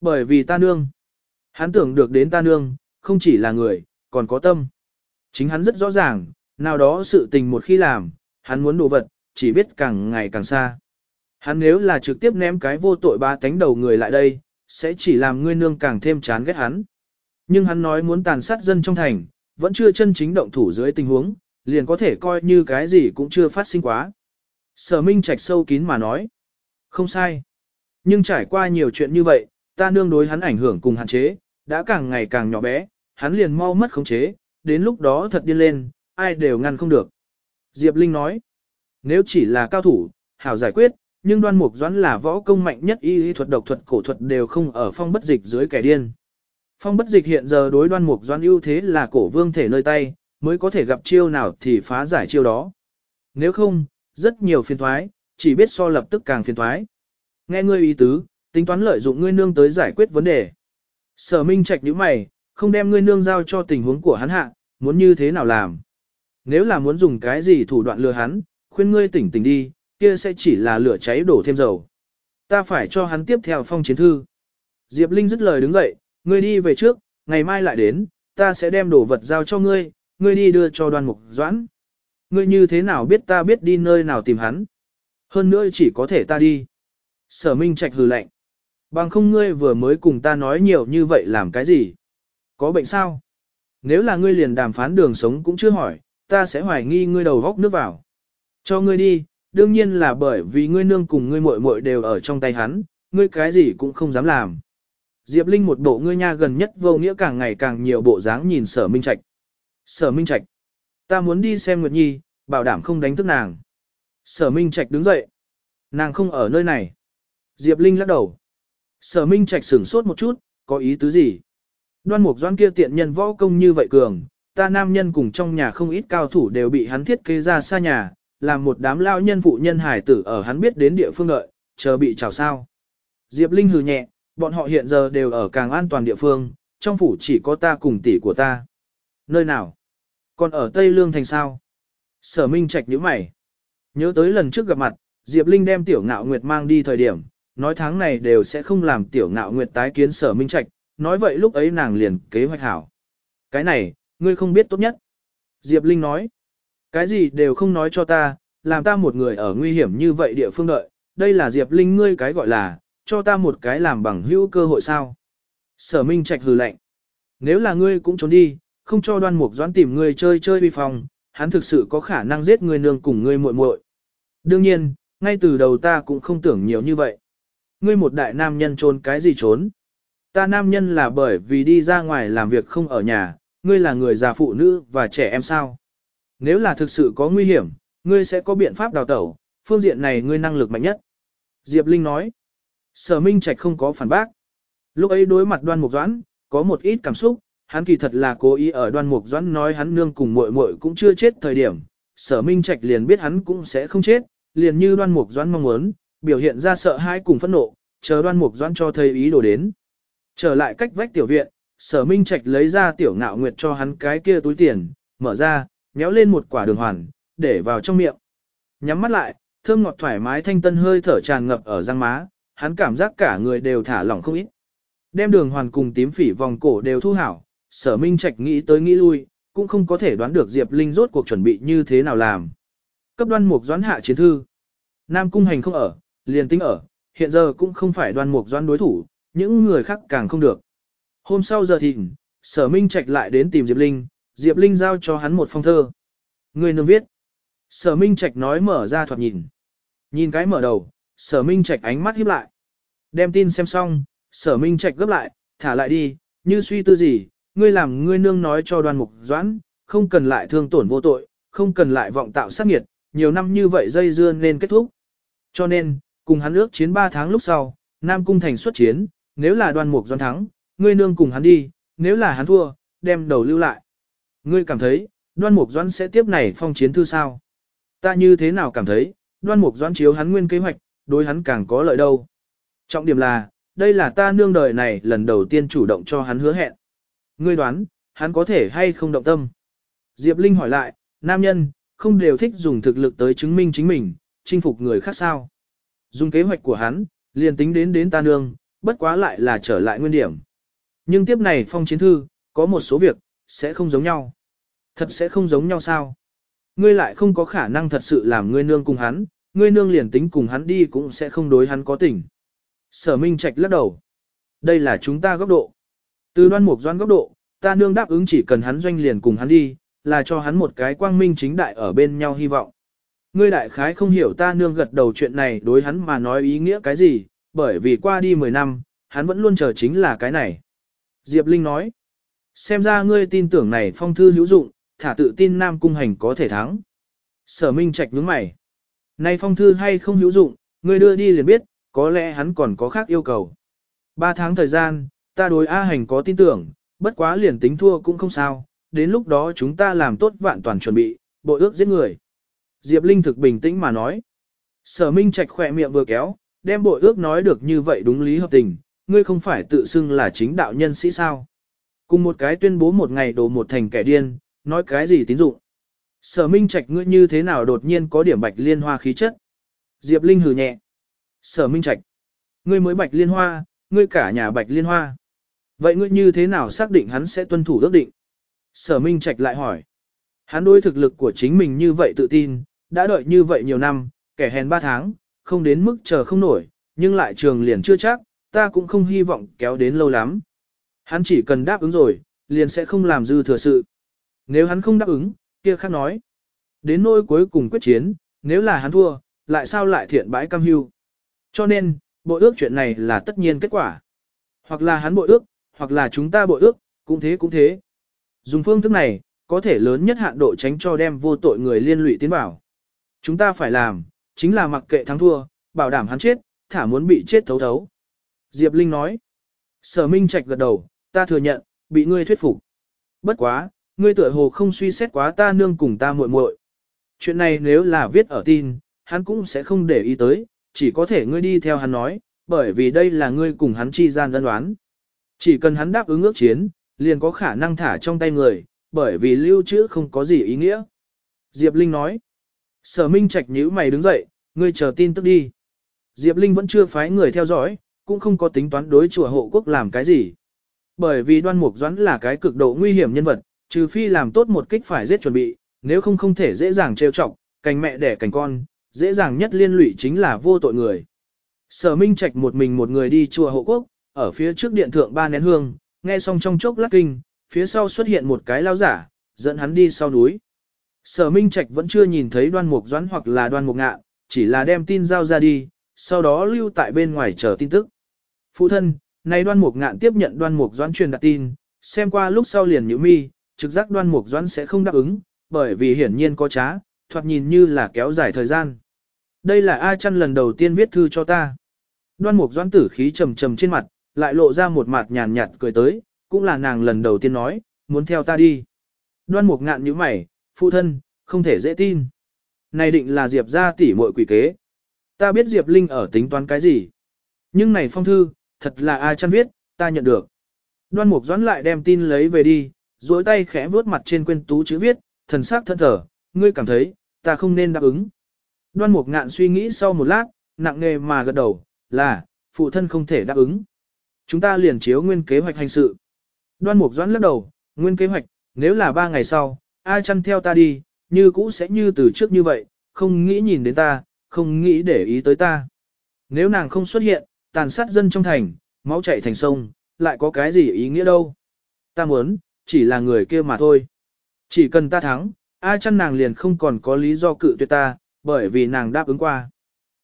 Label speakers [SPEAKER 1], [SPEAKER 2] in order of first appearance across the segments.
[SPEAKER 1] Bởi vì ta nương. Hắn tưởng được đến ta nương, không chỉ là người, còn có tâm. Chính hắn rất rõ ràng, nào đó sự tình một khi làm, hắn muốn đồ vật, chỉ biết càng ngày càng xa. Hắn nếu là trực tiếp ném cái vô tội ba tánh đầu người lại đây, sẽ chỉ làm ngươi nương càng thêm chán ghét hắn. Nhưng hắn nói muốn tàn sát dân trong thành, vẫn chưa chân chính động thủ dưới tình huống, liền có thể coi như cái gì cũng chưa phát sinh quá. Sở Minh Trạch sâu kín mà nói. Không sai. Nhưng trải qua nhiều chuyện như vậy, ta nương đối hắn ảnh hưởng cùng hạn chế, đã càng ngày càng nhỏ bé, hắn liền mau mất khống chế, đến lúc đó thật điên lên, ai đều ngăn không được. Diệp Linh nói, nếu chỉ là cao thủ, hảo giải quyết, nhưng đoan mục doãn là võ công mạnh nhất y y thuật độc thuật cổ thuật đều không ở phong bất dịch dưới kẻ điên. Phong bất dịch hiện giờ đối đoan mục doãn ưu thế là cổ vương thể nơi tay, mới có thể gặp chiêu nào thì phá giải chiêu đó. Nếu không, rất nhiều phiền thoái, chỉ biết so lập tức càng phiền thoái. Nghe ngươi ý tứ, tính toán lợi dụng ngươi nương tới giải quyết vấn đề. Sở Minh Trạch nhíu mày, không đem ngươi nương giao cho tình huống của hắn hạ, muốn như thế nào làm. Nếu là muốn dùng cái gì thủ đoạn lừa hắn, khuyên ngươi tỉnh tỉnh đi, kia sẽ chỉ là lửa cháy đổ thêm dầu. Ta phải cho hắn tiếp theo phong chiến thư. Diệp Linh dứt lời đứng dậy, ngươi đi về trước, ngày mai lại đến, ta sẽ đem đồ vật giao cho ngươi, ngươi đi đưa cho đoan mục doãn. Ngươi như thế nào biết ta biết đi nơi nào tìm hắn? Hơn nữa chỉ có thể ta đi. Sở Minh Trạch hừ lạnh. Bằng không ngươi vừa mới cùng ta nói nhiều như vậy làm cái gì? Có bệnh sao? Nếu là ngươi liền đàm phán đường sống cũng chưa hỏi, ta sẽ hoài nghi ngươi đầu góc nước vào. Cho ngươi đi, đương nhiên là bởi vì ngươi nương cùng ngươi muội muội đều ở trong tay hắn, ngươi cái gì cũng không dám làm. Diệp Linh một bộ ngươi nha gần nhất vô nghĩa càng ngày càng nhiều bộ dáng nhìn sở minh trạch. Sở minh trạch. Ta muốn đi xem Nguyệt Nhi, bảo đảm không đánh thức nàng. Sở minh trạch đứng dậy. Nàng không ở nơi này. Diệp Linh lắc đầu. Sở minh trạch sửng sốt một chút, có ý tứ gì? Đoan mục doan kia tiện nhân võ công như vậy cường, ta nam nhân cùng trong nhà không ít cao thủ đều bị hắn thiết kế ra xa nhà, làm một đám lao nhân phụ nhân hải tử ở hắn biết đến địa phương đợi, chờ bị chào sao. Diệp Linh hừ nhẹ, bọn họ hiện giờ đều ở càng an toàn địa phương, trong phủ chỉ có ta cùng tỷ của ta. Nơi nào? Còn ở Tây Lương thành sao? Sở Minh Trạch nhíu mày. Nhớ tới lần trước gặp mặt, Diệp Linh đem Tiểu Ngạo Nguyệt mang đi thời điểm, nói tháng này đều sẽ không làm Tiểu Ngạo Nguyệt tái kiến Sở Minh Trạch, nói vậy lúc ấy nàng liền kế hoạch hảo. Cái này, ngươi không biết tốt nhất. Diệp Linh nói, cái gì đều không nói cho ta, làm ta một người ở nguy hiểm như vậy địa phương đợi, đây là Diệp Linh ngươi cái gọi là, cho ta một cái làm bằng hữu cơ hội sao. Sở Minh Trạch hừ lạnh. Nếu là ngươi cũng trốn đi, không cho đoan mục doãn tìm ngươi chơi chơi vi phòng, hắn thực sự có khả năng giết ngươi nương cùng ngươi muội muội. Đương nhiên, ngay từ đầu ta cũng không tưởng nhiều như vậy. Ngươi một đại nam nhân trốn cái gì trốn? Ta nam nhân là bởi vì đi ra ngoài làm việc không ở nhà, ngươi là người già phụ nữ và trẻ em sao? Nếu là thực sự có nguy hiểm, ngươi sẽ có biện pháp đào tẩu, phương diện này ngươi năng lực mạnh nhất. Diệp Linh nói. Sở Minh Trạch không có phản bác. Lúc ấy đối mặt đoan mục doãn, có một ít cảm xúc, hắn kỳ thật là cố ý ở đoan mục doãn nói hắn nương cùng muội muội cũng chưa chết thời điểm. Sở Minh Trạch liền biết hắn cũng sẽ không chết, liền như đoan mục doãn mong muốn, biểu hiện ra sợ hãi cùng phẫn nộ, chờ đoan mục doãn cho thấy ý đồ đến. Trở lại cách vách tiểu viện, sở minh trạch lấy ra tiểu ngạo nguyệt cho hắn cái kia túi tiền, mở ra, nhéo lên một quả đường hoàn, để vào trong miệng. Nhắm mắt lại, thơm ngọt thoải mái thanh tân hơi thở tràn ngập ở răng má, hắn cảm giác cả người đều thả lỏng không ít. Đem đường hoàn cùng tím phỉ vòng cổ đều thu hảo, sở minh trạch nghĩ tới nghĩ lui, cũng không có thể đoán được Diệp Linh rốt cuộc chuẩn bị như thế nào làm. Cấp đoan mục doãn hạ chiến thư. Nam cung hành không ở, liền tính ở, hiện giờ cũng không phải đoan mục doãn đối thủ, những người khác càng không được. Hôm sau giờ thịnh, sở minh trạch lại đến tìm Diệp Linh, Diệp Linh giao cho hắn một phong thơ. Người nương viết. Sở minh trạch nói mở ra thoạt nhìn. Nhìn cái mở đầu, sở minh trạch ánh mắt híp lại. Đem tin xem xong, sở minh trạch gấp lại, thả lại đi, như suy tư gì, ngươi làm ngươi nương nói cho đoan mục doãn, không cần lại thương tổn vô tội, không cần lại vọng tạo sát nghiệt, nhiều năm như vậy dây dưa nên kết thúc. Cho nên, cùng hắn ước chiến 3 tháng lúc sau, Nam Cung Thành xuất chiến, nếu là đoan mục doan thắng, ngươi nương cùng hắn đi, nếu là hắn thua, đem đầu lưu lại. Ngươi cảm thấy, đoan mục doan sẽ tiếp này phong chiến thư sao? Ta như thế nào cảm thấy, đoan mục doan chiếu hắn nguyên kế hoạch, đối hắn càng có lợi đâu. Trọng điểm là, đây là ta nương đời này lần đầu tiên chủ động cho hắn hứa hẹn. Ngươi đoán, hắn có thể hay không động tâm? Diệp Linh hỏi lại, nam nhân, không đều thích dùng thực lực tới chứng minh chính mình, chinh phục người khác sao? Dùng kế hoạch của hắn, liền tính đến đến ta nương, bất quá lại là trở lại nguyên điểm. Nhưng tiếp này phong chiến thư, có một số việc, sẽ không giống nhau. Thật sẽ không giống nhau sao? Ngươi lại không có khả năng thật sự làm ngươi nương cùng hắn, ngươi nương liền tính cùng hắn đi cũng sẽ không đối hắn có tình. Sở Minh Trạch lắc đầu. Đây là chúng ta góc độ. Từ đoan mục doan góc độ, ta nương đáp ứng chỉ cần hắn doanh liền cùng hắn đi, là cho hắn một cái quang minh chính đại ở bên nhau hy vọng. Ngươi đại khái không hiểu ta nương gật đầu chuyện này đối hắn mà nói ý nghĩa cái gì, bởi vì qua đi 10 năm, hắn vẫn luôn chờ chính là cái này. Diệp Linh nói, xem ra ngươi tin tưởng này phong thư hữu dụng, thả tự tin Nam Cung Hành có thể thắng. Sở Minh Trạch nhướng mày. Này phong thư hay không hữu dụng, ngươi đưa đi liền biết, có lẽ hắn còn có khác yêu cầu. Ba tháng thời gian, ta đối A Hành có tin tưởng, bất quá liền tính thua cũng không sao, đến lúc đó chúng ta làm tốt vạn toàn chuẩn bị, bộ ước giết người. Diệp Linh thực bình tĩnh mà nói. Sở Minh Trạch khỏe miệng vừa kéo, đem bội ước nói được như vậy đúng lý hợp tình, ngươi không phải tự xưng là chính đạo nhân sĩ sao. Cùng một cái tuyên bố một ngày đổ một thành kẻ điên, nói cái gì tín dụng. Sở Minh Trạch ngươi như thế nào đột nhiên có điểm bạch liên hoa khí chất. Diệp Linh hừ nhẹ. Sở Minh Trạch. Ngươi mới bạch liên hoa, ngươi cả nhà bạch liên hoa. Vậy ngươi như thế nào xác định hắn sẽ tuân thủ ước định? Sở Minh Trạch lại hỏi. Hắn đối thực lực của chính mình như vậy tự tin, đã đợi như vậy nhiều năm, kẻ hèn ba tháng, không đến mức chờ không nổi, nhưng lại trường liền chưa chắc, ta cũng không hy vọng kéo đến lâu lắm. Hắn chỉ cần đáp ứng rồi, liền sẽ không làm dư thừa sự. Nếu hắn không đáp ứng, kia khác nói. Đến nỗi cuối cùng quyết chiến, nếu là hắn thua, lại sao lại thiện bãi cam hưu. Cho nên, bội ước chuyện này là tất nhiên kết quả. Hoặc là hắn bội ước, hoặc là chúng ta bội ước, cũng thế cũng thế. Dùng phương thức này, có thể lớn nhất hạn độ tránh cho đem vô tội người liên lụy tiến vào. Chúng ta phải làm, chính là mặc kệ thắng thua, bảo đảm hắn chết, thả muốn bị chết thấu thấu. Diệp Linh nói. Sở Minh Trạch gật đầu, ta thừa nhận, bị ngươi thuyết phục. Bất quá, ngươi tựa hồ không suy xét quá ta nương cùng ta muội muội. Chuyện này nếu là viết ở tin, hắn cũng sẽ không để ý tới, chỉ có thể ngươi đi theo hắn nói, bởi vì đây là ngươi cùng hắn chi gian đơn đoán. Chỉ cần hắn đáp ứng ước chiến, liền có khả năng thả trong tay người, bởi vì lưu trữ không có gì ý nghĩa. Diệp Linh nói, sở minh trạch nhíu mày đứng dậy, ngươi chờ tin tức đi. Diệp Linh vẫn chưa phái người theo dõi, cũng không có tính toán đối chùa hộ quốc làm cái gì. Bởi vì đoan mục doãn là cái cực độ nguy hiểm nhân vật, trừ phi làm tốt một kích phải giết chuẩn bị, nếu không không thể dễ dàng trêu chọc, cành mẹ đẻ cành con, dễ dàng nhất liên lụy chính là vô tội người. Sở Minh Trạch một mình một người đi chùa hộ quốc, ở phía trước điện thượng ba nén hương, nghe xong trong chốc lát kinh, phía sau xuất hiện một cái lao giả, dẫn hắn đi sau núi. Sở Minh Trạch vẫn chưa nhìn thấy đoan mục doãn hoặc là đoan mục ngạ, chỉ là đem tin giao ra đi, sau đó lưu tại bên ngoài chờ tin tức. Phụ thân, nay đoan mục ngạn tiếp nhận đoan mục doãn truyền đạt tin, xem qua lúc sau liền nhíu mi, trực giác đoan mục doãn sẽ không đáp ứng, bởi vì hiển nhiên có trá, thoạt nhìn như là kéo dài thời gian. Đây là A chăn lần đầu tiên viết thư cho ta. Đoan mục doãn tử khí trầm trầm trên mặt, lại lộ ra một mặt nhàn nhạt cười tới, cũng là nàng lần đầu tiên nói, muốn theo ta đi. Đoan mục ngạn như mày, phụ thân, không thể dễ tin. Này định là Diệp ra tỉ muội quỷ kế. Ta biết Diệp Linh ở tính toán cái gì. Nhưng này phong thư, thật là ai chăn viết, ta nhận được. Đoan mục doãn lại đem tin lấy về đi, duỗi tay khẽ vuốt mặt trên quên tú chữ viết, thần sắc thân thở, ngươi cảm thấy, ta không nên đáp ứng. Đoan mục ngạn suy nghĩ sau một lát, nặng nề mà gật đầu, là, phụ thân không thể đáp ứng. Chúng ta liền chiếu nguyên kế hoạch hành sự. Đoan mục doãn lắc đầu, nguyên kế hoạch, nếu là ba ngày sau, A chăn theo ta đi, như cũ sẽ như từ trước như vậy, không nghĩ nhìn đến ta, không nghĩ để ý tới ta. Nếu nàng không xuất hiện, tàn sát dân trong thành, máu chảy thành sông, lại có cái gì ý nghĩa đâu. Ta muốn, chỉ là người kia mà thôi. Chỉ cần ta thắng, ai chăn nàng liền không còn có lý do cự tuyệt ta, bởi vì nàng đáp ứng qua.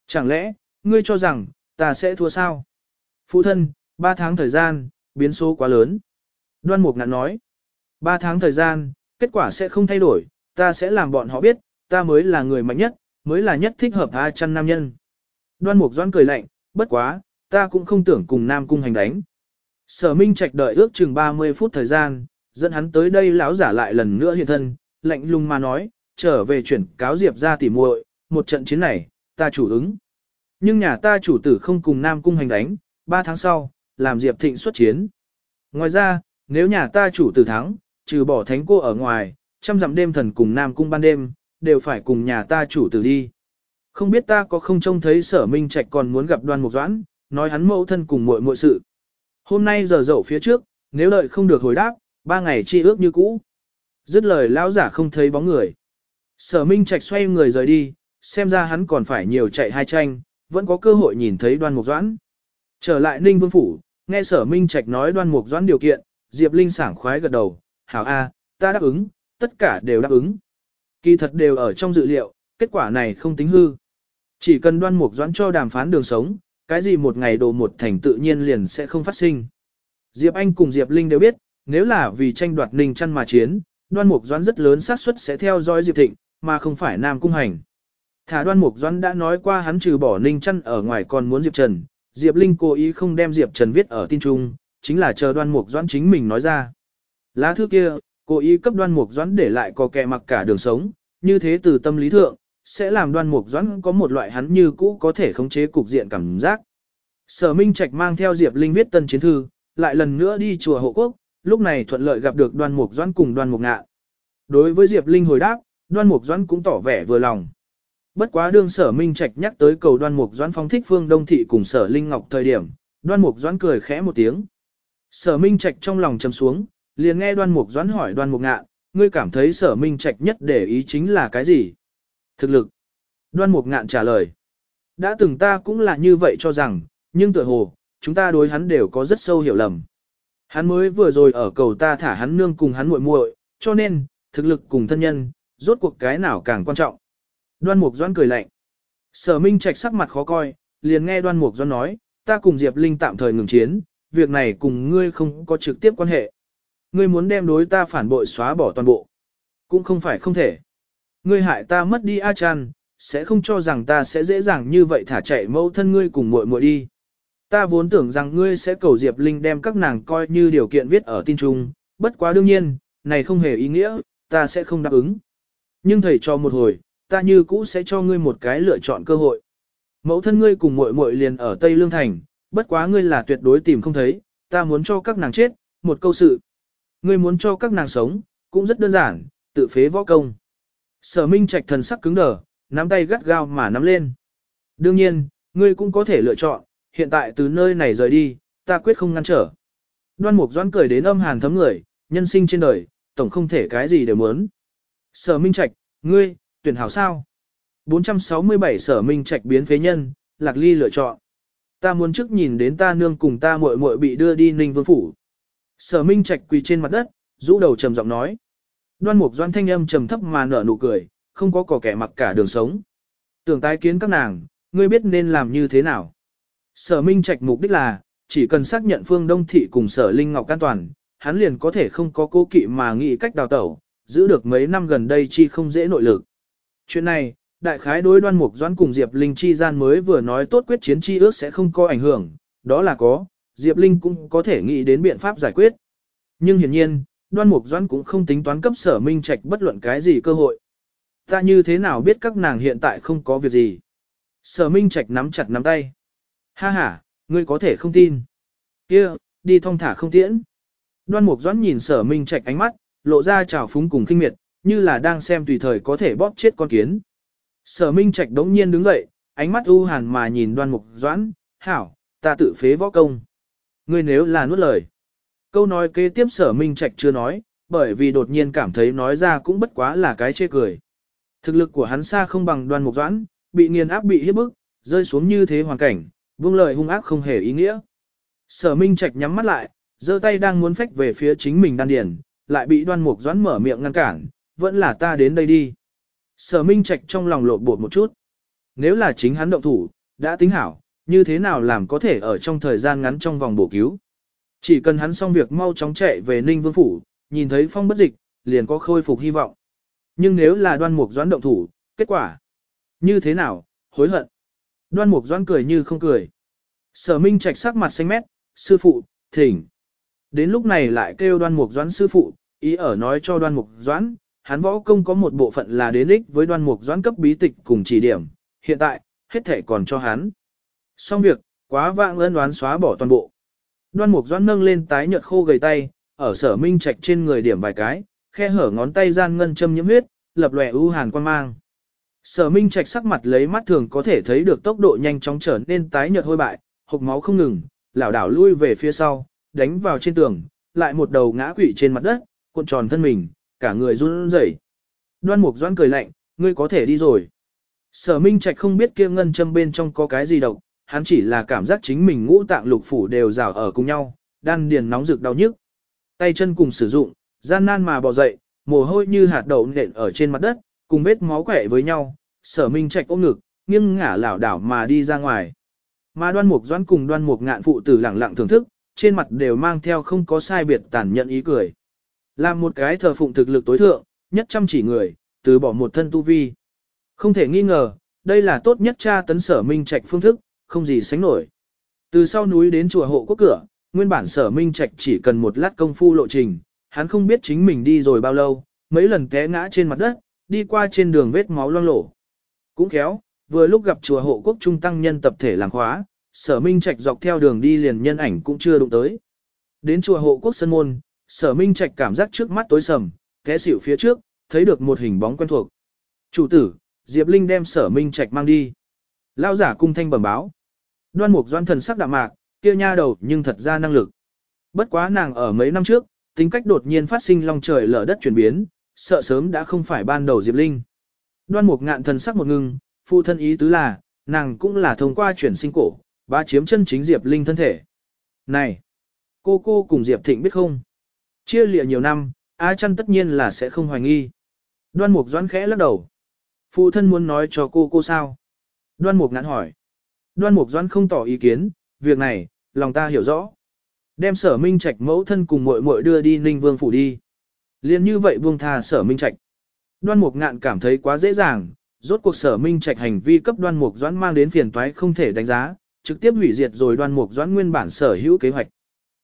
[SPEAKER 1] Chẳng lẽ, ngươi cho rằng, ta sẽ thua sao? Phụ thân, ba tháng thời gian, biến số quá lớn. Đoan Mục ngạn nói, ba tháng thời gian, kết quả sẽ không thay đổi, ta sẽ làm bọn họ biết, ta mới là người mạnh nhất, mới là nhất thích hợp A chăn nam nhân. Đoan Mục Doan cười lạnh, bất quá, ta cũng không tưởng cùng Nam Cung hành đánh. Sở Minh Trạch đợi ước chừng 30 phút thời gian, dẫn hắn tới đây lão giả lại lần nữa hiện thân, lạnh lùng mà nói, trở về chuyển cáo Diệp ra tỉ muội, một trận chiến này, ta chủ ứng. Nhưng nhà ta chủ tử không cùng Nam Cung hành đánh, 3 tháng sau, làm Diệp Thịnh xuất chiến. Ngoài ra, nếu nhà ta chủ tử thắng, trừ bỏ thánh cô ở ngoài, trăm dặm đêm thần cùng Nam Cung ban đêm, đều phải cùng nhà ta chủ tử đi. Không biết ta có không trông thấy sở minh trạch còn muốn gặp đoan mục doãn, nói hắn mẫu thân cùng muội muội sự. Hôm nay giờ dậu phía trước, nếu đợi không được hồi đáp, ba ngày chi ước như cũ. Dứt lời lão giả không thấy bóng người. Sở Minh Trạch xoay người rời đi, xem ra hắn còn phải nhiều chạy hai tranh, vẫn có cơ hội nhìn thấy đoan mục doãn. Trở lại Ninh Vương Phủ, nghe sở Minh Trạch nói đoan mục doãn điều kiện, Diệp Linh sảng khoái gật đầu, hảo a, ta đáp ứng, tất cả đều đáp ứng. Kỳ thật đều ở trong dự liệu, kết quả này không tính hư. Chỉ cần đoan mục doãn cho đàm phán đường sống, cái gì một ngày đồ một thành tự nhiên liền sẽ không phát sinh. Diệp Anh cùng Diệp Linh đều biết, nếu là vì tranh đoạt Ninh chăn mà chiến, đoan mục doãn rất lớn xác suất sẽ theo dõi Diệp Thịnh, mà không phải Nam Cung Hành. Thả đoan mục doãn đã nói qua hắn trừ bỏ Ninh chăn ở ngoài còn muốn Diệp Trần, Diệp Linh cố ý không đem Diệp Trần viết ở tin trung, chính là chờ đoan mục doãn chính mình nói ra. Lá thư kia, cố ý cấp đoan mục doãn để lại có kẻ mặc cả đường sống, như thế từ tâm lý thượng, sẽ làm đoan mục doãn có một loại hắn như cũ có thể khống chế cục diện cảm giác. Sở Minh Trạch mang theo Diệp Linh viết tân chiến thư, lại lần nữa đi chùa hộ quốc, lúc này thuận lợi gặp được đoan mục doãn cùng đoan mục ngạ. Đối với Diệp Linh hồi đáp, đoan mục doãn cũng tỏ vẻ vừa lòng. Bất quá đương sở Minh Trạch nhắc tới cầu đoan mục doãn phong thích phương đông thị cùng sở Linh Ngọc thời điểm, đoan mục doãn cười khẽ một tiếng. Sở Minh Trạch trong lòng trầm xuống, liền nghe đoan mục doãn hỏi đoan mục ngạn ngươi cảm thấy sở Minh Trạch nhất để ý chính là cái gì? Thực lực. Đoan mục ngạn trả lời. Đã từng ta cũng là như vậy cho rằng, nhưng tựa hồ, chúng ta đối hắn đều có rất sâu hiểu lầm. Hắn mới vừa rồi ở cầu ta thả hắn nương cùng hắn muội muội, cho nên, thực lực cùng thân nhân, rốt cuộc cái nào càng quan trọng. Đoan Mục doãn cười lạnh. Sở Minh Trạch sắc mặt khó coi, liền nghe Đoan Mục doãn nói, ta cùng Diệp Linh tạm thời ngừng chiến, việc này cùng ngươi không có trực tiếp quan hệ. Ngươi muốn đem đối ta phản bội xóa bỏ toàn bộ. Cũng không phải không thể. Ngươi hại ta mất đi A Chan, sẽ không cho rằng ta sẽ dễ dàng như vậy thả chạy mẫu thân ngươi cùng muội muội đi. Ta vốn tưởng rằng ngươi sẽ cầu Diệp Linh đem các nàng coi như điều kiện viết ở tin trung, bất quá đương nhiên, này không hề ý nghĩa, ta sẽ không đáp ứng. Nhưng thầy cho một hồi, ta như cũ sẽ cho ngươi một cái lựa chọn cơ hội. Mẫu thân ngươi cùng muội muội liền ở Tây Lương Thành, bất quá ngươi là tuyệt đối tìm không thấy, ta muốn cho các nàng chết, một câu sự. Ngươi muốn cho các nàng sống, cũng rất đơn giản, tự phế võ công. Sở Minh Trạch thần sắc cứng đờ, nắm tay gắt gao mà nắm lên. Đương nhiên, ngươi cũng có thể lựa chọn, hiện tại từ nơi này rời đi, ta quyết không ngăn trở. Đoan Mục Doãn cười đến âm hàn thấm người, nhân sinh trên đời, tổng không thể cái gì đều muốn. Sở Minh Trạch, ngươi, tuyển hảo sao? 467 Sở Minh Trạch biến phế nhân, Lạc Ly lựa chọn. Ta muốn trước nhìn đến ta nương cùng ta muội muội bị đưa đi Ninh Vương phủ. Sở Minh Trạch quỳ trên mặt đất, rũ đầu trầm giọng nói. Đoan Mục Doan thanh âm trầm thấp mà nở nụ cười, không có cỏ kẻ mặc cả đường sống. Tưởng tái kiến các nàng, ngươi biết nên làm như thế nào. Sở Minh Trạch mục đích là, chỉ cần xác nhận Phương Đông Thị cùng Sở Linh Ngọc an toàn, hắn liền có thể không có cố kỵ mà nghĩ cách đào tẩu, giữ được mấy năm gần đây chi không dễ nội lực. Chuyện này, đại khái đối đoan mục doãn cùng Diệp Linh chi gian mới vừa nói tốt quyết chiến chi ước sẽ không có ảnh hưởng, đó là có, Diệp Linh cũng có thể nghĩ đến biện pháp giải quyết. Nhưng hiển nhiên, đoan mục doãn cũng không tính toán cấp sở minh trạch bất luận cái gì cơ hội. Ta như thế nào biết các nàng hiện tại không có việc gì? Sở minh trạch nắm chặt nắm tay. Ha ha, ngươi có thể không tin. Kia, đi thong thả không tiễn. Đoan Mục Doãn nhìn Sở Minh Trạch ánh mắt, lộ ra trào phúng cùng kinh miệt, như là đang xem tùy thời có thể bóp chết con kiến. Sở Minh Trạch đống nhiên đứng dậy, ánh mắt u hàn mà nhìn Đoan Mục Doãn, "Hảo, ta tự phế võ công." Ngươi nếu là nuốt lời. Câu nói kế tiếp Sở Minh Trạch chưa nói, bởi vì đột nhiên cảm thấy nói ra cũng bất quá là cái chê cười. Thực lực của hắn xa không bằng Đoan Mục Doãn, bị nghiền áp bị hiếp bức, rơi xuống như thế hoàn cảnh, Vương lời hung ác không hề ý nghĩa. Sở Minh Trạch nhắm mắt lại, giơ tay đang muốn phách về phía chính mình đan điền, lại bị đoan mục doãn mở miệng ngăn cản, vẫn là ta đến đây đi. Sở Minh Trạch trong lòng lộn bột một chút. Nếu là chính hắn động thủ, đã tính hảo, như thế nào làm có thể ở trong thời gian ngắn trong vòng bổ cứu. Chỉ cần hắn xong việc mau chóng chạy về Ninh Vương Phủ, nhìn thấy phong bất dịch, liền có khôi phục hy vọng. Nhưng nếu là đoan mục doãn động thủ, kết quả như thế nào, hối hận. Đoan Mục Doãn cười như không cười. Sở Minh Trạch sắc mặt xanh mét, sư phụ, thỉnh. Đến lúc này lại kêu Đoan Mục Doãn sư phụ, ý ở nói cho Đoan Mục Doãn, hắn võ công có một bộ phận là đến ích với Đoan Mục Doãn cấp bí tịch cùng chỉ điểm, hiện tại, hết thể còn cho hắn. Xong việc, quá vãng ân đoán xóa bỏ toàn bộ. Đoan Mục Doãn nâng lên tái nhợt khô gầy tay, ở Sở Minh Trạch trên người điểm vài cái, khe hở ngón tay gian ngân châm nhiễm huyết, lập lòe u hàn quan mang. Sở Minh Trạch sắc mặt lấy mắt thường có thể thấy được tốc độ nhanh chóng trở nên tái nhợt hôi bại, hộc máu không ngừng, lảo đảo lui về phía sau, đánh vào trên tường, lại một đầu ngã quỵ trên mặt đất, cuộn tròn thân mình, cả người run rẩy. Đoan Mục Doãn cười lạnh, ngươi có thể đi rồi. Sở Minh Trạch không biết kia ngân châm bên trong có cái gì độc, hắn chỉ là cảm giác chính mình ngũ tạng lục phủ đều rào ở cùng nhau, đan điền nóng rực đau nhức. Tay chân cùng sử dụng, gian nan mà bò dậy, mồ hôi như hạt đậu nện ở trên mặt đất, cùng vết máu quẻ với nhau, sở minh trạch ôm ngực, nghiêng ngả lảo đảo mà đi ra ngoài. Mà đoan mục doãn cùng đoan mục ngạn phụ tử lẳng lặng thưởng thức, trên mặt đều mang theo không có sai biệt tàn nhận ý cười. Làm một cái thờ phụng thực lực tối thượng, nhất chăm chỉ người, từ bỏ một thân tu vi. Không thể nghi ngờ, đây là tốt nhất tra tấn sở minh trạch phương thức, không gì sánh nổi. Từ sau núi đến chùa hộ quốc cửa, nguyên bản sở minh trạch chỉ cần một lát công phu lộ trình, hắn không biết chính mình đi rồi bao lâu, mấy lần té ngã trên mặt đất, đi qua trên đường vết máu loang lổ. Cũng khéo, vừa lúc gặp chùa hộ quốc trung tăng nhân tập thể làng khóa, sở minh trạch dọc theo đường đi liền nhân ảnh cũng chưa đụng tới. Đến chùa hộ quốc sân môn, sở minh trạch cảm giác trước mắt tối sầm, té xỉu phía trước, thấy được một hình bóng quen thuộc. Chủ tử, Diệp Linh đem sở minh trạch mang đi. Lao giả cung thanh bẩm báo. Đoan mục doan thần sắc đạm mạc, kia nha đầu nhưng thật ra năng lực. Bất quá nàng ở mấy năm trước, tính cách đột nhiên phát sinh long trời lở đất chuyển biến, sợ sớm đã không phải ban đầu Diệp Linh. Đoan mục ngạn thần sắc một ngưng, phụ thân ý tứ là, nàng cũng là thông qua chuyển sinh cổ, ba chiếm chân chính Diệp Linh thân thể. Này, cô cô cùng Diệp Thịnh biết không? Chia lịa nhiều năm, A chăn tất nhiên là sẽ không hoài nghi. Đoan mục doãn khẽ lắc đầu. Phụ thân muốn nói cho cô cô sao? Đoan mục ngạn hỏi. Đoan mục doãn không tỏ ý kiến, việc này, lòng ta hiểu rõ. Đem sở minh trạch mẫu thân cùng muội muội đưa đi ninh vương phủ đi. Liên như vậy buông tha sở minh trạch. Đoan mục ngạn cảm thấy quá dễ dàng, rốt cuộc sở minh trạch hành vi cấp đoan mục doãn mang đến phiền toái không thể đánh giá, trực tiếp hủy diệt rồi đoan mục doãn nguyên bản sở hữu kế hoạch.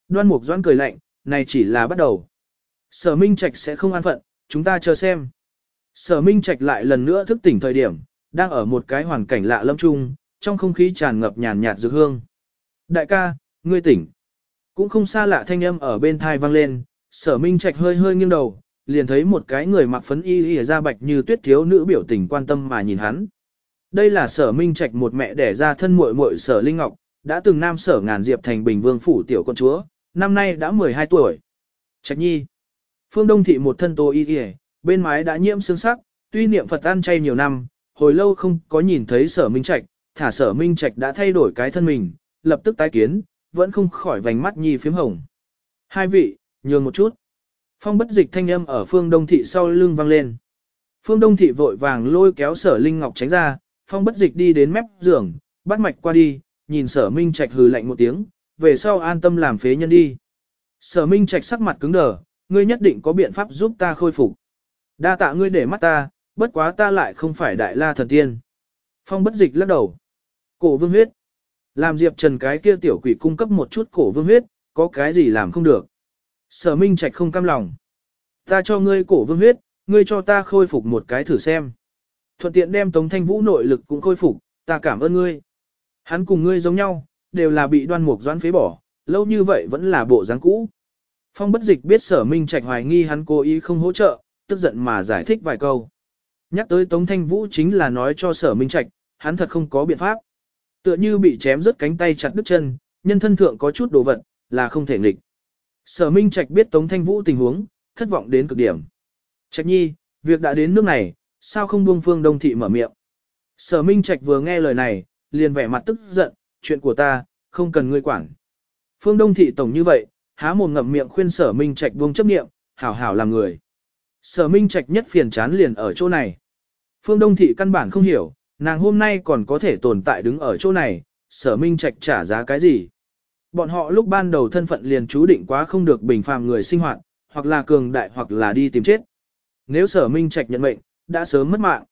[SPEAKER 1] Đoan mục doãn cười lạnh, này chỉ là bắt đầu. Sở minh trạch sẽ không an phận, chúng ta chờ xem. Sở minh trạch lại lần nữa thức tỉnh thời điểm, đang ở một cái hoàn cảnh lạ lâm chung, trong không khí tràn ngập nhàn nhạt dược hương. Đại ca, ngươi tỉnh. Cũng không xa lạ thanh âm ở bên thai vang lên, sở minh trạch hơi hơi nghiêng đầu, liền thấy một cái người mặc phấn y y ra bạch như tuyết thiếu nữ biểu tình quan tâm mà nhìn hắn. Đây là sở minh trạch một mẹ đẻ ra thân muội muội sở Linh Ngọc, đã từng nam sở ngàn diệp thành bình vương phủ tiểu con chúa, năm nay đã 12 tuổi. Trạch nhi. Phương Đông thị một thân tô y y, bên mái đã nhiễm xương sắc, tuy niệm Phật ăn chay nhiều năm, hồi lâu không có nhìn thấy sở minh trạch, thả sở minh trạch đã thay đổi cái thân mình, lập tức tái kiến, vẫn không khỏi vành mắt nhi phím hồng. Hai vị, nhường một chút. Phong bất dịch thanh âm ở phương đông thị sau lưng vang lên. Phương đông thị vội vàng lôi kéo sở linh ngọc tránh ra, phong bất dịch đi đến mép giường, bắt mạch qua đi, nhìn sở minh trạch hừ lạnh một tiếng, về sau an tâm làm phế nhân đi. Sở minh trạch sắc mặt cứng đờ, ngươi nhất định có biện pháp giúp ta khôi phục. Đa tạ ngươi để mắt ta, bất quá ta lại không phải đại la thần tiên. Phong bất dịch lắc đầu. Cổ vương huyết. Làm Diệp Trần cái kia tiểu quỷ cung cấp một chút cổ vương huyết, có cái gì làm không được. Sở Minh Trạch không cam lòng. Ta cho ngươi cổ vương huyết, ngươi cho ta khôi phục một cái thử xem. Thuận tiện đem Tống Thanh Vũ nội lực cũng khôi phục, ta cảm ơn ngươi. Hắn cùng ngươi giống nhau, đều là bị đoan mục doãn phế bỏ, lâu như vậy vẫn là bộ dáng cũ. Phong bất dịch biết sở Minh Trạch hoài nghi hắn cố ý không hỗ trợ, tức giận mà giải thích vài câu. Nhắc tới Tống Thanh Vũ chính là nói cho sở Minh Trạch, hắn thật không có biện pháp. Tựa như bị chém rớt cánh tay chặt đứt chân, nhân thân thượng có chút đồ vật, là không thể nghịch. Sở Minh Trạch biết Tống Thanh Vũ tình huống, thất vọng đến cực điểm. Trạch nhi, việc đã đến nước này, sao không buông phương đông thị mở miệng. Sở Minh Trạch vừa nghe lời này, liền vẻ mặt tức giận, chuyện của ta, không cần ngươi quản. Phương Đông thị tổng như vậy, há mồm ngậm miệng khuyên Sở Minh Trạch buông chấp niệm, hảo hảo làm người. Sở Minh Trạch nhất phiền chán liền ở chỗ này. Phương Đông thị căn bản không hiểu, nàng hôm nay còn có thể tồn tại đứng ở chỗ này, Sở Minh Trạch trả giá cái gì? Bọn họ lúc ban đầu thân phận liền chú định quá không được bình phàm người sinh hoạt, hoặc là cường đại hoặc là đi tìm chết. Nếu sở minh trạch nhận mệnh, đã sớm mất mạng.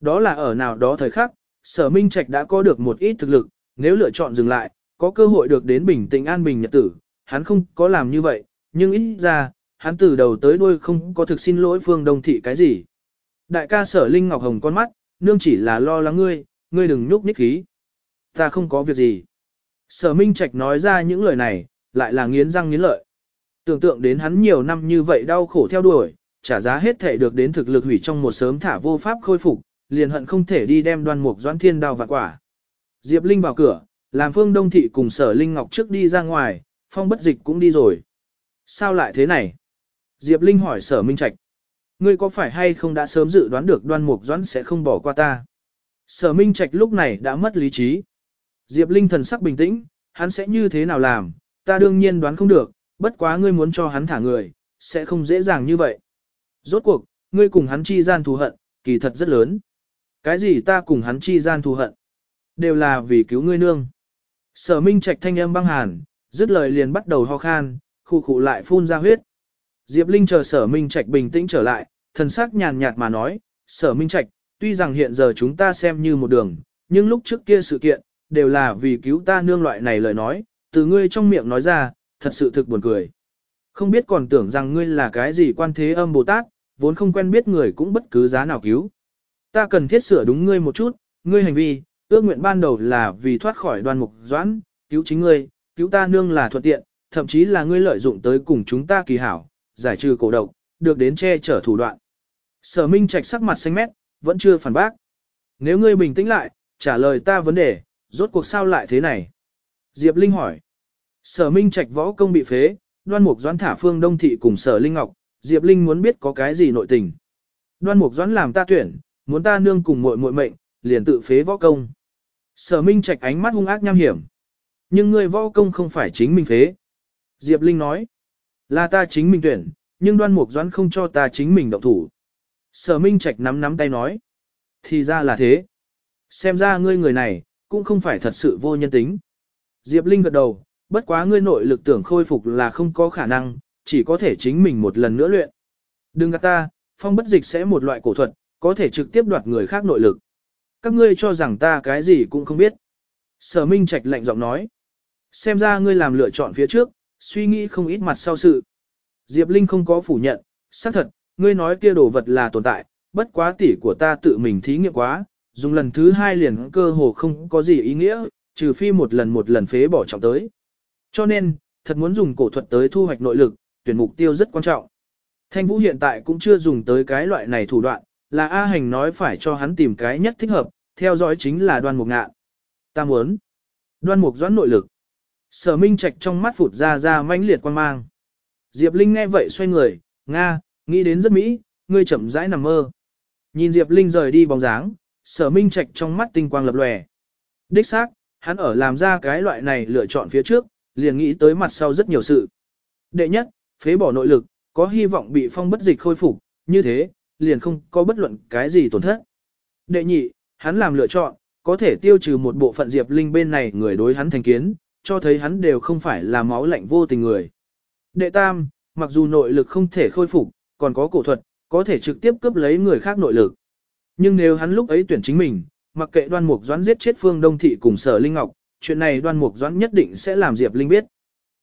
[SPEAKER 1] Đó là ở nào đó thời khắc, sở minh trạch đã có được một ít thực lực, nếu lựa chọn dừng lại, có cơ hội được đến bình tĩnh an bình nhật tử, hắn không có làm như vậy, nhưng ít ra, hắn từ đầu tới đuôi không có thực xin lỗi phương đông thị cái gì. Đại ca sở Linh Ngọc Hồng con mắt, nương chỉ là lo lắng ngươi, ngươi đừng nhúc nhích khí. Ta không có việc gì. Sở Minh Trạch nói ra những lời này, lại là nghiến răng nghiến lợi. Tưởng tượng đến hắn nhiều năm như vậy đau khổ theo đuổi, trả giá hết thể được đến thực lực hủy trong một sớm thả vô pháp khôi phục, liền hận không thể đi đem đoan mục doãn thiên đao vạn quả. Diệp Linh vào cửa, Làm phương đông thị cùng sở Linh Ngọc trước đi ra ngoài, phong bất dịch cũng đi rồi. Sao lại thế này? Diệp Linh hỏi sở Minh Trạch. Ngươi có phải hay không đã sớm dự đoán được đoan mục doãn sẽ không bỏ qua ta? Sở Minh Trạch lúc này đã mất lý trí. Diệp Linh thần sắc bình tĩnh, hắn sẽ như thế nào làm, ta đương nhiên đoán không được, bất quá ngươi muốn cho hắn thả người, sẽ không dễ dàng như vậy. Rốt cuộc, ngươi cùng hắn chi gian thù hận, kỳ thật rất lớn. Cái gì ta cùng hắn chi gian thù hận? Đều là vì cứu ngươi nương. Sở Minh Trạch thanh âm băng hàn, dứt lời liền bắt đầu ho khan, khu khụ lại phun ra huyết. Diệp Linh chờ Sở Minh Trạch bình tĩnh trở lại, thần sắc nhàn nhạt mà nói, Sở Minh Trạch, tuy rằng hiện giờ chúng ta xem như một đường, nhưng lúc trước kia sự kiện, đều là vì cứu ta nương loại này lời nói, từ ngươi trong miệng nói ra, thật sự thực buồn cười. Không biết còn tưởng rằng ngươi là cái gì quan thế âm Bồ Tát, vốn không quen biết người cũng bất cứ giá nào cứu. Ta cần thiết sửa đúng ngươi một chút, ngươi hành vi, ước nguyện ban đầu là vì thoát khỏi đoan mục doãn, cứu chính ngươi, cứu ta nương là thuận tiện, thậm chí là ngươi lợi dụng tới cùng chúng ta kỳ hảo, giải trừ cổ độc, được đến che chở thủ đoạn. Sở Minh Trạch sắc mặt xanh mét, vẫn chưa phản bác. Nếu ngươi bình tĩnh lại, trả lời ta vấn đề, rốt cuộc sao lại thế này? Diệp Linh hỏi. Sở Minh Trạch võ công bị phế, đoan mục doãn thả phương đông thị cùng sở Linh Ngọc, Diệp Linh muốn biết có cái gì nội tình. Đoan mục doãn làm ta tuyển, muốn ta nương cùng muội muội mệnh, liền tự phế võ công. Sở Minh Trạch ánh mắt hung ác nham hiểm. Nhưng ngươi võ công không phải chính mình phế. Diệp Linh nói, là ta chính mình tuyển, nhưng đoan mục doãn không cho ta chính mình động thủ. Sở Minh Trạch nắm nắm tay nói, thì ra là thế. Xem ra ngươi người này, cũng không phải thật sự vô nhân tính. Diệp Linh gật đầu, bất quá ngươi nội lực tưởng khôi phục là không có khả năng, chỉ có thể chính mình một lần nữa luyện. Đừng gạt ta, phong bất dịch sẽ một loại cổ thuật, có thể trực tiếp đoạt người khác nội lực. Các ngươi cho rằng ta cái gì cũng không biết. Sở Minh Trạch lạnh giọng nói. Xem ra ngươi làm lựa chọn phía trước, suy nghĩ không ít mặt sau sự. Diệp Linh không có phủ nhận, xác thật, ngươi nói kia đồ vật là tồn tại, bất quá tỷ của ta tự mình thí nghiệm quá, dùng lần thứ hai liền cơ hồ không có gì ý nghĩa, trừ phi một lần một lần phế bỏ trọng tới. Cho nên, thật muốn dùng cổ thuật tới thu hoạch nội lực, tuyển mục tiêu rất quan trọng. Thanh Vũ hiện tại cũng chưa dùng tới cái loại này thủ đoạn, là A Hành nói phải cho hắn tìm cái nhất thích hợp, theo dõi chính là đoan mục ngạn. Ta muốn đoan mục doãn nội lực. Sở Minh Trạch trong mắt phụt ra ra mãnh liệt quan mang. Diệp Linh nghe vậy xoay người, Nga, nghĩ đến rất mỹ, ngươi chậm rãi nằm mơ. Nhìn Diệp Linh rời đi bóng dáng, sở Minh Trạch trong mắt tinh quang lập lòe. Đích xác, hắn ở làm ra cái loại này lựa chọn phía trước, liền nghĩ tới mặt sau rất nhiều sự. Đệ nhất, phế bỏ nội lực, có hy vọng bị phong bất dịch khôi phục, như thế, liền không có bất luận cái gì tổn thất. Đệ nhị, hắn làm lựa chọn, có thể tiêu trừ một bộ phận Diệp Linh bên này người đối hắn thành kiến, cho thấy hắn đều không phải là máu lạnh vô tình người. Đệ tam, mặc dù nội lực không thể khôi phục, còn có cổ thuật, có thể trực tiếp cướp lấy người khác nội lực. Nhưng nếu hắn lúc ấy tuyển chính mình, mặc kệ đoan mục doãn giết chết phương đông thị cùng sở Linh Ngọc, chuyện này đoan mục doãn nhất định sẽ làm Diệp Linh biết.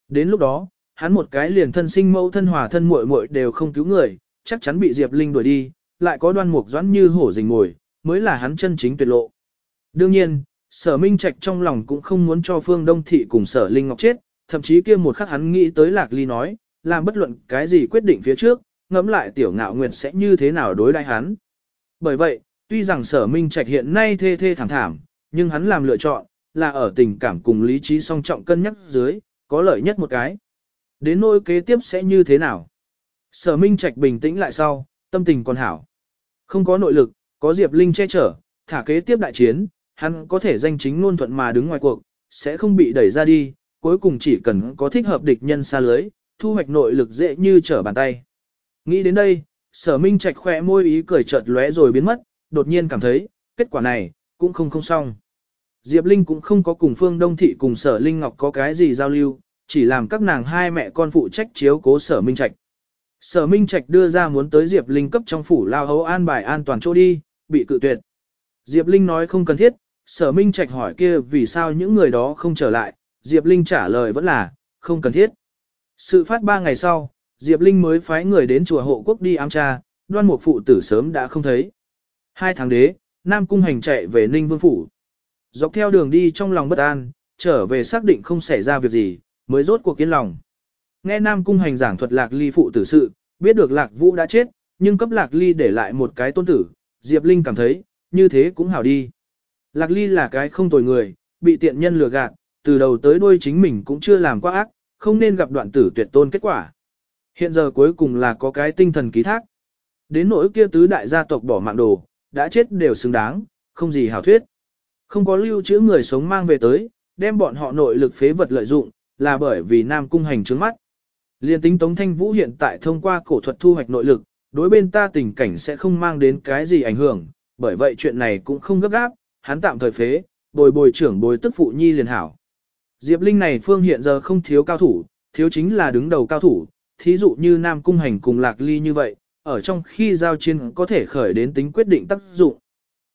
[SPEAKER 1] Đến lúc đó, hắn một cái liền thân sinh mẫu thân hòa thân muội muội đều không cứu người, chắc chắn bị Diệp Linh đuổi đi, lại có đoan mục doãn như hổ rình ngồi, mới là hắn chân chính tuyệt lộ. Đương nhiên, sở minh trạch trong lòng cũng không muốn cho phương đông thị cùng sở Linh Ngọc chết, thậm chí kia một khắc hắn nghĩ tới lạc ly nói, làm bất luận cái gì quyết định phía trước, ngẫm lại tiểu ngạo nguyệt sẽ như thế nào đối đãi hắn. Bởi vậy, tuy rằng sở minh trạch hiện nay thê thê thảm thảm, nhưng hắn làm lựa chọn, là ở tình cảm cùng lý trí song trọng cân nhắc dưới, có lợi nhất một cái. Đến nỗi kế tiếp sẽ như thế nào? Sở Minh Trạch bình tĩnh lại sau, tâm tình còn hảo. Không có nội lực, có Diệp Linh che chở, thả kế tiếp đại chiến, hắn có thể danh chính ngôn thuận mà đứng ngoài cuộc, sẽ không bị đẩy ra đi, cuối cùng chỉ cần có thích hợp địch nhân xa lưới, thu hoạch nội lực dễ như trở bàn tay. Nghĩ đến đây, sở minh trạch khỏe môi ý cười chợt lóe rồi biến mất, đột nhiên cảm thấy, kết quả này, cũng không không xong. Diệp Linh cũng không có cùng Phương Đông Thị cùng sở Linh Ngọc có cái gì giao lưu, chỉ làm các nàng hai mẹ con phụ trách chiếu cố sở minh trạch. Sở minh trạch đưa ra muốn tới Diệp Linh cấp trong phủ lao hấu an bài an toàn chỗ đi, bị cự tuyệt. Diệp Linh nói không cần thiết, sở minh trạch hỏi kia vì sao những người đó không trở lại, Diệp Linh trả lời vẫn là, không cần thiết. Sự phát ba ngày sau, Diệp Linh mới phái người đến chùa hộ quốc đi ám tra, đoan một phụ tử sớm đã không thấy. Hai tháng đế, Nam Cung hành chạy về Ninh Vương Phủ. Dọc theo đường đi trong lòng bất an, trở về xác định không xảy ra việc gì, mới rốt cuộc yên lòng. Nghe Nam Cung hành giảng thuật Lạc Ly phụ tử sự, biết được Lạc Vũ đã chết, nhưng cấp Lạc Ly để lại một cái tôn tử, Diệp Linh cảm thấy, như thế cũng hảo đi. Lạc Ly là cái không tồi người, bị tiện nhân lừa gạt, từ đầu tới đuôi chính mình cũng chưa làm quá ác, không nên gặp đoạn tử tuyệt tôn kết quả. Hiện giờ cuối cùng là có cái tinh thần ký thác. Đến nỗi kia tứ đại gia tộc bỏ mạng đồ, đã chết đều xứng đáng, không gì hảo thuyết. Không có lưu trữ người sống mang về tới, đem bọn họ nội lực phế vật lợi dụng, là bởi vì Nam Cung hành trướng mắt. Liên tính Tống Thanh Vũ hiện tại thông qua cổ thuật thu hoạch nội lực, đối bên ta tình cảnh sẽ không mang đến cái gì ảnh hưởng, bởi vậy chuyện này cũng không gấp gáp, hắn tạm thời phế, bồi bồi trưởng bồi tức phụ nhi liền hảo. Diệp Linh này phương hiện giờ không thiếu cao thủ, thiếu chính là đứng đầu cao thủ, thí dụ như Nam Cung Hành cùng Lạc Ly như vậy, ở trong khi giao chiến có thể khởi đến tính quyết định tác dụng.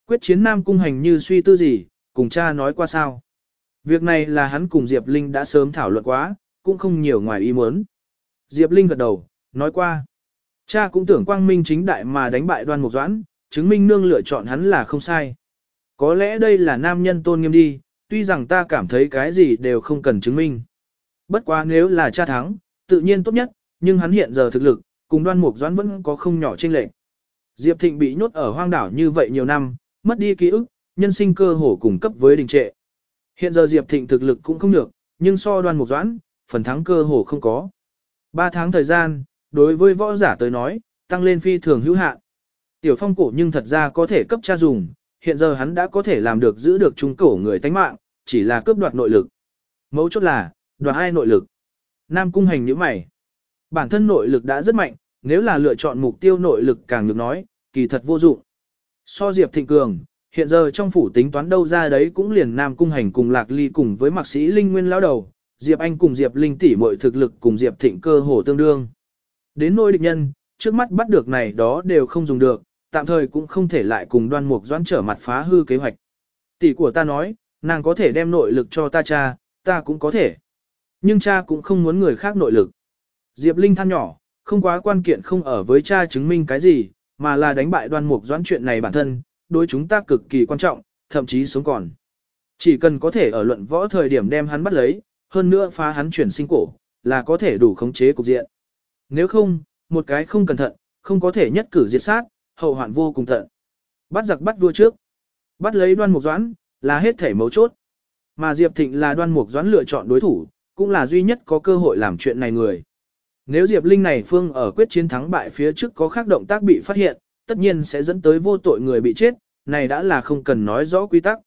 [SPEAKER 1] Quyết chiến Nam Cung Hành như suy tư gì, cùng cha nói qua sao. Việc này là hắn cùng Diệp Linh đã sớm thảo luận quá, cũng không nhiều ngoài ý muốn. Diệp Linh gật đầu, nói qua. Cha cũng tưởng quang minh chính đại mà đánh bại đoan mục doãn, chứng minh nương lựa chọn hắn là không sai. Có lẽ đây là nam nhân tôn nghiêm đi, tuy rằng ta cảm thấy cái gì đều không cần chứng minh. Bất quá nếu là cha thắng, tự nhiên tốt nhất, nhưng hắn hiện giờ thực lực, cùng đoan mục doãn vẫn có không nhỏ chênh lệch. Diệp Thịnh bị nhốt ở hoang đảo như vậy nhiều năm, mất đi ký ức, nhân sinh cơ hồ cùng cấp với đình trệ. Hiện giờ Diệp Thịnh thực lực cũng không được, nhưng so đoan mục doãn, phần thắng cơ hồ không có. Ba tháng thời gian, đối với võ giả tới nói, tăng lên phi thường hữu hạn. Tiểu phong cổ nhưng thật ra có thể cấp cha dùng, hiện giờ hắn đã có thể làm được giữ được trung cổ người tánh mạng, chỉ là cướp đoạt nội lực. Mấu chốt là, đoạt ai nội lực. Nam cung hành như mày. Bản thân nội lực đã rất mạnh, nếu là lựa chọn mục tiêu nội lực càng được nói, kỳ thật vô dụng. So Diệp Thịnh Cường, hiện giờ trong phủ tính toán đâu ra đấy cũng liền Nam cung hành cùng Lạc Ly cùng với mạc sĩ Linh Nguyên lão đầu, Diệp Anh cùng Diệp Linh tỷ mọi thực lực cùng Diệp Thịnh cơ hồ tương đương. Đến nỗi địch nhân, trước mắt bắt được này đó đều không dùng được, tạm thời cũng không thể lại cùng đoan mục doãn trở mặt phá hư kế hoạch. Tỷ của ta nói, nàng có thể đem nội lực cho ta cha, ta cũng có thể. Nhưng cha cũng không muốn người khác nội lực. Diệp Linh than nhỏ, không quá quan kiện không ở với cha chứng minh cái gì, mà là đánh bại đoan mục doãn chuyện này bản thân, đối chúng ta cực kỳ quan trọng, thậm chí sống còn. Chỉ cần có thể ở luận võ thời điểm đem hắn bắt lấy, hơn nữa phá hắn chuyển sinh cổ, là có thể đủ khống chế cục diện. Nếu không, một cái không cẩn thận, không có thể nhất cử diệt sát, hậu hoạn vô cùng tận. Bắt giặc bắt vua trước. Bắt lấy đoan mục doãn, là hết thể mấu chốt. Mà Diệp Thịnh là đoan mục doãn lựa chọn đối thủ, cũng là duy nhất có cơ hội làm chuyện này người. Nếu Diệp Linh này phương ở quyết chiến thắng bại phía trước có khác động tác bị phát hiện, tất nhiên sẽ dẫn tới vô tội người bị chết, này đã là không cần nói rõ quy tắc.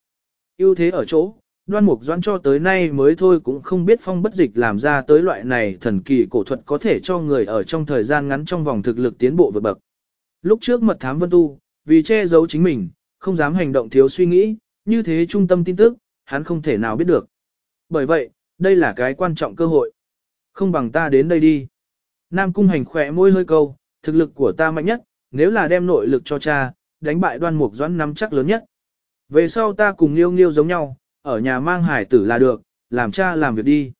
[SPEAKER 1] ưu thế ở chỗ, đoan mục doãn cho tới nay mới thôi cũng không biết phong bất dịch làm ra tới loại này thần kỳ cổ thuật có thể cho người ở trong thời gian ngắn trong vòng thực lực tiến bộ vượt bậc. Lúc trước mật thám vân tu, vì che giấu chính mình, không dám hành động thiếu suy nghĩ, như thế trung tâm tin tức, hắn không thể nào biết được. Bởi vậy, đây là cái quan trọng cơ hội. Không bằng ta đến đây đi. Nam cung hành khỏe môi hơi câu, thực lực của ta mạnh nhất, nếu là đem nội lực cho cha, đánh bại đoan mục doãn nắm chắc lớn nhất. Về sau ta cùng Nghiêu Nghiêu giống nhau, ở nhà mang hải tử là được, làm cha làm việc đi.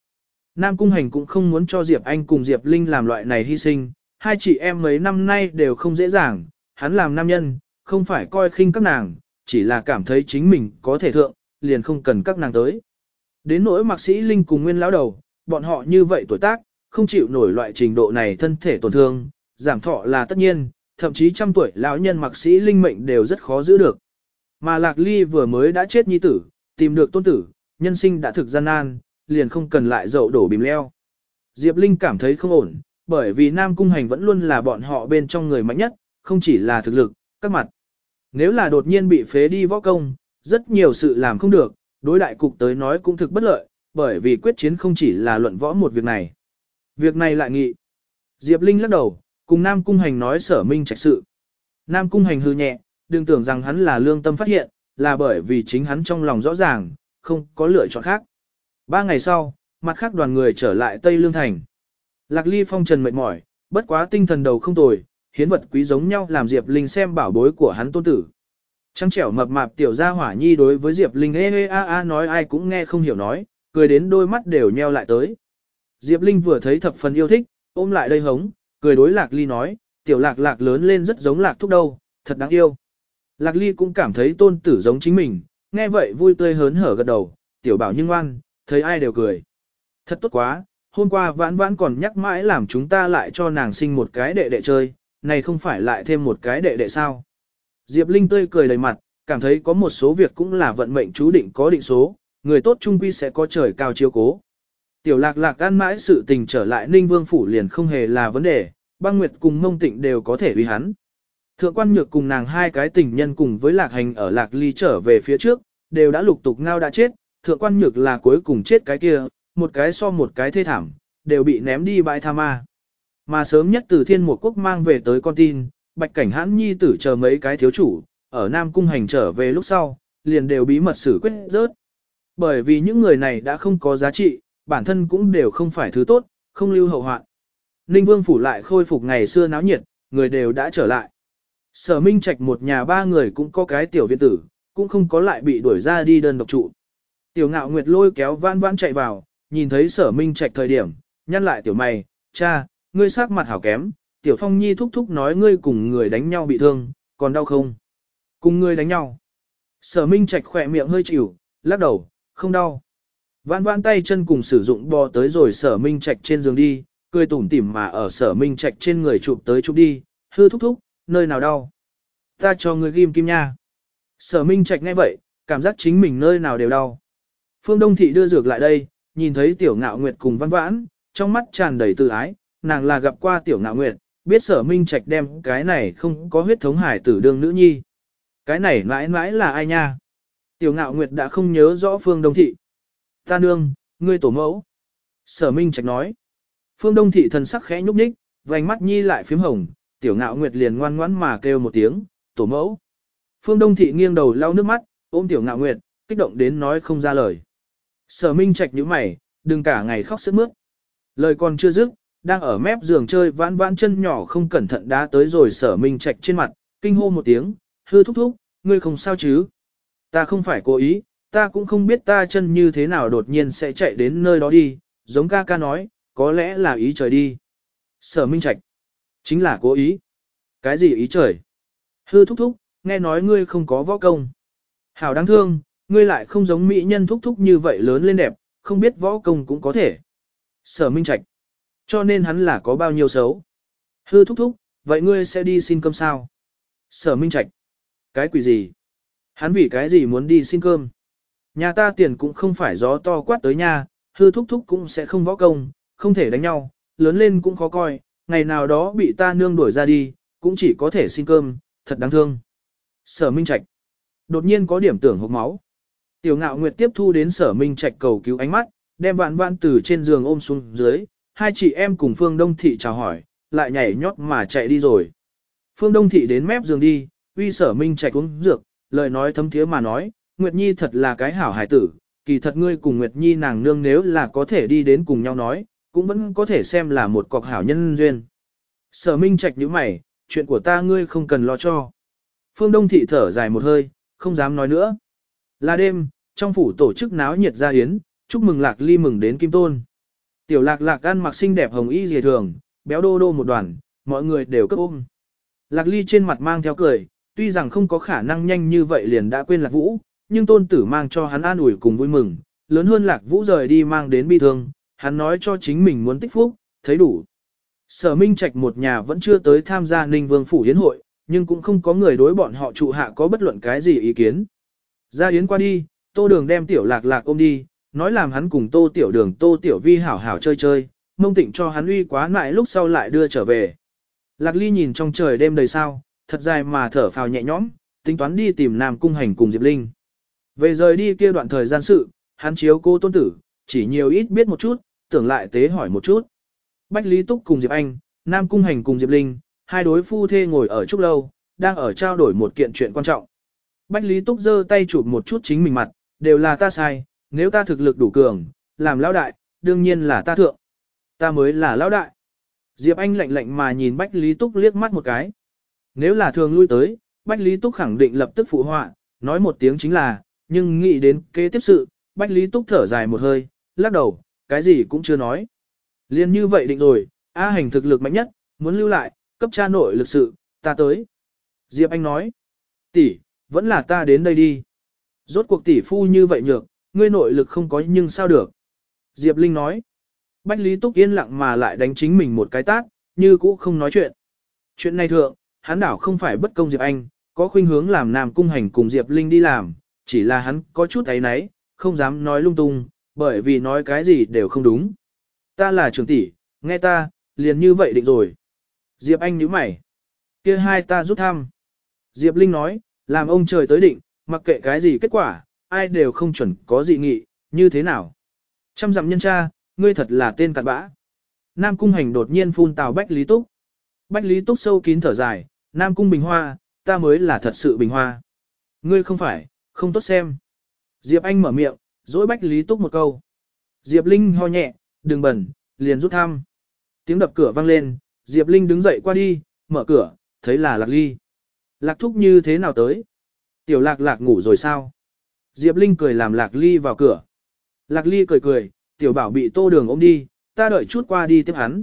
[SPEAKER 1] Nam Cung Hành cũng không muốn cho Diệp Anh cùng Diệp Linh làm loại này hy sinh, hai chị em mấy năm nay đều không dễ dàng, hắn làm nam nhân, không phải coi khinh các nàng, chỉ là cảm thấy chính mình có thể thượng, liền không cần các nàng tới. Đến nỗi mạc sĩ Linh cùng nguyên lão đầu, bọn họ như vậy tuổi tác, không chịu nổi loại trình độ này thân thể tổn thương, giảm thọ là tất nhiên, thậm chí trăm tuổi lão nhân mạc sĩ Linh mệnh đều rất khó giữ được. Mà Lạc Ly vừa mới đã chết nhi tử, tìm được tôn tử, nhân sinh đã thực gian nan, liền không cần lại dậu đổ bìm leo. Diệp Linh cảm thấy không ổn, bởi vì Nam Cung Hành vẫn luôn là bọn họ bên trong người mạnh nhất, không chỉ là thực lực, các mặt. Nếu là đột nhiên bị phế đi võ công, rất nhiều sự làm không được, đối đại cục tới nói cũng thực bất lợi, bởi vì quyết chiến không chỉ là luận võ một việc này. Việc này lại nghị. Diệp Linh lắc đầu, cùng Nam Cung Hành nói sở minh trạch sự. Nam Cung Hành hư nhẹ, đừng tưởng rằng hắn là lương tâm phát hiện, là bởi vì chính hắn trong lòng rõ ràng, không có lựa chọn khác. Ba ngày sau, mặt khác đoàn người trở lại Tây Lương Thành. Lạc Ly phong trần mệt mỏi, bất quá tinh thần đầu không tồi, hiến vật quý giống nhau làm Diệp Linh xem bảo bối của hắn tôn tử. Trăng trẻo mập mạp tiểu gia hỏa nhi đối với Diệp Linh ê ê a a nói ai cũng nghe không hiểu nói, cười đến đôi mắt đều nheo lại tới. Diệp Linh vừa thấy thập phần yêu thích, ôm lại đây hống, cười đối Lạc Ly nói, tiểu lạc lạc lớn lên rất giống lạc thúc đâu, thật đáng yêu. Lạc Ly cũng cảm thấy tôn tử giống chính mình, nghe vậy vui tươi hớn hở gật đầu, tiểu bảo nhưng ngoan, thấy ai đều cười. Thật tốt quá, hôm qua vãn vãn còn nhắc mãi làm chúng ta lại cho nàng sinh một cái đệ đệ chơi, này không phải lại thêm một cái đệ đệ sao. Diệp Linh tươi cười đầy mặt, cảm thấy có một số việc cũng là vận mệnh chú định có định số, người tốt trung quy sẽ có trời cao chiếu cố. Tiểu lạc lạc ăn mãi sự tình trở lại Ninh Vương Phủ liền không hề là vấn đề, băng nguyệt cùng mông tịnh đều có thể uy hắn. Thượng quan nhược cùng nàng hai cái tình nhân cùng với lạc hành ở lạc ly trở về phía trước, đều đã lục tục ngao đã chết, thượng quan nhược là cuối cùng chết cái kia, một cái so một cái thê thảm, đều bị ném đi bãi tha ma. Mà sớm nhất từ thiên một quốc mang về tới con tin, bạch cảnh hãn nhi tử chờ mấy cái thiếu chủ, ở Nam Cung hành trở về lúc sau, liền đều bí mật xử quyết rớt. Bởi vì những người này đã không có giá trị, bản thân cũng đều không phải thứ tốt, không lưu hậu hoạn. Ninh Vương phủ lại khôi phục ngày xưa náo nhiệt, người đều đã trở lại. Sở Minh Trạch một nhà ba người cũng có cái tiểu viện tử, cũng không có lại bị đuổi ra đi đơn độc trụ. Tiểu ngạo nguyệt lôi kéo vãn vãn chạy vào, nhìn thấy sở Minh Trạch thời điểm, nhăn lại tiểu mày, cha, ngươi sắc mặt hảo kém, tiểu phong nhi thúc thúc nói ngươi cùng người đánh nhau bị thương, còn đau không? Cùng ngươi đánh nhau. Sở Minh Trạch khỏe miệng hơi chịu, lắc đầu, không đau. Vãn vãn tay chân cùng sử dụng bò tới rồi sở Minh Trạch trên giường đi, cười tủm tỉm mà ở sở Minh Trạch trên người chụp tới chụp đi, hư thúc thúc, nơi nào đau. Ta cho ngươi ghim kim nha. Sở Minh Trạch nghe vậy, cảm giác chính mình nơi nào đều đau. Phương Đông Thị đưa dược lại đây, nhìn thấy tiểu ngạo nguyệt cùng văn vãn, trong mắt tràn đầy tự ái, nàng là gặp qua tiểu ngạo nguyệt, biết sở Minh Trạch đem cái này không có huyết thống hải tử đương nữ nhi. Cái này mãi mãi là ai nha? Tiểu ngạo nguyệt đã không nhớ rõ Phương Đông Thị. Ta nương, ngươi tổ mẫu. Sở Minh Trạch nói. Phương Đông Thị thần sắc khẽ nhúc nhích, vành mắt nhi lại phím hồng, tiểu ngạo nguyệt liền ngoan ngoãn mà kêu một tiếng, tổ mẫu. Phương Đông Thị nghiêng đầu lau nước mắt, ôm tiểu ngạo nguyệt, kích động đến nói không ra lời. Sở Minh Trạch nhíu mày, đừng cả ngày khóc sướt mướt. Lời còn chưa dứt, đang ở mép giường chơi vãn vãn chân nhỏ không cẩn thận đá tới rồi Sở Minh Trạch trên mặt, kinh hô một tiếng, hư thúc thúc, ngươi không sao chứ? Ta không phải cố ý, ta cũng không biết ta chân như thế nào đột nhiên sẽ chạy đến nơi đó đi, giống ca ca nói, có lẽ là ý trời đi. Sở Minh Trạch, chính là cố ý. Cái gì ý trời? Hư thúc thúc, nghe nói ngươi không có võ công. Hảo đáng thương, ngươi lại không giống mỹ nhân thúc thúc như vậy lớn lên đẹp, không biết võ công cũng có thể. Sở Minh Trạch, cho nên hắn là có bao nhiêu xấu. Hư thúc thúc, vậy ngươi sẽ đi xin cơm sao? Sở Minh Trạch, cái quỷ gì? Hắn vì cái gì muốn đi xin cơm? Nhà ta tiền cũng không phải gió to quát tới nhà, hư thúc thúc cũng sẽ không võ công, không thể đánh nhau, lớn lên cũng khó coi, ngày nào đó bị ta nương đuổi ra đi, cũng chỉ có thể xin cơm, thật đáng thương. Sở Minh Trạch đột nhiên có điểm tưởng hộp máu. Tiểu ngạo nguyệt tiếp thu đến sở Minh Trạch cầu cứu ánh mắt, đem vạn vạn từ trên giường ôm xuống dưới, hai chị em cùng Phương Đông Thị chào hỏi, lại nhảy nhót mà chạy đi rồi. Phương Đông Thị đến mép giường đi, uy sở Minh Trạch uống dược, lời nói thấm thiế mà nói, Nguyệt Nhi thật là cái hảo hải tử, kỳ thật ngươi cùng Nguyệt Nhi nàng nương nếu là có thể đi đến cùng nhau nói, cũng vẫn có thể xem là một cọc hảo nhân duyên. Sở Minh Trạch nhíu mày, chuyện của ta ngươi không cần lo cho. Phương Đông Thị thở dài một hơi, không dám nói nữa. Là đêm, trong phủ tổ chức náo nhiệt ra yến, chúc mừng Lạc Ly mừng đến Kim Tôn. Tiểu Lạc Lạc ăn mặc xinh đẹp hồng y dề thường, béo đô đô một đoàn, mọi người đều cấp ôm. Lạc Ly trên mặt mang theo cười, tuy rằng không có khả năng nhanh như vậy liền đã quên Lạc Vũ, nhưng tôn tử mang cho hắn an ủi cùng vui mừng, lớn hơn Lạc Vũ rời đi mang đến bi thương, hắn nói cho chính mình muốn tích phúc, thấy đủ. Sở Minh Trạch một nhà vẫn chưa tới tham gia Ninh Vương Phủ Yến hội, nhưng cũng không có người đối bọn họ trụ hạ có bất luận cái gì ý kiến. Ra Yến qua đi, Tô Đường đem Tiểu Lạc Lạc ôm đi, nói làm hắn cùng Tô Tiểu Đường Tô Tiểu Vi hảo hảo chơi chơi, mông tịnh cho hắn uy quá mại lúc sau lại đưa trở về. Lạc Ly nhìn trong trời đêm đầy sao, thật dài mà thở phào nhẹ nhõm, tính toán đi tìm Nam Cung Hành cùng Diệp Linh. Về rời đi kia đoạn thời gian sự, hắn chiếu cô tôn tử, chỉ nhiều ít biết một chút, tưởng lại tế hỏi một chút. Bách Lý Túc cùng Diệp Anh, Nam Cung Hành cùng Diệp Linh, hai đối phu thê ngồi ở trúc lâu, đang ở trao đổi một kiện chuyện quan trọng. Bách Lý Túc giơ tay chụp một chút chính mình mặt, đều là ta sai, nếu ta thực lực đủ cường, làm lão đại, đương nhiên là ta thượng. Ta mới là lão đại. Diệp Anh lạnh lạnh mà nhìn Bách Lý Túc liếc mắt một cái. Nếu là thường lui tới, Bách Lý Túc khẳng định lập tức phụ họa, nói một tiếng chính là, nhưng nghĩ đến kế tiếp sự, Bách Lý Túc thở dài một hơi, lắc đầu, cái gì cũng chưa nói. Liên như vậy định rồi, A hành thực lực mạnh nhất, muốn lưu lại, cấp cha nội lực sự, ta tới. Diệp Anh nói, tỷ, vẫn là ta đến đây đi. Rốt cuộc tỷ phu như vậy nhược, ngươi nội lực không có nhưng sao được. Diệp Linh nói, Bách Lý Túc yên lặng mà lại đánh chính mình một cái tát, như cũ không nói chuyện. Chuyện này thượng, hắn đảo không phải bất công Diệp Anh, có khuynh hướng làm Nam Cung Hành cùng Diệp Linh đi làm, chỉ là hắn có chút ấy nấy, không dám nói lung tung, bởi vì nói cái gì đều không đúng. Ta là trưởng tỷ, nghe ta, liền như vậy định rồi. Diệp Anh nhíu mày. kia hai ta rút thăm. Diệp Linh nói, làm ông trời tới định, mặc kệ cái gì kết quả, ai đều không chuẩn có dị nghị, như thế nào. Trăm dặm nhân cha, ngươi thật là tên cặn bã. Nam Cung Hành đột nhiên phun tào Bách Lý Túc. Bách Lý Túc sâu kín thở dài, Nam Cung Bình Hoa, ta mới là thật sự Bình Hoa. Ngươi không phải, không tốt xem. Diệp Anh mở miệng, dỗi Bách Lý Túc một câu. Diệp Linh ho nhẹ, đừng bẩn, liền rút thăm. Tiếng đập cửa vang lên, Diệp Linh đứng dậy qua đi, mở cửa, thấy là Lạc Ly. Lạc Thúc như thế nào tới? Tiểu Lạc Lạc ngủ rồi sao? Diệp Linh cười làm Lạc Ly vào cửa. Lạc Ly cười cười, tiểu bảo bị tô đường ôm đi, ta đợi chút qua đi tiếp hắn.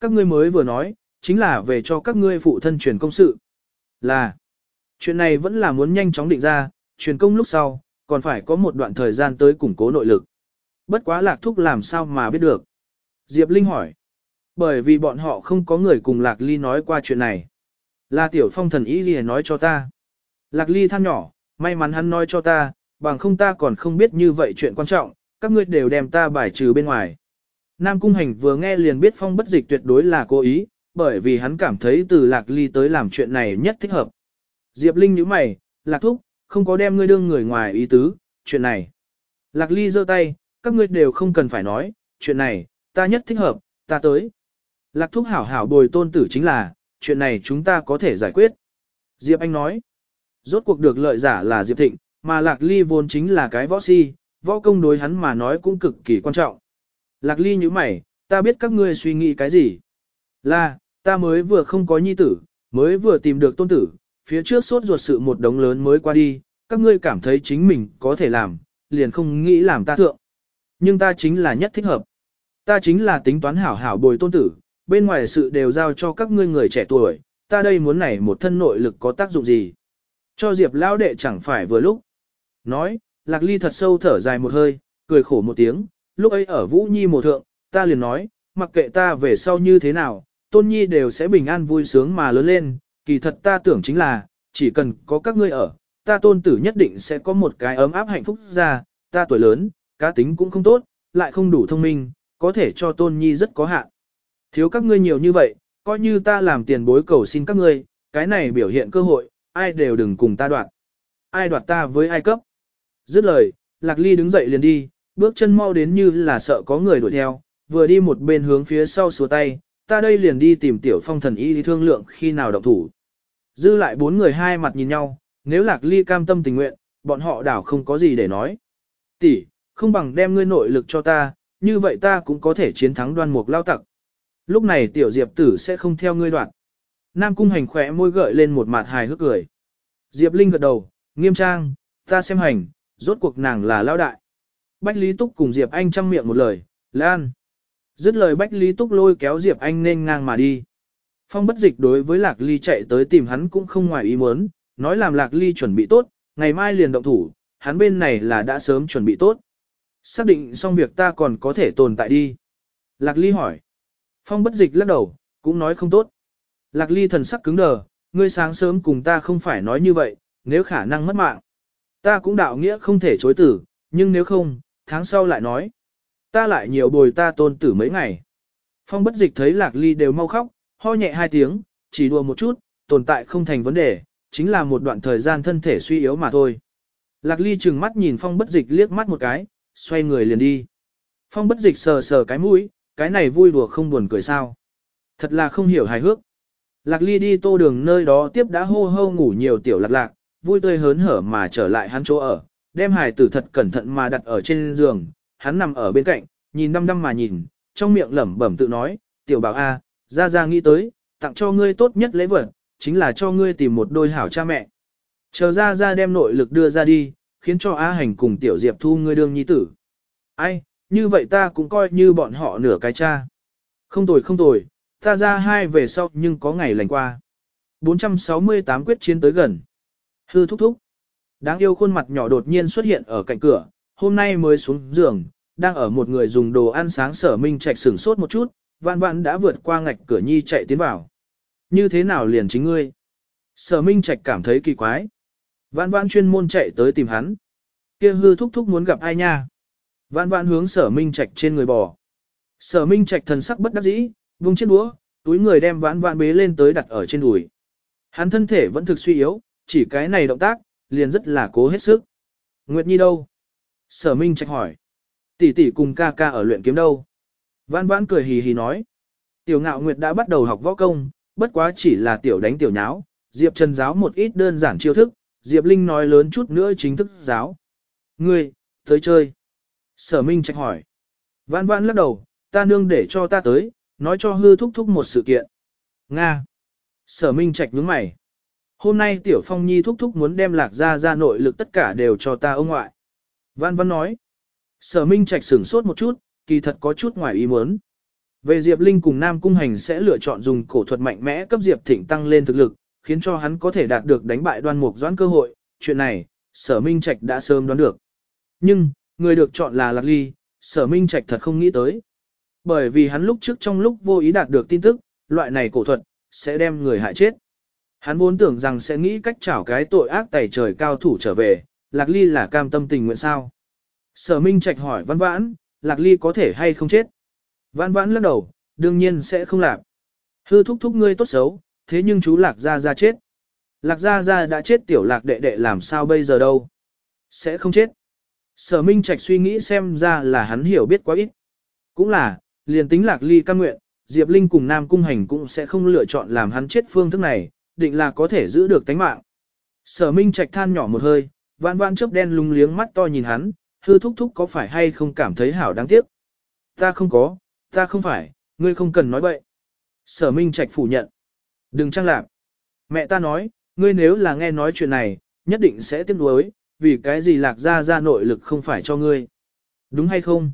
[SPEAKER 1] Các ngươi mới vừa nói, chính là về cho các ngươi phụ thân truyền công sự. Là, chuyện này vẫn là muốn nhanh chóng định ra, truyền công lúc sau, còn phải có một đoạn thời gian tới củng cố nội lực. Bất quá lạc thúc làm sao mà biết được. Diệp Linh hỏi. Bởi vì bọn họ không có người cùng Lạc Ly nói qua chuyện này. Là tiểu phong thần ý gì nói cho ta. Lạc Ly than nhỏ, may mắn hắn nói cho ta, bằng không ta còn không biết như vậy chuyện quan trọng, các ngươi đều đem ta bài trừ bên ngoài. Nam Cung Hành vừa nghe liền biết phong bất dịch tuyệt đối là cố ý, bởi vì hắn cảm thấy từ Lạc Ly tới làm chuyện này nhất thích hợp. Diệp Linh nhíu mày, Lạc Thúc, không có đem ngươi đương người ngoài ý tứ, chuyện này. Lạc Ly giơ tay, các ngươi đều không cần phải nói, chuyện này, ta nhất thích hợp, ta tới. Lạc Thúc hảo hảo bồi tôn tử chính là, chuyện này chúng ta có thể giải quyết. Diệp Anh nói, rốt cuộc được lợi giả là Diệp Thịnh, mà Lạc Ly vốn chính là cái võ si, võ công đối hắn mà nói cũng cực kỳ quan trọng. Lạc Ly như mày, ta biết các ngươi suy nghĩ cái gì. Là, ta mới vừa không có nhi tử, mới vừa tìm được tôn tử, phía trước sốt ruột sự một đống lớn mới qua đi, các ngươi cảm thấy chính mình có thể làm, liền không nghĩ làm ta thượng. Nhưng ta chính là nhất thích hợp. Ta chính là tính toán hảo hảo bồi tôn tử, bên ngoài sự đều giao cho các ngươi người trẻ tuổi, ta đây muốn này một thân nội lực có tác dụng gì. Cho Diệp lão đệ chẳng phải vừa lúc. Nói, Lạc Ly thật sâu thở dài một hơi, cười khổ một tiếng, lúc ấy ở Vũ Nhi một thượng, ta liền nói, mặc kệ ta về sau như thế nào, Tôn Nhi đều sẽ bình an vui sướng mà lớn lên, kỳ thật ta tưởng chính là, chỉ cần có các ngươi ở, ta tôn tử nhất định sẽ có một cái ấm áp hạnh phúc ra, ta tuổi lớn, cá tính cũng không tốt, lại không đủ thông minh, có thể cho Tôn Nhi rất có hạn. Thiếu các ngươi nhiều như vậy, coi như ta làm tiền bối cầu xin các ngươi, cái này biểu hiện cơ hội, ai đều đừng cùng ta đoạt. Ai đoạt ta với ai cấp. Dứt lời, Lạc Ly đứng dậy liền đi, bước chân mau đến như là sợ có người đuổi theo, vừa đi một bên hướng phía sau xua tay, ta đây liền đi tìm tiểu phong thần y thương lượng khi nào động thủ. Dư lại bốn người hai mặt nhìn nhau, nếu Lạc Ly cam tâm tình nguyện, bọn họ đảo không có gì để nói. Tỷ, không bằng đem ngươi nội lực cho ta, như vậy ta cũng có thể chiến thắng đoan mục lao tặc. Lúc này tiểu diệp tử sẽ không theo ngươi đoạn. Nam cung hành khỏe môi gợi lên một mặt hài hước cười. Diệp Linh gật đầu, nghiêm trang, ta xem hành, rốt cuộc nàng là lao đại. Bách Lý Túc cùng Diệp Anh chăm miệng một lời, Lan. Dứt lời Bách Lý Túc lôi kéo Diệp Anh nên ngang mà đi. Phong bất dịch đối với Lạc Ly chạy tới tìm hắn cũng không ngoài ý muốn, nói làm Lạc Ly chuẩn bị tốt, ngày mai liền động thủ, hắn bên này là đã sớm chuẩn bị tốt. Xác định xong việc ta còn có thể tồn tại đi. Lạc Ly hỏi. Phong bất dịch lắc đầu, cũng nói không tốt. Lạc Ly thần sắc cứng đờ, ngươi sáng sớm cùng ta không phải nói như vậy, nếu khả năng mất mạng. Ta cũng đạo nghĩa không thể chối tử, nhưng nếu không, tháng sau lại nói. Ta lại nhiều bồi ta tôn tử mấy ngày. Phong bất dịch thấy lạc ly đều mau khóc, ho nhẹ hai tiếng, chỉ đùa một chút, tồn tại không thành vấn đề, chính là một đoạn thời gian thân thể suy yếu mà thôi. Lạc ly trừng mắt nhìn phong bất dịch liếc mắt một cái, xoay người liền đi. Phong bất dịch sờ sờ cái mũi, cái này vui đùa không buồn cười sao. Thật là không hiểu hài hước. Lạc ly đi tô đường nơi đó tiếp đã hô hô ngủ nhiều tiểu lạc lạc, vui tươi hớn hở mà trở lại hắn chỗ ở, đem hài tử thật cẩn thận mà đặt ở trên giường, hắn nằm ở bên cạnh, nhìn đăm đăm mà nhìn, trong miệng lẩm bẩm tự nói, tiểu bảo A, ra ra nghĩ tới, tặng cho ngươi tốt nhất lễ vật, chính là cho ngươi tìm một đôi hảo cha mẹ. Chờ ra ra đem nội lực đưa ra đi, khiến cho A hành cùng tiểu diệp thu ngươi đương nhi tử. Ai, như vậy ta cũng coi như bọn họ nửa cái cha. Không tồi không tồi, ta ra hai về sau nhưng có ngày lành qua. 468 quyết chiến tới gần. Hư thúc thúc. Đáng yêu khuôn mặt nhỏ đột nhiên xuất hiện ở cạnh cửa, hôm nay mới xuống giường, đang ở một người dùng đồ ăn sáng sở minh trạch sửng sốt một chút, vạn vạn đã vượt qua ngạch cửa nhi chạy tiến vào. Như thế nào liền chính ngươi? Sở minh trạch cảm thấy kỳ quái. Vạn vạn chuyên môn chạy tới tìm hắn. kia hư thúc thúc muốn gặp ai nha. Vãn vãn hướng sở minh trạch trên người bò. Sở minh trạch thần sắc bất đắc dĩ, vung chiếc đũa, túi người đem vãn vãn bế lên tới đặt ở trên đùi. Hắn thân thể vẫn thực suy yếu, chỉ cái này động tác, liền rất là cố hết sức. Nguyệt Nhi đâu? Sở Minh Trạch hỏi. Tỷ tỷ cùng ca ca ở luyện kiếm đâu? Vãn vãn cười hì hì nói. Tiểu ngạo Nguyệt đã bắt đầu học võ công, bất quá chỉ là tiểu đánh tiểu nháo, Diệp Trần giáo một ít đơn giản chiêu thức, Diệp Linh nói lớn chút nữa chính thức giáo. Ngươi, tới chơi. Sở Minh Trạch hỏi. Vãn vãn lắc đầu, ta nương để cho ta tới, nói cho hư thúc thúc một sự kiện. Nga. Sở Minh Trạch nhướng mày. Hôm nay Tiểu Phong Nhi thúc thúc muốn đem lạc ra ra nội lực tất cả đều cho ta ông ngoại. Vãn Văn nói. Sở Minh Trạch sửng sốt một chút, kỳ thật có chút ngoài ý muốn. Về Diệp Linh cùng Nam Cung Hành sẽ lựa chọn dùng cổ thuật mạnh mẽ cấp Diệp Thịnh tăng lên thực lực, khiến cho hắn có thể đạt được đánh bại đoan mục doãn cơ hội. Chuyện này, Sở Minh Trạch đã sớm đoán được. Nhưng, người được chọn là Lạc Ly, Sở Minh Trạch thật không nghĩ tới. Bởi vì hắn lúc trước trong lúc vô ý đạt được tin tức, loại này cổ thuật, sẽ đem người hại chết. Hắn vốn tưởng rằng sẽ nghĩ cách trảo cái tội ác tẩy trời cao thủ trở về, Lạc Ly là cam tâm tình nguyện sao. Sở Minh Trạch hỏi Văn Vãn, Lạc Ly có thể hay không chết? Văn Vãn lắc đầu, đương nhiên sẽ không làm. Hư thúc thúc ngươi tốt xấu, thế nhưng chú Lạc Gia Gia chết. Lạc Gia Gia đã chết tiểu Lạc đệ đệ làm sao bây giờ đâu? Sẽ không chết. Sở Minh Trạch suy nghĩ xem ra là hắn hiểu biết quá ít. Cũng là, liền tính Lạc Ly cam nguyện, Diệp Linh cùng Nam Cung Hành cũng sẽ không lựa chọn làm hắn chết phương thức này, định là có thể giữ được tánh mạng. Sở Minh Trạch than nhỏ một hơi, vạn vạn chớp đen lung liếng mắt to nhìn hắn, hư thúc thúc có phải hay không cảm thấy hảo đáng tiếc. Ta không có, ta không phải, ngươi không cần nói bậy. Sở Minh Trạch phủ nhận. Đừng trang lạc. Mẹ ta nói, ngươi nếu là nghe nói chuyện này, nhất định sẽ tiếc nuối, vì cái gì lạc ra ra nội lực không phải cho ngươi. Đúng hay không?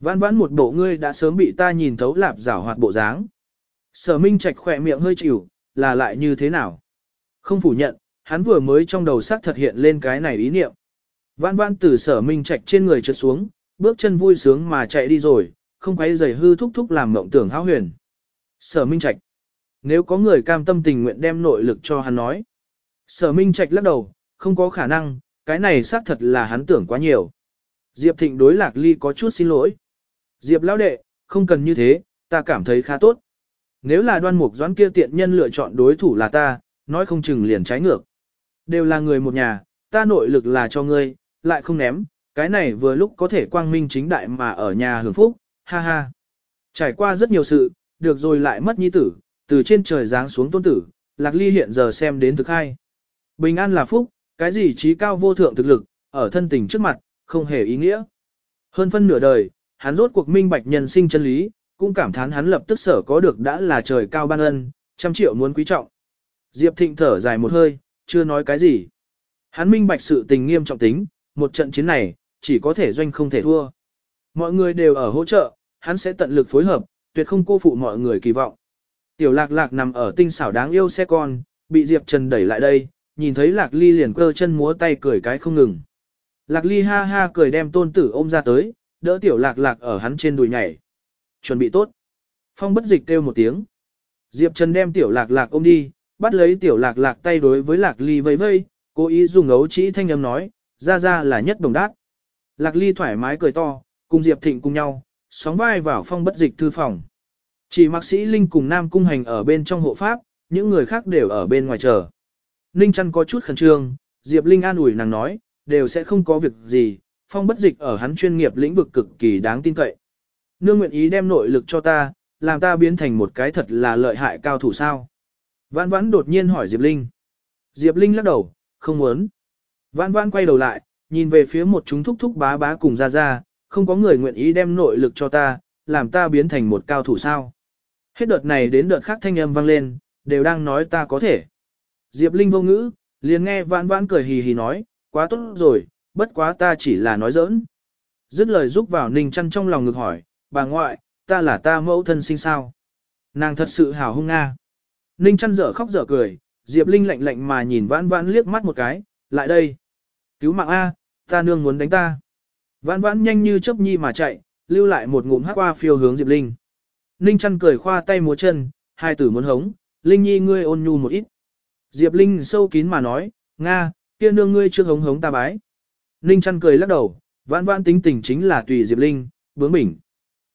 [SPEAKER 1] Vãn vãn một bộ ngươi đã sớm bị ta nhìn thấu lạp giả hoạt bộ dáng. Sở Minh Trạch khỏe miệng hơi chịu, là lại như thế nào? Không phủ nhận, hắn vừa mới trong đầu sắc thật hiện lên cái này ý niệm. Vãn vãn từ sở Minh Trạch trên người trượt xuống, bước chân vui sướng mà chạy đi rồi, không quấy giày hư thúc thúc làm mộng tưởng hão huyền. Sở Minh Trạch. Nếu có người cam tâm tình nguyện đem nội lực cho hắn nói. Sở Minh Trạch lắc đầu, không có khả năng, cái này xác thật là hắn tưởng quá nhiều. Diệp Thịnh đối Lạc Ly có chút xin lỗi. Diệp lão đệ, không cần như thế, ta cảm thấy khá tốt. Nếu là đoan mục doãn kia tiện nhân lựa chọn đối thủ là ta, nói không chừng liền trái ngược. Đều là người một nhà, ta nội lực là cho ngươi, lại không ném, cái này vừa lúc có thể quang minh chính đại mà ở nhà hưởng phúc, ha ha. Trải qua rất nhiều sự, được rồi lại mất nhi tử, từ trên trời giáng xuống tôn tử, lạc ly hiện giờ xem đến thực hai. Bình an là phúc, cái gì trí cao vô thượng thực lực, ở thân tình trước mặt, không hề ý nghĩa. Hơn phân nửa đời, hắn rốt cuộc minh bạch nhân sinh chân lý, cũng cảm thán hắn lập tức sở có được đã là trời cao ban ân, trăm triệu muốn quý trọng. Diệp Thịnh thở dài một hơi, chưa nói cái gì. Hắn minh bạch sự tình nghiêm trọng tính, một trận chiến này, chỉ có thể doanh không thể thua. Mọi người đều ở hỗ trợ, hắn sẽ tận lực phối hợp, tuyệt không cô phụ mọi người kỳ vọng. Tiểu lạc lạc nằm ở tinh xảo đáng yêu xe con, bị Diệp Trần đẩy lại đây, nhìn thấy lạc ly liền cơ chân múa tay cười cái không ngừng. Lạc ly ha ha cười đem tôn tử ôm ra tới, đỡ tiểu lạc lạc ở hắn trên đùi nhảy. Chuẩn bị tốt. Phong bất dịch kêu một tiếng. Diệp Trần đem tiểu lạc lạc ôm đi, bắt lấy tiểu lạc lạc tay đối với lạc ly vây vây, cố ý dùng ấu chỉ thanh âm nói, ra ra là nhất đồng đát. Lạc ly thoải mái cười to, cùng Diệp Thịnh cùng nhau, sóng vai vào phong bất dịch thư phòng. Chỉ mạc sĩ Linh cùng Nam Cung Hành ở bên trong hộ pháp, những người khác đều ở bên ngoài chờ. Ninh chăn có chút khẩn trương, Diệp Linh an ủi nàng nói, đều sẽ không có việc gì, phong bất dịch ở hắn chuyên nghiệp lĩnh vực cực kỳ đáng tin cậy. Nương nguyện ý đem nội lực cho ta, làm ta biến thành một cái thật là lợi hại cao thủ sao. Vãn vãn đột nhiên hỏi Diệp Linh. Diệp Linh lắc đầu, không muốn. Vãn vãn quay đầu lại, nhìn về phía một chúng thúc thúc bá bá cùng ra ra, không có người nguyện ý đem nội lực cho ta, làm ta biến thành một cao thủ sao. Hết đợt này đến đợt khác thanh âm vang lên, đều đang nói ta có thể. Diệp Linh vô ngữ, liền nghe vãn vãn cười hì hì nói, quá tốt rồi, bất quá ta chỉ là nói giỡn. Dứt lời giúp vào ninh chăn trong lòng ngực hỏi, bà ngoại, ta là ta mẫu thân sinh sao. Nàng thật sự hào hung nga. Ninh chăn dở khóc dở cười, Diệp Linh lạnh lạnh mà nhìn vãn vãn liếc mắt một cái, lại đây. Cứu mạng A, ta nương muốn đánh ta. Vãn vãn nhanh như chớp nhi mà chạy, lưu lại một ngụm hát qua phiêu hướng Diệp Linh. Ninh chăn cười khoa tay múa chân, hai tử muốn hống, Linh nhi ngươi ôn nhu một ít. Diệp Linh sâu kín mà nói, Nga, kia nương ngươi chưa hống hống ta bái. Ninh chăn cười lắc đầu, vãn vãn tính tình chính là tùy Diệp Linh, bướng bỉnh.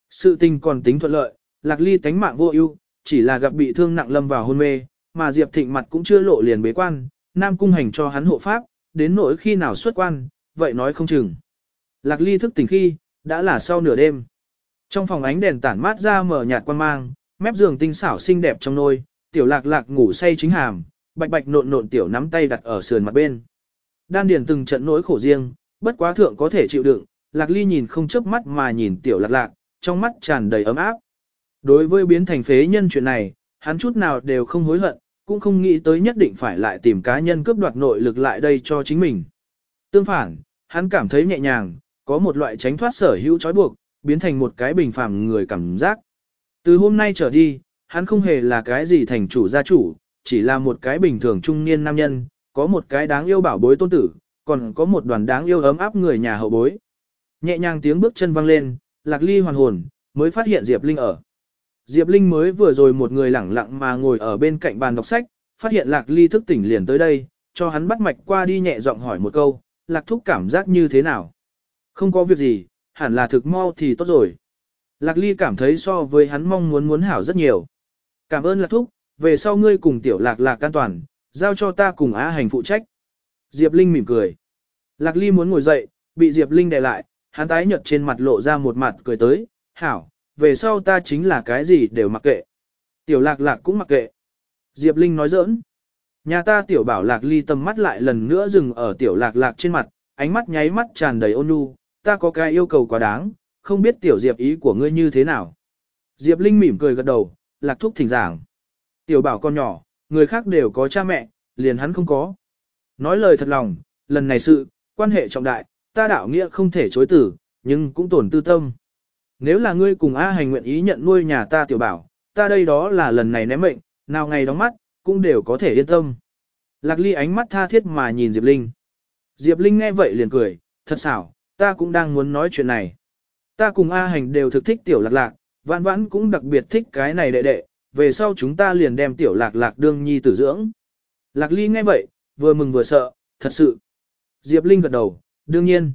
[SPEAKER 1] Sự tình còn tính thuận lợi, Lạc Ly tánh mạng vô ưu, chỉ là gặp bị thương nặng lâm vào hôn mê, mà Diệp Thịnh mặt cũng chưa lộ liền bế quan, Nam cung hành cho hắn hộ pháp, đến nỗi khi nào xuất quan, vậy nói không chừng. Lạc Ly thức tỉnh khi, đã là sau nửa đêm. Trong phòng ánh đèn tản mát ra mở nhạt quan mang, mép giường tinh xảo xinh đẹp trong nôi, tiểu lạc lạc ngủ say chính hàm, bạch bạch nộn nộn tiểu nắm tay đặt ở sườn mặt bên. Đan điền từng trận nỗi khổ riêng, bất quá thượng có thể chịu đựng, lạc ly nhìn không chớp mắt mà nhìn tiểu lạc lạc, trong mắt tràn đầy ấm áp. Đối với biến thành phế nhân chuyện này, hắn chút nào đều không hối hận, cũng không nghĩ tới nhất định phải lại tìm cá nhân cướp đoạt nội lực lại đây cho chính mình. Tương phản, hắn cảm thấy nhẹ nhàng, có một loại tránh thoát sở hữu trói buộc, biến thành một cái bình phàm người cảm giác. Từ hôm nay trở đi, hắn không hề là cái gì thành chủ gia chủ, chỉ là một cái bình thường trung niên nam nhân, có một cái đáng yêu bảo bối tôn tử, còn có một đoàn đáng yêu ấm áp người nhà hậu bối. Nhẹ nhàng tiếng bước chân vang lên, Lạc Ly hoàn hồn, mới phát hiện Diệp Linh ở. Diệp Linh mới vừa rồi một người lẳng lặng mà ngồi ở bên cạnh bàn đọc sách, phát hiện Lạc Ly thức tỉnh liền tới đây, cho hắn bắt mạch qua đi nhẹ giọng hỏi một câu, Lạc Thúc cảm giác như thế nào? Không có việc gì, hẳn là thực mau thì tốt rồi. Lạc Ly cảm thấy so với hắn mong muốn muốn hảo rất nhiều. Cảm ơn Lạc Thúc, về sau ngươi cùng tiểu Lạc Lạc an toàn, giao cho ta cùng Á Hành phụ trách. Diệp Linh mỉm cười. Lạc Ly muốn ngồi dậy, bị Diệp Linh đè lại, hắn tái nhợt trên mặt lộ ra một mặt cười tới, hảo, về sau ta chính là cái gì đều mặc kệ. Tiểu Lạc Lạc cũng mặc kệ. Diệp Linh nói giỡn. Nhà ta tiểu bảo Lạc Ly tầm mắt lại lần nữa dừng ở tiểu Lạc Lạc trên mặt, ánh mắt nháy mắt tràn đầy ôn nhu, ta có cái yêu cầu quá đáng, không biết tiểu Diệp ý của ngươi như thế nào. Diệp Linh mỉm cười gật đầu, lạc thúc thỉnh giảng. Tiểu bảo con nhỏ, người khác đều có cha mẹ, liền hắn không có. Nói lời thật lòng, lần này sự, quan hệ trọng đại, ta đạo nghĩa không thể chối tử, nhưng cũng tổn tư tâm. Nếu là ngươi cùng A hành nguyện ý nhận nuôi nhà ta tiểu bảo, ta đây đó là lần này ném mệnh, nào ngày đóng mắt, cũng đều có thể yên tâm. Lạc ly ánh mắt tha thiết mà nhìn Diệp Linh. Diệp Linh nghe vậy liền cười, thật xảo, ta cũng đang muốn nói chuyện này. Ta cùng A hành đều thực thích tiểu lạc lạc, vãn vãn cũng đặc biệt thích cái này đệ đệ, về sau chúng ta liền đem tiểu lạc lạc đương nhi tử dưỡng. Lạc ly nghe vậy, vừa mừng vừa sợ, thật sự. Diệp Linh gật đầu, đương nhiên.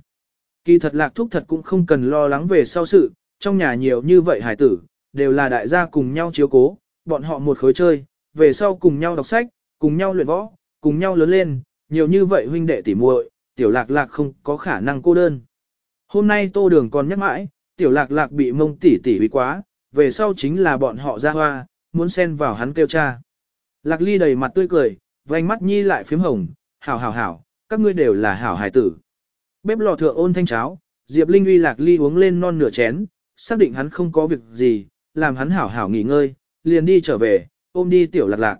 [SPEAKER 1] Kỳ thật lạc thúc thật cũng không cần lo lắng về sau sự, trong nhà nhiều như vậy hải tử, đều là đại gia cùng nhau chiếu cố, bọn họ một khối chơi, về sau cùng nhau đọc sách, cùng nhau luyện võ, cùng nhau lớn lên, nhiều như vậy huynh đệ tỉ muội, tiểu lạc lạc không có khả năng cô đơn. Hôm nay tô đường còn nhắc mãi, tiểu lạc lạc bị mông tỉ tỉ uy quá, về sau chính là bọn họ ra hoa, muốn xen vào hắn kêu cha. Lạc ly đầy mặt tươi cười, vành mắt nhi lại phím hồng, hảo hảo hảo, các ngươi đều là hảo hải tử. Bếp lò thượng ôn thanh cháo, Diệp Linh uy lạc ly uống lên non nửa chén, xác định hắn không có việc gì, làm hắn hảo hảo nghỉ ngơi, liền đi trở về, ôm đi tiểu lạc lạc.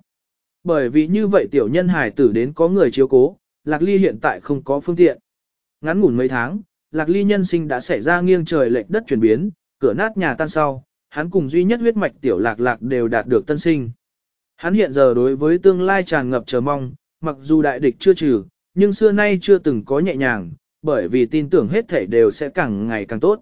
[SPEAKER 1] Bởi vì như vậy tiểu nhân hải tử đến có người chiếu cố, lạc ly hiện tại không có phương tiện. Ngắn ngủn mấy tháng, lạc ly nhân sinh đã xảy ra nghiêng trời lệch đất chuyển biến, cửa nát nhà tan sau, hắn cùng duy nhất huyết mạch tiểu lạc lạc đều đạt được tân sinh. Hắn hiện giờ đối với tương lai tràn ngập chờ mong, mặc dù đại địch chưa trừ, nhưng xưa nay chưa từng có nhẹ nhàng, bởi vì tin tưởng hết thể đều sẽ càng ngày càng tốt.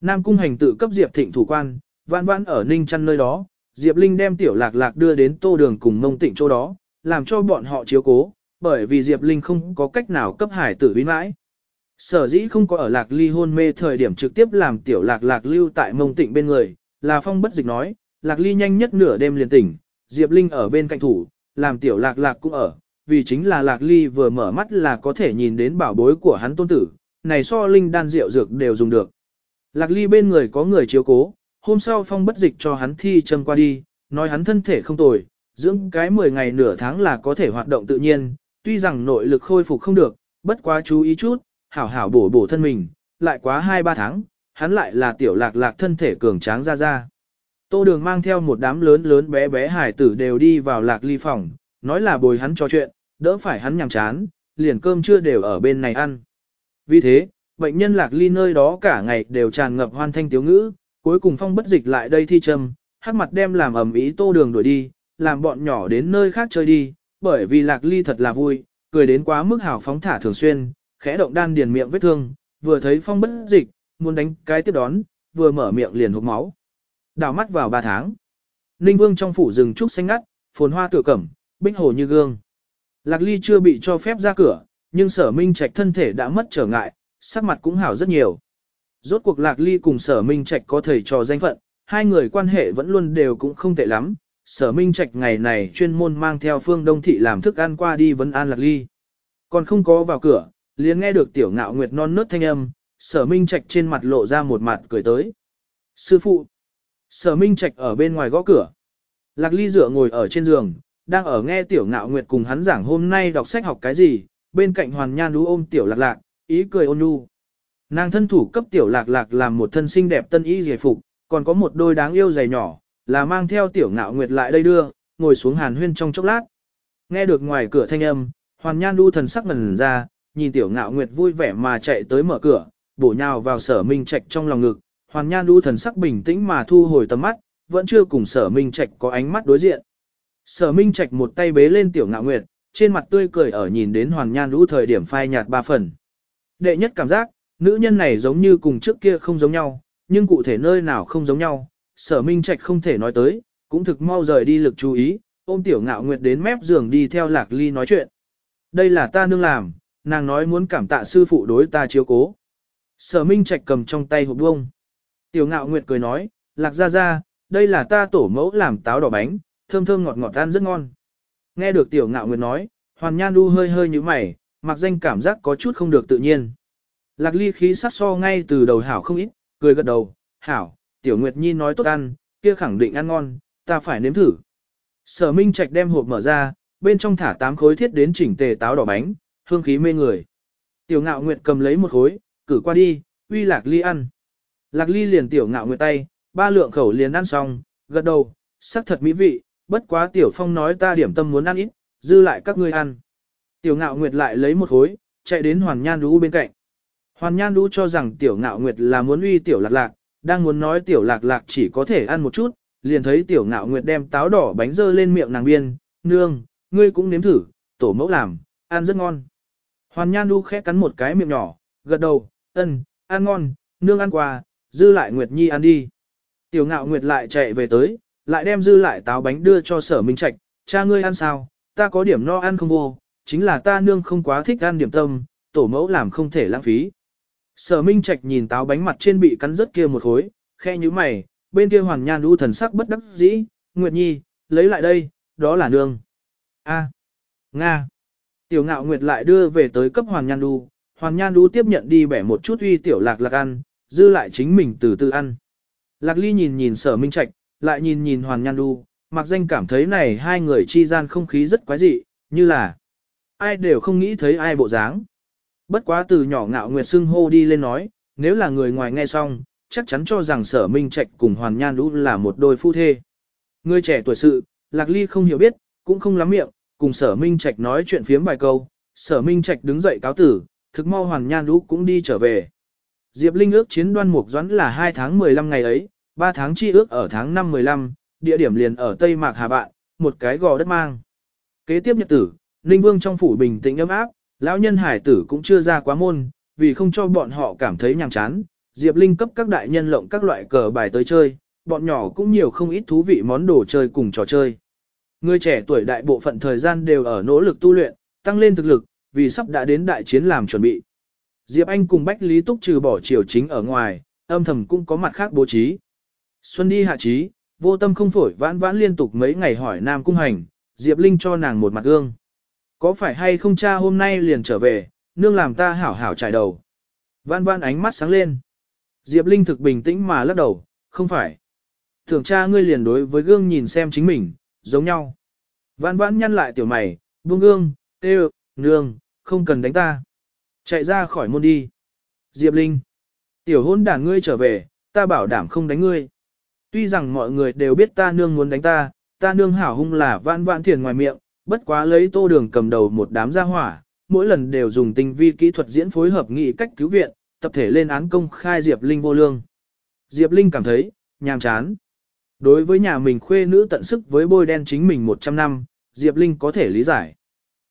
[SPEAKER 1] Nam cung hành tự cấp Diệp Thịnh thủ quan, vãn vãn ở Ninh chăn nơi đó, Diệp Linh đem tiểu lạc lạc đưa đến tô đường cùng mông tịnh chỗ đó, làm cho bọn họ chiếu cố, bởi vì Diệp Linh không có cách nào cấp hải tử bí mãi. Sở dĩ không có ở lạc ly hôn mê thời điểm trực tiếp làm tiểu lạc lạc lưu tại mông tịnh bên người, là phong bất dịch nói, lạc ly nhanh nhất nửa đêm liền tỉnh, Diệp Linh ở bên cạnh thủ, làm tiểu lạc lạc cũng ở, vì chính là lạc ly vừa mở mắt là có thể nhìn đến bảo bối của hắn tôn tử, này so linh đan rượu dược đều dùng được. Lạc ly bên người có người chiếu cố, hôm sau phong bất dịch cho hắn thi châm qua đi, nói hắn thân thể không tồi, dưỡng cái 10 ngày nửa tháng là có thể hoạt động tự nhiên, tuy rằng nội lực khôi phục không được, bất quá chú ý chút, hảo hảo bổ bổ thân mình, lại quá 2-3 tháng, hắn lại là tiểu lạc lạc thân thể cường tráng ra ra. Tô đường mang theo một đám lớn lớn bé bé hải tử đều đi vào lạc ly phòng, nói là bồi hắn trò chuyện, đỡ phải hắn nhàm chán, liền cơm chưa đều ở bên này ăn. Vì thế, bệnh nhân lạc ly nơi đó cả ngày đều tràn ngập hoan thanh tiếu ngữ, cuối cùng phong bất dịch lại đây thi châm, hắc mặt đem làm ẩm ý tô đường đuổi đi, làm bọn nhỏ đến nơi khác chơi đi, bởi vì lạc ly thật là vui, cười đến quá mức hào phóng thả thường xuyên, khẽ động đan điền miệng vết thương, vừa thấy phong bất dịch, muốn đánh cái tiếp đón, vừa mở miệng liền hụt máu. Đào mắt vào ba tháng. Ninh Vương trong phủ rừng trúc xanh ngắt, phồn hoa tựa cẩm, bích hồ như gương. Lạc Ly chưa bị cho phép ra cửa, nhưng sở minh trạch thân thể đã mất trở ngại, sắc mặt cũng hảo rất nhiều. Rốt cuộc Lạc Ly cùng Sở Minh Trạch có thầy trò danh phận, hai người quan hệ vẫn luôn đều cũng không tệ lắm. Sở Minh Trạch ngày này chuyên môn mang theo Phương Đông Thị làm thức ăn qua đi vấn an Lạc Ly. Còn không có vào cửa, liền nghe được tiểu ngạo nguyệt non nớt thanh âm, Sở Minh Trạch trên mặt lộ ra một mặt cười tới. Sư phụ! Sở Minh Trạch ở bên ngoài gõ cửa. Lạc Ly dựa ngồi ở trên giường, đang ở nghe tiểu ngạo nguyệt cùng hắn giảng hôm nay đọc sách học cái gì, bên cạnh hoàn nhan đú ôm tiểu lạc lạc, ý cười ôn nhu. Nàng thân thủ cấp tiểu lạc lạc làm một thân xinh đẹp tân y giải phục, còn có một đôi đáng yêu giày nhỏ, là mang theo tiểu ngạo nguyệt lại đây đưa, ngồi xuống hàn huyên trong chốc lát. Nghe được ngoài cửa thanh âm, hoàn nhan đu thần sắc ngần ra, nhìn tiểu ngạo nguyệt vui vẻ mà chạy tới mở cửa, bổ nhào vào sở minh trạch trong lòng ngực, hoàn nhan đu thần sắc bình tĩnh mà thu hồi tầm mắt, vẫn chưa cùng sở minh trạch có ánh mắt đối diện. Sở minh trạch một tay bế lên tiểu ngạo nguyệt, trên mặt tươi cười ở nhìn đến hoàn nhan đu thời điểm phai nhạt ba phần. Đệ nhất cảm giác, nữ nhân này giống như cùng trước kia không giống nhau, nhưng cụ thể nơi nào không giống nhau, sở minh trạch không thể nói tới, cũng thực mau rời đi lực chú ý, ôm tiểu ngạo nguyệt đến mép giường đi theo lạc ly nói chuyện. Đây là ta nương làm, nàng nói muốn cảm tạ sư phụ đối ta chiếu cố. Sở minh trạch cầm trong tay hộp bông. Tiểu ngạo nguyệt cười nói, lạc gia gia, đây là ta tổ mẫu làm táo đỏ bánh, thơm thơm ngọt ngọt ăn rất ngon. Nghe được tiểu ngạo nguyệt nói, hoàn nhan Du hơi hơi như mày, mặc danh cảm giác có chút không được tự nhiên. Lạc ly khí sát so ngay từ đầu hảo không ít, cười gật đầu, hảo, tiểu nguyệt nhi nói tốt ăn, kia khẳng định ăn ngon, ta phải nếm thử. Sở Minh Trạch đem hộp mở ra, bên trong thả tám khối thiết đến chỉnh tề táo đỏ bánh, hương khí mê người. Tiểu ngạo nguyệt cầm lấy một khối, cử qua đi, uy lạc ly ăn. Lạc ly liền tiểu ngạo nguyệt tay, ba lượng khẩu liền ăn xong, gật đầu, sắc thật mỹ vị, bất quá tiểu phong nói ta điểm tâm muốn ăn ít, dư lại các ngươi ăn. Tiểu ngạo nguyệt lại lấy một khối, chạy đến hoàn nhan đú bên cạnh. Hoàn nhan đú cho rằng tiểu ngạo nguyệt là muốn uy tiểu lạc lạc, đang muốn nói tiểu lạc lạc chỉ có thể ăn một chút, liền thấy tiểu ngạo nguyệt đem táo đỏ bánh dơ lên miệng nàng biên, nương, ngươi cũng nếm thử, tổ mẫu làm, ăn rất ngon. Hoàn nhan đu khẽ cắn một cái miệng nhỏ, gật đầu, ân, ăn ngon, nương ăn quà, dư lại Nguyệt Nhi ăn đi. Tiểu ngạo Nguyệt lại chạy về tới, lại đem dư lại táo bánh đưa cho sở minh trạch, cha ngươi ăn sao, ta có điểm no ăn không vô, chính là ta nương không quá thích ăn điểm tâm, tổ mẫu làm không thể lãng phí. Sở minh trạch nhìn táo bánh mặt trên bị cắn rớt kia một khối, khe như mày, bên kia hoàng nhan đu thần sắc bất đắc dĩ, Nguyệt Nhi, lấy lại đây, đó là nương. A. Nga. Tiểu ngạo Nguyệt lại đưa về tới cấp hoàng nhan đu, hoàng nhan đu tiếp nhận đi bẻ một chút uy tiểu lạc lạc ăn, dư lại chính mình từ từ ăn. Lạc ly nhìn nhìn sở minh trạch, lại nhìn nhìn hoàng nhan đu, mặc danh cảm thấy này hai người chi gian không khí rất quái dị, như là ai đều không nghĩ thấy ai bộ dáng. Bất quá từ nhỏ ngạo nguyệt xưng hô đi lên nói, nếu là người ngoài nghe xong, chắc chắn cho rằng sở minh trạch cùng hoàn nhan Đu là một đôi phu thê. Người trẻ tuổi sự, lạc ly không hiểu biết, cũng không lắm miệng, cùng sở minh trạch nói chuyện phiếm vài câu, sở minh trạch đứng dậy cáo tử, thực mau hoàn nhan Lũ cũng đi trở về. Diệp Linh ước chiến đoan mục doãn là 2 tháng 15 ngày ấy, 3 tháng chi ước ở tháng 5 15, địa điểm liền ở Tây Mạc Hà Bạn, một cái gò đất mang. Kế tiếp nhật tử, Ninh Vương trong phủ bình tĩnh ấm áp, lão nhân hải tử cũng chưa ra quá môn, vì không cho bọn họ cảm thấy nhàm chán, Diệp Linh cấp các đại nhân lộng các loại cờ bài tới chơi, bọn nhỏ cũng nhiều không ít thú vị món đồ chơi cùng trò chơi. Người trẻ tuổi đại bộ phận thời gian đều ở nỗ lực tu luyện, tăng lên thực lực, vì sắp đã đến đại chiến làm chuẩn bị. Diệp Anh cùng Bách Lý Túc trừ bỏ triều chính ở ngoài, âm thầm cũng có mặt khác bố trí. Xuân đi hạ trí, vô tâm không phổi vãn vãn liên tục mấy ngày hỏi Nam Cung Hành, Diệp Linh cho nàng một mặt gương. Có phải hay không cha hôm nay liền trở về, nương làm ta hảo hảo trải đầu. Vãn vãn ánh mắt sáng lên. Diệp Linh thực bình tĩnh mà lắc đầu, không phải. Thường cha ngươi liền đối với gương nhìn xem chính mình, giống nhau. Vãn vãn nhăn lại tiểu mày, buông gương, tê nương, không cần đánh ta. Chạy ra khỏi môn đi. Diệp Linh. Tiểu hôn đàn ngươi trở về, ta bảo đảm không đánh ngươi. Tuy rằng mọi người đều biết ta nương muốn đánh ta, ta nương hảo hung là vãn vãn thiền ngoài miệng, bất quá lấy tô đường cầm đầu một đám gia hỏa, mỗi lần đều dùng tinh vi kỹ thuật diễn phối hợp nghị cách cứu viện, tập thể lên án công khai Diệp Linh vô lương. Diệp Linh cảm thấy, nhàm chán. Đối với nhà mình khuê nữ tận sức với bôi đen chính mình 100 năm, Diệp Linh có thể lý giải.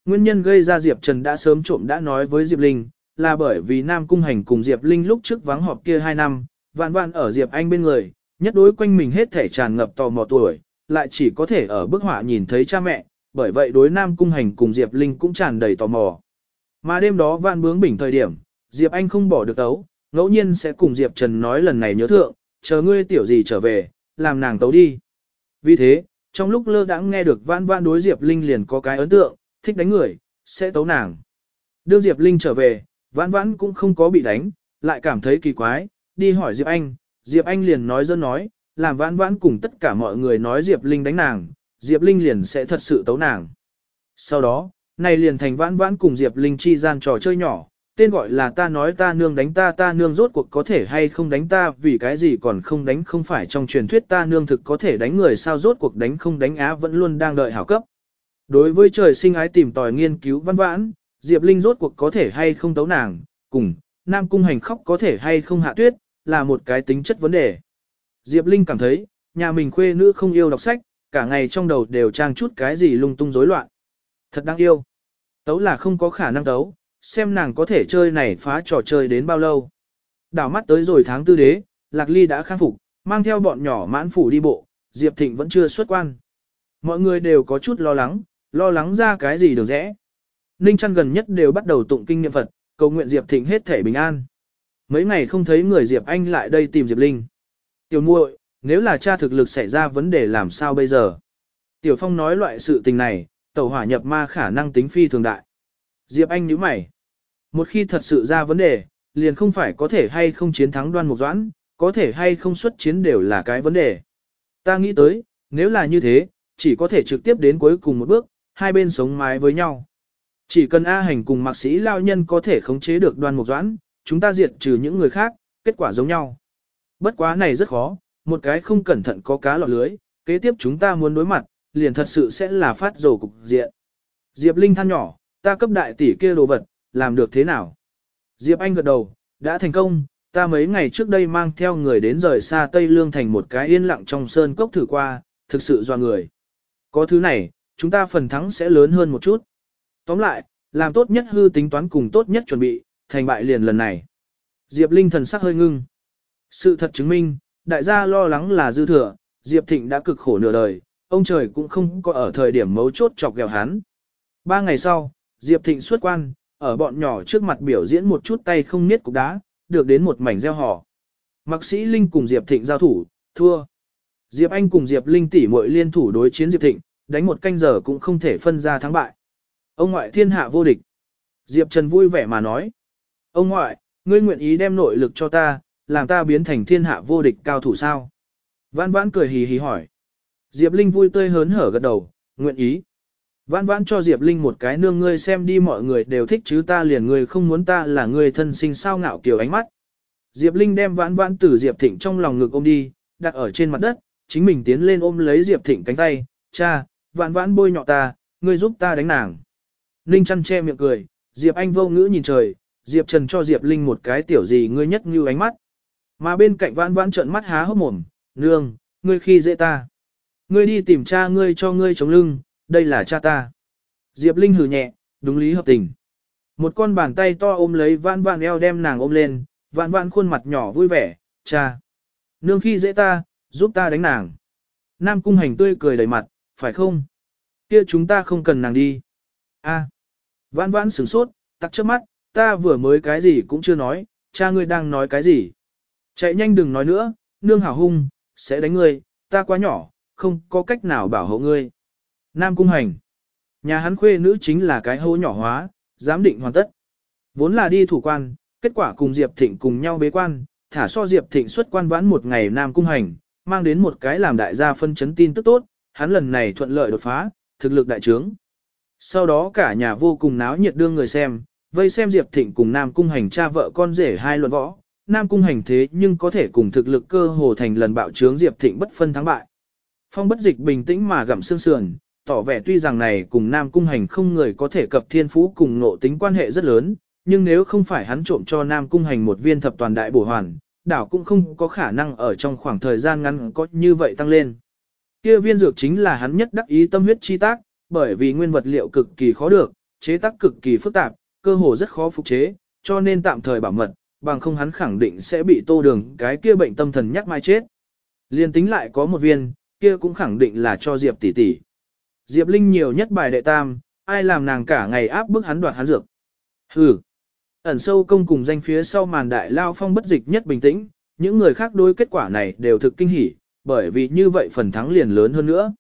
[SPEAKER 1] Nguyên nhân gây ra Diệp Trần đã sớm trộm đã nói với Diệp Linh, là bởi vì Nam Cung Hành cùng Diệp Linh lúc trước vắng họp kia 2 năm, vạn vạn ở Diệp Anh bên người, nhất đối quanh mình hết thể tràn ngập tò mò tuổi, lại chỉ có thể ở bức họa nhìn thấy cha mẹ, bởi vậy đối Nam Cung Hành cùng Diệp Linh cũng tràn đầy tò mò. Mà đêm đó vạn bướng bình thời điểm, Diệp Anh không bỏ được tấu, ngẫu nhiên sẽ cùng Diệp Trần nói lần này nhớ thượng, chờ ngươi tiểu gì trở về, làm nàng tấu đi. Vì thế, trong lúc lơ đãng nghe được vãn vãn đối Diệp Linh liền có cái ấn tượng, thích đánh người, sẽ tấu nàng. Đương Diệp Linh trở về, vãn vãn cũng không có bị đánh, lại cảm thấy kỳ quái, đi hỏi Diệp Anh, Diệp Anh liền nói dân nói, làm vãn vãn cùng tất cả mọi người nói Diệp Linh đánh nàng, Diệp Linh liền sẽ thật sự tấu nàng. Sau đó, này liền thành vãn vãn cùng Diệp Linh chi gian trò chơi nhỏ, tên gọi là ta nói ta nương đánh ta ta nương rốt cuộc có thể hay không đánh ta vì cái gì còn không đánh không phải trong truyền thuyết ta nương thực có thể đánh người sao rốt cuộc đánh không đánh á vẫn luôn đang đợi hảo cấp. Đối với trời sinh ái tìm tòi nghiên cứu văn vãn, Diệp Linh rốt cuộc có thể hay không tấu nàng, cùng, Nam Cung Hành khóc có thể hay không hạ tuyết, là một cái tính chất vấn đề. Diệp Linh cảm thấy, nhà mình khuê nữ không yêu đọc sách, cả ngày trong đầu đều trang chút cái gì lung tung rối loạn. Thật đáng yêu. Tấu là không có khả năng tấu, xem nàng có thể chơi này phá trò chơi đến bao lâu. Đảo mắt tới rồi tháng tư đế, Lạc Ly đã khang phục, mang theo bọn nhỏ mãn phủ đi bộ, Diệp Thịnh vẫn chưa xuất quan. Mọi người đều có chút lo lắng, lo lắng ra cái gì được rẽ. Ninh chăn gần nhất đều bắt đầu tụng kinh niệm Phật, cầu nguyện Diệp Thịnh hết thể bình an. Mấy ngày không thấy người Diệp Anh lại đây tìm Diệp Linh. Tiểu muội, nếu là cha thực lực xảy ra vấn đề làm sao bây giờ? Tiểu Phong nói loại sự tình này, tẩu hỏa nhập ma khả năng tính phi thường đại. Diệp Anh nhíu mày. Một khi thật sự ra vấn đề, liền không phải có thể hay không chiến thắng đoan mục doãn, có thể hay không xuất chiến đều là cái vấn đề. Ta nghĩ tới, nếu là như thế, chỉ có thể trực tiếp đến cuối cùng một bước, hai bên sống mái với nhau. Chỉ cần A hành cùng mạc sĩ lao nhân có thể khống chế được đoan mục doãn, chúng ta diệt trừ những người khác, kết quả giống nhau. Bất quá này rất khó, một cái không cẩn thận có cá lọt lưới, kế tiếp chúng ta muốn đối mặt, liền thật sự sẽ là phát dầu cục diện. Diệp Linh than nhỏ, ta cấp đại tỷ kia đồ vật, làm được thế nào? Diệp Anh gật đầu, đã thành công, ta mấy ngày trước đây mang theo người đến rời xa Tây Lương thành một cái yên lặng trong sơn cốc thử qua, thực sự do người. Có thứ này, chúng ta phần thắng sẽ lớn hơn một chút. Tóm lại, làm tốt nhất hư tính toán cùng tốt nhất chuẩn bị, thành bại liền lần này. Diệp Linh thần sắc hơi ngưng. Sự thật chứng minh, đại gia lo lắng là dư thừa, Diệp Thịnh đã cực khổ nửa đời, ông trời cũng không có ở thời điểm mấu chốt chọc ghẹo hắn. Ba ngày sau, Diệp Thịnh xuất quan, ở bọn nhỏ trước mặt biểu diễn một chút tay không niết cục đá, được đến một mảnh gieo hò. Mạc sĩ Linh cùng Diệp Thịnh giao thủ, thua. Diệp Anh cùng Diệp Linh tỷ muội liên thủ đối chiến Diệp Thịnh, đánh một canh giờ cũng không thể phân ra thắng bại. Ông ngoại thiên hạ vô địch. Diệp Trần vui vẻ mà nói. Ông ngoại, ngươi nguyện ý đem nội lực cho ta, làm ta biến thành thiên hạ vô địch cao thủ sao? Vãn vãn cười hì hì hỏi. Diệp Linh vui tươi hớn hở gật đầu, nguyện ý. Vãn vãn cho Diệp Linh một cái nương ngươi xem đi mọi người đều thích chứ ta liền ngươi không muốn ta là người thân sinh sao ngạo kiểu ánh mắt. Diệp Linh đem vãn vãn từ Diệp Thịnh trong lòng ngực ôm đi, đặt ở trên mặt đất, chính mình tiến lên ôm lấy Diệp Thịnh cánh tay, cha, vãn vãn bôi nhọ ta, ngươi giúp ta đánh nàng. Linh chăn che miệng cười, Diệp Anh vô ngữ nhìn trời, Diệp Trần cho Diệp Linh một cái tiểu gì ngươi nhất như ánh mắt. Mà bên cạnh vãn vãn trợn mắt há hốc mồm, nương, ngươi khi dễ ta. Ngươi đi tìm cha ngươi cho ngươi chống lưng, đây là cha ta. Diệp Linh hừ nhẹ, đúng lý hợp tình. Một con bàn tay to ôm lấy vãn vãn eo đem nàng ôm lên, vãn vãn khuôn mặt nhỏ vui vẻ, cha. Nương khi dễ ta, giúp ta đánh nàng. Nam cung hành tươi cười đầy mặt, phải không? Kia chúng ta không cần nàng đi. A. Vãn vãn sửng sốt, tắt trước mắt, ta vừa mới cái gì cũng chưa nói, cha ngươi đang nói cái gì. Chạy nhanh đừng nói nữa, nương hảo hung, sẽ đánh ngươi, ta quá nhỏ, không có cách nào bảo hộ ngươi. Nam Cung Hành. Nhà hắn khuê nữ chính là cái hố nhỏ hóa, giám định hoàn tất. Vốn là đi thủ quan, kết quả cùng Diệp Thịnh cùng nhau bế quan, thả so Diệp Thịnh xuất quan vãn một ngày Nam Cung Hành, mang đến một cái làm đại gia phân chấn tin tức tốt, hắn lần này thuận lợi đột phá, thực lực đại trướng. Sau đó cả nhà vô cùng náo nhiệt đương người xem, vây xem Diệp Thịnh cùng Nam Cung Hành cha vợ con rể hai luận võ, Nam Cung Hành thế nhưng có thể cùng thực lực cơ hồ thành lần bạo trướng Diệp Thịnh bất phân thắng bại. Phong bất dịch bình tĩnh mà gặm xương sườn, tỏ vẻ tuy rằng này cùng Nam Cung Hành không người có thể cập thiên phú cùng nộ tính quan hệ rất lớn, nhưng nếu không phải hắn trộm cho Nam Cung Hành một viên thập toàn đại bổ hoàn, đảo cũng không có khả năng ở trong khoảng thời gian ngắn có như vậy tăng lên. Kia viên dược chính là hắn nhất đắc ý tâm huyết chi tác, bởi vì nguyên vật liệu cực kỳ khó được, chế tác cực kỳ phức tạp, cơ hồ rất khó phục chế, cho nên tạm thời bảo mật, bằng không hắn khẳng định sẽ bị tô đường cái kia bệnh tâm thần nhắc mai chết. Liên tính lại có một viên, kia cũng khẳng định là cho Diệp tỷ tỷ. Diệp Linh nhiều nhất bài đệ tam, ai làm nàng cả ngày áp bức hắn đoạt hắn dược. Hừ. Ẩn sâu công cùng danh phía sau màn đại lao phong bất dịch nhất bình tĩnh, những người khác đối kết quả này đều thực kinh hỉ, bởi vì như vậy phần thắng liền lớn hơn nữa.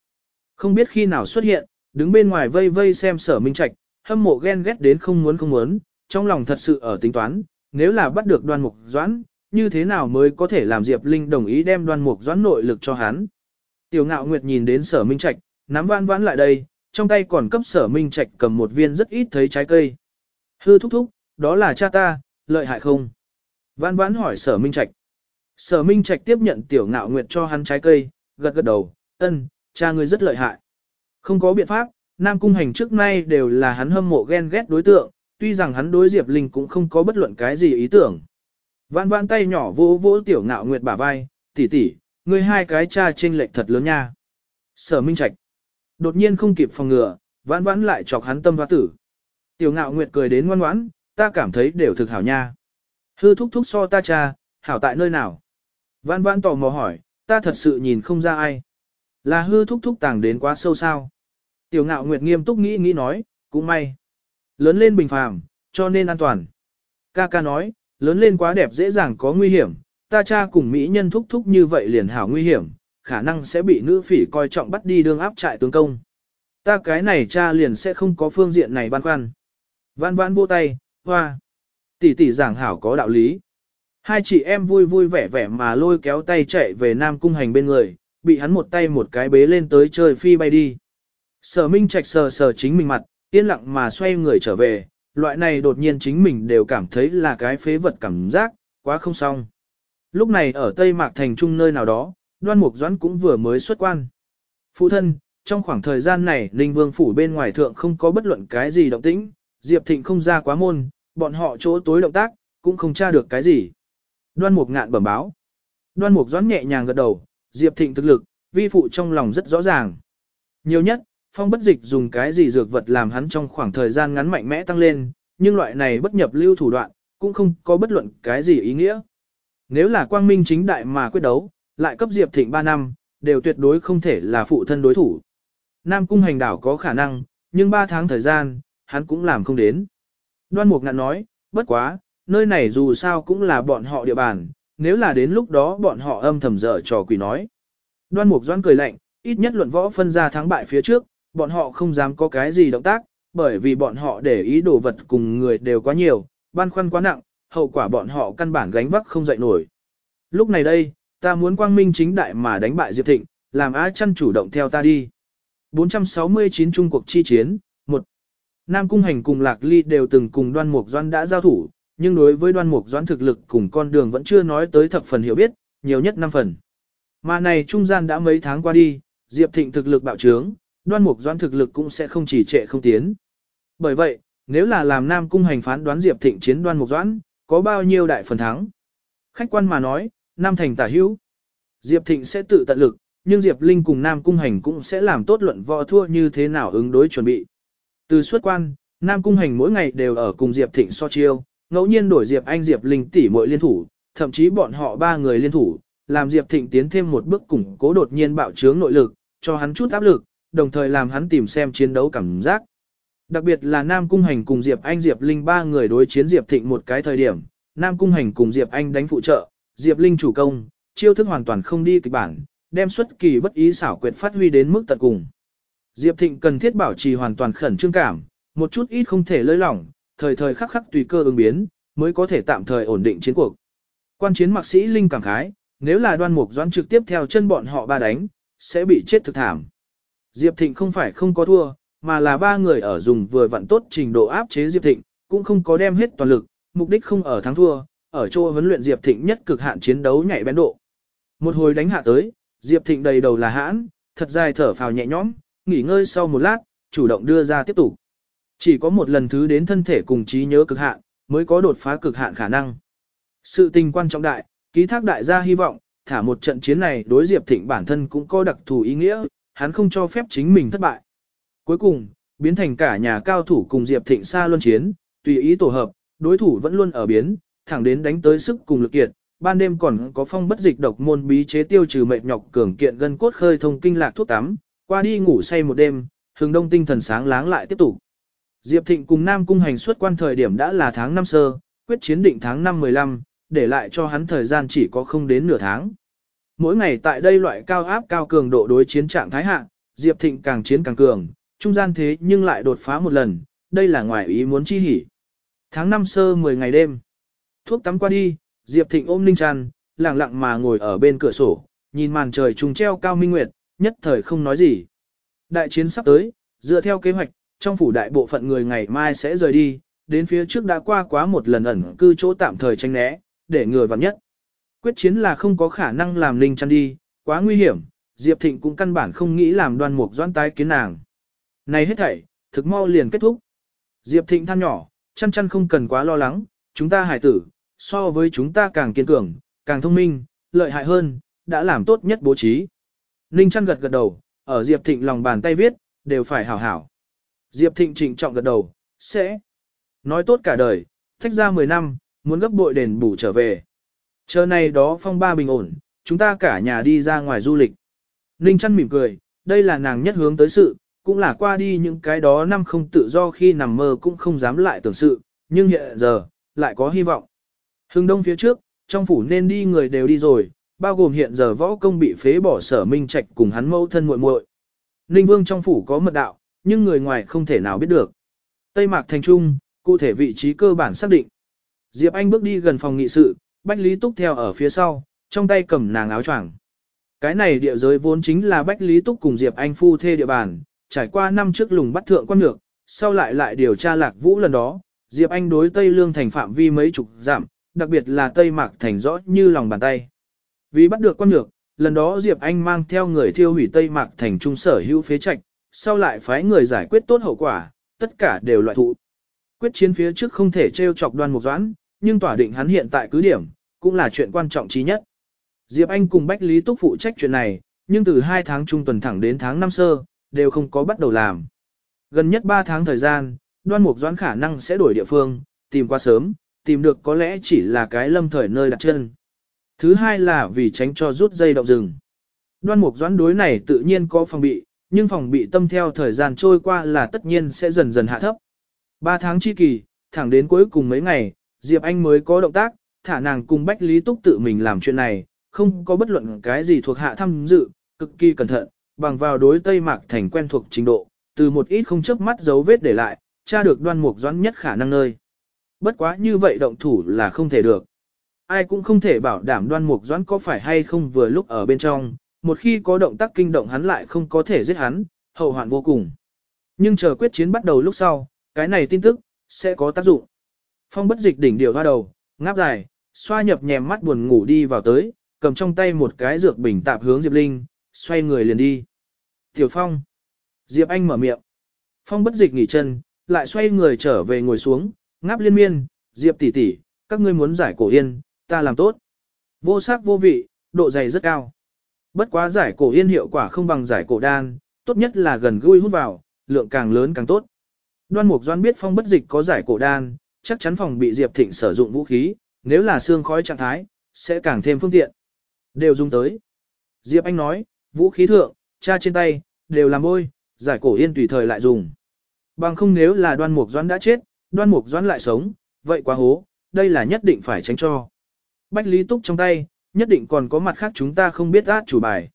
[SPEAKER 1] Không biết khi nào xuất hiện, đứng bên ngoài vây vây xem sở minh trạch, hâm mộ ghen ghét đến không muốn không muốn, trong lòng thật sự ở tính toán, nếu là bắt được đoan mục doãn, như thế nào mới có thể làm Diệp Linh đồng ý đem đoan mục doãn nội lực cho hắn. Tiểu ngạo nguyệt nhìn đến sở minh trạch, nắm vãn vãn lại đây, trong tay còn cấp sở minh trạch cầm một viên rất ít thấy trái cây. Hư thúc thúc, đó là cha ta, lợi hại không? Vãn vãn hỏi sở minh trạch. Sở minh trạch tiếp nhận tiểu ngạo nguyệt cho hắn trái cây, gật gật đầu, ân, cha ngươi rất lợi hại. Không có biện pháp, Nam Cung Hành trước nay đều là hắn hâm mộ ghen ghét đối tượng, tuy rằng hắn đối Diệp Linh cũng không có bất luận cái gì ý tưởng. Vãn vãn tay nhỏ vỗ vỗ tiểu ngạo nguyệt bả vai, tỷ tỷ, ngươi hai cái cha trên lệch thật lớn nha. Sở Minh Trạch đột nhiên không kịp phòng ngừa, vãn vãn lại chọc hắn tâm hoa tử. Tiểu ngạo nguyệt cười đến ngoan ngoãn, ta cảm thấy đều thực hảo nha. Hư thúc thúc so ta cha, hảo tại nơi nào? Vãn vãn tò mò hỏi, ta thật sự nhìn không ra ai. Là hư thúc thúc tàng đến quá sâu sao? Tiểu ngạo nguyệt nghiêm túc nghĩ nghĩ nói, cũng may. Lớn lên bình phàm, cho nên an toàn. Ca ca nói, lớn lên quá đẹp dễ dàng có nguy hiểm, ta cha cùng Mỹ nhân thúc thúc như vậy liền hảo nguy hiểm, khả năng sẽ bị nữ phỉ coi trọng bắt đi đương áp trại tướng công. Ta cái này cha liền sẽ không có phương diện này băn khoăn. Vãn vãn vô tay, hoa. Tỷ tỷ giảng hảo có đạo lý. Hai chị em vui vui vẻ vẻ mà lôi kéo tay chạy về Nam Cung Hành bên người, bị hắn một tay một cái bế lên tới chơi phi bay đi. Sở Minh Trạch sờ sờ chính mình mặt, yên lặng mà xoay người trở về, loại này đột nhiên chính mình đều cảm thấy là cái phế vật cảm giác, quá không xong. Lúc này ở Tây Mạc Thành Trung nơi nào đó, đoan mục doãn cũng vừa mới xuất quan. Phụ thân, trong khoảng thời gian này Ninh Vương Phủ bên ngoài thượng không có bất luận cái gì động tĩnh, Diệp Thịnh không ra quá môn, bọn họ chỗ tối động tác, cũng không tra được cái gì. Đoan mục ngạn bẩm báo. Đoan mục doãn nhẹ nhàng gật đầu, Diệp Thịnh thực lực, vi phụ trong lòng rất rõ ràng. Nhiều nhất, phong bất dịch dùng cái gì dược vật làm hắn trong khoảng thời gian ngắn mạnh mẽ tăng lên, nhưng loại này bất nhập lưu thủ đoạn, cũng không có bất luận cái gì ý nghĩa. Nếu là quang minh chính đại mà quyết đấu, lại cấp Diệp Thịnh 3 năm, đều tuyệt đối không thể là phụ thân đối thủ. Nam cung hành đảo có khả năng, nhưng 3 tháng thời gian, hắn cũng làm không đến. Đoan Mục ngạn nói, bất quá, nơi này dù sao cũng là bọn họ địa bàn, nếu là đến lúc đó bọn họ âm thầm dở trò quỷ nói. Đoan Mục Doan cười lạnh, ít nhất luận võ phân ra thắng bại phía trước, bọn họ không dám có cái gì động tác, bởi vì bọn họ để ý đồ vật cùng người đều quá nhiều, băn khoăn quá nặng, hậu quả bọn họ căn bản gánh vác không dậy nổi. Lúc này đây, ta muốn quang minh chính đại mà đánh bại Diệp Thịnh, làm Á chăn chủ động theo ta đi. 469 Trung cuộc chi chiến, 1. Nam Cung Hành cùng Lạc Ly đều từng cùng đoan mục doan đã giao thủ, nhưng đối với đoan mục Doãn thực lực cùng con đường vẫn chưa nói tới thập phần hiểu biết, nhiều nhất 5 phần. Mà này trung gian đã mấy tháng qua đi, Diệp Thịnh thực lực bạo trướng, đoan mục Doãn thực lực cũng sẽ không chỉ trệ không tiến. Bởi vậy, nếu là làm Nam Cung Hành phán đoán Diệp Thịnh chiến đoan mục Doãn, có bao nhiêu đại phần thắng? Khách quan mà nói, Nam Thành tả hữu. Diệp Thịnh sẽ tự tận lực, nhưng Diệp Linh cùng Nam Cung Hành cũng sẽ làm tốt luận võ thua như thế nào ứng đối chuẩn bị. Từ xuất quan, Nam Cung Hành mỗi ngày đều ở cùng Diệp Thịnh so chiêu, ngẫu nhiên đổi Diệp Anh Diệp Linh tỷ muội liên thủ, thậm chí bọn họ ba người liên thủ, làm Diệp Thịnh tiến thêm một bước củng cố đột nhiên bạo trướng nội lực, cho hắn chút áp lực, đồng thời làm hắn tìm xem chiến đấu cảm giác. Đặc biệt là Nam Cung Hành cùng Diệp Anh Diệp Linh ba người đối chiến Diệp Thịnh một cái thời điểm, Nam Cung Hành cùng Diệp Anh đánh phụ trợ, Diệp Linh chủ công, chiêu thức hoàn toàn không đi kịch bản, đem xuất kỳ bất ý xảo quyệt phát huy đến mức tận cùng. Diệp Thịnh cần thiết bảo trì hoàn toàn khẩn trương cảm, một chút ít không thể lơi lỏng, thời thời khắc khắc tùy cơ ứng biến, mới có thể tạm thời ổn định chiến cuộc. Quan chiến mạc sĩ Linh cảm khái, nếu là đoan mục doãn trực tiếp theo chân bọn họ ba đánh, sẽ bị chết thực thảm. Diệp Thịnh không phải không có thua, mà là ba người ở dùng vừa vặn tốt trình độ áp chế Diệp Thịnh, cũng không có đem hết toàn lực, mục đích không ở thắng thua, ở chỗ huấn luyện Diệp Thịnh nhất cực hạn chiến đấu nhảy bén độ. Một hồi đánh hạ tới, Diệp Thịnh đầy đầu là hãn, thật dài thở phào nhẹ nhõm, nghỉ ngơi sau một lát, chủ động đưa ra tiếp tục. Chỉ có một lần thứ đến thân thể cùng trí nhớ cực hạn, mới có đột phá cực hạn khả năng. Sự tình quan trọng đại, ký thác đại gia hy vọng, thả một trận chiến này đối Diệp Thịnh bản thân cũng có đặc thù ý nghĩa, hắn không cho phép chính mình thất bại. Cuối cùng, biến thành cả nhà cao thủ cùng Diệp Thịnh xa luân chiến, tùy ý tổ hợp, đối thủ vẫn luôn ở biến, thẳng đến đánh tới sức cùng lực kiệt, ban đêm còn có phong bất dịch độc môn bí chế tiêu trừ mệt nhọc cường kiện gân cốt khơi thông kinh lạc thuốc tắm, qua đi ngủ say một đêm, hừng đông tinh thần sáng láng lại tiếp tục. Diệp Thịnh cùng Nam Cung hành xuất quan thời điểm đã là tháng năm sơ, quyết chiến định tháng 5 15, để lại cho hắn thời gian chỉ có không đến nửa tháng. Mỗi ngày tại đây loại cao áp cao cường độ đối chiến trạng thái hạ, Diệp Thịnh càng chiến càng cường, trung gian thế nhưng lại đột phá một lần, đây là ngoài ý muốn chi hỉ. Tháng 5 sơ 10 ngày đêm. Thuốc tắm qua đi, Diệp Thịnh ôm Ninh Trăn, lặng lặng mà ngồi ở bên cửa sổ, nhìn màn trời trùng treo cao minh nguyệt, nhất thời không nói gì. Đại chiến sắp tới, dựa theo kế hoạch, trong phủ đại bộ phận người ngày mai sẽ rời đi, đến phía trước đã qua quá một lần ẩn cư chỗ tạm thời tranh né, để người vào nhất. Quyết chiến là không có khả năng làm Ninh Trăn đi, quá nguy hiểm, Diệp Thịnh cũng căn bản không nghĩ làm đoan mục doan tái kiến nàng. Này hết thảy, thực mau liền kết thúc. Diệp Thịnh than nhỏ, chăn chăn không cần quá lo lắng, chúng ta hải tử, so với chúng ta càng kiên cường, càng thông minh, lợi hại hơn, đã làm tốt nhất bố trí. Ninh chăn gật gật đầu, ở Diệp Thịnh lòng bàn tay viết, đều phải hảo hảo. Diệp Thịnh trịnh trọng gật đầu, sẽ nói tốt cả đời, thách ra 10 năm, muốn gấp bội đền bù trở về. Chờ này đó phong ba bình ổn, chúng ta cả nhà đi ra ngoài du lịch. Ninh chăn mỉm cười, đây là nàng nhất hướng tới sự, cũng là qua đi những cái đó năm không tự do khi nằm mơ cũng không dám lại tưởng sự, nhưng hiện giờ, lại có hy vọng. Hưng đông phía trước, trong phủ nên đi người đều đi rồi, bao gồm hiện giờ võ công bị phế bỏ sở minh trạch cùng hắn mẫu thân muội muội. Ninh vương trong phủ có mật đạo, nhưng người ngoài không thể nào biết được. Tây Mạc Thành Trung, cụ thể vị trí cơ bản xác định. Diệp Anh bước đi gần phòng nghị sự, Bách Lý Túc theo ở phía sau, trong tay cầm nàng áo choàng. Cái này địa giới vốn chính là Bách Lý Túc cùng Diệp Anh phu thê địa bàn, trải qua năm trước lùng bắt thượng quan ngược, sau lại lại điều tra lạc vũ lần đó, Diệp Anh đối Tây Lương thành phạm vi mấy chục giảm, đặc biệt là Tây Mạc thành rõ như lòng bàn tay. Vì bắt được quan ngược, lần đó Diệp Anh mang theo người thiêu hủy Tây Mạc thành trung sở hữu phế trạch, sau lại phái người giải quyết tốt hậu quả, tất cả đều loại thụ. Quyết chiến phía trước không thể trêu chọc đoan mục doãn, nhưng tỏa định hắn hiện tại cứ điểm, cũng là chuyện quan trọng trí nhất. Diệp Anh cùng Bách Lý Túc phụ trách chuyện này, nhưng từ 2 tháng trung tuần thẳng đến tháng năm sơ, đều không có bắt đầu làm. Gần nhất 3 tháng thời gian, đoan mục doãn khả năng sẽ đổi địa phương, tìm qua sớm, tìm được có lẽ chỉ là cái lâm thời nơi đặt chân. Thứ hai là vì tránh cho rút dây động rừng. Đoan mục doãn đối này tự nhiên có phòng bị, nhưng phòng bị tâm theo thời gian trôi qua là tất nhiên sẽ dần dần hạ thấp. 3 tháng chi kỳ, thẳng đến cuối cùng mấy ngày, Diệp Anh mới có động tác, thả nàng cùng Bách Lý Túc tự mình làm chuyện này, không có bất luận cái gì thuộc hạ tham dự, cực kỳ cẩn thận, bằng vào đối Tây Mạc thành quen thuộc trình độ, từ một ít không chớp mắt dấu vết để lại, tra được đoan mục doãn nhất khả năng nơi. Bất quá như vậy động thủ là không thể được. Ai cũng không thể bảo đảm đoan mục doãn có phải hay không vừa lúc ở bên trong, một khi có động tác kinh động hắn lại không có thể giết hắn, hậu hoạn vô cùng. Nhưng chờ quyết chiến bắt đầu lúc sau, cái này tin tức, sẽ có tác dụng. Phong bất dịch đỉnh điều hoa đầu, ngáp dài, xoa nhập nhèm mắt buồn ngủ đi vào tới, cầm trong tay một cái dược bình tạp hướng Diệp Linh, xoay người liền đi. Tiểu Phong. Diệp Anh mở miệng. Phong bất dịch nghỉ chân, lại xoay người trở về ngồi xuống, ngáp liên miên, Diệp tỷ tỷ, các ngươi muốn giải cổ yên, ta làm tốt. Vô sắc vô vị, độ dày rất cao. Bất quá giải cổ yên hiệu quả không bằng giải cổ đan, tốt nhất là gần gũi hút vào, lượng càng lớn càng tốt. Đoan Mục Doan biết phong bất dịch có giải cổ đan, chắc chắn phòng bị Diệp Thịnh sử dụng vũ khí, nếu là xương khói trạng thái, sẽ càng thêm phương tiện. Đều dùng tới. Diệp Anh nói, vũ khí thượng, cha trên tay, đều làm bôi, giải cổ yên tùy thời lại dùng. Bằng không nếu là đoan mục doãn đã chết, đoan mục doãn lại sống, vậy quá hố, đây là nhất định phải tránh cho. Bách Lý Túc trong tay, nhất định còn có mặt khác chúng ta không biết át chủ bài.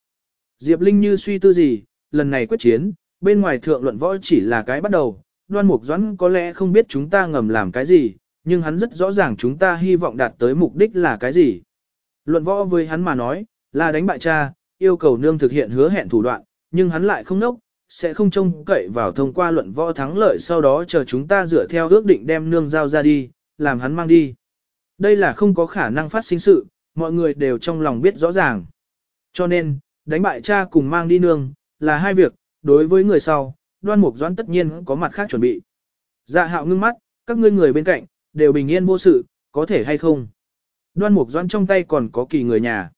[SPEAKER 1] Diệp Linh như suy tư gì, lần này quyết chiến, bên ngoài thượng luận võ chỉ là cái bắt đầu, đoan mục doãn có lẽ không biết chúng ta ngầm làm cái gì, nhưng hắn rất rõ ràng chúng ta hy vọng đạt tới mục đích là cái gì. Luận võ với hắn mà nói, là đánh bại cha, yêu cầu nương thực hiện hứa hẹn thủ đoạn, nhưng hắn lại không nốc, sẽ không trông cậy vào thông qua luận võ thắng lợi sau đó chờ chúng ta dựa theo ước định đem nương giao ra đi, làm hắn mang đi. Đây là không có khả năng phát sinh sự, mọi người đều trong lòng biết rõ ràng. Cho nên, đánh bại cha cùng mang đi nương, là hai việc, đối với người sau, đoan mục doãn tất nhiên có mặt khác chuẩn bị. Dạ hạo ngưng mắt, các ngươi người bên cạnh, đều bình yên vô sự, có thể hay không. Đoan mục doãn trong tay còn có kỳ người nhà.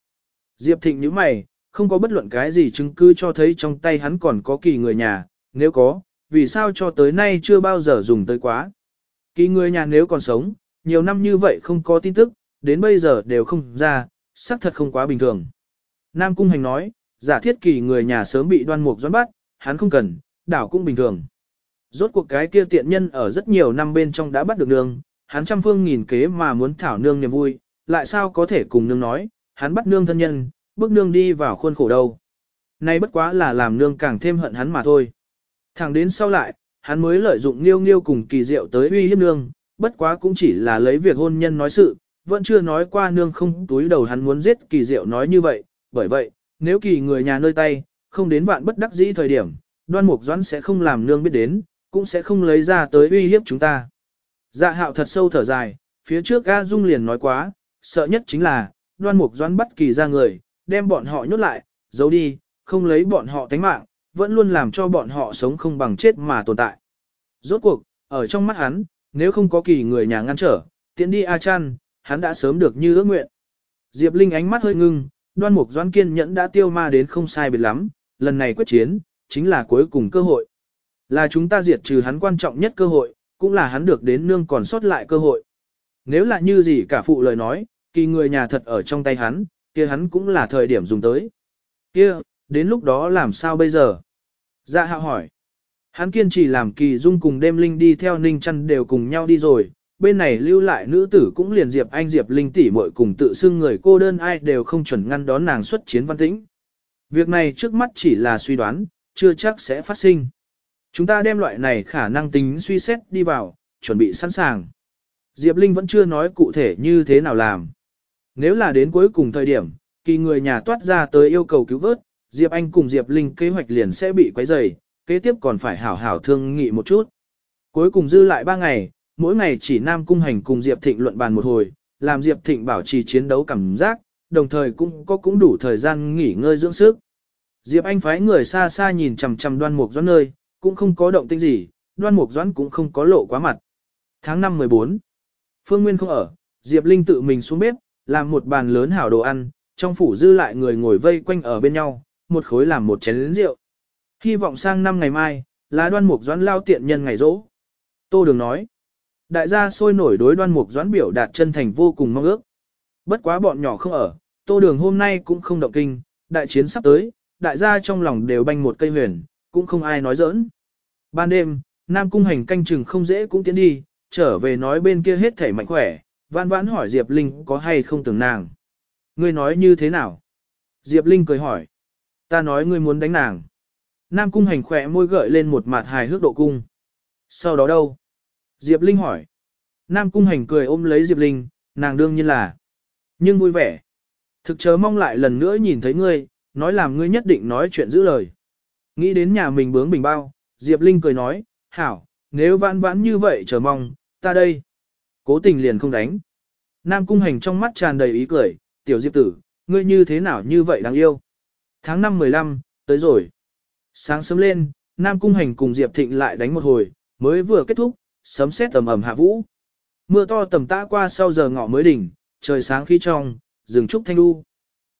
[SPEAKER 1] Diệp thịnh nhíu mày, không có bất luận cái gì chứng cứ cho thấy trong tay hắn còn có kỳ người nhà, nếu có, vì sao cho tới nay chưa bao giờ dùng tới quá. Kỳ người nhà nếu còn sống, nhiều năm như vậy không có tin tức, đến bây giờ đều không ra, xác thật không quá bình thường. Nam Cung Hành nói, giả thiết kỳ người nhà sớm bị đoan mục doãn bắt, hắn không cần, đảo cũng bình thường. Rốt cuộc cái kia tiện nhân ở rất nhiều năm bên trong đã bắt được nương, hắn trăm phương nghìn kế mà muốn thảo nương niềm vui, lại sao có thể cùng nương nói, hắn bắt nương thân nhân, bước nương đi vào khuôn khổ đâu. Nay bất quá là làm nương càng thêm hận hắn mà thôi. Thẳng đến sau lại, hắn mới lợi dụng nghiêu nghiêu cùng kỳ diệu tới uy hiếp nương, bất quá cũng chỉ là lấy việc hôn nhân nói sự, vẫn chưa nói qua nương không túi đầu hắn muốn giết kỳ diệu nói như vậy, bởi vậy, nếu kỳ người nhà nơi tay, không đến vạn bất đắc dĩ thời điểm, đoan mục doãn sẽ không làm nương biết đến, cũng sẽ không lấy ra tới uy hiếp chúng ta. Dạ hạo thật sâu thở dài, phía trước A Dung liền nói quá, sợ nhất chính là, đoan mục doãn bắt kỳ ra người, đem bọn họ nhốt lại, giấu đi, không lấy bọn họ tánh mạng, vẫn luôn làm cho bọn họ sống không bằng chết mà tồn tại. Rốt cuộc, ở trong mắt hắn, nếu không có kỳ người nhà ngăn trở, tiện đi A Chan, hắn đã sớm được như ước nguyện. Diệp Linh ánh mắt hơi ngưng, đoan mục doan kiên nhẫn đã tiêu ma đến không sai biệt lắm, lần này quyết chiến, chính là cuối cùng cơ hội. Là chúng ta diệt trừ hắn quan trọng nhất cơ hội, cũng là hắn được đến nương còn sót lại cơ hội. Nếu là như gì cả phụ lời nói, kỳ người nhà thật ở trong tay hắn, kia hắn cũng là thời điểm dùng tới. Kia, đến lúc đó làm sao bây giờ? Dạ hạ hỏi. Hắn kiên trì làm kỳ dung cùng đêm linh đi theo ninh chăn đều cùng nhau đi rồi, bên này lưu lại nữ tử cũng liền Diệp Anh Diệp Linh tỷ muội cùng tự xưng người cô đơn ai đều không chuẩn ngăn đón nàng xuất chiến văn tĩnh. Việc này trước mắt chỉ là suy đoán, chưa chắc sẽ phát sinh. Chúng ta đem loại này khả năng tính suy xét đi vào, chuẩn bị sẵn sàng. Diệp Linh vẫn chưa nói cụ thể như thế nào làm. Nếu là đến cuối cùng thời điểm, kỳ người nhà toát ra tới yêu cầu cứu vớt, Diệp Anh cùng Diệp Linh kế hoạch liền sẽ bị quấy rầy, kế tiếp còn phải hảo hảo thương nghị một chút. Cuối cùng dư lại 3 ngày, mỗi ngày chỉ Nam Cung Hành cùng Diệp Thịnh luận bàn một hồi, làm Diệp Thịnh bảo trì chiến đấu cảm giác, đồng thời cũng có cũng đủ thời gian nghỉ ngơi dưỡng sức. Diệp Anh phái người xa xa nhìn chằm chằm đoan mục doãn nơi, cũng không có động tĩnh gì, đoan mục doãn cũng không có lộ quá mặt. Tháng 5 14, Phương Nguyên không ở, Diệp Linh tự mình xuống bếp, làm một bàn lớn hảo đồ ăn, trong phủ dư lại người ngồi vây quanh ở bên nhau, một khối làm một chén rượu. Hy vọng sang năm ngày mai, là đoan mục doãn lao tiện nhân ngày rỗ. Tô Đường nói, đại gia sôi nổi đối đoan mục doãn biểu đạt chân thành vô cùng mong ước. Bất quá bọn nhỏ không ở, Tô Đường hôm nay cũng không động kinh, đại chiến sắp tới, đại gia trong lòng đều banh một cây huyền, cũng không ai nói giỡn. Ban đêm, Nam Cung Hành canh chừng không dễ cũng tiến đi, trở về nói bên kia hết thể mạnh khỏe, vãn vãn hỏi Diệp Linh có hay không tưởng nàng. Ngươi nói như thế nào? Diệp Linh cười hỏi. Ta nói ngươi muốn đánh nàng. Nam Cung Hành khỏe môi gợi lên một mặt hài hước độ cung. Sau đó đâu? Diệp Linh hỏi. Nam Cung Hành cười ôm lấy Diệp Linh, nàng đương nhiên là. Nhưng vui vẻ. Thực chớ mong lại lần nữa nhìn thấy ngươi, nói làm ngươi nhất định nói chuyện giữ lời. Nghĩ đến nhà mình bướng bình bao, Diệp Linh cười nói, hảo, nếu vãn vãn như vậy chờ mong, ta đây. Cố tình liền không đánh. Nam Cung Hành trong mắt tràn đầy ý cười, tiểu Diệp tử, ngươi như thế nào như vậy đáng yêu. Tháng 5 15, tới rồi. Sáng sớm lên, Nam Cung Hành cùng Diệp Thịnh lại đánh một hồi, mới vừa kết thúc, sấm sét tầm ầm hạ vũ. Mưa to tầm tã qua sau giờ ngọ mới đỉnh, trời sáng khí trong, rừng trúc thanh u.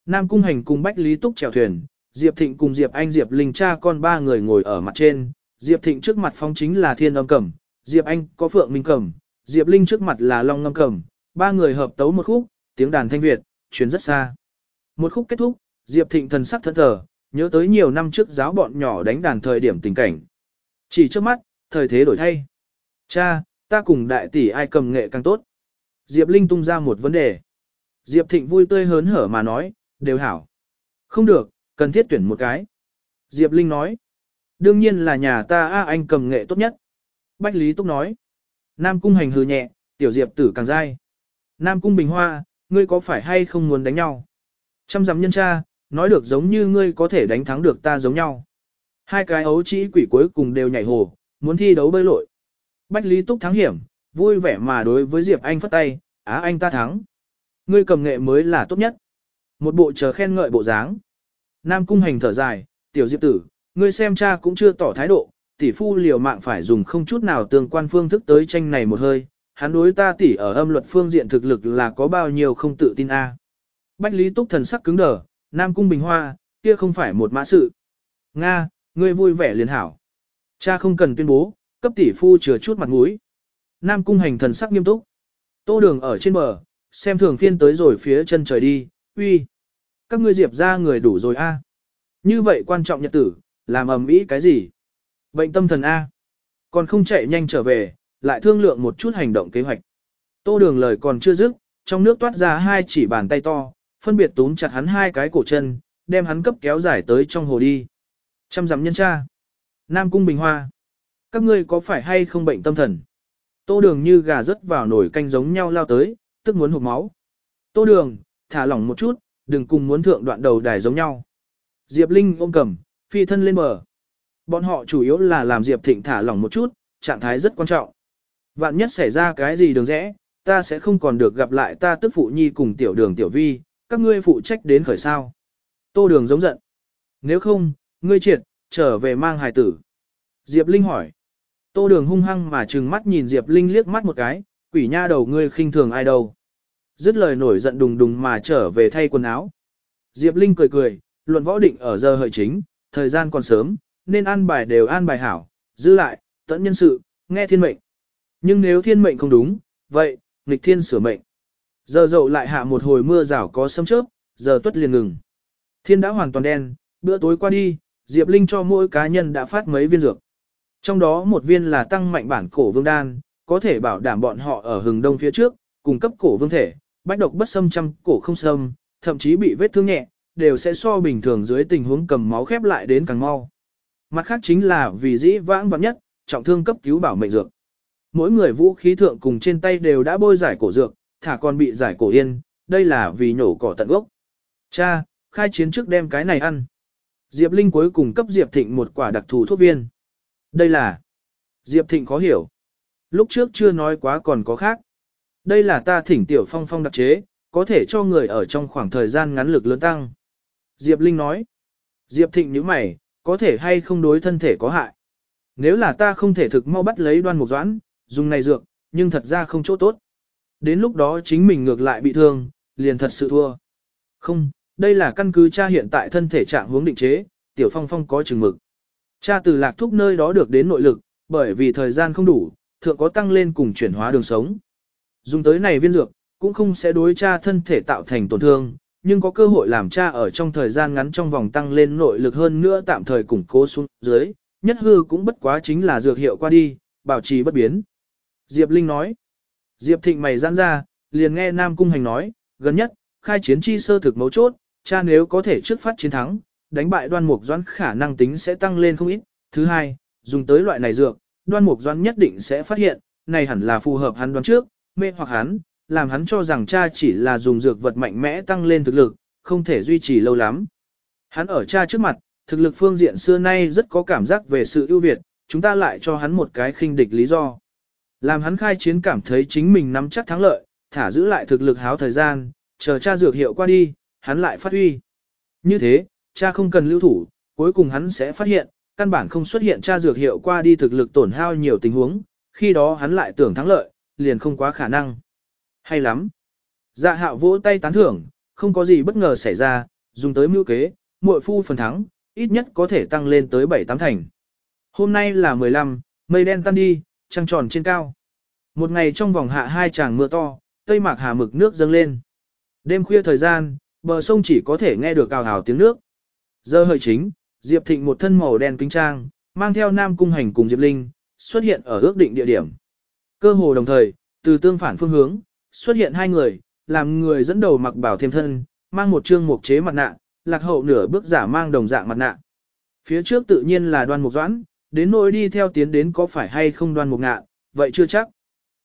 [SPEAKER 1] Nam Cung Hành cùng Bách Lý Túc chèo thuyền, Diệp Thịnh cùng Diệp Anh Diệp Linh cha con ba người ngồi ở mặt trên, Diệp Thịnh trước mặt phong chính là thiên âm cẩm, Diệp Anh có phượng minh cẩm, Diệp Linh trước mặt là long ngâm cẩm, ba người hợp tấu một khúc, tiếng đàn thanh Việt, chuyến rất xa. Một khúc kết thúc, Diệp Thịnh thần sắc thẫn thờ, nhớ tới nhiều năm trước giáo bọn nhỏ đánh đàn thời điểm tình cảnh. Chỉ trước mắt, thời thế đổi thay. Cha, ta cùng đại tỷ ai cầm nghệ càng tốt. Diệp Linh tung ra một vấn đề. Diệp Thịnh vui tươi hớn hở mà nói, đều hảo. Không được, cần thiết tuyển một cái. Diệp Linh nói, đương nhiên là nhà ta A anh cầm nghệ tốt nhất. Bách Lý Túc nói, Nam Cung hành hừ nhẹ, tiểu Diệp tử càng dai. Nam Cung Bình Hoa, ngươi có phải hay không muốn đánh nhau? Trăm dặm nhân cha, nói được giống như ngươi có thể đánh thắng được ta giống nhau. Hai cái ấu trĩ quỷ cuối cùng đều nhảy hồ, muốn thi đấu bơi lội. Bách Lý Túc thắng hiểm, vui vẻ mà đối với Diệp Anh phất tay, á anh ta thắng. Ngươi cầm nghệ mới là tốt nhất. Một bộ chờ khen ngợi bộ dáng. Nam cung hành thở dài, tiểu diệp tử, ngươi xem cha cũng chưa tỏ thái độ, tỷ phu liều mạng phải dùng không chút nào tương quan phương thức tới tranh này một hơi, hắn đối ta tỷ ở âm luật phương diện thực lực là có bao nhiêu không tự tin a. Bách Lý Túc thần sắc cứng đờ, Nam cung bình hoa, kia không phải một mã sự. Nga, ngươi vui vẻ liền hảo. Cha không cần tuyên bố, cấp tỷ phu chừa chút mặt mũi. Nam cung hành thần sắc nghiêm túc. Tô đường ở trên bờ, xem thường phiên tới rồi phía chân trời đi, uy. Các ngươi diệp ra người đủ rồi a. Như vậy quan trọng nhật tử, làm ầm ĩ cái gì? Bệnh tâm thần A. Còn không chạy nhanh trở về, lại thương lượng một chút hành động kế hoạch. Tô đường lời còn chưa dứt, trong nước toát ra hai chỉ bàn tay to, phân biệt túm chặt hắn hai cái cổ chân, đem hắn cấp kéo dài tới trong hồ đi. Trăm dặm nhân cha. Nam cung bình hoa. Các ngươi có phải hay không bệnh tâm thần? Tô đường như gà rớt vào nồi canh giống nhau lao tới, tức muốn hụt máu. Tô đường, thả lỏng một chút, đừng cùng muốn thượng đoạn đầu đài giống nhau. Diệp Linh ôm cầm, phi thân lên bờ. Bọn họ chủ yếu là làm Diệp Thịnh thả lỏng một chút, trạng thái rất quan trọng. Vạn nhất xảy ra cái gì đường rẽ, ta sẽ không còn được gặp lại ta tức phụ nhi cùng tiểu đường tiểu vi, các ngươi phụ trách đến khởi sao. Tô đường giống giận. Nếu không, ngươi triệt, trở về mang hài tử. Diệp Linh hỏi. Tô đường hung hăng mà trừng mắt nhìn Diệp Linh liếc mắt một cái, quỷ nha đầu ngươi khinh thường ai đâu. Dứt lời nổi giận đùng đùng mà trở về thay quần áo. Diệp Linh cười cười, luận võ định ở giờ hợi chính, thời gian còn sớm, nên an bài đều an bài hảo, giữ lại, tận nhân sự, nghe thiên mệnh. Nhưng nếu thiên mệnh không đúng, vậy, nghịch thiên sửa mệnh. Giờ dậu lại hạ một hồi mưa rào có sấm chớp, giờ tuất liền ngừng. Thiên đã hoàn toàn đen, bữa tối qua đi, Diệp Linh cho mỗi cá nhân đã phát mấy viên dược. Trong đó một viên là tăng mạnh bản cổ vương đan, có thể bảo đảm bọn họ ở hừng đông phía trước, cung cấp cổ vương thể, bách độc bất xâm trăm cổ không xâm, thậm chí bị vết thương nhẹ, đều sẽ so bình thường dưới tình huống cầm máu khép lại đến càng mau. Mặt khác chính là vì dĩ vãng vắng nhất, trọng thương cấp cứu bảo mệnh dược. Mỗi người vũ khí thượng cùng trên tay đều đã bôi giải cổ dược, thả còn bị giải cổ yên, đây là vì nhổ cỏ tận gốc. Cha, khai chiến trước đem cái này ăn. Diệp Linh cuối cùng cấp Diệp Thịnh một quả đặc thù thuốc viên. Đây là... Diệp Thịnh khó hiểu. Lúc trước chưa nói quá còn có khác. Đây là ta thỉnh tiểu phong phong đặc chế, có thể cho người ở trong khoảng thời gian ngắn lực lớn tăng. Diệp Linh nói. Diệp Thịnh nhíu mày, có thể hay không đối thân thể có hại. Nếu là ta không thể thực mau bắt lấy đoan mục doãn, dùng này dược, nhưng thật ra không chỗ tốt. Đến lúc đó chính mình ngược lại bị thương, liền thật sự thua. Không, đây là căn cứ cha hiện tại thân thể trạng hướng định chế, tiểu phong phong có chừng mực. Cha từ lạc thúc nơi đó được đến nội lực, bởi vì thời gian không đủ, thượng có tăng lên cùng chuyển hóa đường sống. Dùng tới này viên dược, cũng không sẽ đối cha thân thể tạo thành tổn thương, nhưng có cơ hội làm cha ở trong thời gian ngắn trong vòng tăng lên nội lực hơn nữa tạm thời củng cố xuống dưới, nhất hư cũng bất quá chính là dược hiệu qua đi, bảo trì bất biến. Diệp Linh nói, Diệp Thịnh mày giãn ra, liền nghe Nam Cung Hành nói, gần nhất, khai chiến chi sơ thực mấu chốt, cha nếu có thể trước phát chiến thắng, đánh bại đoan mục doãn khả năng tính sẽ tăng lên không ít. Thứ hai, dùng tới loại này dược, đoan mục doãn nhất định sẽ phát hiện, này hẳn là phù hợp hắn đoán trước, mê hoặc hắn, làm hắn cho rằng cha chỉ là dùng dược vật mạnh mẽ tăng lên thực lực, không thể duy trì lâu lắm. Hắn ở cha trước mặt, thực lực phương diện xưa nay rất có cảm giác về sự ưu việt, chúng ta lại cho hắn một cái khinh địch lý do. Làm hắn khai chiến cảm thấy chính mình nắm chắc thắng lợi, thả giữ lại thực lực háo thời gian, chờ cha dược hiệu qua đi, hắn lại phát huy. Như thế, cha không cần lưu thủ, cuối cùng hắn sẽ phát hiện, căn bản không xuất hiện cha dược hiệu qua đi thực lực tổn hao nhiều tình huống, khi đó hắn lại tưởng thắng lợi, liền không quá khả năng. Hay lắm. Dạ hạo vỗ tay tán thưởng, không có gì bất ngờ xảy ra, dùng tới mưu kế, muội phu phần thắng, ít nhất có thể tăng lên tới 7-8 thành. Hôm nay là 15, mây đen tan đi, trăng tròn trên cao. Một ngày trong vòng hạ hai tràng mưa to, tây mạc hà mực nước dâng lên. Đêm khuya thời gian, bờ sông chỉ có thể nghe được cào hào tiếng nước. Giờ hợi chính, Diệp Thịnh một thân màu đen kính trang, mang theo Nam Cung Hành cùng Diệp Linh, xuất hiện ở ước định địa điểm. Cơ hồ đồng thời, từ tương phản phương hướng, xuất hiện hai người, làm người dẫn đầu mặc bảo thêm thân, mang một trương mục chế mặt nạ, lạc hậu nửa bước giả mang đồng dạng mặt nạ. Phía trước tự nhiên là đoan mục doãn, đến nỗi đi theo tiến đến có phải hay không đoan mục ngạ, vậy chưa chắc.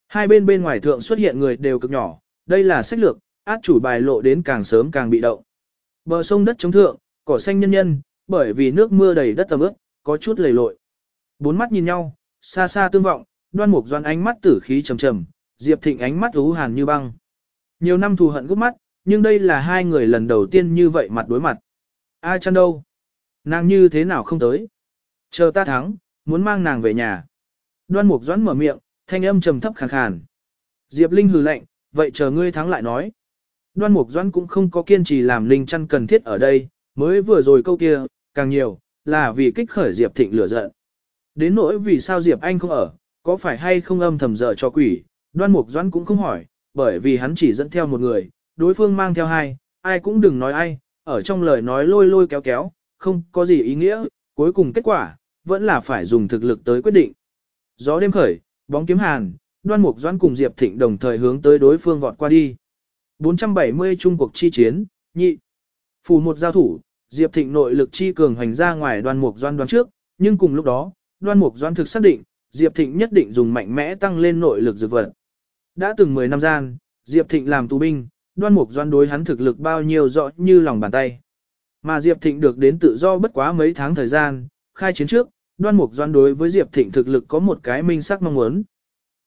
[SPEAKER 1] Hai bên bên ngoài thượng xuất hiện người đều cực nhỏ, đây là sách lược, át chủ bài lộ đến càng sớm càng bị động. Bờ sông đất chống thượng, cỏ xanh nhân nhân, bởi vì nước mưa đầy đất tầm ướt, có chút lầy lội. Bốn mắt nhìn nhau, xa xa tương vọng, đoan mục doan ánh mắt tử khí trầm trầm, Diệp Thịnh ánh mắt ú hàn như băng. Nhiều năm thù hận gút mắt, nhưng đây là hai người lần đầu tiên như vậy mặt đối mặt. Ai chăn đâu? Nàng như thế nào không tới? Chờ ta thắng, muốn mang nàng về nhà. Đoan mục doãn mở miệng, thanh âm trầm thấp khàn khàn. Diệp Linh hừ lạnh, vậy chờ ngươi thắng lại nói. Đoan mục doãn cũng không có kiên trì làm Linh chăn cần thiết ở đây, mới vừa rồi câu kia, càng nhiều, là vì kích khởi Diệp Thịnh lửa giận. Đến nỗi vì sao Diệp Anh không ở, có phải hay không âm thầm dở cho quỷ, đoan mục doãn cũng không hỏi, bởi vì hắn chỉ dẫn theo một người, đối phương mang theo hai, ai cũng đừng nói ai, ở trong lời nói lôi lôi kéo kéo, không có gì ý nghĩa, cuối cùng kết quả, vẫn là phải dùng thực lực tới quyết định. Gió đêm khởi, bóng kiếm hàn, đoan mục doãn cùng Diệp Thịnh đồng thời hướng tới đối phương vọt qua đi. 470 Trung cuộc chi chiến, nhị. Phù một giao thủ, Diệp Thịnh nội lực chi cường hoành ra ngoài đoan mục Doan đoán trước, nhưng cùng lúc đó, đoan mục Doan thực xác định, Diệp Thịnh nhất định dùng mạnh mẽ tăng lên nội lực dược vật. Đã từng 10 năm gian, Diệp Thịnh làm tù binh, đoan mục Doan đối hắn thực lực bao nhiêu rõ như lòng bàn tay. Mà Diệp Thịnh được đến tự do bất quá mấy tháng thời gian, khai chiến trước, đoan mục Doan đối với Diệp Thịnh thực lực có một cái minh sắc mong muốn.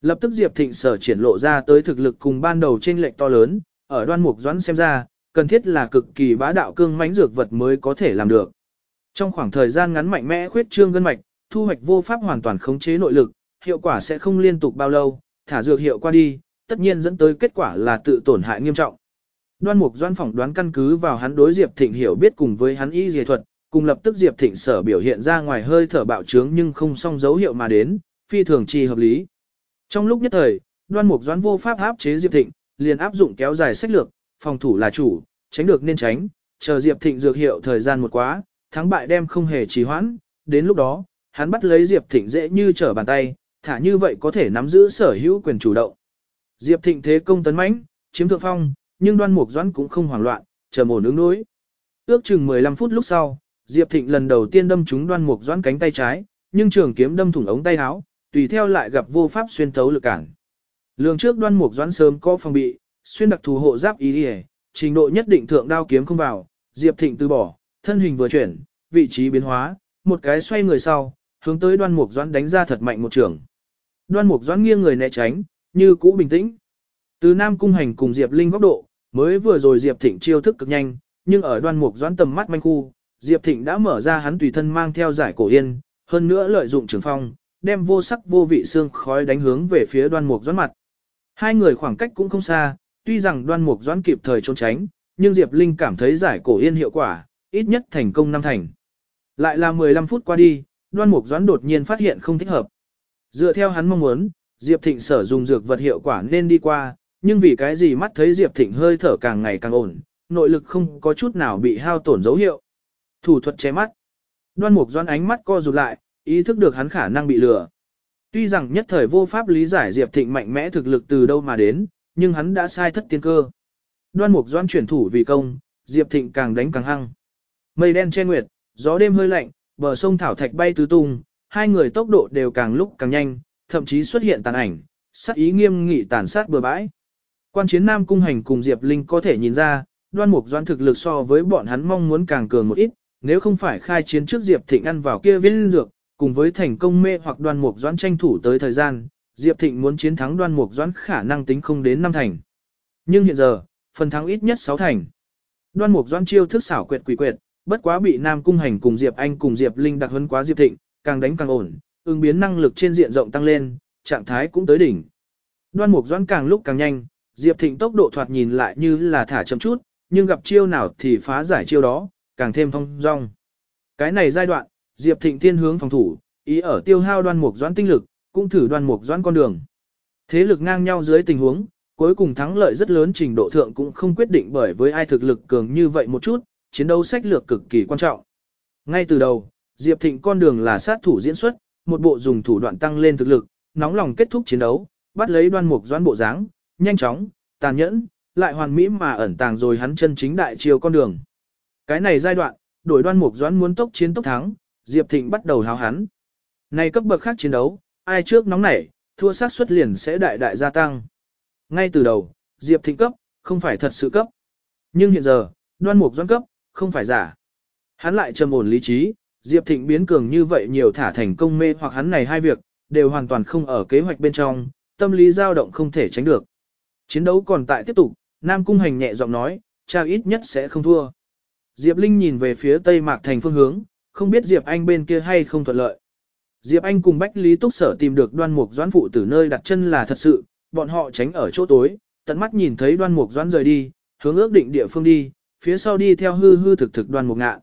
[SPEAKER 1] Lập tức Diệp Thịnh sở triển lộ ra tới thực lực cùng ban đầu trên lệch to lớn, ở đoan mục doãn xem ra, cần thiết là cực kỳ bá đạo cương mãnh dược vật mới có thể làm được. Trong khoảng thời gian ngắn mạnh mẽ khuyết trương gân mạch, thu hoạch vô pháp hoàn toàn khống chế nội lực, hiệu quả sẽ không liên tục bao lâu, thả dược hiệu qua đi, tất nhiên dẫn tới kết quả là tự tổn hại nghiêm trọng. Đoan Mục Doan phỏng đoán căn cứ vào hắn đối Diệp Thịnh hiểu biết cùng với hắn y dề thuật, cùng lập tức Diệp Thịnh sở biểu hiện ra ngoài hơi thở bạo trướng nhưng không song dấu hiệu mà đến, phi thường trì hợp lý. Trong lúc nhất thời, Đoan Mục Doan vô pháp áp chế Diệp Thịnh, liền áp dụng kéo dài sách lược, phòng thủ là chủ, tránh được nên tránh, chờ Diệp Thịnh dược hiệu thời gian một quá, thắng bại đem không hề trì hoãn, đến lúc đó, hắn bắt lấy Diệp Thịnh dễ như trở bàn tay, thả như vậy có thể nắm giữ sở hữu quyền chủ động. Diệp Thịnh thế công tấn mãnh, chiếm thượng phong, nhưng Đoan Mục Doãn cũng không hoảng loạn, chờ ổn ứng đối. Ước chừng 15 phút lúc sau, Diệp Thịnh lần đầu tiên đâm trúng Đoan Mục Doãn cánh tay trái, nhưng trường kiếm đâm thủng ống tay áo, tùy theo lại gặp vô pháp xuyên thấu lực cản. Lường trước Đoan Mục Doãn sớm có phòng bị, xuyên đặc thù hộ giáp ý liễu, trình độ nhất định thượng đao kiếm không vào, Diệp Thịnh từ bỏ, thân hình vừa chuyển, vị trí biến hóa, một cái xoay người sau, hướng tới Đoan Mục Doãn đánh ra thật mạnh một trường. Đoan Mục Doãn nghiêng người né tránh, như cũ bình tĩnh. Từ Nam Cung Hành cùng Diệp Linh góc độ, mới vừa rồi Diệp Thịnh chiêu thức cực nhanh, nhưng ở Đoan Mục Doãn tầm mắt manh khu, Diệp Thịnh đã mở ra hắn tùy thân mang theo giải cổ yên, hơn nữa lợi dụng trường phong, đem vô sắc vô vị xương khói đánh hướng về phía Đoan Mục Doãn mặt. Hai người khoảng cách cũng không xa, tuy rằng Đoan Mục Doãn kịp thời trốn tránh, nhưng Diệp Linh cảm thấy giải cổ yên hiệu quả, ít nhất thành công năm thành. Lại là 15 phút qua đi, Đoan Mục Doãn đột nhiên phát hiện không thích hợp. Dựa theo hắn mong muốn, Diệp Thịnh sở dùng dược vật hiệu quả nên đi qua, nhưng vì cái gì mắt thấy Diệp Thịnh hơi thở càng ngày càng ổn, nội lực không có chút nào bị hao tổn dấu hiệu. Thủ thuật che mắt. Đoan Mục Doãn ánh mắt co rụt lại, ý thức được hắn khả năng bị lừa. Tuy rằng nhất thời vô pháp lý giải Diệp Thịnh mạnh mẽ thực lực từ đâu mà đến, nhưng hắn đã sai thất tiên cơ. Đoan Mục Doãn chuyển thủ vì công, Diệp Thịnh càng đánh càng hăng. Mây đen che nguyệt, gió đêm hơi lạnh, bờ sông thảo thạch bay tứ tung, hai người tốc độ đều càng lúc càng nhanh, thậm chí xuất hiện tàn ảnh, sát ý nghiêm nghị tàn sát bừa bãi. Quan chiến Nam Cung Hành cùng Diệp Linh có thể nhìn ra, đoan mục doan thực lực so với bọn hắn mong muốn càng cường một ít, nếu không phải khai chiến trước Diệp Thịnh ăn vào kia viên dược, cùng với thành công mê hoặc đoan mục doan tranh thủ tới thời gian, Diệp Thịnh muốn chiến thắng đoan mục Doãn khả năng tính không đến năm thành. Nhưng hiện giờ, phần thắng ít nhất 6 thành. Đoan mục Doãn chiêu thức xảo quyệt quỷ quyệt, bất quá bị Nam Cung Hành cùng Diệp Anh cùng Diệp Linh đặc hơn quá Diệp Thịnh, càng đánh càng ổn, ứng biến năng lực trên diện rộng tăng lên, trạng thái cũng tới đỉnh. Đoan Mục Doãn càng lúc càng nhanh, Diệp Thịnh tốc độ thoạt nhìn lại như là thả chậm chút, nhưng gặp chiêu nào thì phá giải chiêu đó, càng thêm thông dong. Cái này giai đoạn, Diệp Thịnh thiên hướng phòng thủ, ý ở tiêu hao Đoan Mục Doãn tinh lực, cũng thử Đoan Mục Doãn con đường. Thế lực ngang nhau dưới tình huống, cuối cùng thắng lợi rất lớn trình độ thượng cũng không quyết định bởi với ai thực lực cường như vậy một chút, chiến đấu sách lược cực kỳ quan trọng. Ngay từ đầu, Diệp Thịnh con đường là sát thủ diễn xuất, một bộ dùng thủ đoạn tăng lên thực lực, nóng lòng kết thúc chiến đấu, bắt lấy đoan mục doãn bộ dáng, nhanh chóng, tàn nhẫn, lại hoàn mỹ mà ẩn tàng rồi hắn chân chính đại chiều con đường. Cái này giai đoạn, đổi đoan mục doãn muốn tốc chiến tốc thắng, Diệp Thịnh bắt đầu hào hắn. Này cấp bậc khác chiến đấu, ai trước nóng nảy, thua sát suất liền sẽ đại đại gia tăng. Ngay từ đầu, Diệp Thịnh cấp, không phải thật sự cấp. Nhưng hiện giờ, đoan mục doan cấp, không phải giả. Hắn lại trầm ổn lý trí, Diệp Thịnh biến cường như vậy nhiều thả thành công mê hoặc hắn này hai việc, đều hoàn toàn không ở kế hoạch bên trong, tâm lý dao động không thể tránh được. Chiến đấu còn tại tiếp tục, Nam Cung Hành nhẹ giọng nói, cha ít nhất sẽ không thua. Diệp Linh nhìn về phía Tây Mạc Thành phương hướng, không biết Diệp Anh bên kia hay không thuận lợi. Diệp Anh cùng Bách Lý Túc Sở tìm được đoan mục doãn phụ từ nơi đặt chân là thật sự, bọn họ tránh ở chỗ tối, tận mắt nhìn thấy đoan mục doãn rời đi, hướng ước định địa phương đi, phía sau đi theo hư hư thực thực đoan mục ngạ.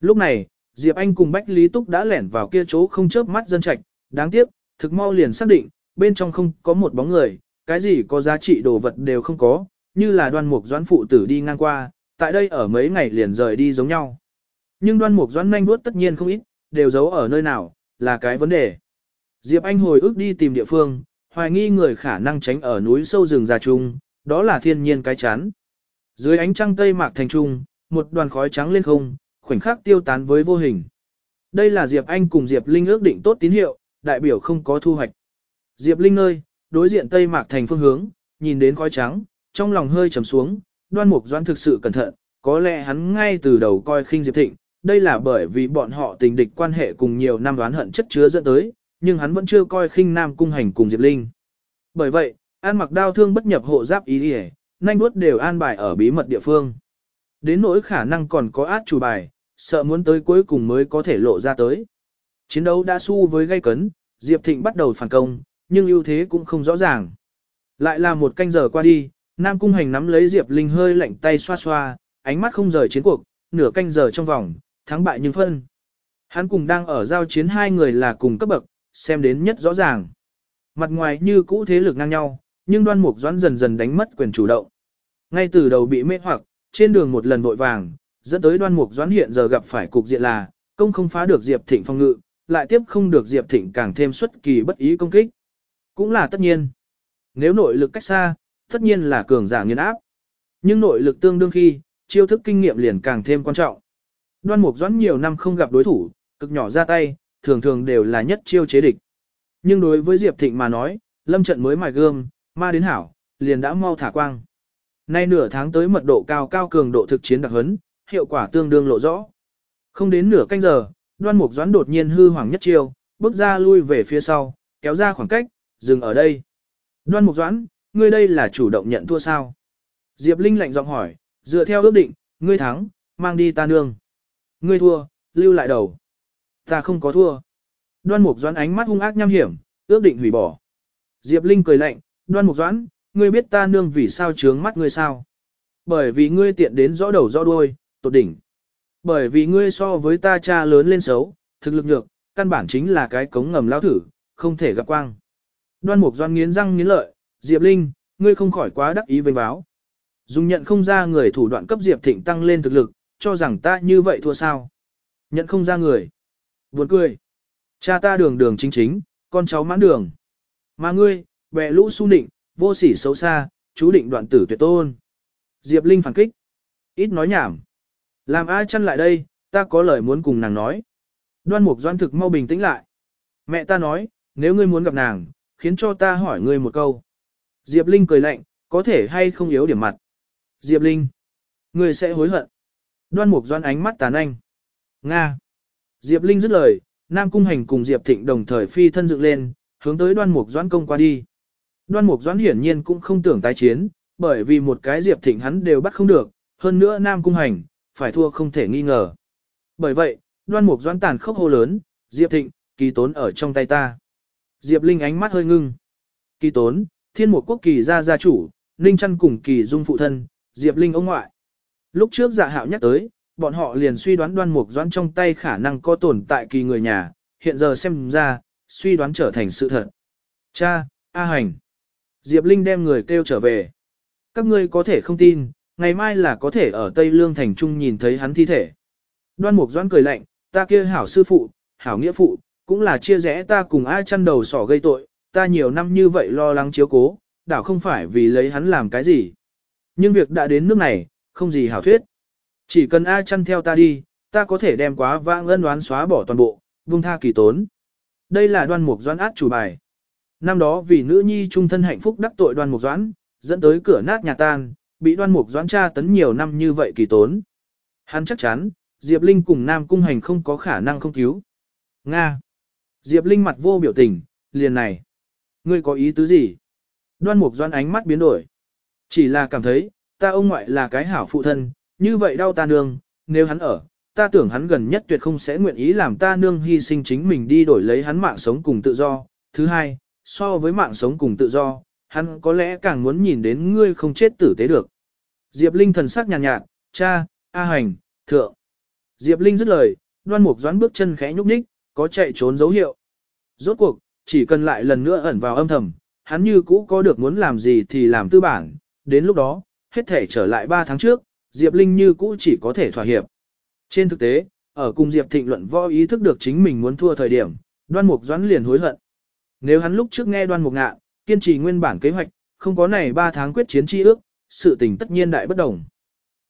[SPEAKER 1] Lúc này, Diệp Anh cùng Bách Lý Túc đã lẻn vào kia chỗ không chớp mắt dân trạch, đáng tiếc, thực mau liền xác định, bên trong không có một bóng người, cái gì có giá trị đồ vật đều không có, như là đoan mục doãn phụ tử đi ngang qua, tại đây ở mấy ngày liền rời đi giống nhau. Nhưng đoan mục doãn nhanh đuốt tất nhiên không ít, đều giấu ở nơi nào, là cái vấn đề. Diệp Anh hồi ức đi tìm địa phương, hoài nghi người khả năng tránh ở núi sâu rừng già trung, đó là thiên nhiên cái chán. Dưới ánh trăng tây mạc thành trung, một đoàn khói trắng lên không, khoảnh khắc tiêu tán với vô hình. Đây là Diệp Anh cùng Diệp Linh ước định tốt tín hiệu, đại biểu không có thu hoạch. Diệp Linh nơi, đối diện tây mạc thành phương hướng, nhìn đến khói trắng, trong lòng hơi trầm xuống, đoan mục doan thực sự cẩn thận, có lẽ hắn ngay từ đầu coi khinh Diệp Thịnh, đây là bởi vì bọn họ tình địch quan hệ cùng nhiều năm đoán hận chất chứa dẫn tới, nhưng hắn vẫn chưa coi khinh Nam Cung Hành cùng Diệp Linh. Bởi vậy, an mặc đao thương bất nhập hộ giáp ý đi nhanh nuốt đều an bài ở bí mật địa phương. Đến nỗi khả năng còn có át chủ bài, sợ muốn tới cuối cùng mới có thể lộ ra tới. Chiến đấu đã su với gây cấn, Diệp Thịnh bắt đầu phản công, nhưng ưu thế cũng không rõ ràng. Lại là một canh giờ qua đi, Nam Cung Hành nắm lấy Diệp Linh hơi lạnh tay xoa xoa, ánh mắt không rời chiến cuộc, nửa canh giờ trong vòng, thắng bại nhưng phân. Hắn cùng đang ở giao chiến hai người là cùng cấp bậc, xem đến nhất rõ ràng. Mặt ngoài như cũ thế lực ngang nhau, nhưng đoan mục doãn dần dần đánh mất quyền chủ động. Ngay từ đầu bị mê hoặc, trên đường một lần vội vàng, dẫn tới đoan mục doãn hiện giờ gặp phải cục diện là, công không phá được Diệp Thịnh phong ngự, lại tiếp không được Diệp Thịnh càng thêm xuất kỳ bất ý công kích. Cũng là tất nhiên. Nếu nội lực cách xa, tất nhiên là cường giả nghiền áp. Nhưng nội lực tương đương khi, chiêu thức kinh nghiệm liền càng thêm quan trọng. Đoan Mục Doãn nhiều năm không gặp đối thủ, cực nhỏ ra tay, thường thường đều là nhất chiêu chế địch. Nhưng đối với Diệp Thịnh mà nói, lâm trận mới mài gương, ma đến hảo, liền đã mau thả quang. Nay nửa tháng tới mật độ cao cao cường độ thực chiến đặc huấn, hiệu quả tương đương lộ rõ. Không đến nửa canh giờ, Đoan Mục Doãn đột nhiên hư hoàng nhất chiêu, bước ra lui về phía sau, kéo ra khoảng cách, dừng ở đây. Đoan Mục Doãn, ngươi đây là chủ động nhận thua sao? Diệp Linh lạnh giọng hỏi, dựa theo ước định, ngươi thắng, mang đi ta nương. Ngươi thua, lưu lại đầu. Ta không có thua. Đoan Mục Doãn ánh mắt hung ác nham hiểm, ước định hủy bỏ. Diệp Linh cười lạnh, Đoan Mục Doãn, ngươi biết ta nương vì sao trướng mắt ngươi sao? Bởi vì ngươi tiện đến rõ đầu rõ đuôi, tột đỉnh. Bởi vì ngươi so với ta cha lớn lên xấu, thực lực nhược, căn bản chính là cái cống ngầm lao thử, không thể gặp quang. Đoan Mục Doãn nghiến răng nghiến lợi, Diệp Linh, ngươi không khỏi quá đắc ý vênh báo. Dùng nhận không ra người thủ đoạn cấp Diệp Thịnh tăng lên thực lực, cho rằng ta như vậy thua sao. Nhận không ra người. Buồn cười. Cha ta đường đường chính chính, con cháu mãn đường. Mà ngươi, bè lũ su nịnh, vô sỉ xấu xa, chú định đoạn tử tuyệt tôn. Diệp Linh phản kích. Ít nói nhảm. Làm ai chăn lại đây, ta có lời muốn cùng nàng nói. Đoan mục doan thực mau bình tĩnh lại. Mẹ ta nói, nếu ngươi muốn gặp nàng, khiến cho ta hỏi ngươi một câu. Diệp Linh cười lạnh, có thể hay không yếu điểm mặt. Diệp Linh, ngươi sẽ hối hận. Đoan mục doan ánh mắt tàn anh. Nga. Diệp Linh dứt lời, Nam Cung Hành cùng Diệp Thịnh đồng thời phi thân dựng lên, hướng tới đoan mục doan công qua đi. Đoan mục doan hiển nhiên cũng không tưởng tái chiến, bởi vì một cái Diệp Thịnh hắn đều bắt không được, hơn nữa Nam Cung Hành, phải thua không thể nghi ngờ. Bởi vậy, đoan mục doan tàn khốc hô lớn, Diệp Thịnh, kỳ tốn ở trong tay ta. Diệp Linh ánh mắt hơi ngưng. Kỳ tốn, thiên mục quốc kỳ gia gia chủ, Ninh Trăn cùng kỳ dung phụ thân, Diệp Linh ông ngoại. Lúc trước dạ hạo nhắc tới, bọn họ liền suy đoán đoan mục doãn trong tay khả năng có tồn tại kỳ người nhà, hiện giờ xem ra, suy đoán trở thành sự thật. Cha, A Hành. Diệp Linh đem người kêu trở về. Các ngươi có thể không tin, ngày mai là có thể ở Tây Lương Thành Trung nhìn thấy hắn thi thể. Đoan mục doãn cười lạnh, ta kia hảo sư phụ, hảo nghĩa phụ, cũng là chia rẽ ta cùng ai chăn đầu sỏ gây tội, ta nhiều năm như vậy lo lắng chiếu cố, đảo không phải vì lấy hắn làm cái gì. Nhưng việc đã đến nước này, không gì hảo thuyết. Chỉ cần A chăn theo ta đi, ta có thể đem quá vãng ân đoán xóa bỏ toàn bộ, vung tha kỳ tốn. Đây là đoan mục doãn át chủ bài. Năm đó vì nữ nhi trung thân hạnh phúc đắc tội đoan mục doãn, dẫn tới cửa nát nhà tan, bị đoan mục doãn tra tấn nhiều năm như vậy kỳ tốn. Hắn chắc chắn, Diệp Linh cùng Nam Cung Hành không có khả năng không cứu. Nga. Diệp Linh mặt vô biểu tình, liền này. Ngươi có ý tứ gì? Đoan mục doãn ánh mắt biến đổi. Chỉ là cảm thấy, ta ông ngoại là cái hảo phụ thân, như vậy đau ta nương, nếu hắn ở, ta tưởng hắn gần nhất tuyệt không sẽ nguyện ý làm ta nương hy sinh chính mình đi đổi lấy hắn mạng sống cùng tự do. Thứ hai, so với mạng sống cùng tự do, hắn có lẽ càng muốn nhìn đến ngươi không chết tử tế được. Diệp Linh thần sắc nhàn nhạt, nhạt, cha, A hành, thượng. Diệp Linh dứt lời, đoan mục doãn bước chân khẽ nhúc nhích, có chạy trốn dấu hiệu. Rốt cuộc, chỉ cần lại lần nữa ẩn vào âm thầm, hắn như cũ có được muốn làm gì thì làm tư bản, đến lúc đó, hết thể trở lại 3 tháng trước, Diệp Linh như cũ chỉ có thể thỏa hiệp. Trên thực tế, ở cùng Diệp Thịnh luận võ ý thức được chính mình muốn thua thời điểm, đoan mục doãn liền hối hận. Nếu hắn lúc trước nghe đoan mục ngạ, kiên trì nguyên bản kế hoạch, không có này 3 tháng quyết chiến chi ước, sự tình tất nhiên đại bất đồng.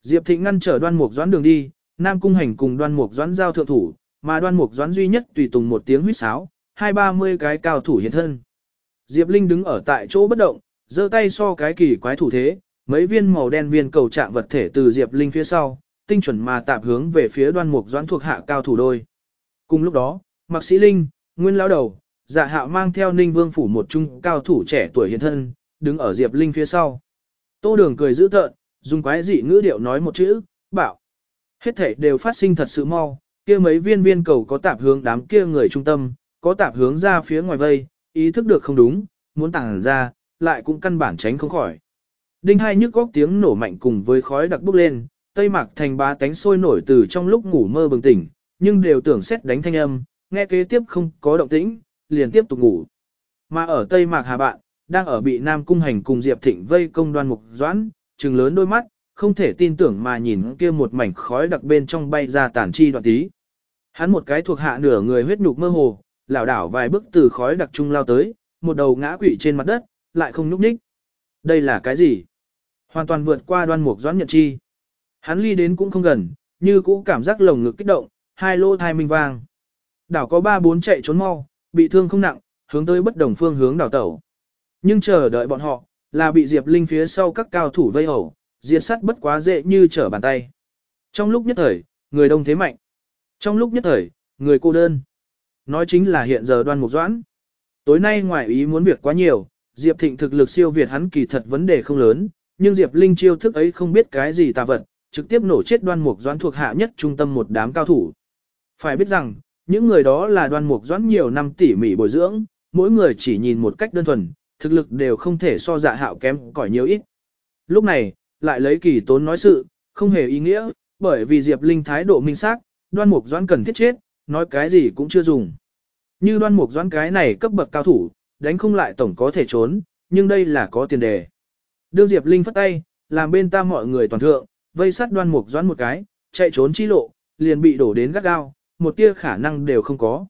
[SPEAKER 1] Diệp Thịnh ngăn trở đoan mục doãn đường đi, Nam Cung Hành cùng đoan mục doãn giao thượng thủ, mà đoan mục doãn duy nhất tùy tùng một tiếng huýt sáo, hai ba mươi cái cao thủ hiện thân. Diệp Linh đứng ở tại chỗ bất động, giơ tay so cái kỳ quái thủ thế, mấy viên màu đen viên cầu trạng vật thể từ Diệp Linh phía sau, tinh chuẩn mà tạp hướng về phía đoan mục doãn thuộc hạ cao thủ đôi. Cùng lúc đó, Mạc Sĩ Linh, Nguyên Lão Đầu, Dạ Hạo mang theo Ninh Vương phủ một trung cao thủ trẻ tuổi hiện thân, đứng ở Diệp Linh phía sau. Tô Đường cười giữ tợn, dùng quái dị ngữ điệu nói một chữ, bảo. Hết thể đều phát sinh thật sự mau, kia mấy viên viên cầu có tạp hướng đám kia người trung tâm, có tạp hướng ra phía ngoài vây, ý thức được không đúng, muốn tàng ra, lại cũng căn bản tránh không khỏi. Đinh hai nhức góc tiếng nổ mạnh cùng với khói đặc bốc lên, tây mạc thành ba tánh sôi nổi từ trong lúc ngủ mơ bừng tỉnh, nhưng đều tưởng xét đánh thanh âm, nghe kế tiếp không có động tĩnh, liền tiếp tục ngủ. Mà ở tây mạc hà bạn, đang ở bị Nam Cung Hành cùng Diệp Thịnh vây công đoan mục doãn, trừng lớn đôi mắt, không thể tin tưởng mà nhìn kia một mảnh khói đặc bên trong bay ra tản chi đoạn tí. Hắn một cái thuộc hạ nửa người huyết nhục mơ hồ, lảo đảo vài bước từ khói đặc trung lao tới, một đầu ngã quỵ trên mặt đất, lại không nhúc nhích. Đây là cái gì? Hoàn toàn vượt qua đoan mục doãn nhận chi. Hắn ly đến cũng không gần, như cũ cảm giác lồng ngực kích động, hai lô thai minh vang. Đảo có ba bốn chạy trốn mau, bị thương không nặng, hướng tới bất đồng phương hướng đảo tẩu. Nhưng chờ đợi bọn họ, là bị Diệp Linh phía sau các cao thủ vây hổ, diệt sát bất quá dễ như trở bàn tay. Trong lúc nhất thời, người đông thế mạnh. Trong lúc nhất thời, người cô đơn. Nói chính là hiện giờ đoan mục doãn. Tối nay ngoài ý muốn việc quá nhiều, Diệp Thịnh thực lực siêu việt hắn kỳ thật vấn đề không lớn, nhưng Diệp Linh chiêu thức ấy không biết cái gì tà vật, trực tiếp nổ chết đoan mục doãn thuộc hạ nhất trung tâm một đám cao thủ. Phải biết rằng, những người đó là đoan mục doãn nhiều năm tỉ mỉ bồi dưỡng, mỗi người chỉ nhìn một cách đơn thuần, thực lực đều không thể so dạ hạo kém cỏi nhiều ít. Lúc này, lại lấy kỳ tốn nói sự, không hề ý nghĩa, bởi vì Diệp Linh thái độ minh xác, đoan mục doãn cần thiết chết, nói cái gì cũng chưa dùng. Như đoan mục doãn cái này cấp bậc cao thủ, đánh không lại tổng có thể trốn, nhưng đây là có tiền đề. Đương Diệp Linh phất tay, làm bên ta mọi người toàn thượng, vây sát đoan mục doãn một cái, chạy trốn chi lộ, liền bị đổ đến gắt gao, một tia khả năng đều không có.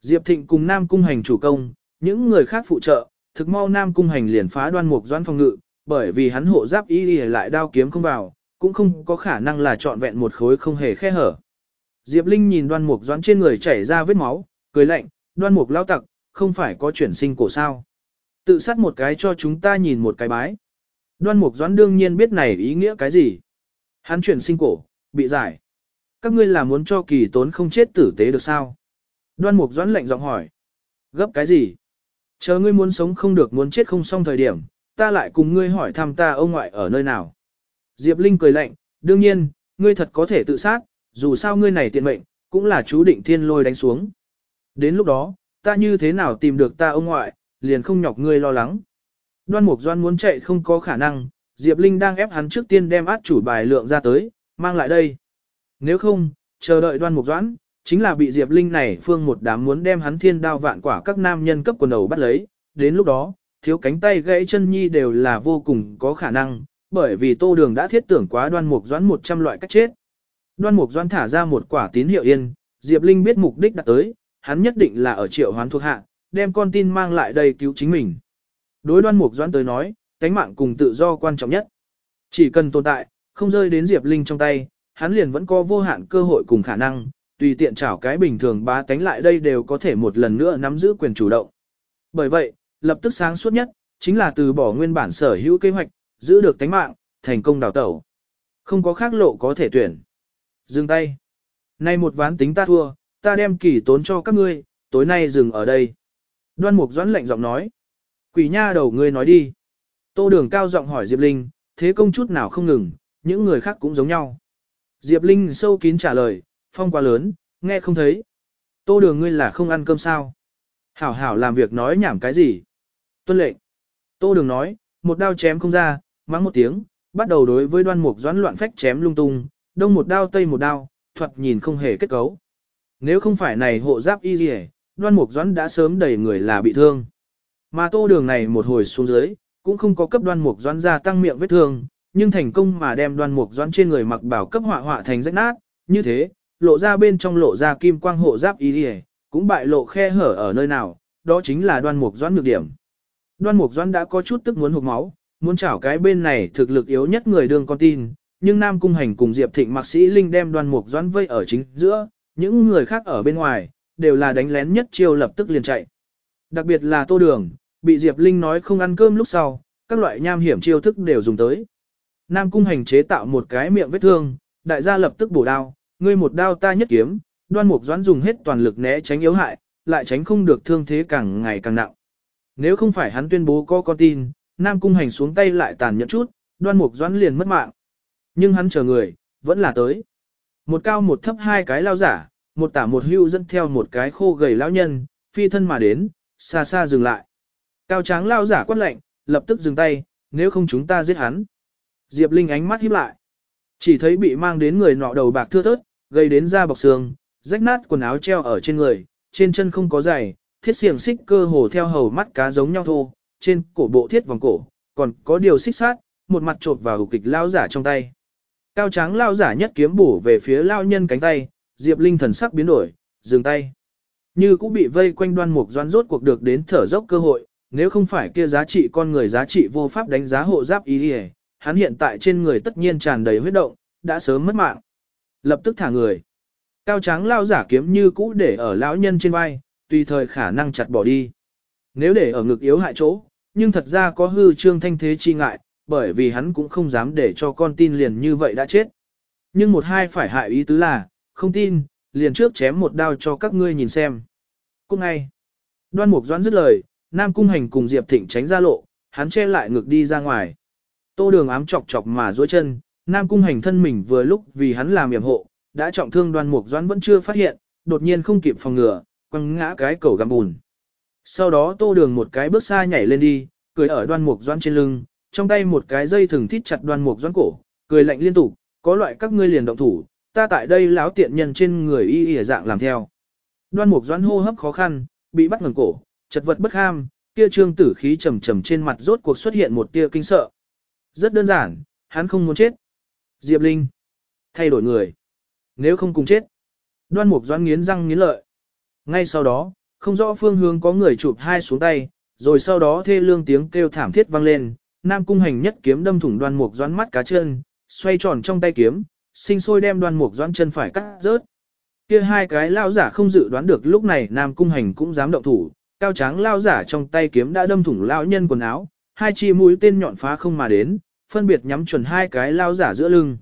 [SPEAKER 1] Diệp Thịnh cùng Nam Cung Hành chủ công, những người khác phụ trợ, thực mau Nam Cung Hành liền phá đoan mục doãn phòng ngự, bởi vì hắn hộ giáp y lại đao kiếm không vào, cũng không có khả năng là trọn vẹn một khối không hề khe hở. Diệp Linh nhìn đoan mục doãn trên người chảy ra vết máu, cười lạnh, đoan mục lao tặc, không phải có chuyển sinh cổ sao. Tự sát một cái cho chúng ta nhìn một cái bái. Đoan mục doãn đương nhiên biết này ý nghĩa cái gì. Hắn chuyển sinh cổ, bị giải. Các ngươi là muốn cho kỳ tốn không chết tử tế được sao? Đoan mục doãn lạnh giọng hỏi. Gấp cái gì? Chờ ngươi muốn sống không được muốn chết không xong thời điểm, ta lại cùng ngươi hỏi thăm ta ông ngoại ở nơi nào. Diệp Linh cười lạnh, đương nhiên, ngươi thật có thể tự sát, dù sao ngươi này tiện mệnh, cũng là chú định thiên lôi đánh xuống. Đến lúc đó, ta như thế nào tìm được ta ông ngoại, liền không nhọc ngươi lo lắng. Đoan Mục Doan muốn chạy không có khả năng, Diệp Linh đang ép hắn trước tiên đem át chủ bài lượng ra tới, mang lại đây. Nếu không, chờ đợi Đoan Mục Doãn, chính là bị Diệp Linh này phương một đám muốn đem hắn thiên đao vạn quả các nam nhân cấp quần đầu bắt lấy, đến lúc đó, thiếu cánh tay gãy chân nhi đều là vô cùng có khả năng, bởi vì tô đường đã thiết tưởng quá đoan mục doãn 100 loại cách chết. Đoan mục doãn thả ra một quả tín hiệu yên, Diệp Linh biết mục đích đã tới, hắn nhất định là ở triệu hoán thuộc hạ, đem con tin mang lại đây cứu chính mình. Đối đoan mục doãn tới nói, tánh mạng cùng tự do quan trọng nhất. Chỉ cần tồn tại, không rơi đến Diệp Linh trong tay, hắn liền vẫn có vô hạn cơ hội cùng khả năng, tùy tiện chảo cái bình thường bá tánh lại đây đều có thể một lần nữa nắm giữ quyền chủ động. Bởi vậy, lập tức sáng suốt nhất, chính là từ bỏ nguyên bản sở hữu kế hoạch, giữ được tánh mạng, thành công đào tẩu. Không có khác lộ có thể tuyển. Dừng tay. Nay một ván tính ta thua, ta đem kỳ tốn cho các ngươi, tối nay dừng ở đây. Đoan mục doãn lệnh giọng nói. Quỷ nha đầu ngươi nói đi. Tô đường cao giọng hỏi Diệp Linh, thế công chút nào không ngừng, những người khác cũng giống nhau. Diệp Linh sâu kín trả lời, phong quá lớn, nghe không thấy. Tô đường ngươi là không ăn cơm sao. Hảo hảo làm việc nói nhảm cái gì. Tuân lệnh. Tô Đường nói, một đao chém không ra, mắng một tiếng, bắt đầu đối với đoan mục doãn loạn phách chém lung tung, đông một đao tây một đao, thuật nhìn không hề kết cấu. Nếu không phải này hộ giáp y gì đoan mục doãn đã sớm đầy người là bị thương. Mà tô đường này một hồi xuống dưới, cũng không có cấp đoan mục doãn gia tăng miệng vết thương, nhưng thành công mà đem đoan mục doãn trên người mặc bảo cấp họa họa thành rách nát, như thế, lộ ra bên trong lộ ra kim quang hộ giáp y gì cũng bại lộ khe hở ở nơi nào, đó chính là đoan mục doãn nhược điểm. Đoan Mục Doãn đã có chút tức muốn hụt máu, muốn chảo cái bên này thực lực yếu nhất người đương con tin, nhưng Nam Cung Hành cùng Diệp Thịnh Mạc Sĩ Linh đem Đoan Mục Doãn vây ở chính giữa, những người khác ở bên ngoài, đều là đánh lén nhất chiêu lập tức liền chạy. Đặc biệt là Tô Đường, bị Diệp Linh nói không ăn cơm lúc sau, các loại nham hiểm chiêu thức đều dùng tới. Nam Cung Hành chế tạo một cái miệng vết thương, đại gia lập tức bổ đao, ngươi một đao ta nhất kiếm, Đoan Mục Doãn dùng hết toàn lực né tránh yếu hại, lại tránh không được thương thế càng ngày càng nặng. Nếu không phải hắn tuyên bố có con tin, Nam Cung Hành xuống tay lại tàn nhẫn chút, Đoan Mục Doãn liền mất mạng. Nhưng hắn chờ người, vẫn là tới. Một cao một thấp hai cái lao giả, một tả một hưu dẫn theo một cái khô gầy lão nhân, phi thân mà đến, xa xa dừng lại. Cao tráng lao giả quát lệnh, lập tức dừng tay, nếu không chúng ta giết hắn. Diệp Linh ánh mắt híp lại. Chỉ thấy bị mang đến người nọ đầu bạc thưa thớt, gây đến da bọc xương, rách nát quần áo treo ở trên người, trên chân không có giày, thiết xiềng xích cơ hồ theo hầu mắt cá giống nhau thô, trên cổ bộ thiết vòng cổ, còn có điều xích sát, một mặt trột vào kịch lao giả trong tay. Cao tráng lao giả nhất kiếm bổ về phía lao nhân cánh tay, Diệp Linh thần sắc biến đổi, dừng tay. Như cũng bị vây quanh đoan mục doan rốt cuộc được đến thở dốc cơ hội, nếu không phải kia giá trị con người giá trị vô pháp đánh giá hộ giáp ý đi hắn hiện tại trên người tất nhiên tràn đầy huyết động, đã sớm mất mạng. Lập tức thả người. Cao tráng lao giả kiếm như cũ để ở lão nhân trên vai, tùy thời khả năng chặt bỏ đi. Nếu để ở ngực yếu hại chỗ, nhưng thật ra có hư trương thanh thế chi ngại, bởi vì hắn cũng không dám để cho con tin liền như vậy đã chết. Nhưng một hai phải hại ý tứ là, không tin, liền trước chém một đao cho các ngươi nhìn xem. Cũng ngay, đoan mục doãn dứt lời, Nam Cung Hành cùng Diệp Thịnh tránh ra lộ, hắn che lại ngực đi ra ngoài. Tô đường ám chọc chọc mà duỗi chân, Nam Cung Hành thân mình vừa lúc vì hắn làm yểm hộ, đã trọng thương đoan mục doãn vẫn chưa phát hiện, đột nhiên không kịp phòng ngừa, quăng ngã cái cầu găm bùn. Sau đó tô đường một cái bước xa nhảy lên đi, cười ở đoan mục doãn trên lưng, trong tay một cái dây thừng thít chặt đoan mục doãn cổ, cười lạnh liên tục, có loại các ngươi liền động thủ, ta tại đây láo tiện nhân trên người y y dạng làm theo. Đoan mục doãn hô hấp khó khăn, bị bắt ngừng cổ, chật vật bất ham, kia trương tử khí trầm trầm trên mặt rốt cuộc xuất hiện một tia kinh sợ. Rất đơn giản, hắn không muốn chết. Diệp Linh. Thay đổi người. Nếu không cùng chết. Đoan mục doãn nghiến răng nghiến lợi. Ngay sau đó, không rõ phương hướng có người chụp hai xuống tay, rồi sau đó thê lương tiếng kêu thảm thiết vang lên, Nam cung hành nhất kiếm đâm thủng đoan mục doãn mắt cá chân, xoay tròn trong tay kiếm, sinh sôi đem đoan mục doãn chân phải cắt rớt. Kia hai cái lao giả không dự đoán được lúc này Nam cung hành cũng dám động thủ, cao tráng lao giả trong tay kiếm đã đâm thủng lao nhân quần áo, hai chi mũi tên nhọn phá không mà đến, phân biệt nhắm chuẩn hai cái lao giả giữa lưng.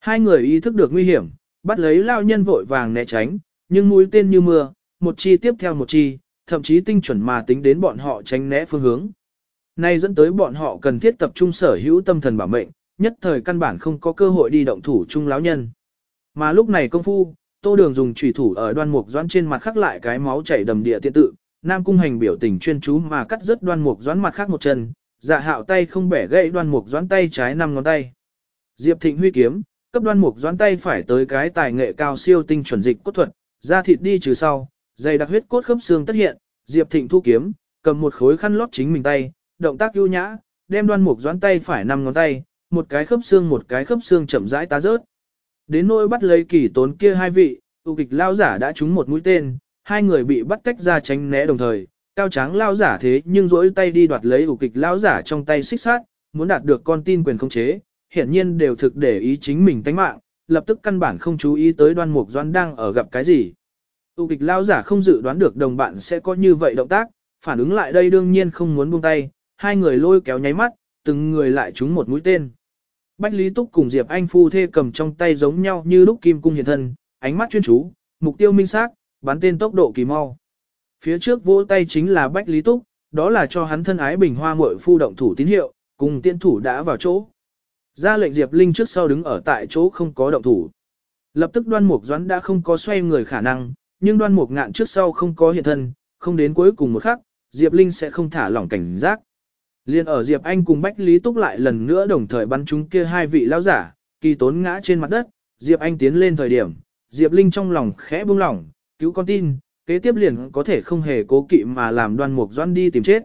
[SPEAKER 1] Hai người ý thức được nguy hiểm, bắt lấy lao nhân vội vàng né tránh, nhưng mũi tên như mưa, một chi tiếp theo một chi, thậm chí tinh chuẩn mà tính đến bọn họ tránh né phương hướng. Nay dẫn tới bọn họ cần thiết tập trung sở hữu tâm thần bảo mệnh, nhất thời căn bản không có cơ hội đi động thủ chung láo nhân. Mà lúc này công phu, tô đường dùng chủy thủ ở đoan mục doãn trên mặt khắc lại cái máu chảy đầm địa tiện tự, nam cung hành biểu tình chuyên chú mà cắt rất đoan mục doãn mặt khác một chân, dạ hạo tay không bẻ gãy đoan mục doãn tay trái năm ngón tay. Diệp thịnh huy kiếm, cấp đoan mục doãn tay phải tới cái tài nghệ cao siêu tinh chuẩn dịch cốt thuật, ra thịt đi trừ sau, dày đặc huyết cốt khớp xương tất hiện, Diệp thịnh thu kiếm, cầm một khối khăn lót chính mình tay, động tác ưu nhã, đem đoan mục doãn tay phải năm ngón tay, một cái khớp xương một cái khớp xương chậm rãi tá rớt. Đến nỗi bắt lấy kỳ tốn kia hai vị, tu kịch lao giả đã trúng một mũi tên, hai người bị bắt tách ra tránh né đồng thời, cao tráng lao giả thế nhưng rỗi tay đi đoạt lấy ủ kịch lao giả trong tay xích sát, muốn đạt được con tin quyền khống chế, hiển nhiên đều thực để ý chính mình tánh mạng, lập tức căn bản không chú ý tới đoan mục doan đang ở gặp cái gì. Tu kịch lao giả không dự đoán được đồng bạn sẽ có như vậy động tác, phản ứng lại đây đương nhiên không muốn buông tay, hai người lôi kéo nháy mắt, từng người lại trúng một mũi tên. Bách Lý Túc cùng Diệp Anh phu thê cầm trong tay giống nhau như lúc kim cung hiện thân, ánh mắt chuyên chú, mục tiêu minh xác, bắn tên tốc độ kỳ mau. Phía trước vỗ tay chính là Bách Lý Túc, đó là cho hắn thân ái bình hoa muội phu động thủ tín hiệu, cùng tiên thủ đã vào chỗ. Ra lệnh Diệp Linh trước sau đứng ở tại chỗ không có động thủ. Lập tức đoan mục doãn đã không có xoay người khả năng, nhưng đoan mục ngạn trước sau không có hiện thân, không đến cuối cùng một khắc, Diệp Linh sẽ không thả lỏng cảnh giác. Liên ở Diệp Anh cùng Bách Lý Túc lại lần nữa đồng thời bắn chúng kia hai vị lão giả, kỳ tốn ngã trên mặt đất, Diệp Anh tiến lên thời điểm, Diệp Linh trong lòng khẽ buông lỏng, cứu con tin, kế tiếp liền có thể không hề cố kỵ mà làm đoan mục doan đi tìm chết.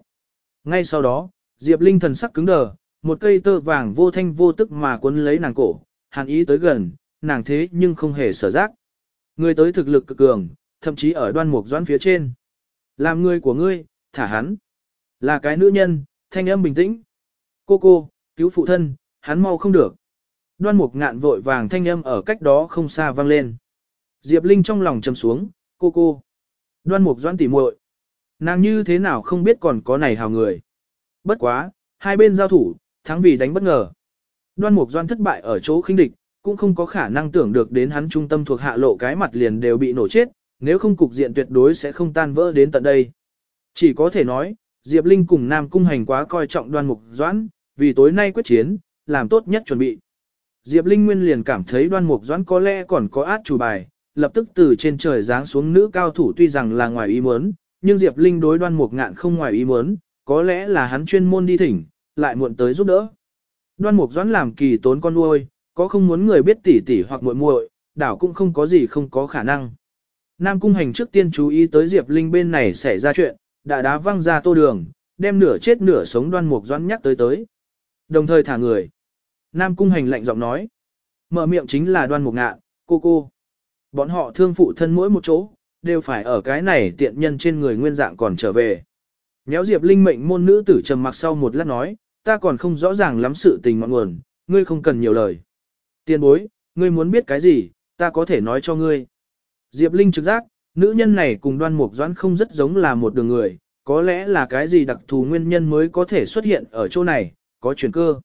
[SPEAKER 1] Ngay sau đó, Diệp Linh thần sắc cứng đờ, một cây tơ vàng vô thanh vô tức mà cuốn lấy nàng cổ, hàn ý tới gần, nàng thế nhưng không hề sở giác. Người tới thực lực cực cường, thậm chí ở đoan mục doan phía trên. Làm người của ngươi, thả hắn. Là cái nữ nhân, thanh âm bình tĩnh. Cô cô, cứu phụ thân, hắn mau không được. Đoan mục ngạn vội vàng thanh âm ở cách đó không xa vang lên. Diệp Linh trong lòng trầm xuống, cô cô. Đoan mục doan tỉ muội, Nàng như thế nào không biết còn có này hào người. Bất quá, hai bên giao thủ, thắng vì đánh bất ngờ. Đoan mục doan thất bại ở chỗ khinh địch, cũng không có khả năng tưởng được đến hắn trung tâm thuộc hạ lộ cái mặt liền đều bị nổ chết, nếu không cục diện tuyệt đối sẽ không tan vỡ đến tận đây. Chỉ có thể nói, Diệp Linh cùng Nam Cung Hành quá coi trọng đoan mục doãn, vì tối nay quyết chiến, làm tốt nhất chuẩn bị. Diệp Linh Nguyên liền cảm thấy đoan mục doãn có lẽ còn có át chủ bài, lập tức từ trên trời giáng xuống nữ cao thủ tuy rằng là ngoài ý muốn, nhưng Diệp Linh đối đoan mục ngạn không ngoài ý muốn, có lẽ là hắn chuyên môn đi thỉnh, lại muộn tới giúp đỡ. Đoan mục doãn làm kỳ tốn con nuôi, có không muốn người biết tỉ tỉ hoặc muội muội, đảo cũng không có gì không có khả năng. Nam Cung Hành trước tiên chú ý tới Diệp Linh bên này xảy ra chuyện, đã đá văng ra tô đường, đem nửa chết nửa sống đoan mục doãn nhắc tới tới. Đồng thời thả người. Nam Cung Hành lạnh giọng nói. Mở miệng chính là đoan mục ngạ, cô cô. Bọn họ thương phụ thân mỗi một chỗ, đều phải ở cái này tiện nhân trên người nguyên dạng còn trở về. Nhéo Diệp Linh mệnh môn nữ tử trầm mặc sau một lát nói, ta còn không rõ ràng lắm sự tình ngọn nguồn, ngươi không cần nhiều lời. Tiên bối, ngươi muốn biết cái gì, ta có thể nói cho ngươi. Diệp Linh trực giác, nữ nhân này cùng đoan mục doãn không rất giống là một đường người, có lẽ là cái gì đặc thù nguyên nhân mới có thể xuất hiện ở chỗ này, có chuyển cơ.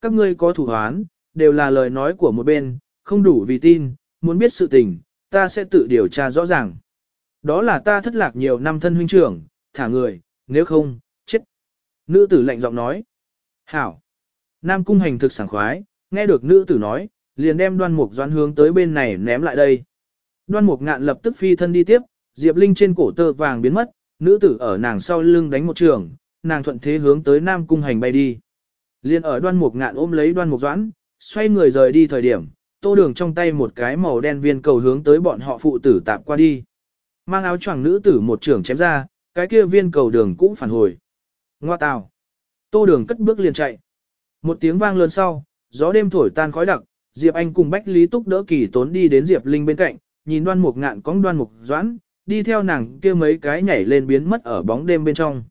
[SPEAKER 1] Các ngươi có thủ hoán, đều là lời nói của một bên, không đủ vì tin, muốn biết sự tình, ta sẽ tự điều tra rõ ràng. Đó là ta thất lạc nhiều năm thân huynh trưởng, thả người, nếu không, chết. Nữ tử lạnh giọng nói. Hảo. Nam cung hành thực sảng khoái, nghe được nữ tử nói, liền đem đoan mục doan hướng tới bên này ném lại đây. Đoan mục ngạn lập tức phi thân đi tiếp, Diệp Linh trên cổ tơ vàng biến mất, nữ tử ở nàng sau lưng đánh một trường, nàng thuận thế hướng tới Nam cung hành bay đi. Liên ở đoan mục ngạn ôm lấy đoan mục doãn, xoay người rời đi thời điểm, tô đường trong tay một cái màu đen viên cầu hướng tới bọn họ phụ tử tạp qua đi. Mang áo choàng nữ tử một trường chém ra, cái kia viên cầu đường cũng phản hồi. Ngoa tào. Tô đường cất bước liền chạy. Một tiếng vang lớn sau, gió đêm thổi tan khói đặc, Diệp Anh cùng Bách Lý Túc đỡ kỳ tốn đi đến Diệp Linh bên cạnh, nhìn đoan mục ngạn cóng đoan mục doãn, đi theo nàng kia mấy cái nhảy lên biến mất ở bóng đêm bên trong.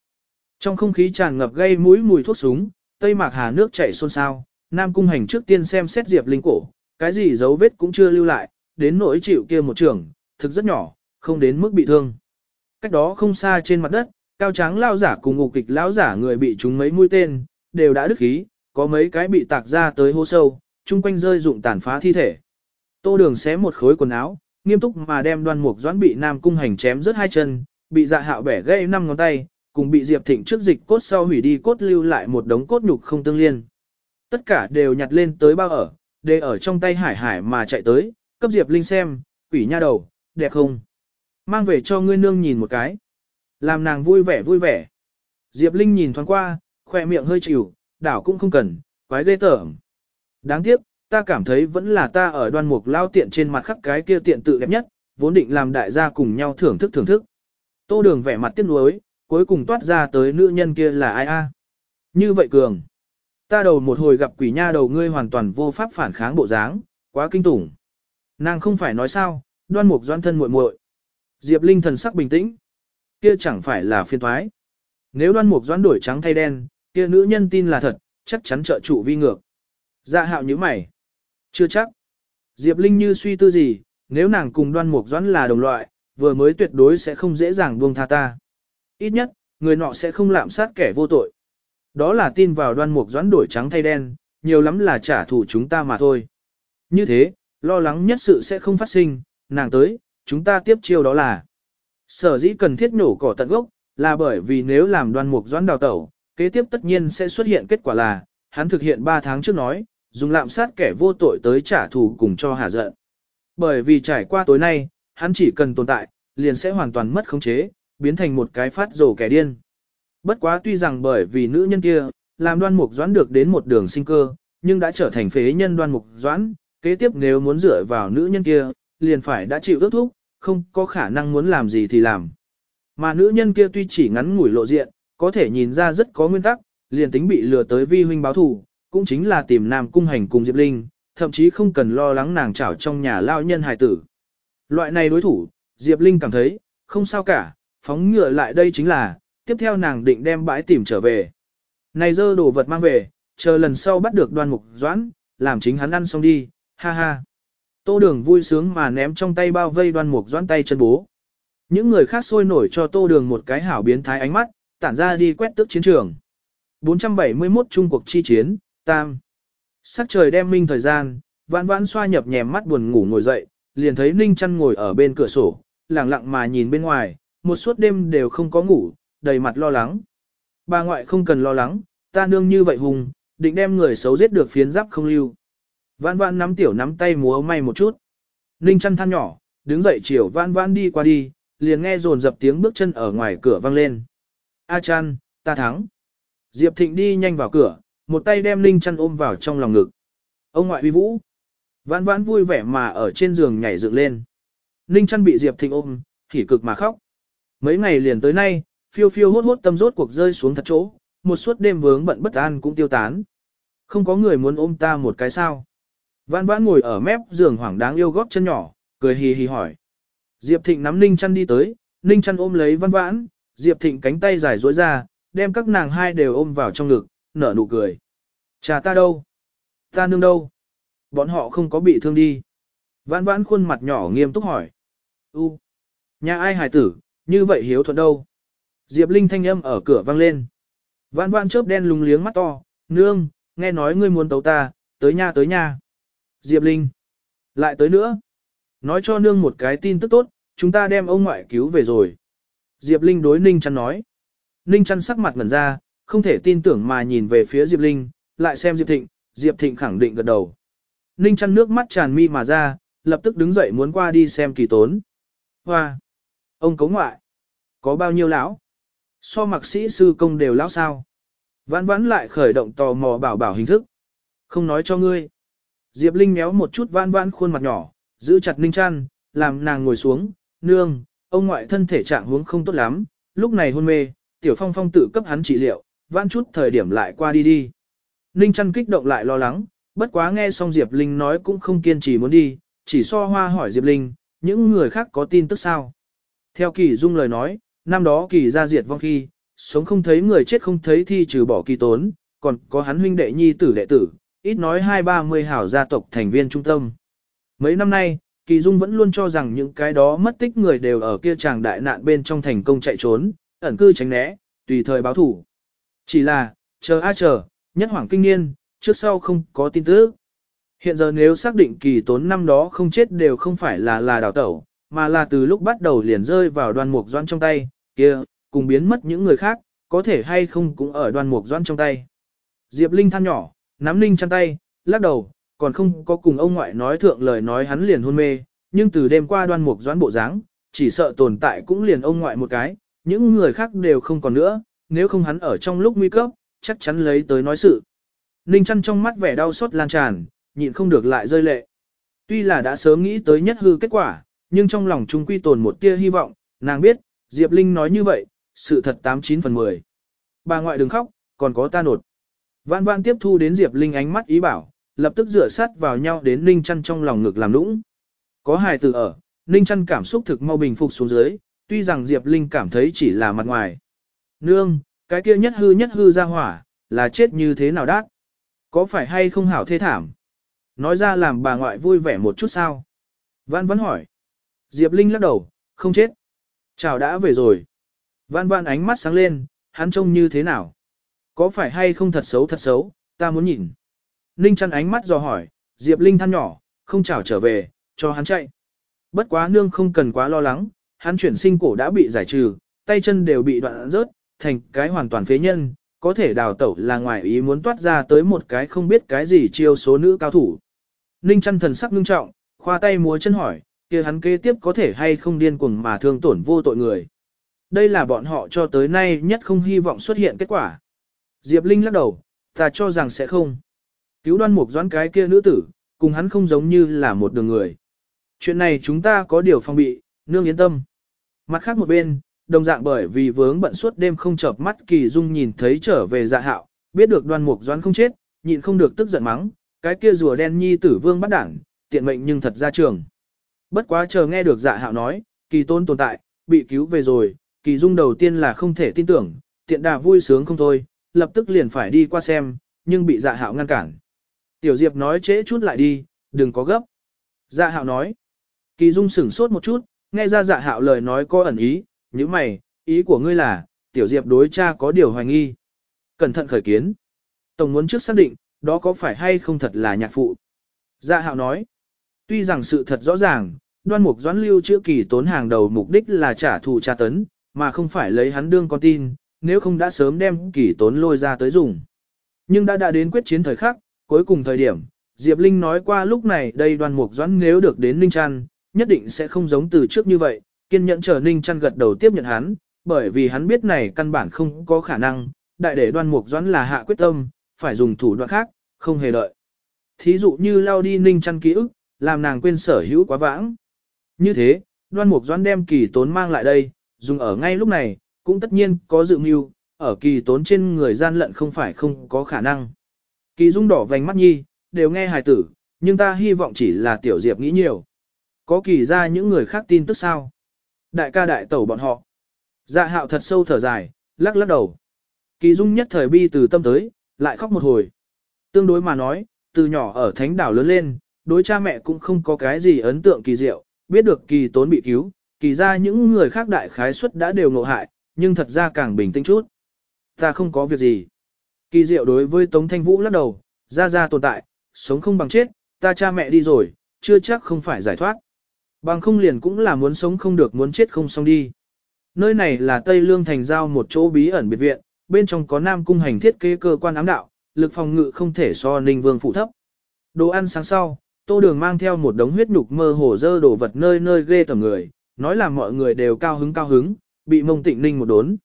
[SPEAKER 1] Trong không khí tràn ngập gây mũi mùi thuốc súng, tây mạc hà nước chảy xôn xao, Nam Cung Hành trước tiên xem xét Diệp Linh cổ, cái gì dấu vết cũng chưa lưu lại, đến nỗi chịu kia một trường, thực rất nhỏ, không đến mức bị thương. Cách đó không xa trên mặt đất, cao tráng lao giả cùng ngục kịch lão giả người bị trúng mấy mũi tên, đều đã đứt khí, có mấy cái bị tạc ra tới hố sâu, chung quanh rơi dụng tàn phá thi thể. Tô đường xé một khối quần áo, nghiêm túc mà đem đoan mục doãn bị nam cung hành chém rớt hai chân, bị dạ hạo bẻ gãy năm ngón tay, cùng bị diệp thịnh trước dịch cốt sau hủy đi cốt lưu lại một đống cốt nhục không tương liên. Tất cả đều nhặt lên tới bao ở, để ở trong tay hải hải mà chạy tới, cấp diệp linh xem, quỷ nha đầu, đẹp không? Mang về cho ngươi nương nhìn một cái. Làm nàng vui vẻ vui vẻ. Diệp Linh nhìn thoáng qua, khoe miệng hơi chịu, đảo cũng không cần, quái ghê tởm. Đáng tiếc, ta cảm thấy vẫn là ta ở đoan mục lao tiện trên mặt khắc cái kia tiện tự đẹp nhất, vốn định làm đại gia cùng nhau thưởng thức thưởng thức. Tô đường vẻ mặt tiếc nuối, cuối cùng toát ra tới nữ nhân kia là ai a? Như vậy cường. Ta đầu một hồi gặp quỷ nha đầu ngươi hoàn toàn vô pháp phản kháng bộ dáng, quá kinh tủng. Nàng không phải nói sao, đoan mục doan thân muội muội. Diệp Linh thần sắc bình tĩnh. Kia chẳng phải là phiên thoái. Nếu đoan mục doan đổi trắng thay đen, kia nữ nhân tin là thật, chắc chắn trợ trụ vi ngược. Dạ hạo như mày. Chưa chắc. Diệp Linh như suy tư gì, nếu nàng cùng đoan mục doãn là đồng loại, vừa mới tuyệt đối sẽ không dễ dàng buông tha ta. Ít nhất, người nọ sẽ không lạm sát kẻ vô tội. Đó là tin vào đoan mục doãn đổi trắng thay đen, nhiều lắm là trả thù chúng ta mà thôi. Như thế, lo lắng nhất sự sẽ không phát sinh, nàng tới, chúng ta tiếp chiêu đó là. Sở dĩ cần thiết nổ cỏ tận gốc, là bởi vì nếu làm đoan mục doãn đào tẩu, kế tiếp tất nhiên sẽ xuất hiện kết quả là, hắn thực hiện 3 tháng trước nói, dùng lạm sát kẻ vô tội tới trả thù cùng cho hà giận. Bởi vì trải qua tối nay, hắn chỉ cần tồn tại, liền sẽ hoàn toàn mất khống chế, biến thành một cái phát rồ kẻ điên. Bất quá tuy rằng bởi vì nữ nhân kia, làm đoan mục doãn được đến một đường sinh cơ, nhưng đã trở thành phế nhân đoan mục doãn, kế tiếp nếu muốn dựa vào nữ nhân kia, liền phải đã chịu ước thúc, không có khả năng muốn làm gì thì làm. Mà nữ nhân kia tuy chỉ ngắn ngủi lộ diện, có thể nhìn ra rất có nguyên tắc, liền tính bị lừa tới vi huynh báo thù, cũng chính là tìm Nam Cung Hành cùng Diệp Linh, thậm chí không cần lo lắng nàng chảo trong nhà lao nhân hài tử. Loại này đối thủ, Diệp Linh cảm thấy, không sao cả, phóng ngựa lại đây chính là, tiếp theo nàng định đem bãi tìm trở về. Này dơ đồ vật mang về, chờ lần sau bắt được đoan mục doãn, làm chính hắn ăn xong đi, ha ha. Tô đường vui sướng mà ném trong tay bao vây đoan mục doãn tay chân bố. Những người khác sôi nổi cho tô đường một cái hảo biến thái ánh mắt, tản ra đi quét tước chiến trường. 471 Trung cuộc chi chiến, Tam. Sắc trời đem minh thời gian, vãn vãn xoa nhập nhèm mắt buồn ngủ ngồi dậy, liền thấy Ninh chăn ngồi ở bên cửa sổ, lặng lặng mà nhìn bên ngoài, một suốt đêm đều không có ngủ, đầy mặt lo lắng. Bà ngoại không cần lo lắng, ta nương như vậy hùng, định đem người xấu giết được phiến giáp không lưu. Vãn vãn nắm tiểu nắm tay múa may một chút. Ninh chăn than nhỏ, đứng dậy chiều vãn vãn đi qua đi, liền nghe rồn dập tiếng bước chân ở ngoài cửa vang lên. A chăn, ta thắng. Diệp Thịnh đi nhanh vào cửa, một tay đem Ninh chăn ôm vào trong lòng ngực. Ông ngoại uy vũ. Vãn vãn vui vẻ mà ở trên giường nhảy dựng lên. Ninh chăn bị Diệp Thịnh ôm, hỉ cực mà khóc. Mấy ngày liền tới nay, phiêu phiêu hốt hốt tâm rốt cuộc rơi xuống thật chỗ, một suốt đêm vướng bận bất an cũng tiêu tán. Không có người muốn ôm ta một cái sao. Vãn vãn ngồi ở mép giường hoảng đáng yêu góp chân nhỏ, cười hì hì hỏi. Diệp Thịnh nắm Ninh chăn đi tới, Ninh chăn ôm lấy văn vãn, Diệp Thịnh cánh tay dài duỗi ra, đem các nàng hai đều ôm vào trong ngực, nở nụ cười. Cha ta đâu? Ta nương đâu? Bọn họ không có bị thương đi. Vãn vãn khuôn mặt nhỏ nghiêm túc hỏi. U, nhà ai hài tử, như vậy hiếu thuận đâu? Diệp Linh thanh âm ở cửa vang lên. Vãn vãn chớp đen lúng liếng mắt to, nương, nghe nói ngươi muốn tấu ta, tới nha tới nha. Diệp Linh, lại tới nữa. Nói cho nương một cái tin tức tốt, chúng ta đem ông ngoại cứu về rồi. Diệp Linh đối Ninh Chăn nói. Ninh Chăn sắc mặt ngẩn ra, không thể tin tưởng mà nhìn về phía Diệp Linh, lại xem Diệp Thịnh, Diệp Thịnh khẳng định gật đầu. Ninh Chăn nước mắt tràn mi mà ra, lập tức đứng dậy muốn qua đi xem kỳ tốn. Hoa! Ông cống ngoại! Có bao nhiêu lão? So mặc sĩ sư công đều lão sao? Vãn vãn lại khởi động tò mò bảo bảo hình thức. Không nói cho ngươi. Diệp Linh méo một chút vãn vãn khuôn mặt nhỏ, giữ chặt Ninh Chăn, làm nàng ngồi xuống, nương, ông ngoại thân thể trạng huống không tốt lắm, lúc này hôn mê, tiểu phong phong tự cấp hắn trị liệu, vãn chút thời điểm lại qua đi đi. Ninh chăn kích động lại lo lắng, bất quá nghe xong Diệp Linh nói cũng không kiên trì muốn đi, chỉ so hoa hỏi Diệp Linh, những người khác có tin tức sao. Theo kỳ dung lời nói, năm đó kỳ ra diệt vong khi, sống không thấy người chết không thấy thi trừ bỏ kỳ tốn, còn có hắn huynh đệ nhi tử đệ tử, ít nói hai ba mươi hảo gia tộc thành viên trung tâm. Mấy năm nay, Kỳ Dung vẫn luôn cho rằng những cái đó mất tích người đều ở kia chàng đại nạn bên trong thành công chạy trốn, ẩn cư tránh né, tùy thời báo thủ. Chỉ là, chờ a chờ, nhất hoàng kinh niên, trước sau không có tin tức. Hiện giờ nếu xác định kỳ tốn năm đó không chết đều không phải là là đào tẩu, mà là từ lúc bắt đầu liền rơi vào đoan mục doan trong tay, kia, cùng biến mất những người khác, có thể hay không cũng ở đoan mục doan trong tay. Diệp Linh than nhỏ, nắm Linh chăn tay, lắc đầu, còn không có cùng ông ngoại nói thượng lời nói hắn liền hôn mê, nhưng từ đêm qua đoan mục doãn bộ dáng, chỉ sợ tồn tại cũng liền ông ngoại một cái, những người khác đều không còn nữa, nếu không hắn ở trong lúc nguy cấp, chắc chắn lấy tới nói sự. Ninh chăn trong mắt vẻ đau xót lan tràn, nhịn không được lại rơi lệ. Tuy là đã sớm nghĩ tới nhất hư kết quả, nhưng trong lòng trung quy tồn một tia hy vọng, nàng biết, Diệp Linh nói như vậy, sự thật 89 phần 10. Bà ngoại đừng khóc, còn có ta nột. Vạn vạn tiếp thu đến Diệp Linh ánh mắt ý bảo, lập tức rửa sát vào nhau đến Ninh Chăn trong lòng ngực làm nũng. Có hài tử ở, Ninh Chăn cảm xúc thực mau bình phục xuống dưới, tuy rằng Diệp Linh cảm thấy chỉ là mặt ngoài. Nương, cái kia nhất hư nhất hư ra hỏa, là chết như thế nào đát? Có phải hay không hảo thế thảm? Nói ra làm bà ngoại vui vẻ một chút sao? Văn vẫn hỏi. Diệp Linh lắc đầu, không chết. Chào đã về rồi. Văn văn ánh mắt sáng lên, hắn trông như thế nào? Có phải hay không thật xấu thật xấu, ta muốn nhìn. Ninh chăn ánh mắt dò hỏi, Diệp Linh than nhỏ, không chào trở về, cho hắn chạy. Bất quá nương không cần quá lo lắng, hắn chuyển sinh cổ đã bị giải trừ, tay chân đều bị đoạn rớt, thành cái hoàn toàn phế nhân, có thể đào tẩu là ngoài ý muốn toát ra tới một cái không biết cái gì chiêu số nữ cao thủ. Ninh chăn thần sắc ngưng trọng, khoa tay múa chân hỏi, kia hắn kế tiếp có thể hay không điên cuồng mà thương tổn vô tội người. Đây là bọn họ cho tới nay nhất không hy vọng xuất hiện kết quả. Diệp Linh lắc đầu, ta cho rằng sẽ không. Cứu đoan mục doãn cái kia nữ tử, cùng hắn không giống như là một đường người. Chuyện này chúng ta có điều phòng bị, nương yên tâm. Mặt khác một bên, đồng dạng bởi vì vướng bận suốt đêm không chợp mắt kỳ dung nhìn thấy trở về dạ hạo, biết được đoan mục doãn không chết, nhịn không được tức giận mắng, cái kia rùa đen nhi tử vương bắt đảng, tiện mệnh nhưng thật ra trường. Bất quá chờ nghe được dạ hạo nói, kỳ tôn tồn tại, bị cứu về rồi, Kỳ Dung đầu tiên là không thể tin tưởng, tiện đà vui sướng không thôi, lập tức liền phải đi qua xem, nhưng bị dạ hạo ngăn cản. Tiểu Diệp nói trễ chút lại đi, đừng có gấp. Dạ hạo nói. Kỳ Dung sửng sốt một chút, nghe ra dạ hạo lời nói có ẩn ý, như mày, ý của ngươi là, Tiểu Diệp đối cha có điều hoài nghi. Cẩn thận khởi kiến. Tổng muốn trước xác định, đó có phải hay không thật là nhạc phụ. Dạ hạo nói. Tuy rằng sự thật rõ ràng, đoan mục doãn lưu chữa kỳ tốn hàng đầu mục đích là trả thù tra tấn, mà không phải lấy hắn đương con tin, nếu không đã sớm đem kỳ tốn lôi ra tới dùng. Nhưng đã đã đến quyết chiến thời khắc, cuối cùng thời điểm, Diệp Linh nói qua lúc này đây đoan mục doãn nếu được đến Ninh Trăn, nhất định sẽ không giống từ trước như vậy, kiên nhẫn chờ Ninh Trăn gật đầu tiếp nhận hắn, bởi vì hắn biết này căn bản không có khả năng, đại để đoan mục doãn là hạ quyết tâm, phải dùng thủ đoạn khác, không hề lợi. Thí dụ như lao đi Ninh Trăn ký ức, làm nàng quên sở hữu quá vãng. Như thế, đoan mục doãn đem kỳ tốn mang lại đây, dùng ở ngay lúc này, cũng tất nhiên có dự mưu, ở kỳ tốn trên người gian lận không phải không có khả năng. Kỳ dung đỏ vành mắt nhi, đều nghe hài tử, nhưng ta hy vọng chỉ là tiểu diệp nghĩ nhiều. Có kỳ ra những người khác tin tức sao? Đại ca đại tẩu bọn họ. Dạ hạo thật sâu thở dài, lắc lắc đầu. Kỳ dung nhất thời bi từ tâm tới, lại khóc một hồi. Tương đối mà nói, từ nhỏ ở thánh đảo lớn lên, đối cha mẹ cũng không có cái gì ấn tượng kỳ diệu, biết được kỳ tốn bị cứu, kỳ ra những người khác đại khái suất đã đều ngộ hại, nhưng thật ra càng bình tĩnh chút. Ta không có việc gì. Kỳ diệu đối với Tống Thanh Vũ lắc đầu, ra ra tồn tại, sống không bằng chết, ta cha mẹ đi rồi, chưa chắc không phải giải thoát. Bằng không liền cũng là muốn sống không được muốn chết không xong đi. Nơi này là Tây Lương Thành Giao một chỗ bí ẩn biệt viện, bên trong có Nam Cung hành thiết kế cơ quan ám đạo, lực phòng ngự không thể so Ninh Vương phụ thấp. Đồ ăn sáng sau, Tô Đường mang theo một đống huyết nhục mơ hồ dơ đồ vật nơi nơi ghê tầm người, nói là mọi người đều cao hứng cao hứng, bị mông tịnh ninh một đốn.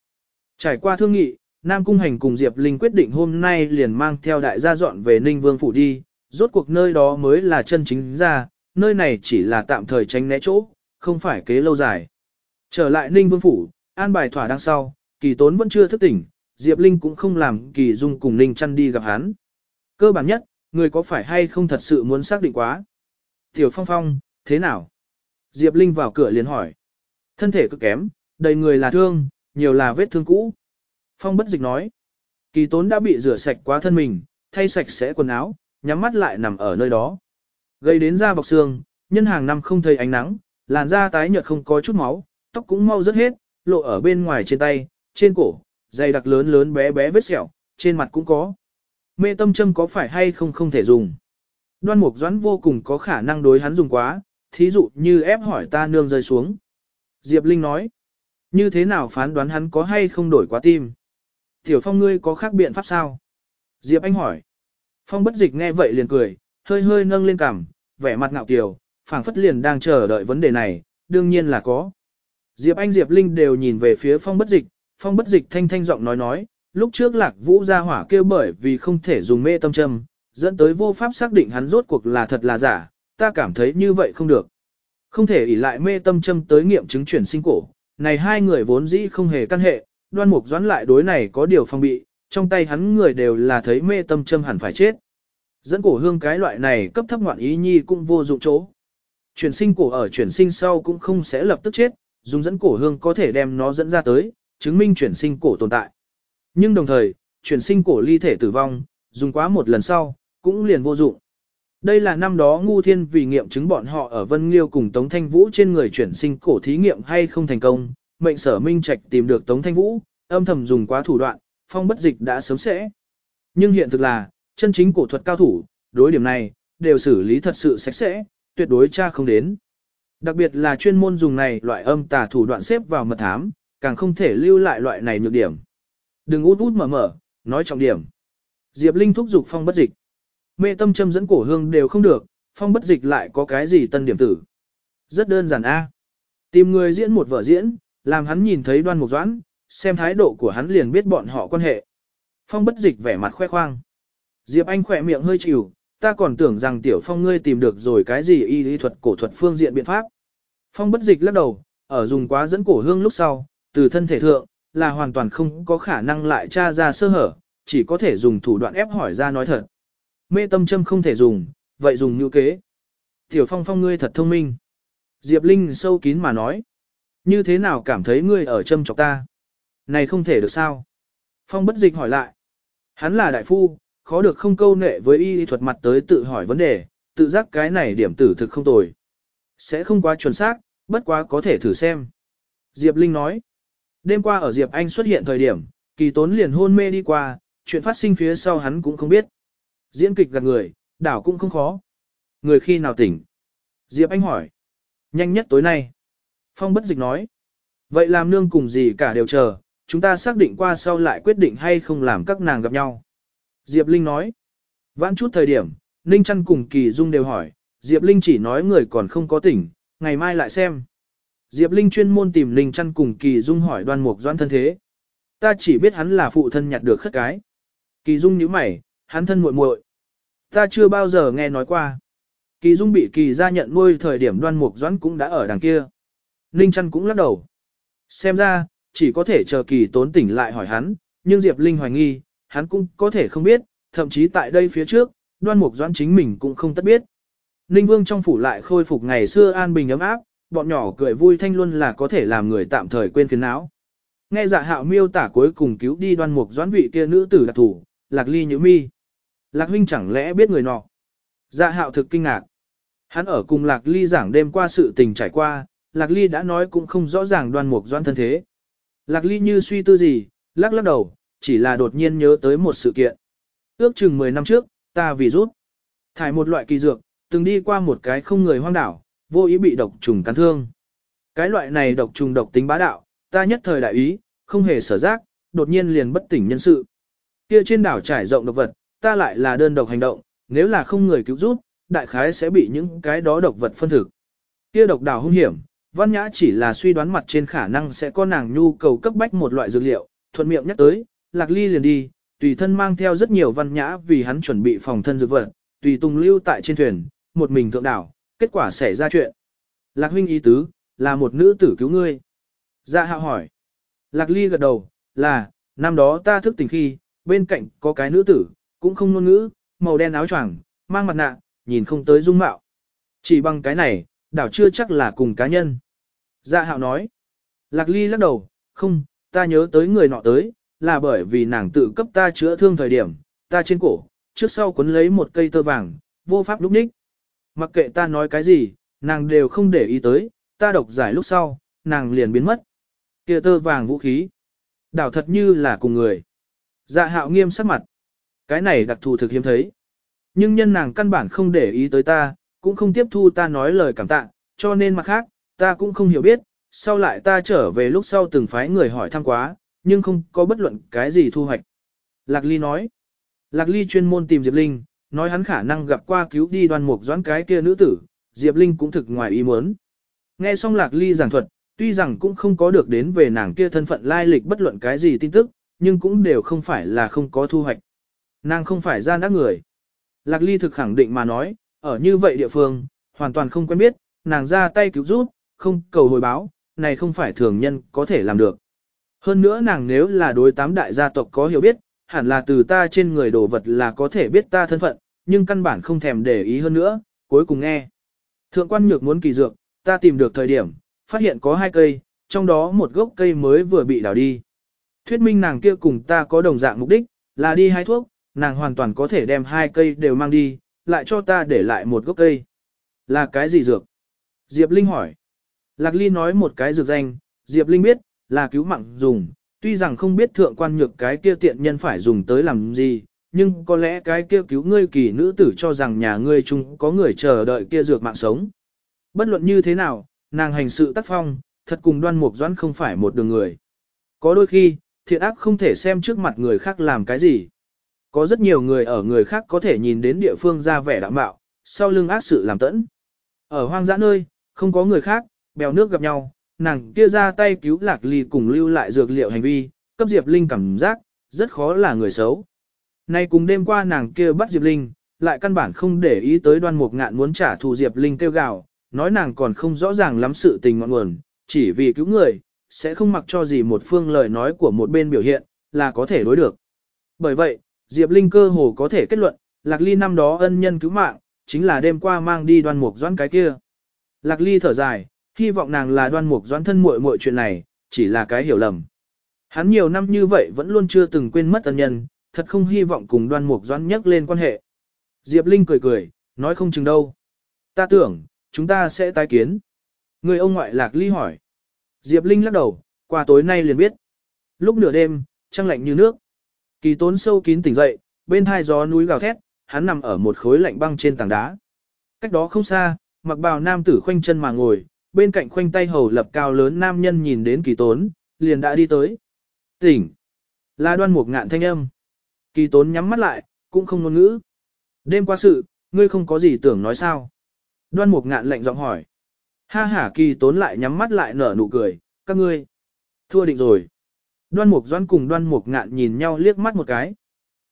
[SPEAKER 1] Trải qua thương nghị, Nam Cung Hành cùng Diệp Linh quyết định hôm nay liền mang theo đại gia dọn về Ninh Vương Phủ đi, rốt cuộc nơi đó mới là chân chính ra, nơi này chỉ là tạm thời tránh né chỗ, không phải kế lâu dài. Trở lại Ninh Vương Phủ, an bài thỏa đằng sau, kỳ tốn vẫn chưa thức tỉnh, Diệp Linh cũng không làm kỳ dung cùng Ninh chăn đi gặp hắn. Cơ bản nhất, người có phải hay không thật sự muốn xác định quá. Tiểu Phong Phong, thế nào? Diệp Linh vào cửa liền hỏi. Thân thể cực kém, đầy người là thương, nhiều là vết thương cũ. Phong bất dịch nói. Kỳ tốn đã bị rửa sạch quá thân mình, thay sạch sẽ quần áo, nhắm mắt lại nằm ở nơi đó. Gây đến da bọc xương, nhân hàng năm không thấy ánh nắng, làn da tái nhợt không có chút máu, tóc cũng mau rất hết, lộ ở bên ngoài trên tay, trên cổ, dày đặc lớn lớn bé bé vết sẹo, trên mặt cũng có. Mê tâm châm có phải hay không không thể dùng. Đoan mục doãn vô cùng có khả năng đối hắn dùng quá, thí dụ như ép hỏi ta nương rơi xuống. Diệp Linh nói, như thế nào phán đoán hắn có hay không đổi quá tim? Tiểu Phong ngươi có khác biện pháp sao? Diệp Anh hỏi. Phong bất dịch nghe vậy liền cười, hơi hơi nâng lên cằm, vẻ mặt ngạo kiều, phảng phất liền đang chờ đợi vấn đề này, đương nhiên là có. Diệp Anh Diệp Linh đều nhìn về phía Phong bất dịch, Phong bất dịch thanh thanh giọng nói nói, lúc trước lạc vũ ra hỏa kêu bởi vì không thể dùng mê tâm châm, dẫn tới vô pháp xác định hắn rốt cuộc là thật là giả, ta cảm thấy như vậy không được. Không thể ỷ lại mê tâm châm tới nghiệm chứng chuyển sinh cổ, này hai người vốn dĩ không hề căn hệ, đoan mục doãn lại đối này có điều phong bị, trong tay hắn người đều là thấy mê tâm châm hẳn phải chết. Dẫn cổ hương cái loại này cấp thấp ngoạn ý nhi cũng vô dụng chỗ. Chuyển sinh cổ ở chuyển sinh sau cũng không sẽ lập tức chết, dùng dẫn cổ hương có thể đem nó dẫn ra tới, chứng minh chuyển sinh cổ tồn tại. Nhưng đồng thời, chuyển sinh cổ ly thể tử vong, dùng quá một lần sau, cũng liền vô dụng. Đây là năm đó ngu thiên vì nghiệm chứng bọn họ ở Vân Liêu cùng Tống Thanh Vũ trên người chuyển sinh cổ thí nghiệm hay không thành công, mệnh sở minh trạch tìm được Tống Thanh Vũ, âm thầm dùng quá thủ đoạn, phong bất dịch đã sớm sẽ. Nhưng hiện thực là, chân chính cổ thuật cao thủ, đối điểm này, đều xử lý thật sự sạch sẽ, tuyệt đối tra không đến. Đặc biệt là chuyên môn dùng này loại âm tà thủ đoạn xếp vào mật thám, càng không thể lưu lại loại này nhược điểm. Đừng út út mở mở, nói trọng điểm. Diệp Linh thúc giục phong bất dịch. Mê tâm châm dẫn cổ hương đều không được, phong bất dịch lại có cái gì tân điểm tử. Rất đơn giản a. Tìm người diễn một vở diễn, làm hắn nhìn thấy đoan mục doãn, xem thái độ của hắn liền biết bọn họ quan hệ. Phong bất dịch vẻ mặt khoe khoang. Diệp Anh khỏe miệng hơi chịu, ta còn tưởng rằng tiểu phong ngươi tìm được rồi cái gì y lý thuật cổ thuật phương diện biện pháp. Phong bất dịch lắc đầu, ở dùng quá dẫn cổ hương lúc sau, từ thân thể thượng, là hoàn toàn không có khả năng lại tra ra sơ hở, chỉ có thể dùng thủ đoạn ép hỏi ra nói thật. Mê tâm châm không thể dùng, vậy dùng như kế. Tiểu phong phong ngươi thật thông minh. Diệp Linh sâu kín mà nói. Như thế nào cảm thấy ngươi ở châm chọc ta? Này không thể được sao? Phong bất dịch hỏi lại. Hắn là đại phu, khó được không câu nệ với y thuật mặt tới tự hỏi vấn đề, tự giác cái này điểm tử thực không tồi. Sẽ không quá chuẩn xác, bất quá có thể thử xem. Diệp Linh nói. Đêm qua ở Diệp Anh xuất hiện thời điểm, kỳ tốn liền hôn mê đi qua, chuyện phát sinh phía sau hắn cũng không biết. Diễn kịch gạt người, đảo cũng không khó. Người khi nào tỉnh? Diệp Anh hỏi. Nhanh nhất tối nay. Phong bất dịch nói. Vậy làm nương cùng gì cả đều chờ, chúng ta xác định qua sau lại quyết định hay không làm các nàng gặp nhau. Diệp Linh nói. Vãn chút thời điểm, Ninh Trăn cùng Kỳ Dung đều hỏi, Diệp Linh chỉ nói người còn không có tỉnh, ngày mai lại xem. Diệp Linh chuyên môn tìm Ninh Trăn cùng Kỳ Dung hỏi đoan mục doan thân thế. Ta chỉ biết hắn là phụ thân nhặt được khất cái. Kỳ Dung nhíu mày, hắn thân muội muội. Ta chưa bao giờ nghe nói qua. Kỳ Dung bị Kỳ ra nhận nuôi thời điểm đoan mục doãn cũng đã ở đằng kia. Ninh Trăn cũng lắc đầu. Xem ra, chỉ có thể chờ Kỳ tốn tỉnh lại hỏi hắn, nhưng Diệp Linh hoài nghi, hắn cũng có thể không biết, thậm chí tại đây phía trước, đoan mục doãn chính mình cũng không tất biết. Ninh Vương trong phủ lại khôi phục ngày xưa an bình ấm áp, bọn nhỏ cười vui thanh luôn là có thể làm người tạm thời quên phiền não. Nghe dạ hạo miêu tả cuối cùng cứu đi đoan mục doãn vị kia nữ tử đặc thủ, lạc ly nhữ mi. Lạc huynh chẳng lẽ biết người nọ? Dạ hạo thực kinh ngạc. Hắn ở cùng lạc ly giảng đêm qua sự tình trải qua, lạc ly đã nói cũng không rõ ràng đoan mục doãn thân thế. Lạc ly như suy tư gì, lắc lắc đầu, chỉ là đột nhiên nhớ tới một sự kiện. Ước chừng 10 năm trước, ta vì rút. Thải một loại kỳ dược, từng đi qua một cái không người hoang đảo, vô ý bị độc trùng cắn thương. Cái loại này độc trùng độc tính bá đạo, ta nhất thời đại ý, không hề sở giác, đột nhiên liền bất tỉnh nhân sự. Kia trên đảo trải rộng độc vật, ta lại là đơn độc hành động, nếu là không người cứu rút, đại khái sẽ bị những cái đó độc vật phân thực. Kia độc đảo hung hiểm, văn nhã chỉ là suy đoán mặt trên khả năng sẽ có nàng nhu cầu cấp bách một loại dược liệu, thuận miệng nhắc tới, lạc ly liền đi, tùy thân mang theo rất nhiều văn nhã vì hắn chuẩn bị phòng thân dược vật, tùy tùng lưu tại trên thuyền, một mình thượng đảo, kết quả xảy ra chuyện. Lạc huynh ý tứ, là một nữ tử cứu ngươi. Dạ hạo hỏi. Lạc ly gật đầu, là, năm đó ta thức tỉnh khi, bên cạnh có cái nữ tử, cũng không ngôn ngữ, màu đen áo choàng, mang mặt nạ, nhìn không tới dung mạo. Chỉ bằng cái này, đảo chưa chắc là cùng cá nhân. Dạ hạo nói. Lạc ly lắc đầu, không, ta nhớ tới người nọ tới, là bởi vì nàng tự cấp ta chữa thương thời điểm, ta trên cổ, trước sau quấn lấy một cây tơ vàng, vô pháp lúc ních. Mặc kệ ta nói cái gì, nàng đều không để ý tới, ta độc giải lúc sau, nàng liền biến mất. kia tơ vàng vũ khí. Đảo thật như là cùng người. Dạ hạo nghiêm sắc mặt. Cái này đặc thù thực hiếm thấy. Nhưng nhân nàng căn bản không để ý tới ta, cũng không tiếp thu ta nói lời cảm tạ, cho nên mặt khác, ta cũng không hiểu biết, sau lại ta trở về lúc sau từng phái người hỏi thăm quá, nhưng không có bất luận cái gì thu hoạch. Lạc Ly nói, Lạc Ly chuyên môn tìm Diệp Linh, nói hắn khả năng gặp qua cứu đi đoan mục doãn cái kia nữ tử, Diệp Linh cũng thực ngoài ý muốn. Nghe xong Lạc Ly giảng thuật, tuy rằng cũng không có được đến về nàng kia thân phận lai lịch bất luận cái gì tin tức, nhưng cũng đều không phải là không có thu hoạch. Nàng không phải gian ác người. Lạc Ly thực khẳng định mà nói, ở như vậy địa phương, hoàn toàn không quen biết, nàng ra tay cứu giúp, không cầu hồi báo, này không phải thường nhân có thể làm được. Hơn nữa nàng nếu là đối tám đại gia tộc có hiểu biết, hẳn là từ ta trên người đồ vật là có thể biết ta thân phận, nhưng căn bản không thèm để ý hơn nữa, cuối cùng nghe. Thượng quan nhược muốn kỳ dược, ta tìm được thời điểm, phát hiện có hai cây, trong đó một gốc cây mới vừa bị đào đi. Thuyết minh nàng kia cùng ta có đồng dạng mục đích, là đi hái thuốc, nàng hoàn toàn có thể đem hai cây đều mang đi, lại cho ta để lại một gốc cây. Là cái gì dược? Diệp Linh hỏi. Lạc Ly nói một cái dược danh, Diệp Linh biết, là cứu mạng dùng, tuy rằng không biết thượng quan nhược cái kia tiện nhân phải dùng tới làm gì, nhưng có lẽ cái kia cứu ngươi kỳ nữ tử cho rằng nhà ngươi chung có người chờ đợi kia dược mạng sống. Bất luận như thế nào, nàng hành sự tác phong, thật cùng đoan mục doãn không phải một đường người. Có đôi khi, thiện ác không thể xem trước mặt người khác làm cái gì. Có rất nhiều người ở người khác có thể nhìn đến địa phương ra vẻ đạm bạo, sau lưng ác sự làm tẫn. Ở hoang dã nơi, không có người khác, bèo nước gặp nhau, nàng kia ra tay cứu lạc ly cùng lưu lại dược liệu hành vi, cấp Diệp Linh cảm giác, rất khó là người xấu. Nay cùng đêm qua nàng kia bắt Diệp Linh, lại căn bản không để ý tới đoan mục ngạn muốn trả thù Diệp Linh kêu gào, nói nàng còn không rõ ràng lắm sự tình ngọn nguồn, chỉ vì cứu người, sẽ không mặc cho gì một phương lời nói của một bên biểu hiện, là có thể đối được. Bởi vậy, Diệp Linh cơ hồ có thể kết luận, Lạc Ly năm đó ân nhân cứu mạng, chính là đêm qua mang đi đoan mục doãn cái kia. Lạc Ly thở dài, hy vọng nàng là đoan mục doãn thân muội muội chuyện này, chỉ là cái hiểu lầm. Hắn nhiều năm như vậy vẫn luôn chưa từng quên mất ân nhân, thật không hy vọng cùng đoan mục doãn nhắc lên quan hệ. Diệp Linh cười cười, nói không chừng đâu. Ta tưởng, chúng ta sẽ tái kiến. Người ông ngoại lạc ly hỏi. Diệp Linh lắc đầu, qua tối nay liền biết. Lúc nửa đêm, trăng lạnh như nước. Kỳ tốn sâu kín tỉnh dậy, bên hai gió núi gào thét, hắn nằm ở một khối lạnh băng trên tảng đá. Cách đó không xa, mặc bào nam tử khoanh chân mà ngồi, bên cạnh khoanh tay hầu lập cao lớn nam nhân nhìn đến kỳ tốn, liền đã đi tới. Tỉnh! Là đoan mục ngạn thanh âm. Kỳ tốn nhắm mắt lại, cũng không ngôn ngữ. Đêm qua sự, ngươi không có gì tưởng nói sao? Đoan mục ngạn lạnh giọng hỏi. Ha ha kỳ tốn lại nhắm mắt lại nở nụ cười, các ngươi. Thua định rồi. Đoan mục doan cùng đoan mục ngạn nhìn nhau liếc mắt một cái.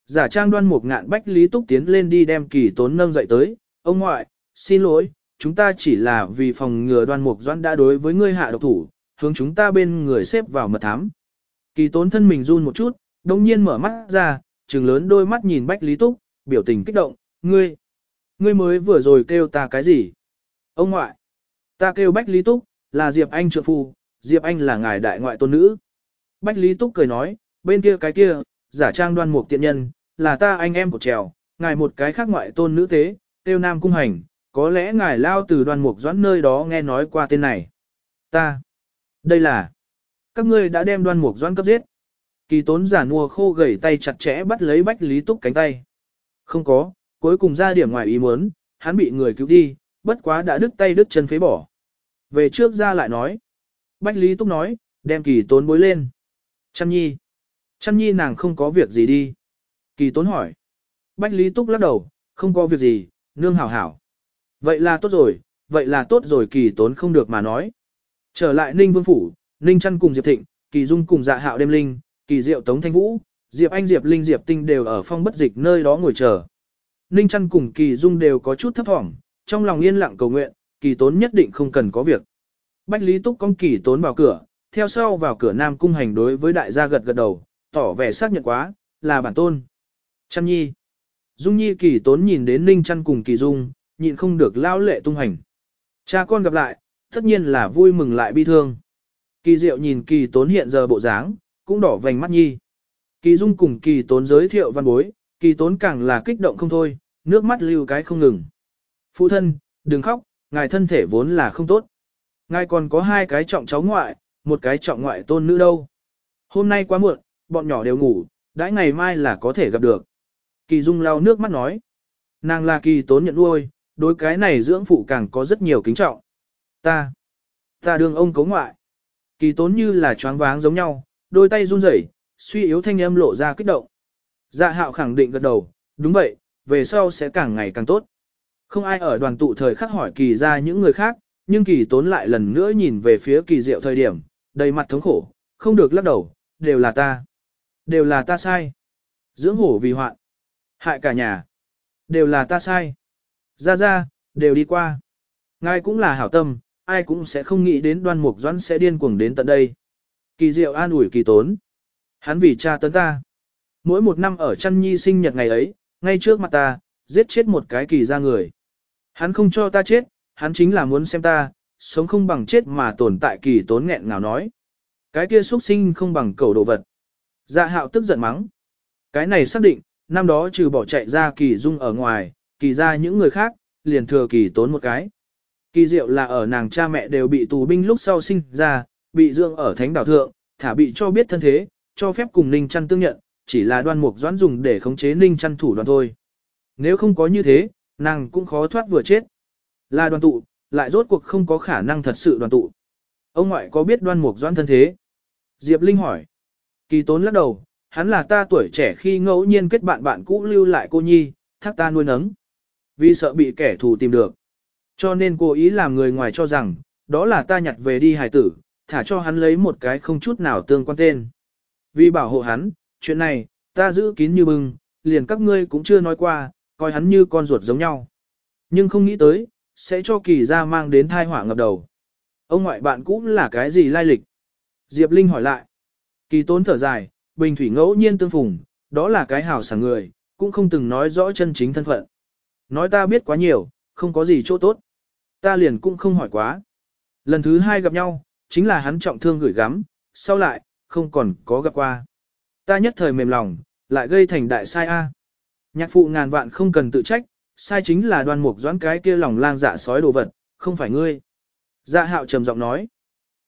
[SPEAKER 1] Giả trang đoan mục ngạn bách lý túc tiến lên đi đem kỳ tốn nâng dậy tới. Ông ngoại, xin lỗi, chúng ta chỉ là vì phòng ngừa đoan mục doãn đã đối với ngươi hạ độc thủ, hướng chúng ta bên người xếp vào mật thám. Kỳ tốn thân mình run một chút, đồng nhiên mở mắt ra, trừng lớn đôi mắt nhìn bách lý túc, biểu tình kích động, ngươi, ngươi mới vừa rồi kêu ta cái gì? Ông ngoại, ta kêu bách lý túc, là Diệp Anh trợ phu, Diệp Anh là ngài đại ngoại tôn nữ. Bách Lý Túc cười nói, bên kia cái kia, giả trang đoan mục tiện nhân, là ta anh em của trèo, ngài một cái khác ngoại tôn nữ tế, tiêu nam cung hành, có lẽ ngài lao từ đoan mục doãn nơi đó nghe nói qua tên này. Ta, đây là, các ngươi đã đem đoan mục doãn cấp giết. Kỳ tốn giả nua khô gầy tay chặt chẽ bắt lấy Bách Lý Túc cánh tay. Không có, cuối cùng ra điểm ngoài ý muốn, hắn bị người cứu đi, bất quá đã đứt tay đứt chân phế bỏ. Về trước ra lại nói. Bách Lý Túc nói, đem kỳ tốn bối lên. Chăn nhi. Chăn nhi nàng không có việc gì đi. Kỳ tốn hỏi. Bách Lý Túc lắc đầu, không có việc gì, nương hảo hảo. Vậy là tốt rồi, vậy là tốt rồi kỳ tốn không được mà nói. Trở lại Ninh Vương Phủ, Ninh Trăn cùng Diệp Thịnh, kỳ dung cùng dạ hạo đêm linh, kỳ diệu tống thanh vũ, Diệp Anh Diệp Linh Diệp Tinh đều ở phong bất dịch nơi đó ngồi chờ. Ninh Trăn cùng kỳ dung đều có chút thấp thỏm, trong lòng yên lặng cầu nguyện, kỳ tốn nhất định không cần có việc. Bách Lý Túc con kỳ tốn vào cửa, theo sau vào cửa Nam Cung hành đối với đại gia gật gật đầu, tỏ vẻ xác nhận quá, là bản tôn. Chăn nhi. Dung nhi kỳ tốn nhìn đến Ninh trăn cùng kỳ dung, nhịn không được lao lệ tung hành. Cha con gặp lại, tất nhiên là vui mừng lại bi thương. Kỳ diệu nhìn kỳ tốn hiện giờ bộ dáng, cũng đỏ vành mắt nhi. Kỳ dung cùng kỳ tốn giới thiệu văn bối, kỳ tốn càng là kích động không thôi, nước mắt lưu cái không ngừng. Phụ thân, đừng khóc, ngài thân thể vốn là không tốt. Ngài còn có hai cái trọng cháu ngoại, một cái trọng ngoại tôn nữ đâu. Hôm nay quá muộn, bọn nhỏ đều ngủ, đãi ngày mai là có thể gặp được. Kỳ Dung lau nước mắt nói. Nàng là kỳ tốn nhận nuôi, đối cái này dưỡng phụ càng có rất nhiều kính trọng. Ta, ta đương ông cấu ngoại. Kỳ tốn như là choáng váng giống nhau, đôi tay run rẩy, suy yếu thanh âm lộ ra kích động. Dạ hạo khẳng định gật đầu, đúng vậy, về sau sẽ càng ngày càng tốt. Không ai ở đoàn tụ thời khắc hỏi kỳ ra những người khác, nhưng kỳ tốn lại lần nữa nhìn về phía kỳ diệu thời điểm, đầy mặt thống khổ, không được lắc đầu, đều là ta. Đều là ta sai. Dưỡng hổ vì hoạn. Hại cả nhà. Đều là ta sai. Ra ra, đều đi qua. Ngài cũng là hảo tâm, ai cũng sẽ không nghĩ đến đoan mục doãn sẽ điên cuồng đến tận đây. Kỳ diệu an ủi kỳ tốn. Hắn vì cha tấn ta. Mỗi một năm ở chăn nhi sinh nhật ngày ấy, ngay trước mặt ta, giết chết một cái kỳ ra người. Hắn không cho ta chết, hắn chính là muốn xem ta, sống không bằng chết mà tồn tại kỳ tốn nghẹn ngào nói. Cái kia xuất sinh không bằng cầu đồ vật. Dạ hạo tức giận mắng. Cái này xác định, năm đó trừ bỏ chạy ra kỳ dung ở ngoài, kỳ ra những người khác, liền thừa kỳ tốn một cái. Kỳ diệu là ở nàng cha mẹ đều bị tù binh lúc sau sinh ra, bị dưỡng ở thánh đảo thượng, thả bị cho biết thân thế, cho phép cùng ninh trăn tương nhận, chỉ là đoan mục doãn dùng để khống chế ninh trăn thủ đoàn thôi. Nếu không có như thế, nàng cũng khó thoát vừa chết. Là đoàn tụ, lại rốt cuộc không có khả năng thật sự đoàn tụ. Ông ngoại có biết đoan mục doãn thân thế? Diệp Linh hỏi. Kỳ tốn lắc đầu, hắn là ta tuổi trẻ khi ngẫu nhiên kết bạn bạn cũ lưu lại cô nhi, thác ta nuôi nấng. Vì sợ bị kẻ thù tìm được. Cho nên cố ý làm người ngoài cho rằng, đó là ta nhặt về đi hài tử, thả cho hắn lấy một cái không chút nào tương quan tên. Vì bảo hộ hắn, chuyện này, ta giữ kín như bưng, liền các ngươi cũng chưa nói qua, coi hắn như con ruột giống nhau. Nhưng không nghĩ tới, sẽ cho kỳ ra mang đến thai họa ngập đầu. Ông ngoại bạn cũng là cái gì lai lịch? Diệp Linh hỏi lại. Kỳ tốn thở dài, bình thủy ngẫu nhiên tương phùng, đó là cái hảo sảng người, cũng không từng nói rõ chân chính thân phận. Nói ta biết quá nhiều, không có gì chỗ tốt. Ta liền cũng không hỏi quá. Lần thứ hai gặp nhau, chính là hắn trọng thương gửi gắm, sau lại, không còn có gặp qua. Ta nhất thời mềm lòng, lại gây thành đại sai A. Nhạc phụ ngàn vạn không cần tự trách, sai chính là đoan mục doãn cái kia lòng lang dạ sói đồ vật, không phải ngươi. Dạ hạo trầm giọng nói.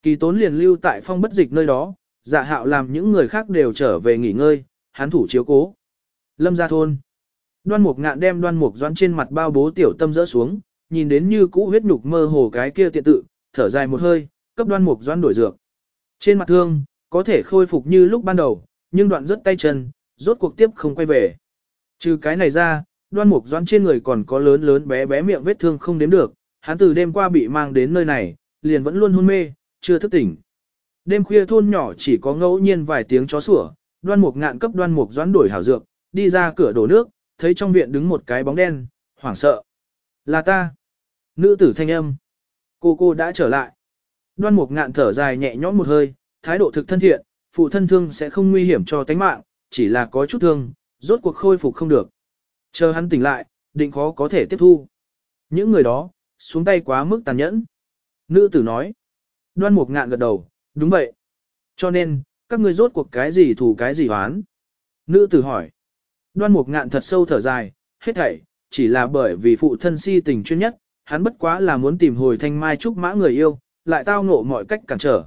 [SPEAKER 1] Kỳ tốn liền lưu tại phong bất dịch nơi đó, dạ hạo làm những người khác đều trở về nghỉ ngơi, hắn thủ chiếu cố. Lâm ra thôn. Đoan mục ngạn đem đoan mục doãn trên mặt bao bố tiểu tâm rỡ xuống, nhìn đến như cũ huyết nhục mơ hồ cái kia tiện tự, thở dài một hơi, cấp đoan mục doãn đổi dược. Trên mặt thương, có thể khôi phục như lúc ban đầu, nhưng đoạn rất tay chân, rốt cuộc tiếp không quay về. Trừ cái này ra, đoan mục doãn trên người còn có lớn lớn bé bé miệng vết thương không đếm được, hắn từ đêm qua bị mang đến nơi này, liền vẫn luôn hôn mê, chưa thức tỉnh. Đêm khuya thôn nhỏ chỉ có ngẫu nhiên vài tiếng chó sủa, đoan mục ngạn cấp đoan mục doãn đổi hảo dược, đi ra cửa đổ nước, thấy trong viện đứng một cái bóng đen, hoảng sợ. Là ta. Nữ tử thanh âm. Cô cô đã trở lại. Đoan mục ngạn thở dài nhẹ nhõm một hơi, thái độ thực thân thiện, phụ thân thương sẽ không nguy hiểm cho tánh mạng, chỉ là có chút thương, rốt cuộc khôi phục không được. Chờ hắn tỉnh lại, định khó có thể tiếp thu. Những người đó, xuống tay quá mức tàn nhẫn. Nữ tử nói. Đoan mục ngạn gật đầu, đúng vậy. Cho nên, các ngươi rốt cuộc cái gì thủ cái gì hoán. Nữ tử hỏi. Đoan mục ngạn thật sâu thở dài, hết thảy, chỉ là bởi vì phụ thân si tình chuyên nhất, hắn bất quá là muốn tìm hồi thanh mai trúc mã người yêu, lại tao ngộ mọi cách cản trở.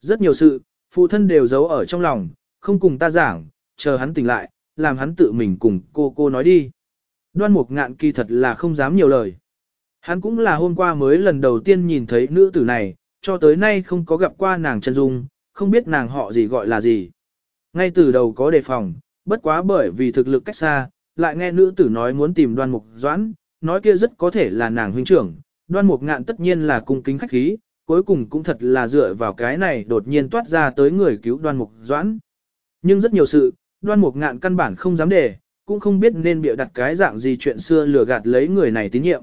[SPEAKER 1] Rất nhiều sự, phụ thân đều giấu ở trong lòng, không cùng ta giảng, chờ hắn tỉnh lại, làm hắn tự mình cùng cô cô nói đi. Đoan mục ngạn kỳ thật là không dám nhiều lời. Hắn cũng là hôm qua mới lần đầu tiên nhìn thấy nữ tử này, cho tới nay không có gặp qua nàng chân dung, không biết nàng họ gì gọi là gì. Ngay từ đầu có đề phòng, bất quá bởi vì thực lực cách xa, lại nghe nữ tử nói muốn tìm đoan mục doãn, nói kia rất có thể là nàng huynh trưởng, đoan mục ngạn tất nhiên là cung kính khách khí, cuối cùng cũng thật là dựa vào cái này đột nhiên toát ra tới người cứu đoan mục doãn. Nhưng rất nhiều sự, đoan mục ngạn căn bản không dám để, cũng không biết nên bịa đặt cái dạng gì chuyện xưa lừa gạt lấy người này tín nhiệm.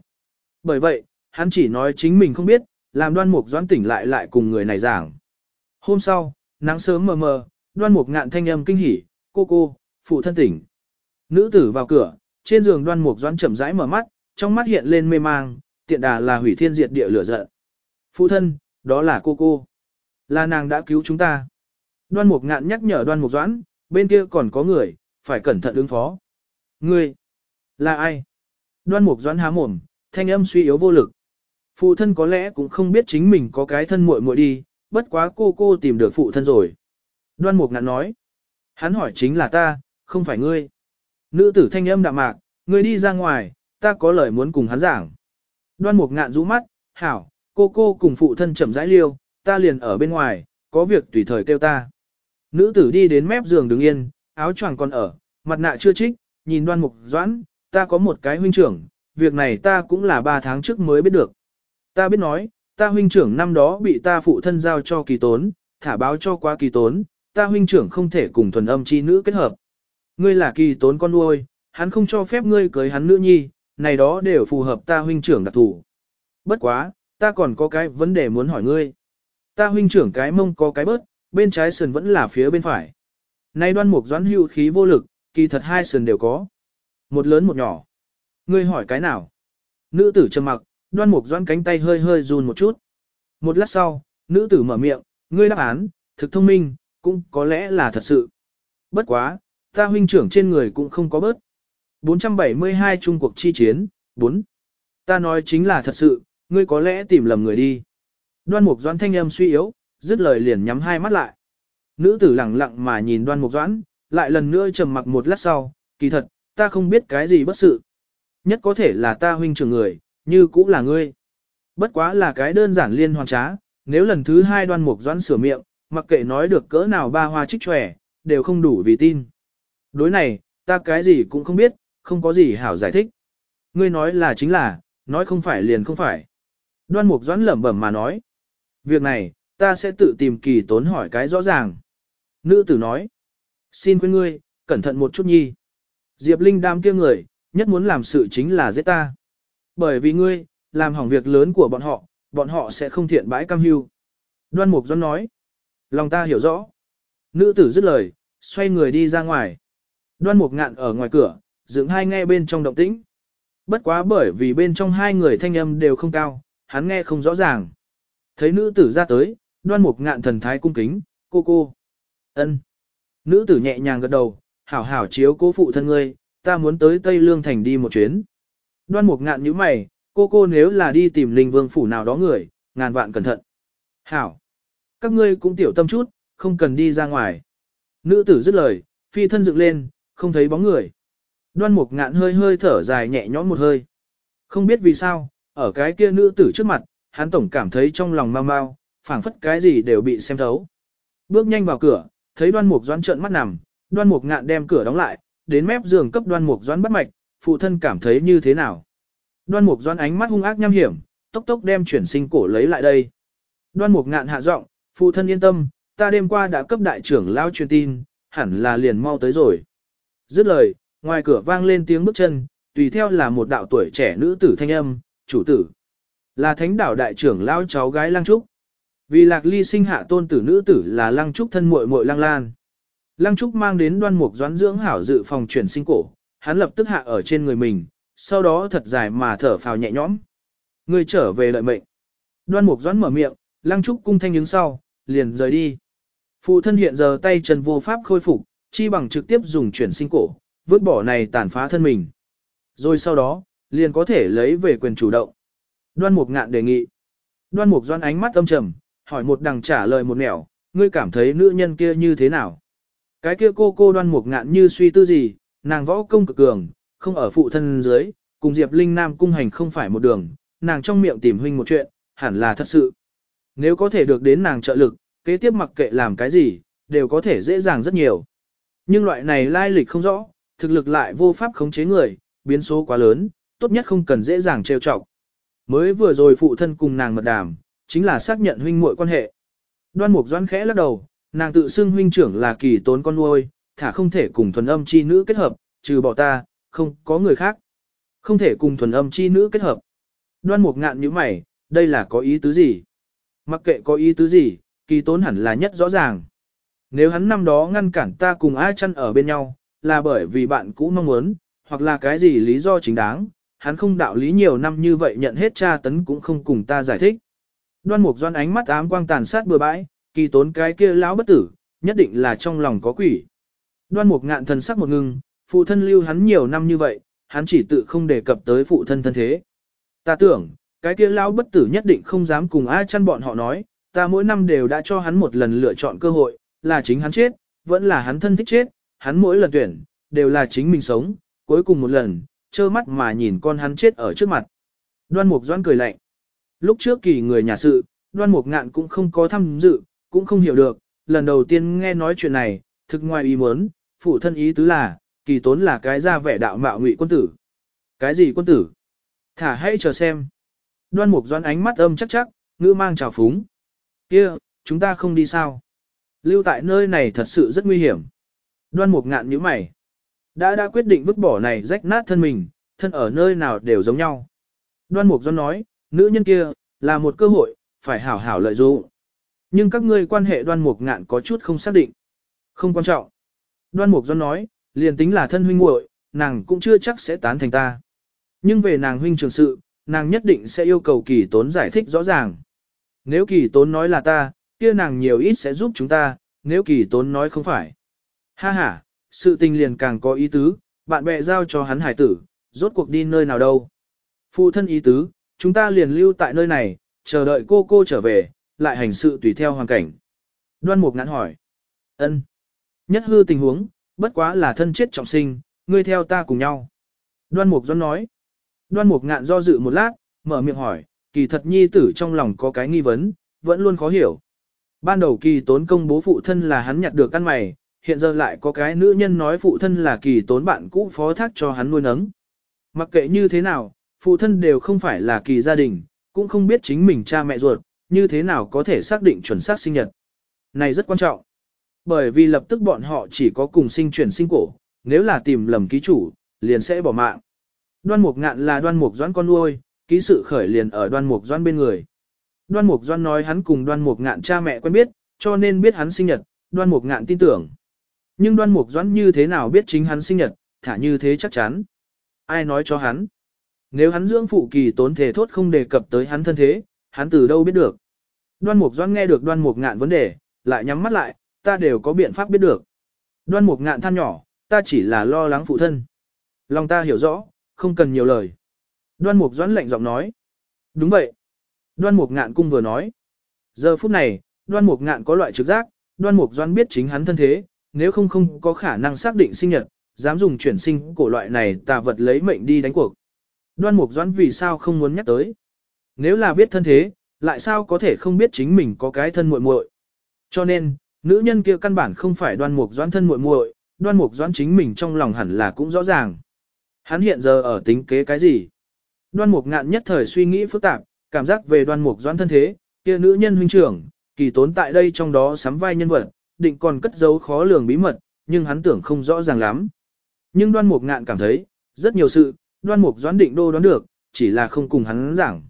[SPEAKER 1] Bởi vậy, hắn chỉ nói chính mình không biết, làm đoan mục doãn tỉnh lại lại cùng người này giảng. Hôm sau, nắng sớm mờ mờ, đoan mục ngạn thanh âm kinh hỉ, cô cô, phụ thân tỉnh. Nữ tử vào cửa, trên giường đoan mục doãn chậm rãi mở mắt, trong mắt hiện lên mê mang, tiện đà là hủy thiên diệt địa lửa giận. Phụ thân, đó là cô cô. Là nàng đã cứu chúng ta. Đoan mục ngạn nhắc nhở đoan mục doãn, bên kia còn có người, phải cẩn thận ứng phó. Ngươi, là ai? Đoan mục doãn há mồm, thanh âm suy yếu vô lực. Phụ thân có lẽ cũng không biết chính mình có cái thân muội muội đi, bất quá cô cô tìm được phụ thân rồi. Đoan mục ngạn nói. Hắn hỏi chính là ta, không phải ngươi. Nữ tử thanh âm đạm mạc, ngươi đi ra ngoài, ta có lời muốn cùng hắn giảng. Đoan mục ngạn rũ mắt, hảo, cô cô cùng phụ thân chậm rãi liêu, ta liền ở bên ngoài, có việc tùy thời kêu ta. Nữ tử đi đến mép giường đứng yên, áo choàng còn ở, mặt nạ chưa trích, nhìn đoan mục doãn, ta có một cái huynh trưởng, việc này ta cũng là ba tháng trước mới biết được. Ta biết nói, ta huynh trưởng năm đó bị ta phụ thân giao cho kỳ tốn, thả báo cho quá kỳ tốn, ta huynh trưởng không thể cùng thuần âm chi nữ kết hợp. Ngươi là kỳ tốn con nuôi, hắn không cho phép ngươi cưới hắn nữ nhi, này đó đều phù hợp ta huynh trưởng đặc thủ. Bất quá, ta còn có cái vấn đề muốn hỏi ngươi. Ta huynh trưởng cái mông có cái bớt, bên trái sườn vẫn là phía bên phải. Nay đoan mục doãn hữu khí vô lực, kỳ thật hai sườn đều có. Một lớn một nhỏ. Ngươi hỏi cái nào? Nữ tử trầm mặc, đoan mục doãn cánh tay hơi hơi run một chút. Một lát sau, nữ tử mở miệng, ngươi đáp án, thực thông minh, cũng có lẽ là thật sự. Bất quá, ta huynh trưởng trên người cũng không có bớt. 472 Trung cuộc chi chiến, 4. Ta nói chính là thật sự, ngươi có lẽ tìm lầm người đi. Đoan mục doãn thanh âm suy yếu, dứt lời liền nhắm hai mắt lại. Nữ tử lặng lặng mà nhìn đoan mục doãn, lại lần nữa trầm mặc một lát sau, kỳ thật, ta không biết cái gì bất sự. Nhất có thể là ta huynh trưởng người, như cũng là ngươi. Bất quá là cái đơn giản liên hoàn trá, nếu lần thứ hai đoan mục doãn sửa miệng, mặc kệ nói được cỡ nào ba hoa trích tròe, đều không đủ vì tin. Đối này, ta cái gì cũng không biết, không có gì hảo giải thích. Ngươi nói là chính là, nói không phải liền không phải. Đoan mục doãn lẩm bẩm mà nói. Việc này, ta sẽ tự tìm kỳ tốn hỏi cái rõ ràng. Nữ tử nói. Xin quên ngươi, cẩn thận một chút nhi. Diệp Linh đam kia người, nhất muốn làm sự chính là giết ta. Bởi vì ngươi, làm hỏng việc lớn của bọn họ, bọn họ sẽ không thiện bãi cam hưu. Đoan mục doãn nói. Lòng ta hiểu rõ. Nữ tử dứt lời, xoay người đi ra ngoài. Đoan mục ngạn ở ngoài cửa, dựng hai nghe bên trong động tĩnh. Bất quá bởi vì bên trong hai người thanh âm đều không cao, hắn nghe không rõ ràng. Thấy nữ tử ra tới, đoan mục ngạn thần thái cung kính, cô cô. ân. Nữ tử nhẹ nhàng gật đầu, hảo hảo chiếu cố phụ thân ngươi, ta muốn tới Tây Lương Thành đi một chuyến. Đoan mục ngạn như mày, cô cô nếu là đi tìm linh vương phủ nào đó người, ngàn vạn cẩn thận. Hảo. Các ngươi cũng tiểu tâm chút, không cần đi ra ngoài. Nữ tử dứt lời, phi thân dựng lên, không thấy bóng người. Đoan mục ngạn hơi hơi thở dài nhẹ nhõm một hơi. Không biết vì sao, ở cái kia nữ tử trước mặt, hắn tổng cảm thấy trong lòng mau mau, phảng phất cái gì đều bị xem thấu. Bước nhanh vào cửa, thấy đoan mục doãn trợn mắt nằm, đoan mục ngạn đem cửa đóng lại, đến mép giường cấp đoan mục doãn bắt mạch, phụ thân cảm thấy như thế nào. Đoan mục doãn ánh mắt hung ác nham hiểm, tốc tốc đem chuyển sinh cổ lấy lại đây. Đoan mục ngạn hạ giọng, phụ thân yên tâm, ta đêm qua đã cấp đại trưởng lao truyền tin, hẳn là liền mau tới rồi. Dứt lời, ngoài cửa vang lên tiếng bước chân, tùy theo là một đạo tuổi trẻ nữ tử thanh âm, chủ tử. Là thánh đảo đại trưởng lao cháu gái Lăng Trúc. Vì lạc ly sinh hạ tôn tử nữ tử là Lăng Trúc thân muội muội Lăng Lan. Lăng Trúc mang đến đoan mục doãn dưỡng hảo dự phòng chuyển sinh cổ, hắn lập tức hạ ở trên người mình, sau đó thật dài mà thở phào nhẹ nhõm. Người trở về lợi mệnh. Đoan mục doãn mở miệng, Lăng Trúc cung thanh đứng sau, liền rời đi. Phụ thân hiện giờ tay chân vô pháp khôi phục, chi bằng trực tiếp dùng chuyển sinh cổ, vứt bỏ này tàn phá thân mình. Rồi sau đó, liền có thể lấy về quyền chủ động. Đoan Mục Ngạn đề nghị. Đoan Mục Doan ánh mắt âm trầm, hỏi một đằng trả lời một nẻo, ngươi cảm thấy nữ nhân kia như thế nào? Cái kia cô cô Đoan Mục Ngạn như suy tư gì, nàng võ công cực cường, không ở phụ thân dưới, cùng Diệp Linh Nam cung hành không phải một đường, nàng trong miệng tìm huynh một chuyện, hẳn là thật sự. Nếu có thể được đến nàng trợ lực, kế tiếp mặc kệ làm cái gì, đều có thể dễ dàng rất nhiều. Nhưng loại này lai lịch không rõ, thực lực lại vô pháp khống chế người, biến số quá lớn, tốt nhất không cần dễ dàng trêu chọc. Mới vừa rồi phụ thân cùng nàng mật đàm, chính là xác nhận huynh muội quan hệ. Đoan Mục Doãn khẽ lắc đầu, nàng tự xưng huynh trưởng là kỳ tốn con nuôi, thả không thể cùng thuần âm chi nữ kết hợp, trừ bỏ ta, không có người khác. Không thể cùng thuần âm chi nữ kết hợp. Đoan Mục ngạn như mày, đây là có ý tứ gì? Mặc kệ có ý tứ gì, kỳ tốn hẳn là nhất rõ ràng. Nếu hắn năm đó ngăn cản ta cùng A chăn ở bên nhau, là bởi vì bạn cũ mong muốn, hoặc là cái gì lý do chính đáng, hắn không đạo lý nhiều năm như vậy nhận hết tra tấn cũng không cùng ta giải thích. Đoan mục doan ánh mắt ám quang tàn sát bừa bãi, kỳ tốn cái kia lão bất tử, nhất định là trong lòng có quỷ. Đoan mục ngạn thần sắc một ngưng, phụ thân lưu hắn nhiều năm như vậy, hắn chỉ tự không đề cập tới phụ thân thân thế. Ta tưởng, cái kia lão bất tử nhất định không dám cùng ai chăn bọn họ nói, ta mỗi năm đều đã cho hắn một lần lựa chọn cơ hội, là chính hắn chết, vẫn là hắn thân thích chết, hắn mỗi lần tuyển, đều là chính mình sống, cuối cùng một lần, trơ mắt mà nhìn con hắn chết ở trước mặt. Đoan Mục Doan cười lạnh. Lúc trước kỳ người nhà sự, Đoan Mục Ngạn cũng không có tham dự, cũng không hiểu được, lần đầu tiên nghe nói chuyện này, thực ngoài ý muốn, phụ thân ý tứ là, kỳ tốn là cái ra vẻ đạo mạo ngụy quân tử. Cái gì quân tử? Thả hãy chờ xem. Đoan Mục Doan ánh mắt âm chắc chắc, ngữ mang trào phúng. Kia, chúng ta không đi sao? Lưu tại nơi này thật sự rất nguy hiểm. Đoan Mục Ngạn như mày. Đã đã quyết định vứt bỏ này rách nát thân mình, thân ở nơi nào đều giống nhau. Đoan Mục Do nói, nữ nhân kia, là một cơ hội, phải hảo hảo lợi dụng. Nhưng các ngươi quan hệ đoan mục ngạn có chút không xác định. Không quan trọng. Đoan mục Do nói, liền tính là thân huynh muội, nàng cũng chưa chắc sẽ tán thành ta. Nhưng về nàng huynh trường sự, nàng nhất định sẽ yêu cầu kỳ tốn giải thích rõ ràng. Nếu kỳ tốn nói là ta, kia nàng nhiều ít sẽ giúp chúng ta, nếu kỳ tốn nói không phải. Ha ha, sự tình liền càng có ý tứ, bạn bè giao cho hắn hải tử, rốt cuộc đi nơi nào đâu. Phụ thân ý tứ, chúng ta liền lưu tại nơi này, chờ đợi cô cô trở về, lại hành sự tùy theo hoàn cảnh. Đoan Mục ngắn hỏi. ân Nhất hư tình huống, bất quá là thân chết trọng sinh, ngươi theo ta cùng nhau. Đoan Mục Doan nói. Đoan Mục ngạn do dự một lát, mở miệng hỏi, kỳ thật nhi tử trong lòng có cái nghi vấn, vẫn luôn khó hiểu. Ban đầu kỳ tốn công bố phụ thân là hắn nhặt được căn mày, hiện giờ lại có cái nữ nhân nói phụ thân là kỳ tốn bạn cũ phó thác cho hắn nuôi nấng. Mặc kệ như thế nào, phụ thân đều không phải là kỳ gia đình, cũng không biết chính mình cha mẹ ruột, như thế nào có thể xác định chuẩn xác sinh nhật. Này rất quan trọng, bởi vì lập tức bọn họ chỉ có cùng sinh chuyển sinh cổ, nếu là tìm lầm ký chủ, liền sẽ bỏ mạng. Đoan Mục Ngạn là Đoan Mục Doãn con nuôi, ký sự khởi liền ở Đoan Mục Doãn bên người. Đoan Mục Doãn nói hắn cùng Đoan Mục Ngạn cha mẹ quen biết, cho nên biết hắn sinh nhật, Đoan Mục Ngạn tin tưởng. Nhưng Đoan Mục Doãn như thế nào biết chính hắn sinh nhật, thả như thế chắc chắn. Ai nói cho hắn? Nếu hắn dưỡng phụ kỳ tốn thể thốt không đề cập tới hắn thân thế, hắn từ đâu biết được. Đoan Mục Doãn nghe được Đoan Mục Ngạn vấn đề, lại nhắm mắt lại, ta đều có biện pháp biết được. Đoan Mục Ngạn than nhỏ, ta chỉ là lo lắng phụ thân. Lòng ta hiểu rõ, không cần nhiều lời. Đoan Mục Doãn lạnh giọng nói. Đúng vậy. Đoan Mục Ngạn cung vừa nói. Giờ phút này, Đoan Mục Ngạn có loại trực giác, Đoan Mục Doãn biết chính hắn thân thế, nếu không không có khả năng xác định sinh nhật, dám dùng chuyển sinh cổ loại này tà vật lấy mệnh đi đánh cuộc. Đoan Mục Doãn vì sao không muốn nhắc tới? Nếu là biết thân thế, lại sao có thể không biết chính mình có cái thân muội muội? Cho nên, nữ nhân kia căn bản không phải Đoan Mục Doãn thân muội muội, Đoan Mục Doãn chính mình trong lòng hẳn là cũng rõ ràng. Hắn hiện giờ ở tính kế cái gì? Đoan Mục Ngạn nhất thời suy nghĩ phức tạp, cảm giác về Đoan Mục Doãn thân thế, kia nữ nhân huynh trưởng, kỳ tốn tại đây trong đó sắm vai nhân vật, định còn cất giấu khó lường bí mật, nhưng hắn tưởng không rõ ràng lắm. Nhưng Đoan Mục Ngạn cảm thấy, rất nhiều sự, Đoan Mục Doãn định đô đoán được, chỉ là không cùng hắn giảng.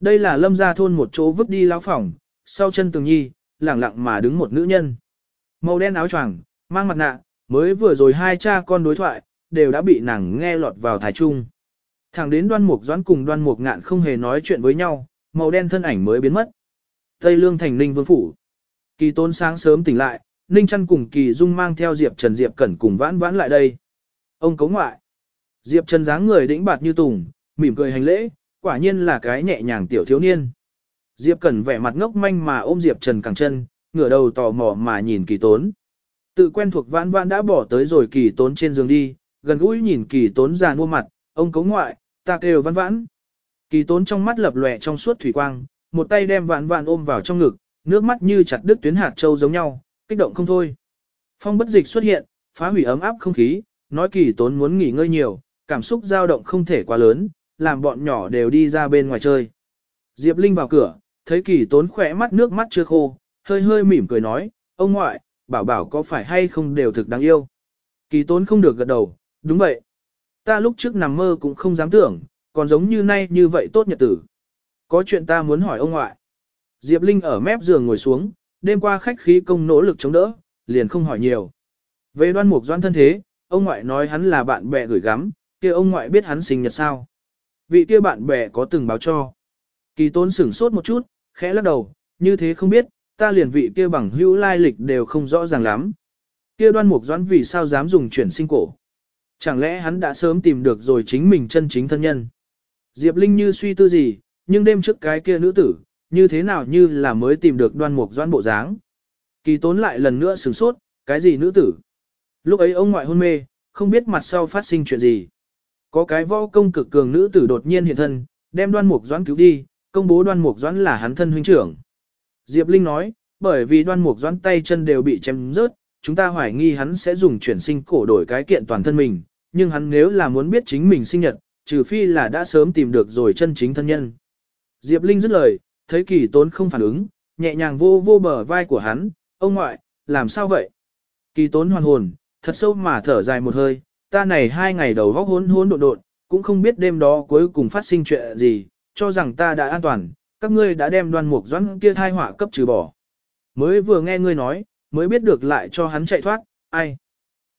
[SPEAKER 1] Đây là lâm gia thôn một chỗ vứt đi lão phòng, sau chân tường nhi, lẳng lặng mà đứng một nữ nhân. Màu đen áo choàng, mang mặt nạ, mới vừa rồi hai cha con đối thoại, đều đã bị nàng nghe lọt vào thái trung. Thẳng đến đoan mục doãn cùng đoan mục ngạn không hề nói chuyện với nhau, màu đen thân ảnh mới biến mất. Tây lương thành ninh vương phủ. Kỳ tôn sáng sớm tỉnh lại, ninh chăn cùng kỳ dung mang theo diệp trần diệp cẩn cùng vãn vãn lại đây. Ông cống ngoại. Diệp trần dáng người đĩnh bạt như tùng, mỉm cười hành lễ, quả nhiên là cái nhẹ nhàng tiểu thiếu niên. Diệp Cẩn vẻ mặt ngốc manh mà ôm Diệp Trần cẳng chân, ngửa đầu tò mò mà nhìn kỳ tốn. Tự quen thuộc vãn vãn đã bỏ tới rồi kỳ tốn trên giường đi, gần gũi nhìn kỳ tốn già mua mặt, ông cống ngoại, ta kêu vãn vãn. Kỳ tốn trong mắt lập lòe trong suốt thủy quang, một tay đem vãn vãn ôm vào trong ngực, nước mắt như chặt đứt tuyến hạt châu giống nhau, kích động không thôi. Phong bất dịch xuất hiện, phá hủy ấm áp không khí, nói kỳ tốn muốn nghỉ ngơi nhiều, cảm xúc dao động không thể quá lớn, làm bọn nhỏ đều đi ra bên ngoài chơi. Diệp Linh vào cửa, thấy kỳ tốn khỏe mắt nước mắt chưa khô, hơi hơi mỉm cười nói, ông ngoại, bảo bảo có phải hay không đều thực đáng yêu. Kỳ tốn không được gật đầu, đúng vậy. Ta lúc trước nằm mơ cũng không dám tưởng, còn giống như nay như vậy tốt nhật tử. Có chuyện ta muốn hỏi ông ngoại. Diệp Linh ở mép giường ngồi xuống, đêm qua khách khí công nỗ lực chống đỡ, liền không hỏi nhiều. Về đoan mục doan thân thế, ông ngoại nói hắn là bạn bè gửi gắm, kia ông ngoại biết hắn sinh nhật sao. Vị kia bạn bè có từng báo cho. Kỳ tôn sửng sốt một chút, khẽ lắc đầu, như thế không biết, ta liền vị kia bằng hữu lai lịch đều không rõ ràng lắm. Kia đoan mục doãn vì sao dám dùng chuyển sinh cổ. Chẳng lẽ hắn đã sớm tìm được rồi chính mình chân chính thân nhân. Diệp Linh như suy tư gì, nhưng đêm trước cái kia nữ tử, như thế nào như là mới tìm được đoan mục doãn bộ dáng. Kỳ tốn lại lần nữa sửng sốt, cái gì nữ tử? Lúc ấy ông ngoại hôn mê, không biết mặt sau phát sinh chuyện gì. Có cái võ công cực cường nữ tử đột nhiên hiện thân, đem đoan mục doãn cứu đi, công bố đoan mục doãn là hắn thân huynh trưởng. Diệp Linh nói, bởi vì đoan mục doãn tay chân đều bị chém rớt, chúng ta hoài nghi hắn sẽ dùng chuyển sinh cổ đổi cái kiện toàn thân mình, nhưng hắn nếu là muốn biết chính mình sinh nhật, trừ phi là đã sớm tìm được rồi chân chính thân nhân. Diệp Linh dứt lời, thấy kỳ tốn không phản ứng, nhẹ nhàng vô vô bờ vai của hắn, ông ngoại, làm sao vậy? Kỳ tốn hoàn hồn, thật sâu mà thở dài một hơi, ta này hai ngày đầu góc hốn hốn độn độn, cũng không biết đêm đó cuối cùng phát sinh chuyện gì, cho rằng ta đã an toàn, các ngươi đã đem đoan mục doãn kia thai họa cấp trừ bỏ. Mới vừa nghe ngươi nói, mới biết được lại cho hắn chạy thoát, ai.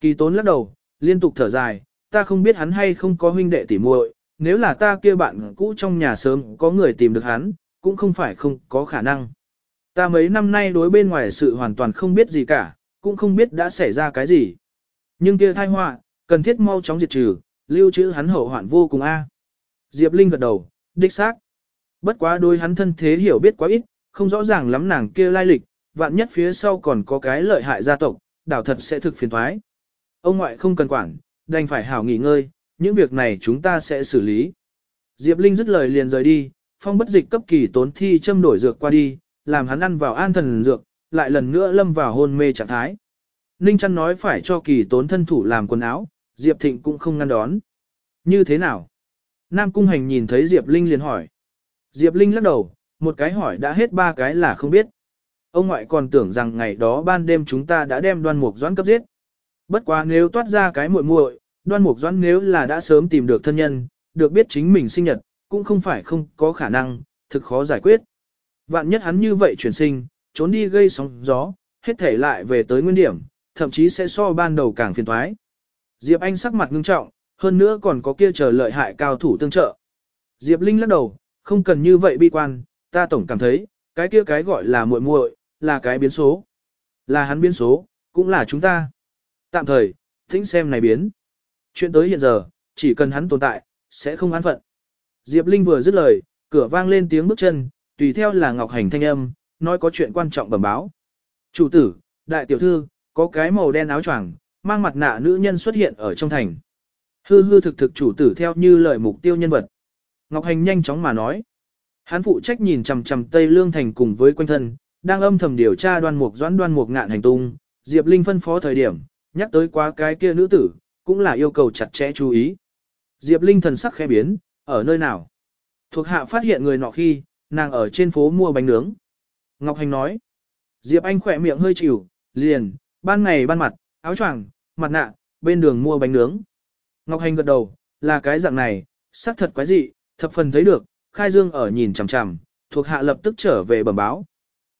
[SPEAKER 1] Kỳ tốn lắc đầu, liên tục thở dài, ta không biết hắn hay không có huynh đệ tỉ muội, nếu là ta kia bạn cũ trong nhà sớm có người tìm được hắn, cũng không phải không có khả năng. Ta mấy năm nay đối bên ngoài sự hoàn toàn không biết gì cả, cũng không biết đã xảy ra cái gì. Nhưng kia thai họa, cần thiết mau chóng diệt trừ, lưu trữ hắn hậu hoạn vô cùng a. Diệp Linh gật đầu, đích xác. Bất quá đôi hắn thân thế hiểu biết quá ít, không rõ ràng lắm nàng kia lai lịch, vạn nhất phía sau còn có cái lợi hại gia tộc, đảo thật sẽ thực phiền thoái. Ông ngoại không cần quản, đành phải hảo nghỉ ngơi, những việc này chúng ta sẽ xử lý. Diệp Linh dứt lời liền rời đi, phong bất dịch cấp kỳ tốn thi châm đổi dược qua đi, làm hắn ăn vào an thần dược, lại lần nữa lâm vào hôn mê trạng thái. Ninh chăn nói phải cho kỳ tốn thân thủ làm quần áo, Diệp Thịnh cũng không ngăn đón. Như thế nào? Nam Cung Hành nhìn thấy Diệp Linh liền hỏi. Diệp Linh lắc đầu, một cái hỏi đã hết ba cái là không biết. Ông ngoại còn tưởng rằng ngày đó ban đêm chúng ta đã đem đoan mục doãn cấp giết. Bất quá nếu toát ra cái muội muội, đoan mục doãn nếu là đã sớm tìm được thân nhân, được biết chính mình sinh nhật, cũng không phải không có khả năng, thực khó giải quyết. Vạn nhất hắn như vậy chuyển sinh, trốn đi gây sóng gió, hết thể lại về tới nguyên điểm, thậm chí sẽ so ban đầu càng phiền toái. Diệp Anh sắc mặt ngưng trọng, hơn nữa còn có kia chờ lợi hại cao thủ tương trợ. Diệp Linh lắc đầu, không cần như vậy bi quan, ta tổng cảm thấy, Cái kia cái gọi là muội muội, là cái biến số. Là hắn biến số, cũng là chúng ta. Tạm thời, thính xem này biến. Chuyện tới hiện giờ, chỉ cần hắn tồn tại, sẽ không an phận. Diệp Linh vừa dứt lời, cửa vang lên tiếng bước chân, tùy theo là Ngọc Hành thanh âm, nói có chuyện quan trọng bẩm báo. Chủ tử, đại tiểu thư, có cái màu đen áo choàng, mang mặt nạ nữ nhân xuất hiện ở trong thành. Hư hư thực thực chủ tử theo như lời mục tiêu nhân vật. Ngọc Hành nhanh chóng mà nói. Hắn phụ trách nhìn chằm chằm Tây Lương Thành cùng với quanh thân, đang âm thầm điều tra đoan mục doãn đoan mục ngạn hành tung. Diệp Linh phân phó thời điểm, nhắc tới quá cái kia nữ tử, cũng là yêu cầu chặt chẽ chú ý. Diệp Linh thần sắc khẽ biến, ở nơi nào? Thuộc hạ phát hiện người nọ khi, nàng ở trên phố mua bánh nướng. Ngọc Hành nói. Diệp Anh khỏe miệng hơi chịu, liền, ban ngày ban mặt, áo choàng, mặt nạ, bên đường mua bánh nướng. Ngọc Hành gật đầu, là cái dạng này, sắc thật quái dị, thập phần thấy được, khai dương ở nhìn chằm chằm, thuộc hạ lập tức trở về bẩm báo.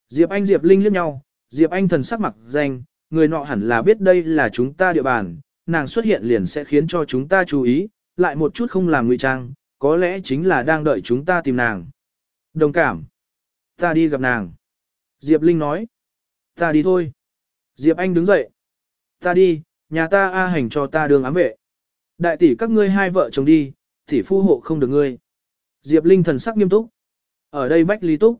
[SPEAKER 1] Diệp Anh Diệp Linh liếc nhau, Diệp Anh thần sắc mặt danh, người nọ hẳn là biết đây là chúng ta địa bàn, nàng xuất hiện liền sẽ khiến cho chúng ta chú ý, lại một chút không làm ngụy trang, có lẽ chính là đang đợi chúng ta tìm nàng. Đồng cảm. Ta đi gặp nàng. Diệp Linh nói. Ta đi thôi. Diệp Anh đứng dậy. Ta đi, nhà ta A hành cho ta đường ám vệ. Đại tỷ các ngươi hai vợ chồng đi, tỷ phu hộ không được ngươi. Diệp Linh thần sắc nghiêm túc. Ở đây bách lý túc.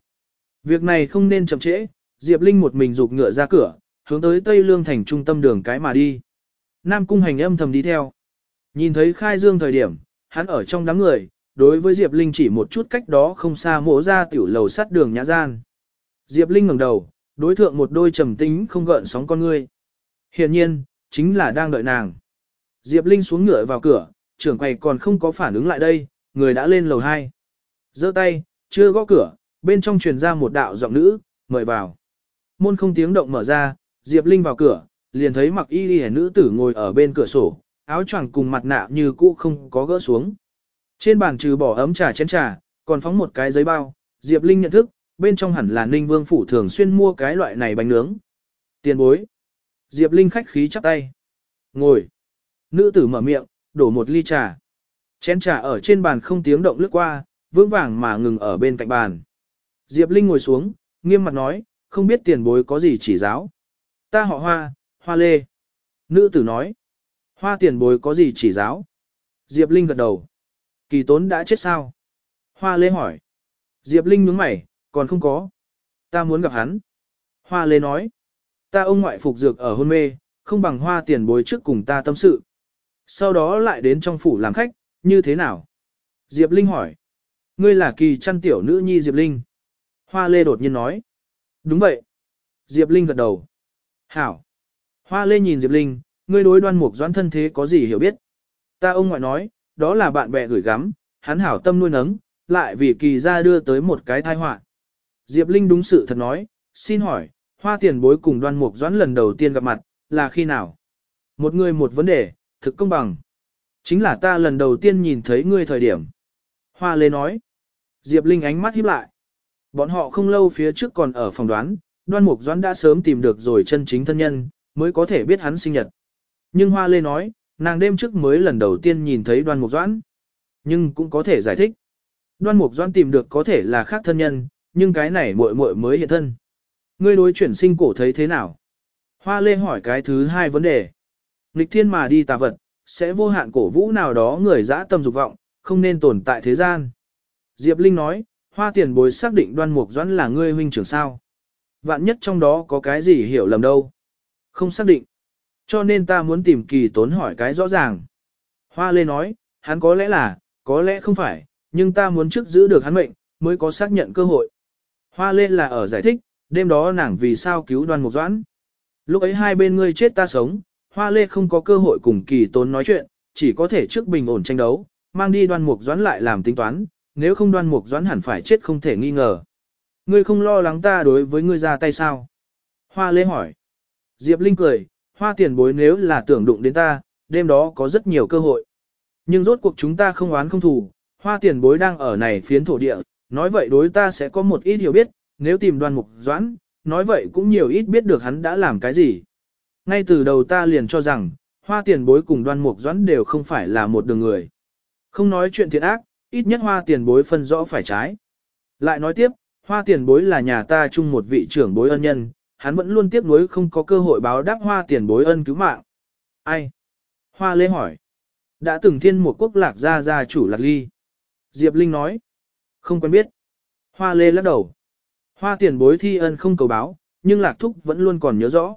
[SPEAKER 1] Việc này không nên chậm trễ, Diệp Linh một mình rụt ngựa ra cửa, hướng tới Tây Lương thành trung tâm đường cái mà đi. Nam cung hành âm thầm đi theo. Nhìn thấy khai dương thời điểm, hắn ở trong đám người, đối với Diệp Linh chỉ một chút cách đó không xa mổ ra tiểu lầu sắt đường nhã gian. Diệp Linh ngẩng đầu, đối thượng một đôi trầm tính không gợn sóng con ngươi. Hiện nhiên, chính là đang đợi nàng. Diệp Linh xuống ngựa vào cửa, trưởng quầy còn không có phản ứng lại đây, người đã lên lầu 2. giơ tay, chưa gõ cửa, bên trong truyền ra một đạo giọng nữ, mời vào. Môn không tiếng động mở ra, Diệp Linh vào cửa, liền thấy mặc y y nữ tử ngồi ở bên cửa sổ, áo choàng cùng mặt nạ như cũ không có gỡ xuống. Trên bàn trừ bỏ ấm trà chén trà, còn phóng một cái giấy bao, Diệp Linh nhận thức, bên trong hẳn là Ninh Vương phủ thường xuyên mua cái loại này bánh nướng. Tiền bối. Diệp Linh khách khí chắp tay. Ngồi. Nữ tử mở miệng, đổ một ly trà. Chén trà ở trên bàn không tiếng động lướt qua, vững vàng mà ngừng ở bên cạnh bàn. Diệp Linh ngồi xuống, nghiêm mặt nói, không biết tiền bối có gì chỉ giáo. Ta họ hoa, hoa lê. Nữ tử nói, hoa tiền bối có gì chỉ giáo. Diệp Linh gật đầu. Kỳ tốn đã chết sao? Hoa lê hỏi. Diệp Linh nhướng mày, còn không có. Ta muốn gặp hắn. Hoa lê nói. Ta ông ngoại phục dược ở hôn mê, không bằng hoa tiền bối trước cùng ta tâm sự. Sau đó lại đến trong phủ làm khách, như thế nào? Diệp Linh hỏi. Ngươi là kỳ chăn tiểu nữ nhi Diệp Linh. Hoa lê đột nhiên nói. Đúng vậy. Diệp Linh gật đầu. Hảo. Hoa lê nhìn Diệp Linh, ngươi đối đoan mục doãn thân thế có gì hiểu biết? Ta ông ngoại nói, đó là bạn bè gửi gắm, hắn hảo tâm nuôi nấng, lại vì kỳ ra đưa tới một cái tai họa. Diệp Linh đúng sự thật nói, xin hỏi, hoa tiền bối cùng đoan mục doãn lần đầu tiên gặp mặt, là khi nào? Một người một vấn đề, thực công bằng. Chính là ta lần đầu tiên nhìn thấy ngươi thời điểm. Hoa lê nói. Diệp Linh ánh mắt híp lại. Bọn họ không lâu phía trước còn ở phòng đoán, đoan mục doãn đã sớm tìm được rồi chân chính thân nhân, mới có thể biết hắn sinh nhật. Nhưng Hoa lê nói, nàng đêm trước mới lần đầu tiên nhìn thấy đoan mục doãn. Nhưng cũng có thể giải thích. Đoan mục doãn tìm được có thể là khác thân nhân, nhưng cái này muội muội mới hiện thân. Ngươi đối chuyển sinh cổ thấy thế nào? Hoa lê hỏi cái thứ hai vấn đề. Nghịch thiên mà đi tà vật, sẽ vô hạn cổ vũ nào đó người dã tâm dục vọng, không nên tồn tại thế gian. Diệp Linh nói, hoa tiền bối xác định đoan mục doãn là ngươi huynh trưởng sao. Vạn nhất trong đó có cái gì hiểu lầm đâu. Không xác định. Cho nên ta muốn tìm kỳ tốn hỏi cái rõ ràng. Hoa lê nói, hắn có lẽ là, có lẽ không phải, nhưng ta muốn trước giữ được hắn mệnh, mới có xác nhận cơ hội. Hoa lê là ở giải thích, đêm đó nàng vì sao cứu đoan mục doãn. Lúc ấy hai bên ngươi chết ta sống, hoa lê không có cơ hội cùng kỳ tốn nói chuyện, chỉ có thể trước bình ổn tranh đấu, mang đi đoan mục doãn lại làm tính toán, nếu không đoan mục doãn hẳn phải chết không thể nghi ngờ. Ngươi không lo lắng ta đối với ngươi ra tay sao? Hoa lê hỏi. Diệp Linh cười, hoa tiền bối nếu là tưởng đụng đến ta, đêm đó có rất nhiều cơ hội. Nhưng rốt cuộc chúng ta không oán không thù, hoa tiền bối đang ở này phiến thổ địa, nói vậy đối ta sẽ có một ít hiểu biết, nếu tìm đoan mục doãn, nói vậy cũng nhiều ít biết được hắn đã làm cái gì. Ngay từ đầu ta liền cho rằng, hoa tiền bối cùng đoan mục doãn đều không phải là một đường người. Không nói chuyện thiện ác, ít nhất hoa tiền bối phân rõ phải trái. Lại nói tiếp, Hoa tiền bối là nhà ta chung một vị trưởng bối ân nhân, hắn vẫn luôn tiếc nuối không có cơ hội báo đáp hoa tiền bối ân cứu mạng. Ai? Hoa lê hỏi. Đã từng thiên một quốc lạc gia gia chủ lạc ly. Diệp Linh nói. Không quen biết. Hoa lê lắc đầu. Hoa tiền bối thi ân không cầu báo, nhưng lạc thúc vẫn luôn còn nhớ rõ.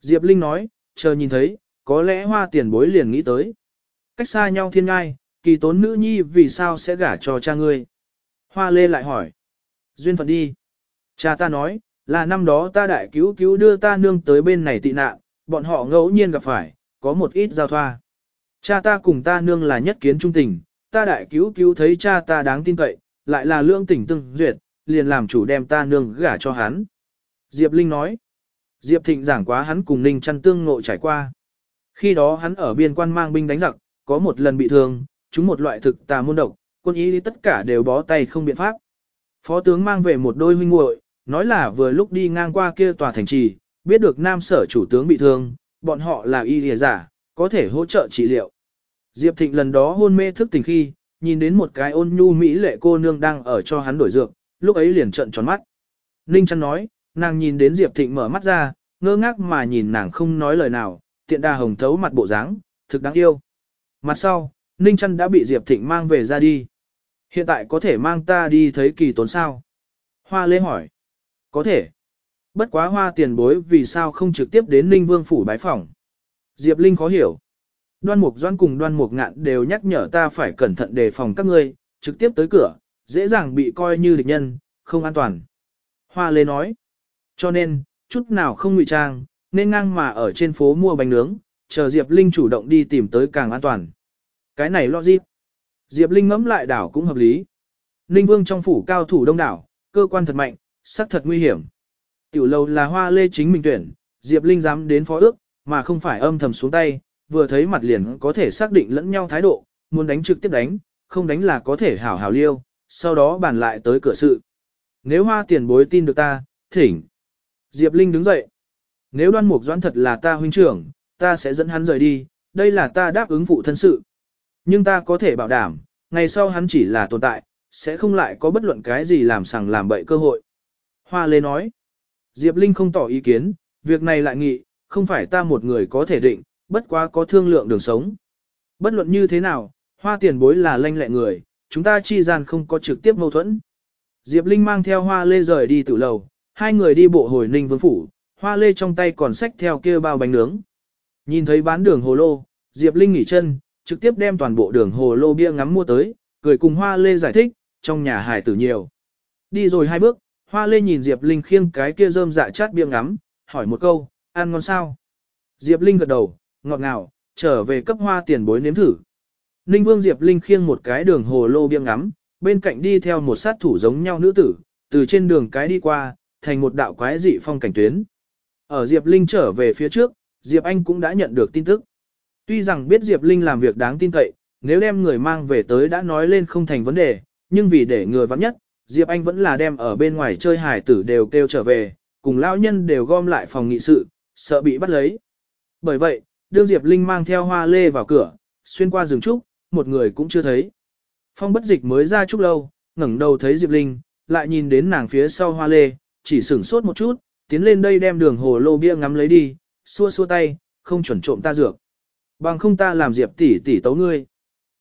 [SPEAKER 1] Diệp Linh nói, chờ nhìn thấy, có lẽ hoa tiền bối liền nghĩ tới. Cách xa nhau thiên ngai, kỳ tốn nữ nhi vì sao sẽ gả cho cha ngươi? Hoa lê lại hỏi. Duyên phận đi. Cha ta nói, là năm đó ta đại cứu cứu đưa ta nương tới bên này tị nạn, bọn họ ngẫu nhiên gặp phải, có một ít giao thoa. Cha ta cùng ta nương là nhất kiến trung tình, ta đại cứu cứu thấy cha ta đáng tin cậy, lại là lương tỉnh tương duyệt, liền làm chủ đem ta nương gả cho hắn. Diệp Linh nói, Diệp Thịnh giảng quá hắn cùng Ninh chăn tương ngộ trải qua. Khi đó hắn ở biên quan mang binh đánh giặc, có một lần bị thương, chúng một loại thực tà môn độc, quân ý tất cả đều bó tay không biện pháp. Phó tướng mang về một đôi huynh muội, nói là vừa lúc đi ngang qua kia tòa thành trì, biết được nam sở chủ tướng bị thương, bọn họ là y lìa giả, có thể hỗ trợ trị liệu. Diệp Thịnh lần đó hôn mê thức tỉnh khi, nhìn đến một cái ôn nhu mỹ lệ cô nương đang ở cho hắn đổi dược, lúc ấy liền trợn tròn mắt. Ninh chăn nói, nàng nhìn đến Diệp Thịnh mở mắt ra, ngơ ngác mà nhìn nàng không nói lời nào, tiện đà hồng thấu mặt bộ dáng, thực đáng yêu. Mặt sau, Ninh Trân đã bị Diệp Thịnh mang về ra đi. Hiện tại có thể mang ta đi thấy kỳ tốn sao? Hoa lê hỏi. Có thể. Bất quá hoa tiền bối vì sao không trực tiếp đến Ninh Vương Phủ bái phỏng. Diệp Linh khó hiểu. Đoan Mục Doan cùng Đoan Mục Ngạn đều nhắc nhở ta phải cẩn thận đề phòng các ngươi, trực tiếp tới cửa, dễ dàng bị coi như địch nhân, không an toàn. Hoa Lê nói. Cho nên, chút nào không ngụy trang, nên ngang mà ở trên phố mua bánh nướng, chờ Diệp Linh chủ động đi tìm tới càng an toàn. Cái này lo gì? Diệp Linh ngẫm lại đảo cũng hợp lý. Ninh Vương trong phủ cao thủ đông đảo, cơ quan thật mạnh, sắc thật nguy hiểm. Tiểu lầu là hoa lê chính mình tuyển, Diệp Linh dám đến phó ước, mà không phải âm thầm xuống tay, vừa thấy mặt liền có thể xác định lẫn nhau thái độ, muốn đánh trực tiếp đánh, không đánh là có thể hảo hảo liêu, sau đó bàn lại tới cửa sự. Nếu hoa tiền bối tin được ta, thỉnh. Diệp Linh đứng dậy. Nếu đoan mục doãn thật là ta huynh trưởng, ta sẽ dẫn hắn rời đi, đây là ta đáp ứng phụ thân sự. Nhưng ta có thể bảo đảm, ngày sau hắn chỉ là tồn tại, sẽ không lại có bất luận cái gì làm sằng làm bậy cơ hội. Hoa Lê nói. Diệp Linh không tỏ ý kiến, việc này lại nghị, không phải ta một người có thể định, bất quá có thương lượng đường sống. Bất luận như thế nào, hoa tiền bối là lanh lẹ người, chúng ta chi gian không có trực tiếp mâu thuẫn. Diệp Linh mang theo hoa lê rời đi tử lầu, hai người đi bộ hồi ninh vương phủ, hoa lê trong tay còn xách theo kia bao bánh nướng. Nhìn thấy bán đường hồ lô, Diệp Linh nghỉ chân, trực tiếp đem toàn bộ đường hồ lô bia ngắm mua tới, cười cùng hoa lê giải thích, trong nhà hải tử nhiều. Đi rồi hai bước, hoa lê nhìn Diệp Linh khiêng cái kia rơm dạ chát bia ngắm, hỏi một câu, ăn ngon sao? Diệp Linh gật đầu, ngọt ngào, trở về cấp hoa tiền bối nếm thử. Ninh Vương Diệp Linh khiêng một cái đường hồ lô bia ngắm, bên cạnh đi theo một sát thủ giống nhau nữ tử, từ trên đường cái đi qua, thành một đạo quái dị phong cảnh tuyến. Ở Diệp Linh trở về phía trước, Diệp Anh cũng đã nhận được tin tức. Tuy rằng biết Diệp Linh làm việc đáng tin cậy, nếu đem người mang về tới đã nói lên không thành vấn đề, nhưng vì để người vắng nhất, Diệp Anh vẫn là đem ở bên ngoài chơi hải tử đều kêu trở về, cùng lão nhân đều gom lại phòng nghị sự, sợ bị bắt lấy. Bởi vậy, đương Diệp Linh mang theo hoa lê vào cửa, xuyên qua rừng trúc, một người cũng chưa thấy. Phong bất dịch mới ra chút lâu, ngẩng đầu thấy Diệp Linh, lại nhìn đến nàng phía sau hoa lê, chỉ sửng sốt một chút, tiến lên đây đem đường hồ lô bia ngắm lấy đi, xua xua tay, không chuẩn trộm ta dược. Bằng không ta làm Diệp tỷ tỷ tấu ngươi.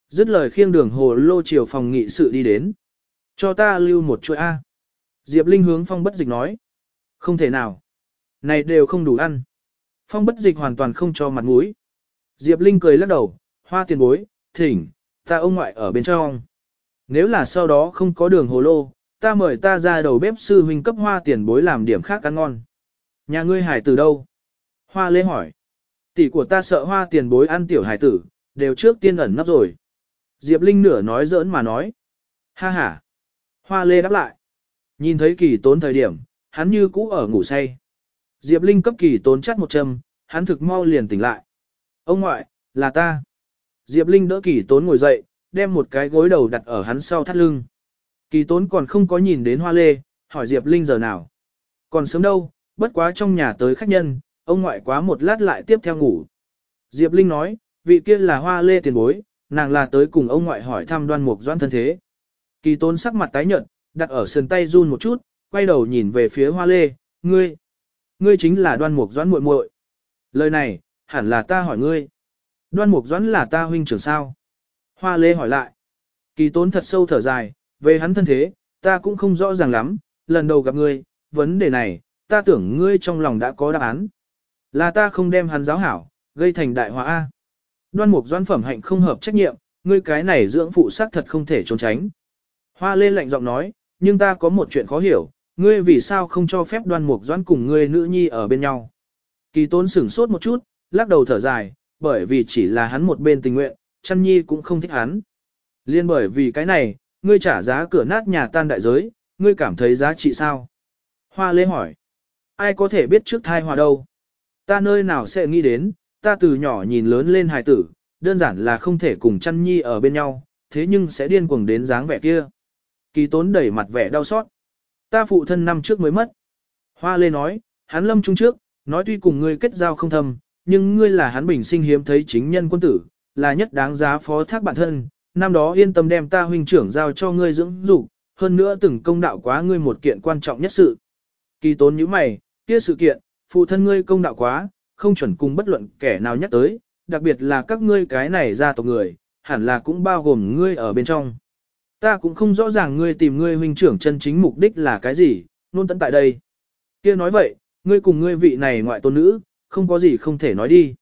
[SPEAKER 1] Dứt lời khiêng đường hồ lô chiều phòng nghị sự đi đến. Cho ta lưu một chuỗi A. Diệp Linh hướng phong bất dịch nói. Không thể nào. Này đều không đủ ăn. Phong bất dịch hoàn toàn không cho mặt mũi. Diệp Linh cười lắc đầu, hoa tiền bối, thỉnh, ta ông ngoại ở bên trong. Nếu là sau đó không có đường hồ lô, ta mời ta ra đầu bếp sư huynh cấp hoa tiền bối làm điểm khác ăn ngon. Nhà ngươi hải từ đâu? Hoa lê hỏi. Tỷ của ta sợ hoa tiền bối ăn tiểu hải tử, đều trước tiên ẩn nấp rồi. Diệp Linh nửa nói giỡn mà nói. Ha ha. Hoa lê đáp lại. Nhìn thấy kỳ tốn thời điểm, hắn như cũ ở ngủ say. Diệp Linh cấp kỳ tốn chắt một châm, hắn thực mau liền tỉnh lại. Ông ngoại, là ta. Diệp Linh đỡ kỳ tốn ngồi dậy, đem một cái gối đầu đặt ở hắn sau thắt lưng. Kỳ tốn còn không có nhìn đến hoa lê, hỏi Diệp Linh giờ nào. Còn sớm đâu, bất quá trong nhà tới khách nhân, ông ngoại quá một lát lại tiếp theo ngủ. Diệp Linh nói, vị kia là hoa lê tiền bối, nàng là tới cùng ông ngoại hỏi thăm đoan mục doan thân thế. Kỳ tốn sắc mặt tái nhợt, đặt ở sườn tay run một chút, quay đầu nhìn về phía hoa lê, ngươi, ngươi chính là đoan mục doãn muội muội. Lời này, hẳn là ta hỏi ngươi. Đoan mục doãn là ta huynh trưởng sao? Hoa lê hỏi lại. Kỳ tốn thật sâu thở dài, về hắn thân thế, ta cũng không rõ ràng lắm, lần đầu gặp ngươi, vấn đề này, ta tưởng ngươi trong lòng đã có đáp án. Là ta không đem hắn giáo hảo, gây thành đại họa A. Đoan mục doan phẩm hạnh không hợp trách nhiệm, ngươi cái này dưỡng phụ sắc thật không thể trốn tránh. Hoa lê lạnh giọng nói, nhưng ta có một chuyện khó hiểu, ngươi vì sao không cho phép đoan mục doan cùng ngươi nữ nhi ở bên nhau. Kỳ tốn sửng sốt một chút, lắc đầu thở dài, bởi vì chỉ là hắn một bên tình nguyện, chăn nhi cũng không thích hắn. Liên bởi vì cái này, ngươi trả giá cửa nát nhà tan đại giới, ngươi cảm thấy giá trị sao? Hoa lê hỏi, ai có thể biết trước thai hòa đâu? Ta nơi nào sẽ nghĩ đến, ta từ nhỏ nhìn lớn lên hài tử, đơn giản là không thể cùng chăn nhi ở bên nhau, thế nhưng sẽ điên cuồng đến dáng vẻ kia. Kỳ tốn đẩy mặt vẻ đau xót. Ta phụ thân năm trước mới mất. Hoa lê nói, hắn lâm trung trước, nói tuy cùng ngươi kết giao không thầm, nhưng ngươi là hắn bình sinh hiếm thấy chính nhân quân tử, là nhất đáng giá phó thác bản thân. Năm đó yên tâm đem ta huynh trưởng giao cho ngươi dưỡng dục, hơn nữa từng công đạo quá ngươi một kiện quan trọng nhất sự. Kỳ tốn như mày, kia sự kiện, phụ thân ngươi công đạo quá, không chuẩn cùng bất luận kẻ nào nhắc tới, đặc biệt là các ngươi cái này gia tộc người, hẳn là cũng bao gồm ngươi ở bên trong. Ta cũng không rõ ràng ngươi tìm ngươi huynh trưởng chân chính mục đích là cái gì, nôn tận tại đây. kia nói vậy, ngươi cùng ngươi vị này ngoại tôn nữ, không có gì không thể nói đi.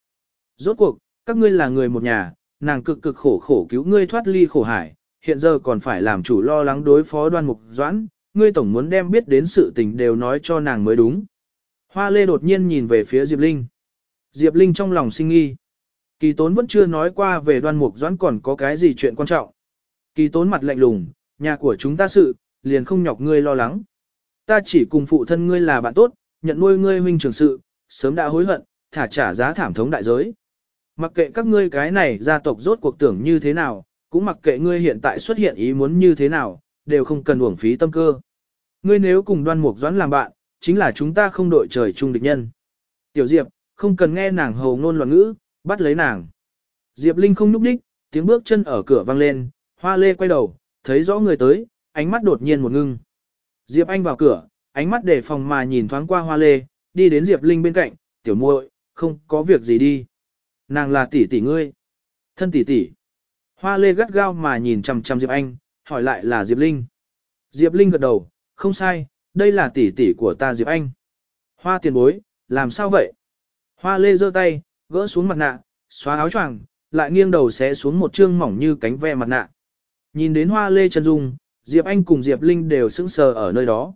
[SPEAKER 1] Rốt cuộc, các ngươi là người một nhà, nàng cực cực khổ khổ cứu ngươi thoát ly khổ hải, hiện giờ còn phải làm chủ lo lắng đối phó đoan mục doãn, ngươi tổng muốn đem biết đến sự tình đều nói cho nàng mới đúng. Hoa lê đột nhiên nhìn về phía Diệp Linh. Diệp Linh trong lòng sinh nghi. Kỳ tốn vẫn chưa nói qua về đoan mục doãn còn có cái gì chuyện quan trọng. Kỳ tốn mặt lạnh lùng, nhà của chúng ta sự, liền không nhọc ngươi lo lắng. Ta chỉ cùng phụ thân ngươi là bạn tốt, nhận nuôi ngươi huynh trưởng sự, sớm đã hối hận, thả trả giá thảm thống đại giới. Mặc kệ các ngươi cái này gia tộc rốt cuộc tưởng như thế nào, cũng mặc kệ ngươi hiện tại xuất hiện ý muốn như thế nào, đều không cần uổng phí tâm cơ. Ngươi nếu cùng đoan mục doãn làm bạn, chính là chúng ta không đội trời chung địch nhân. Tiểu Diệp, không cần nghe nàng hầu ngôn loạn ngữ, bắt lấy nàng. Diệp Linh không núp đích, tiếng bước chân ở cửa vang lên, hoa lê quay đầu, thấy rõ người tới, ánh mắt đột nhiên một ngưng. Diệp Anh vào cửa, ánh mắt để phòng mà nhìn thoáng qua hoa lê, đi đến Diệp Linh bên cạnh, tiểu muội, không có việc gì đi. Nàng là tỷ tỷ ngươi. Thân tỷ tỷ. Hoa lê gắt gao mà nhìn chằm chằm Diệp Anh, hỏi lại là Diệp Linh. Diệp Linh gật đầu, không sai, đây là tỷ tỷ của ta Diệp Anh. Hoa tiền bối, làm sao vậy? Hoa lê giơ tay, gỡ xuống mặt nạ, xóa áo choàng, lại nghiêng đầu xé xuống một chương mỏng như cánh ve mặt nạ. Nhìn đến hoa lê chân dung, Diệp Anh cùng Diệp Linh đều sững sờ ở nơi đó.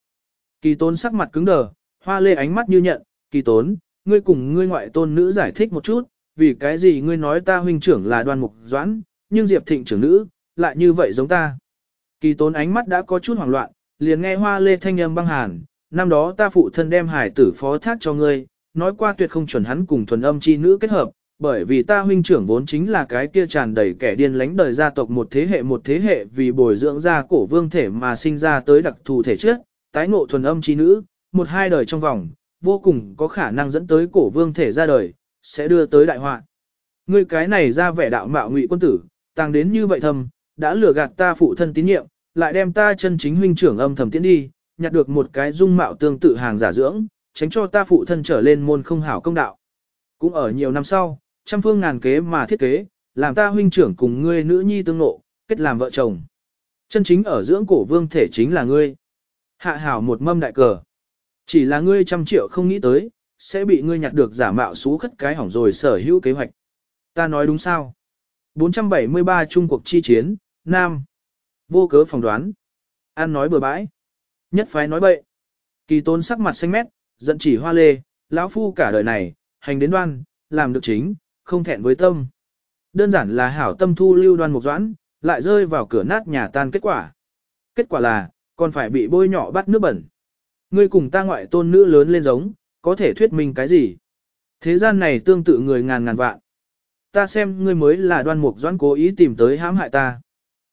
[SPEAKER 1] Kỳ tốn sắc mặt cứng đờ, hoa lê ánh mắt như nhận, kỳ tốn, ngươi cùng ngươi ngoại tôn nữ giải thích một chút, vì cái gì ngươi nói ta huynh trưởng là đoan mục doãn, nhưng Diệp thịnh trưởng nữ, lại như vậy giống ta. Kỳ tốn ánh mắt đã có chút hoảng loạn, liền nghe hoa lê thanh âm băng hàn, năm đó ta phụ thân đem hải tử phó thác cho ngươi, nói qua tuyệt không chuẩn hắn cùng thuần âm chi nữ kết hợp, bởi vì ta huynh trưởng vốn chính là cái kia tràn đầy kẻ điên lánh đời gia tộc một thế hệ một thế hệ vì bồi dưỡng ra cổ vương thể mà sinh ra tới đặc thù thể chất, tái ngộ thuần âm chi nữ, một hai đời trong vòng, vô cùng có khả năng dẫn tới cổ vương thể ra đời, sẽ đưa tới đại họa. Ngươi cái này ra vẻ đạo mạo ngụy quân tử, tăng đến như vậy thầm, đã lừa gạt ta phụ thân tín nhiệm, lại đem ta chân chính huynh trưởng âm thầm tiến đi, nhặt được một cái dung mạo tương tự hàng giả dưỡng, tránh cho ta phụ thân trở lên môn không hảo công đạo. Cũng ở nhiều năm sau, trăm phương ngàn kế mà thiết kế, làm ta huynh trưởng cùng ngươi nữ nhi tương nộ, kết làm vợ chồng. Chân chính ở dưỡng cổ vương thể chính là ngươi. Hạ hảo một mâm đại cờ. Chỉ là ngươi trăm triệu không nghĩ tới, sẽ bị ngươi nhặt được giả mạo xú khất cái hỏng rồi sở hữu kế hoạch. Ta nói đúng sao? 473 Trung cuộc chi chiến, Nam. Vô cớ phỏng đoán. An nói bừa bãi. Nhất phái nói bậy. Kỳ tôn sắc mặt xanh mét, giận chỉ hoa lê, lão phu cả đời này, hành đến đoan, làm được chính, không thẹn với tâm. Đơn giản là hảo tâm thu lưu đoan mục doãn, lại rơi vào cửa nát nhà tan kết quả. Kết quả là, còn phải bị bôi nhỏ bắt nước bẩn. Ngươi cùng ta ngoại tôn nữ lớn lên giống, có thể thuyết minh cái gì? Thế gian này tương tự người ngàn ngàn vạn. Ta xem ngươi mới là đoan mục doãn cố ý tìm tới hãm hại ta.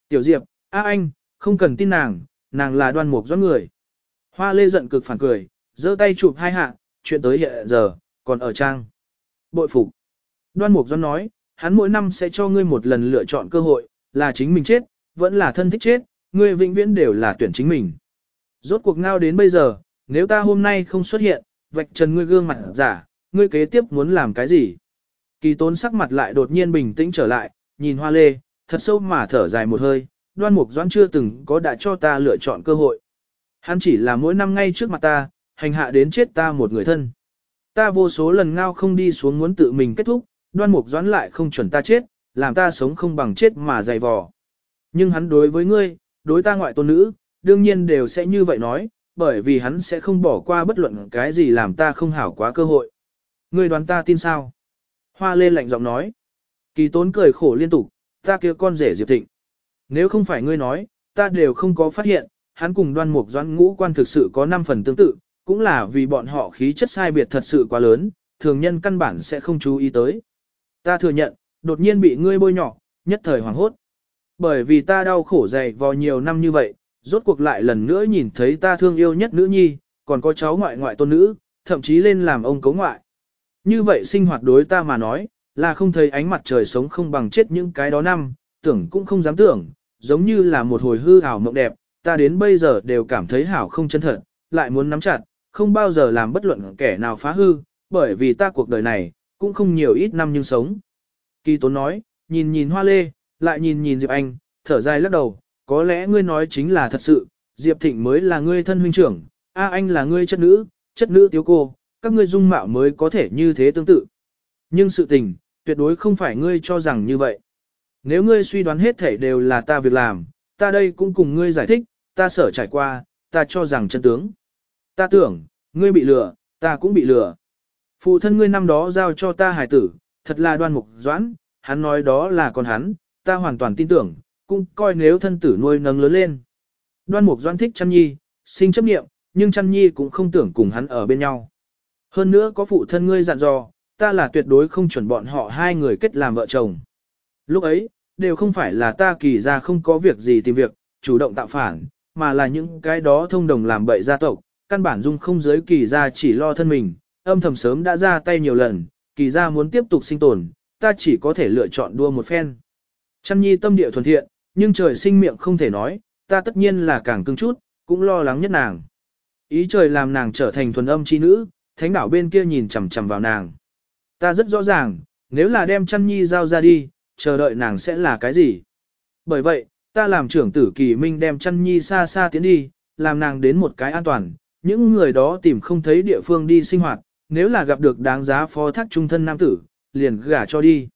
[SPEAKER 1] Tiểu Diệp, a anh, không cần tin nàng, nàng là đoan mục doãn người. Hoa lê giận cực phản cười, giơ tay chụp hai hạ, chuyện tới hiện giờ, còn ở trang. Bội phục. Đoan Mục Doan nói, hắn mỗi năm sẽ cho ngươi một lần lựa chọn cơ hội, là chính mình chết, vẫn là thân thích chết, ngươi vĩnh viễn đều là tuyển chính mình. Rốt cuộc ngao đến bây giờ, nếu ta hôm nay không xuất hiện, vạch trần ngươi gương mặt giả, ngươi kế tiếp muốn làm cái gì? Kỳ tốn sắc mặt lại đột nhiên bình tĩnh trở lại, nhìn hoa lê, thật sâu mà thở dài một hơi, đoan mục doãn chưa từng có đã cho ta lựa chọn cơ hội. Hắn chỉ là mỗi năm ngay trước mặt ta, hành hạ đến chết ta một người thân. Ta vô số lần ngao không đi xuống muốn tự mình kết thúc, đoan mục doãn lại không chuẩn ta chết, làm ta sống không bằng chết mà dày vò. Nhưng hắn đối với ngươi, đối ta ngoại tôn nữ, đương nhiên đều sẽ như vậy nói, bởi vì hắn sẽ không bỏ qua bất luận cái gì làm ta không hảo quá cơ hội. Ngươi đoán ta tin sao? Hoa lê lạnh giọng nói. Kỳ tốn cười khổ liên tục, ta kia con rể Diệp Thịnh. Nếu không phải ngươi nói, ta đều không có phát hiện, hắn cùng đoan mục doãn ngũ quan thực sự có 5 phần tương tự, cũng là vì bọn họ khí chất sai biệt thật sự quá lớn, thường nhân căn bản sẽ không chú ý tới. Ta thừa nhận, đột nhiên bị ngươi bôi nhỏ, nhất thời hoàng hốt. Bởi vì ta đau khổ dày vò nhiều năm như vậy, rốt cuộc lại lần nữa nhìn thấy ta thương yêu nhất nữ nhi, còn có cháu ngoại ngoại tôn nữ, thậm chí lên làm ông cấu ngoại. Như vậy sinh hoạt đối ta mà nói, là không thấy ánh mặt trời sống không bằng chết những cái đó năm, tưởng cũng không dám tưởng, giống như là một hồi hư ảo mộng đẹp, ta đến bây giờ đều cảm thấy hảo không chân thật, lại muốn nắm chặt, không bao giờ làm bất luận kẻ nào phá hư, bởi vì ta cuộc đời này, cũng không nhiều ít năm nhưng sống. Kỳ Tốn nói, nhìn nhìn Hoa Lê, lại nhìn nhìn Diệp Anh, thở dài lắc đầu, có lẽ ngươi nói chính là thật sự, Diệp Thịnh mới là ngươi thân huynh trưởng, A Anh là ngươi chất nữ, chất nữ tiếu cô, các ngươi dung mạo mới có thể như thế tương tự. Nhưng sự tình, tuyệt đối không phải ngươi cho rằng như vậy. Nếu ngươi suy đoán hết thể đều là ta việc làm, ta đây cũng cùng ngươi giải thích, ta sở trải qua, ta cho rằng chân tướng. Ta tưởng, ngươi bị lừa, ta cũng bị lừa. Phụ thân ngươi năm đó giao cho ta hải tử, thật là đoan mục doãn, hắn nói đó là con hắn, ta hoàn toàn tin tưởng, cũng coi nếu thân tử nuôi nấng lớn lên. Đoan mục doãn thích chăn nhi, sinh chấp nghiệm, nhưng chăn nhi cũng không tưởng cùng hắn ở bên nhau. Hơn nữa có phụ thân ngươi dặn dò, ta là tuyệt đối không chuẩn bọn họ hai người kết làm vợ chồng. Lúc ấy, đều không phải là ta kỳ ra không có việc gì tìm việc, chủ động tạo phản, mà là những cái đó thông đồng làm bậy gia tộc, căn bản dung không giới kỳ ra chỉ lo thân mình, âm thầm sớm đã ra tay nhiều lần, kỳ ra muốn tiếp tục sinh tồn, ta chỉ có thể lựa chọn đua một phen. Chăn nhi tâm địa thuần thiện, nhưng trời sinh miệng không thể nói, ta tất nhiên là càng cưng chút, cũng lo lắng nhất nàng. Ý trời làm nàng trở thành thuần âm chi nữ, thánh đảo bên kia nhìn chằm chằm vào nàng. Ta rất rõ ràng, nếu là đem chăn nhi giao ra đi, chờ đợi nàng sẽ là cái gì. Bởi vậy, ta làm trưởng tử kỳ minh đem chăn nhi xa xa tiến đi, làm nàng đến một cái an toàn, những người đó tìm không thấy địa phương đi sinh hoạt, nếu là gặp được đáng giá phó thác trung thân nam tử, liền gả cho đi.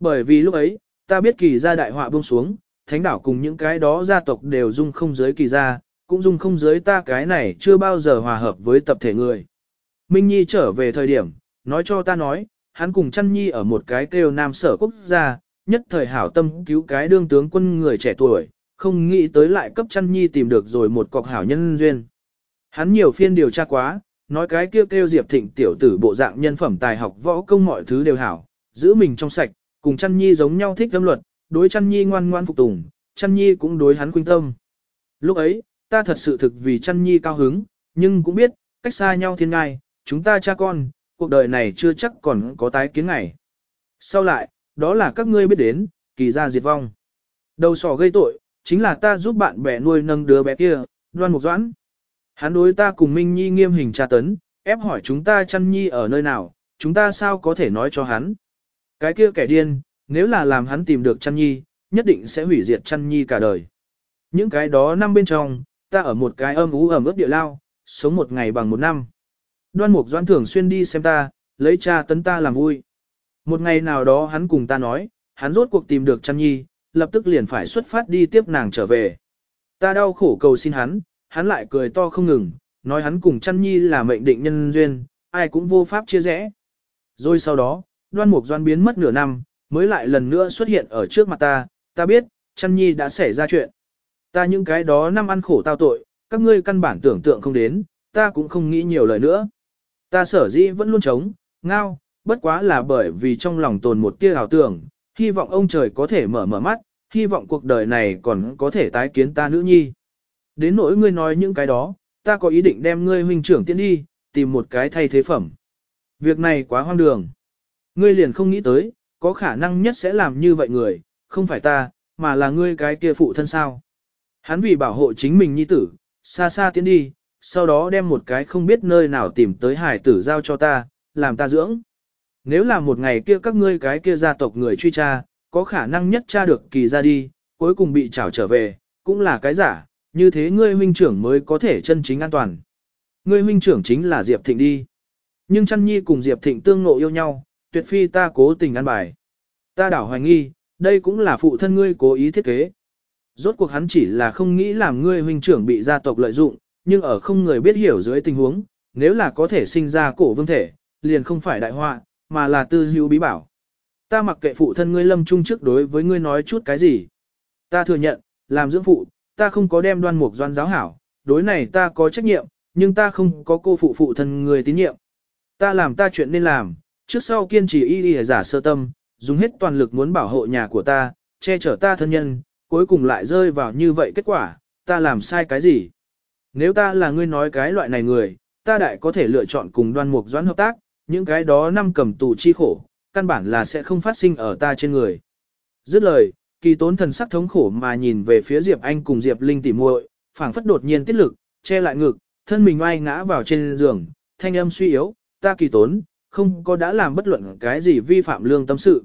[SPEAKER 1] Bởi vì lúc ấy, ta biết kỳ gia đại họa buông xuống, thánh đảo cùng những cái đó gia tộc đều dung không giới kỳ gia, cũng dung không giới ta cái này chưa bao giờ hòa hợp với tập thể người. Minh Nhi trở về thời điểm, nói cho ta nói, hắn cùng chăn nhi ở một cái kêu nam sở quốc gia, nhất thời hảo tâm cứu cái đương tướng quân người trẻ tuổi, không nghĩ tới lại cấp chăn nhi tìm được rồi một cọc hảo nhân duyên. Hắn nhiều phiên điều tra quá, nói cái kêu kêu Diệp Thịnh tiểu tử bộ dạng nhân phẩm tài học võ công mọi thứ đều hảo, giữ mình trong sạch, cùng chăn nhi giống nhau thích âm luật, đối chăn nhi ngoan ngoan phục tùng, chăn nhi cũng đối hắn khuynh tâm. Lúc ấy, ta thật sự thực vì chăn nhi cao hứng, nhưng cũng biết, cách xa nhau thiên ngai, chúng ta cha con, cuộc đời này chưa chắc còn có tái kiến ngày. Sau lại, đó là các ngươi biết đến, kỳ ra diệt vong. Đầu sỏ gây tội, chính là ta giúp bạn bè nuôi nâng đứa bé kia, đoan mục doãn. Hắn đối ta cùng Minh Nhi nghiêm hình tra tấn, ép hỏi chúng ta chăn nhi ở nơi nào, chúng ta sao có thể nói cho hắn. Cái kia kẻ điên, nếu là làm hắn tìm được chăn nhi, nhất định sẽ hủy diệt chăn nhi cả đời. Những cái đó năm bên trong, ta ở một cái âm ú ẩm ướt địa lao, sống một ngày bằng một năm. Đoan mục doãn thường xuyên đi xem ta, lấy cha tấn ta làm vui. Một ngày nào đó hắn cùng ta nói, hắn rốt cuộc tìm được chăn nhi, lập tức liền phải xuất phát đi tiếp nàng trở về. Ta đau khổ cầu xin hắn, hắn lại cười to không ngừng, nói hắn cùng chăn nhi là mệnh định nhân duyên, ai cũng vô pháp chia rẽ. Rồi sau đó, đoan mục doan biến mất nửa năm, mới lại lần nữa xuất hiện ở trước mặt ta, ta biết, chăn nhi đã xảy ra chuyện. Ta những cái đó năm ăn khổ tao tội, các ngươi căn bản tưởng tượng không đến, ta cũng không nghĩ nhiều lời nữa. Ta sở dĩ vẫn luôn chống, ngao, bất quá là bởi vì trong lòng tồn một tia ảo tưởng, hy vọng ông trời có thể mở mở mắt, hy vọng cuộc đời này còn có thể tái kiến ta nữ nhi. Đến nỗi ngươi nói những cái đó, ta có ý định đem ngươi huynh trưởng tiến đi, tìm một cái thay thế phẩm. Việc này quá hoang đường. Ngươi liền không nghĩ tới, có khả năng nhất sẽ làm như vậy người, không phải ta, mà là ngươi cái kia phụ thân sao. Hắn vì bảo hộ chính mình nhi tử, xa xa tiến đi, sau đó đem một cái không biết nơi nào tìm tới hải tử giao cho ta, làm ta dưỡng. Nếu là một ngày kia các ngươi cái kia gia tộc người truy tra, có khả năng nhất tra được kỳ ra đi, cuối cùng bị trảo trở về, cũng là cái giả, như thế ngươi huynh trưởng mới có thể chân chính an toàn. Ngươi huynh trưởng chính là Diệp Thịnh đi. Nhưng chăn nhi cùng Diệp Thịnh tương ngộ yêu nhau, tuyệt phi ta cố tình ăn bài. Ta đảo hoài nghi, đây cũng là phụ thân ngươi cố ý thiết kế. Rốt cuộc hắn chỉ là không nghĩ làm ngươi huynh trưởng bị gia tộc lợi dụng, nhưng ở không người biết hiểu dưới tình huống, nếu là có thể sinh ra cổ vương thể, liền không phải đại họa, mà là tư hữu bí bảo. Ta mặc kệ phụ thân ngươi lâm trung trước đối với ngươi nói chút cái gì. Ta thừa nhận, làm dưỡng phụ, ta không có đem đoan mục doan giáo hảo, đối này ta có trách nhiệm, nhưng ta không có cô phụ phụ thân người tín nhiệm. Ta làm ta chuyện nên làm, trước sau kiên trì y y giả sơ tâm, dùng hết toàn lực muốn bảo hộ nhà của ta, che chở ta thân nhân, cuối cùng lại rơi vào như vậy kết quả, ta làm sai cái gì? Nếu ta là ngươi nói cái loại này người, ta đại có thể lựa chọn cùng đoan mục doãn hợp tác, những cái đó năm cầm tù chi khổ, căn bản là sẽ không phát sinh ở ta trên người. Dứt lời, kỳ tốn thần sắc thống khổ mà nhìn về phía Diệp Anh cùng Diệp Linh tỉ muội, phảng phất đột nhiên tiết lực, che lại ngực, thân mình oai ngã vào trên giường, thanh âm suy yếu, ta kỳ tốn, không có đã làm bất luận cái gì vi phạm lương tâm sự.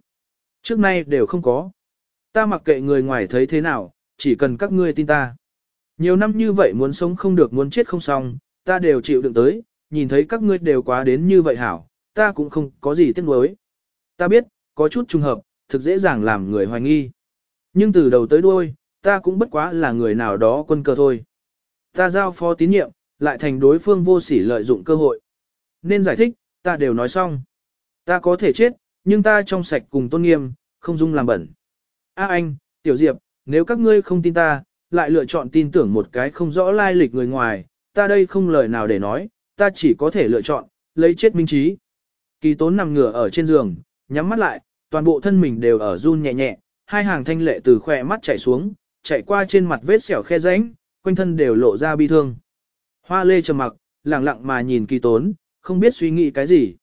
[SPEAKER 1] Trước nay đều không có. Ta mặc kệ người ngoài thấy thế nào, chỉ cần các ngươi tin ta. Nhiều năm như vậy muốn sống không được muốn chết không xong, ta đều chịu đựng tới, nhìn thấy các ngươi đều quá đến như vậy hảo, ta cũng không có gì tiếc nuối. Ta biết, có chút trùng hợp, thực dễ dàng làm người hoài nghi. Nhưng từ đầu tới đuôi, ta cũng bất quá là người nào đó quân cờ thôi. Ta giao phó tín nhiệm, lại thành đối phương vô sỉ lợi dụng cơ hội. Nên giải thích, ta đều nói xong. Ta có thể chết, nhưng ta trong sạch cùng tôn nghiêm, không dung làm bẩn. A anh, Tiểu Diệp, nếu các ngươi không tin ta, lại lựa chọn tin tưởng một cái không rõ lai lịch người ngoài, ta đây không lời nào để nói, ta chỉ có thể lựa chọn, lấy chết minh trí. Kỳ tốn nằm ngửa ở trên giường, nhắm mắt lại, toàn bộ thân mình đều ở run nhẹ nhẹ, hai hàng thanh lệ từ khỏe mắt chảy xuống, chạy qua trên mặt vết sẹo khe rãnh, quanh thân đều lộ ra bi thương. Hoa lê trầm mặc, lặng lặng mà nhìn kỳ tốn, không biết suy nghĩ cái gì.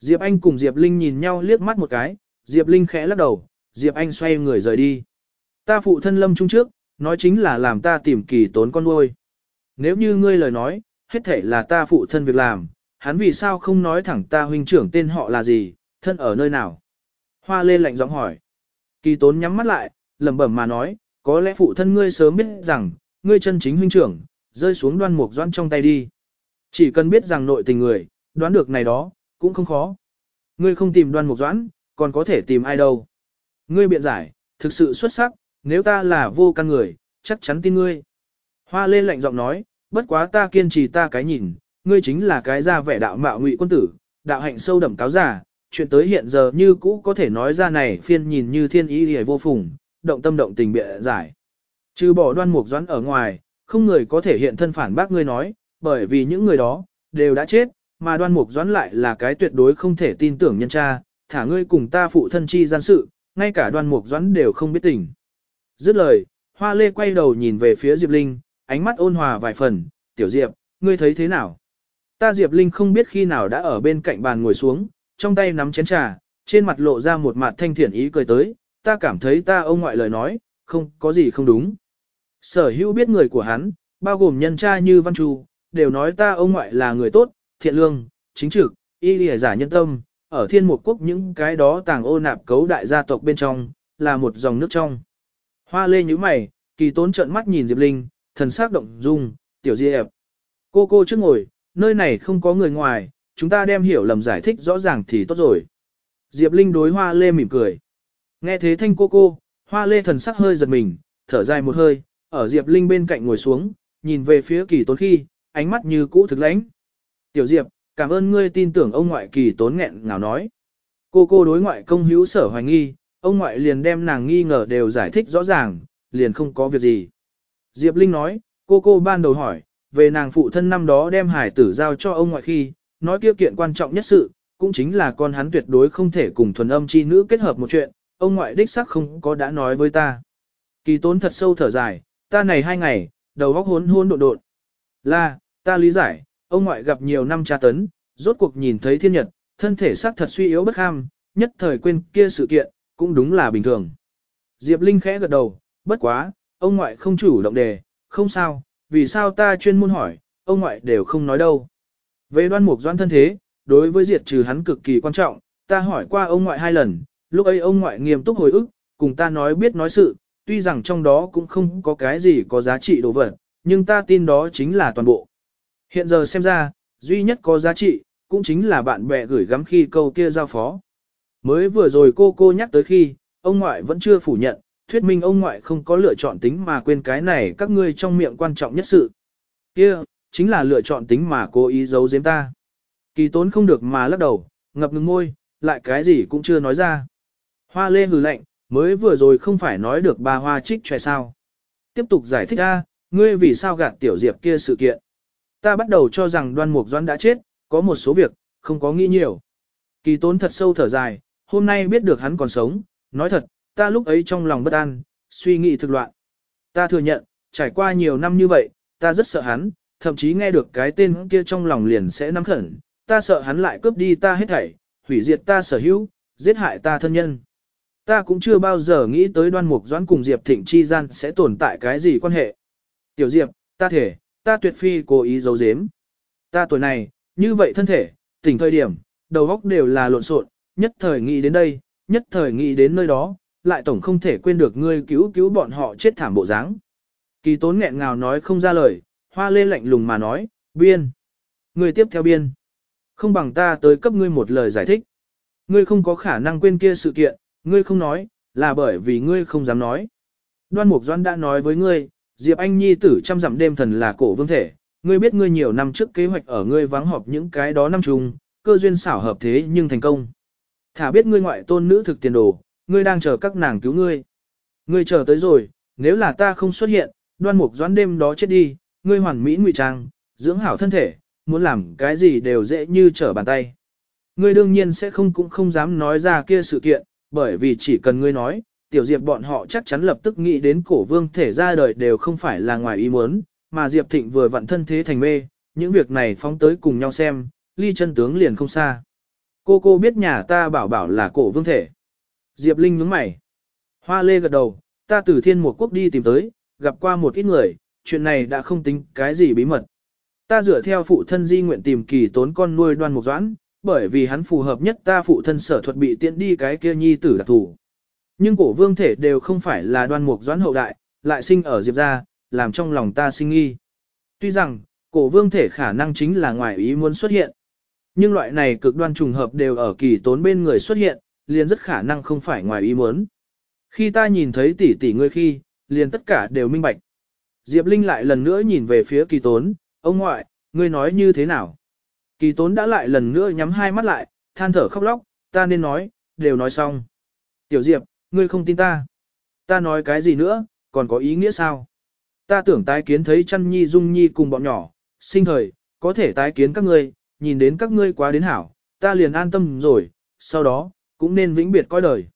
[SPEAKER 1] Diệp Anh cùng Diệp Linh nhìn nhau liếc mắt một cái, Diệp Linh khẽ lắc đầu, Diệp Anh xoay người rời đi. Ta phụ thân lâm trung trước, nói chính là làm ta tìm kỳ tốn con nuôi. Nếu như ngươi lời nói, hết thể là ta phụ thân việc làm, hắn vì sao không nói thẳng ta huynh trưởng tên họ là gì, thân ở nơi nào. Hoa lê lạnh giọng hỏi. Kỳ tốn nhắm mắt lại, lẩm bẩm mà nói, có lẽ phụ thân ngươi sớm biết rằng, ngươi chân chính huynh trưởng, rơi xuống đoan mục doan trong tay đi. Chỉ cần biết rằng nội tình người, đoán được này đó, cũng không khó. Ngươi không tìm đoan mục doãn, còn có thể tìm ai đâu. Ngươi biện giải, thực sự xuất sắc, nếu ta là vô căn người, chắc chắn tin ngươi. Hoa lên lạnh giọng nói, bất quá ta kiên trì ta cái nhìn, ngươi chính là cái ra vẻ đạo mạo ngụy quân tử, đạo hạnh sâu đậm cáo giả, chuyện tới hiện giờ như cũ có thể nói ra này phiên nhìn như thiên ý hề vô phùng, động tâm động tình biện giải. Trừ bỏ đoan mục doãn ở ngoài, không người có thể hiện thân phản bác ngươi nói, bởi vì những người đó, đều đã chết, mà đoan mục doãn lại là cái tuyệt đối không thể tin tưởng nhân cha, thả ngươi cùng ta phụ thân chi gian sự, ngay cả đoan mục doãn đều không biết tình. Dứt lời, hoa lê quay đầu nhìn về phía Diệp Linh, ánh mắt ôn hòa vài phần, tiểu Diệp, ngươi thấy thế nào? Ta Diệp Linh không biết khi nào đã ở bên cạnh bàn ngồi xuống, trong tay nắm chén trà, trên mặt lộ ra một mặt thanh thiện ý cười tới, ta cảm thấy ta ông ngoại lời nói, không có gì không đúng. Sở hữu biết người của hắn, bao gồm nhân cha như Văn Chu, đều nói ta ông ngoại là người tốt, thiện lương, chính trực, y lìa giả nhân tâm, ở thiên một quốc những cái đó tàng ô nạp cấu đại gia tộc bên trong, là một dòng nước trong. Hoa lê như mày, kỳ tốn trợn mắt nhìn Diệp Linh, thần sắc động dung, tiểu diệp. Cô cô trước ngồi, nơi này không có người ngoài, chúng ta đem hiểu lầm giải thích rõ ràng thì tốt rồi. Diệp Linh đối hoa lê mỉm cười. Nghe thế thanh cô cô, hoa lê thần sắc hơi giật mình, thở dài một hơi, ở Diệp Linh bên cạnh ngồi xuống, nhìn về phía kỳ tốn khi, ánh mắt như cũ thực lãnh. Tiểu Diệp, cảm ơn ngươi tin tưởng ông ngoại kỳ tốn nghẹn ngào nói. Cô cô đối ngoại công hữu sở hoài nghi, ông ngoại liền đem nàng nghi ngờ đều giải thích rõ ràng, liền không có việc gì. Diệp Linh nói, cô cô ban đầu hỏi, về nàng phụ thân năm đó đem hải tử giao cho ông ngoại khi, nói kia kiện quan trọng nhất sự, cũng chính là con hắn tuyệt đối không thể cùng thuần âm chi nữ kết hợp một chuyện, ông ngoại đích sắc không có đã nói với ta. Kỳ tốn thật sâu thở dài, ta này hai ngày, đầu óc hốn hôn độn độn. Là, ta lý giải, ông ngoại gặp nhiều năm tra tấn, rốt cuộc nhìn thấy thiên nhật, thân thể xác thật suy yếu bất ham, nhất thời quên kia sự kiện, cũng đúng là bình thường. Diệp Linh khẽ gật đầu, bất quá, ông ngoại không chủ động đề, không sao, vì sao ta chuyên môn hỏi, ông ngoại đều không nói đâu. Về đoan mục doan thân thế, đối với diệt trừ hắn cực kỳ quan trọng, ta hỏi qua ông ngoại hai lần, lúc ấy ông ngoại nghiêm túc hồi ức, cùng ta nói biết nói sự, tuy rằng trong đó cũng không có cái gì có giá trị đồ vật, nhưng ta tin đó chính là toàn bộ. Hiện giờ xem ra, duy nhất có giá trị, cũng chính là bạn bè gửi gắm khi câu kia giao phó. Mới vừa rồi cô cô nhắc tới khi, ông ngoại vẫn chưa phủ nhận, thuyết minh ông ngoại không có lựa chọn tính mà quên cái này các ngươi trong miệng quan trọng nhất sự. Kia, chính là lựa chọn tính mà cố ý giấu giếm ta. Kỳ tốn không được mà lắc đầu, ngập ngừng môi, lại cái gì cũng chưa nói ra. Hoa lê hừ lạnh, mới vừa rồi không phải nói được bà hoa trích choe sao. Tiếp tục giải thích ra, ngươi vì sao gạt tiểu diệp kia sự kiện. Ta bắt đầu cho rằng đoan mục doan đã chết, có một số việc, không có nghĩ nhiều. Kỳ tốn thật sâu thở dài, hôm nay biết được hắn còn sống, nói thật, ta lúc ấy trong lòng bất an, suy nghĩ thực loạn. Ta thừa nhận, trải qua nhiều năm như vậy, ta rất sợ hắn, thậm chí nghe được cái tên kia trong lòng liền sẽ nắm khẩn, ta sợ hắn lại cướp đi ta hết thảy, hủy diệt ta sở hữu, giết hại ta thân nhân. Ta cũng chưa bao giờ nghĩ tới đoan mục doãn cùng Diệp Thịnh chi gian sẽ tồn tại cái gì quan hệ. Tiểu Diệp, ta thể, ta tuyệt phi cố ý giấu giếm. Ta tuổi này, như vậy thân thể, tỉnh thời điểm, đầu óc đều là lộn xộn, nhất thời nghĩ đến đây, nhất thời nghĩ đến nơi đó, lại tổng không thể quên được ngươi cứu cứu bọn họ chết thảm bộ dáng. Kỳ tốn nghẹn ngào nói không ra lời, hoa lê lạnh lùng mà nói, biên. Ngươi tiếp theo biên. Không bằng ta tới cấp ngươi một lời giải thích. Ngươi không có khả năng quên kia sự kiện, ngươi không nói, là bởi vì ngươi không dám nói. Đoan Mục Doan đã nói với ngươi, Diệp Anh Nhi tử trăm dặm đêm thần là cổ vương thể, ngươi biết ngươi nhiều năm trước kế hoạch ở ngươi vắng họp những cái đó năm trùng cơ duyên xảo hợp thế nhưng thành công. Thả biết ngươi ngoại tôn nữ thực tiền đồ, ngươi đang chờ các nàng cứu ngươi. Ngươi chờ tới rồi, nếu là ta không xuất hiện, đoan mục doãn đêm đó chết đi, ngươi hoàn mỹ ngụy trang, dưỡng hảo thân thể, muốn làm cái gì đều dễ như trở bàn tay. Ngươi đương nhiên sẽ không cũng không dám nói ra kia sự kiện, bởi vì chỉ cần ngươi nói, tiểu diệp bọn họ chắc chắn lập tức nghĩ đến cổ vương thể ra đời đều không phải là ngoài ý muốn, mà diệp thịnh vừa vặn thân thế thành mê, những việc này phóng tới cùng nhau xem, ly chân tướng liền không xa. Cô cô biết nhà ta bảo bảo là cổ vương thể. Diệp Linh nhướng mày. Hoa lê gật đầu, ta từ thiên một quốc đi tìm tới, gặp qua một ít người, chuyện này đã không tính cái gì bí mật. Ta dựa theo phụ thân di nguyện tìm kỳ tốn con nuôi đoan mục doãn, bởi vì hắn phù hợp nhất ta phụ thân sở thuật bị tiện đi cái kia nhi tử đặc thủ. Nhưng cổ vương thể đều không phải là đoan mục doãn hậu đại, lại sinh ở Diệp gia, làm trong lòng ta sinh nghi. Tuy rằng, cổ vương thể khả năng chính là ngoài ý muốn xuất hiện. Nhưng loại này cực đoan trùng hợp đều ở kỳ tốn bên người xuất hiện, liền rất khả năng không phải ngoài ý muốn. Khi ta nhìn thấy tỷ tỷ ngươi khi, liền tất cả đều minh bạch. Diệp Linh lại lần nữa nhìn về phía kỳ tốn, ông ngoại, ngươi nói như thế nào? Kỳ tốn đã lại lần nữa nhắm hai mắt lại, than thở khóc lóc, ta nên nói, đều nói xong. Tiểu Diệp, ngươi không tin ta. Ta nói cái gì nữa, còn có ý nghĩa sao? Ta tưởng tái kiến thấy chăn nhi dung nhi cùng bọn nhỏ, sinh thời, có thể tái kiến các ngươi, nhìn đến các ngươi quá đến hảo, ta liền an tâm rồi, sau đó, cũng nên vĩnh biệt coi đời.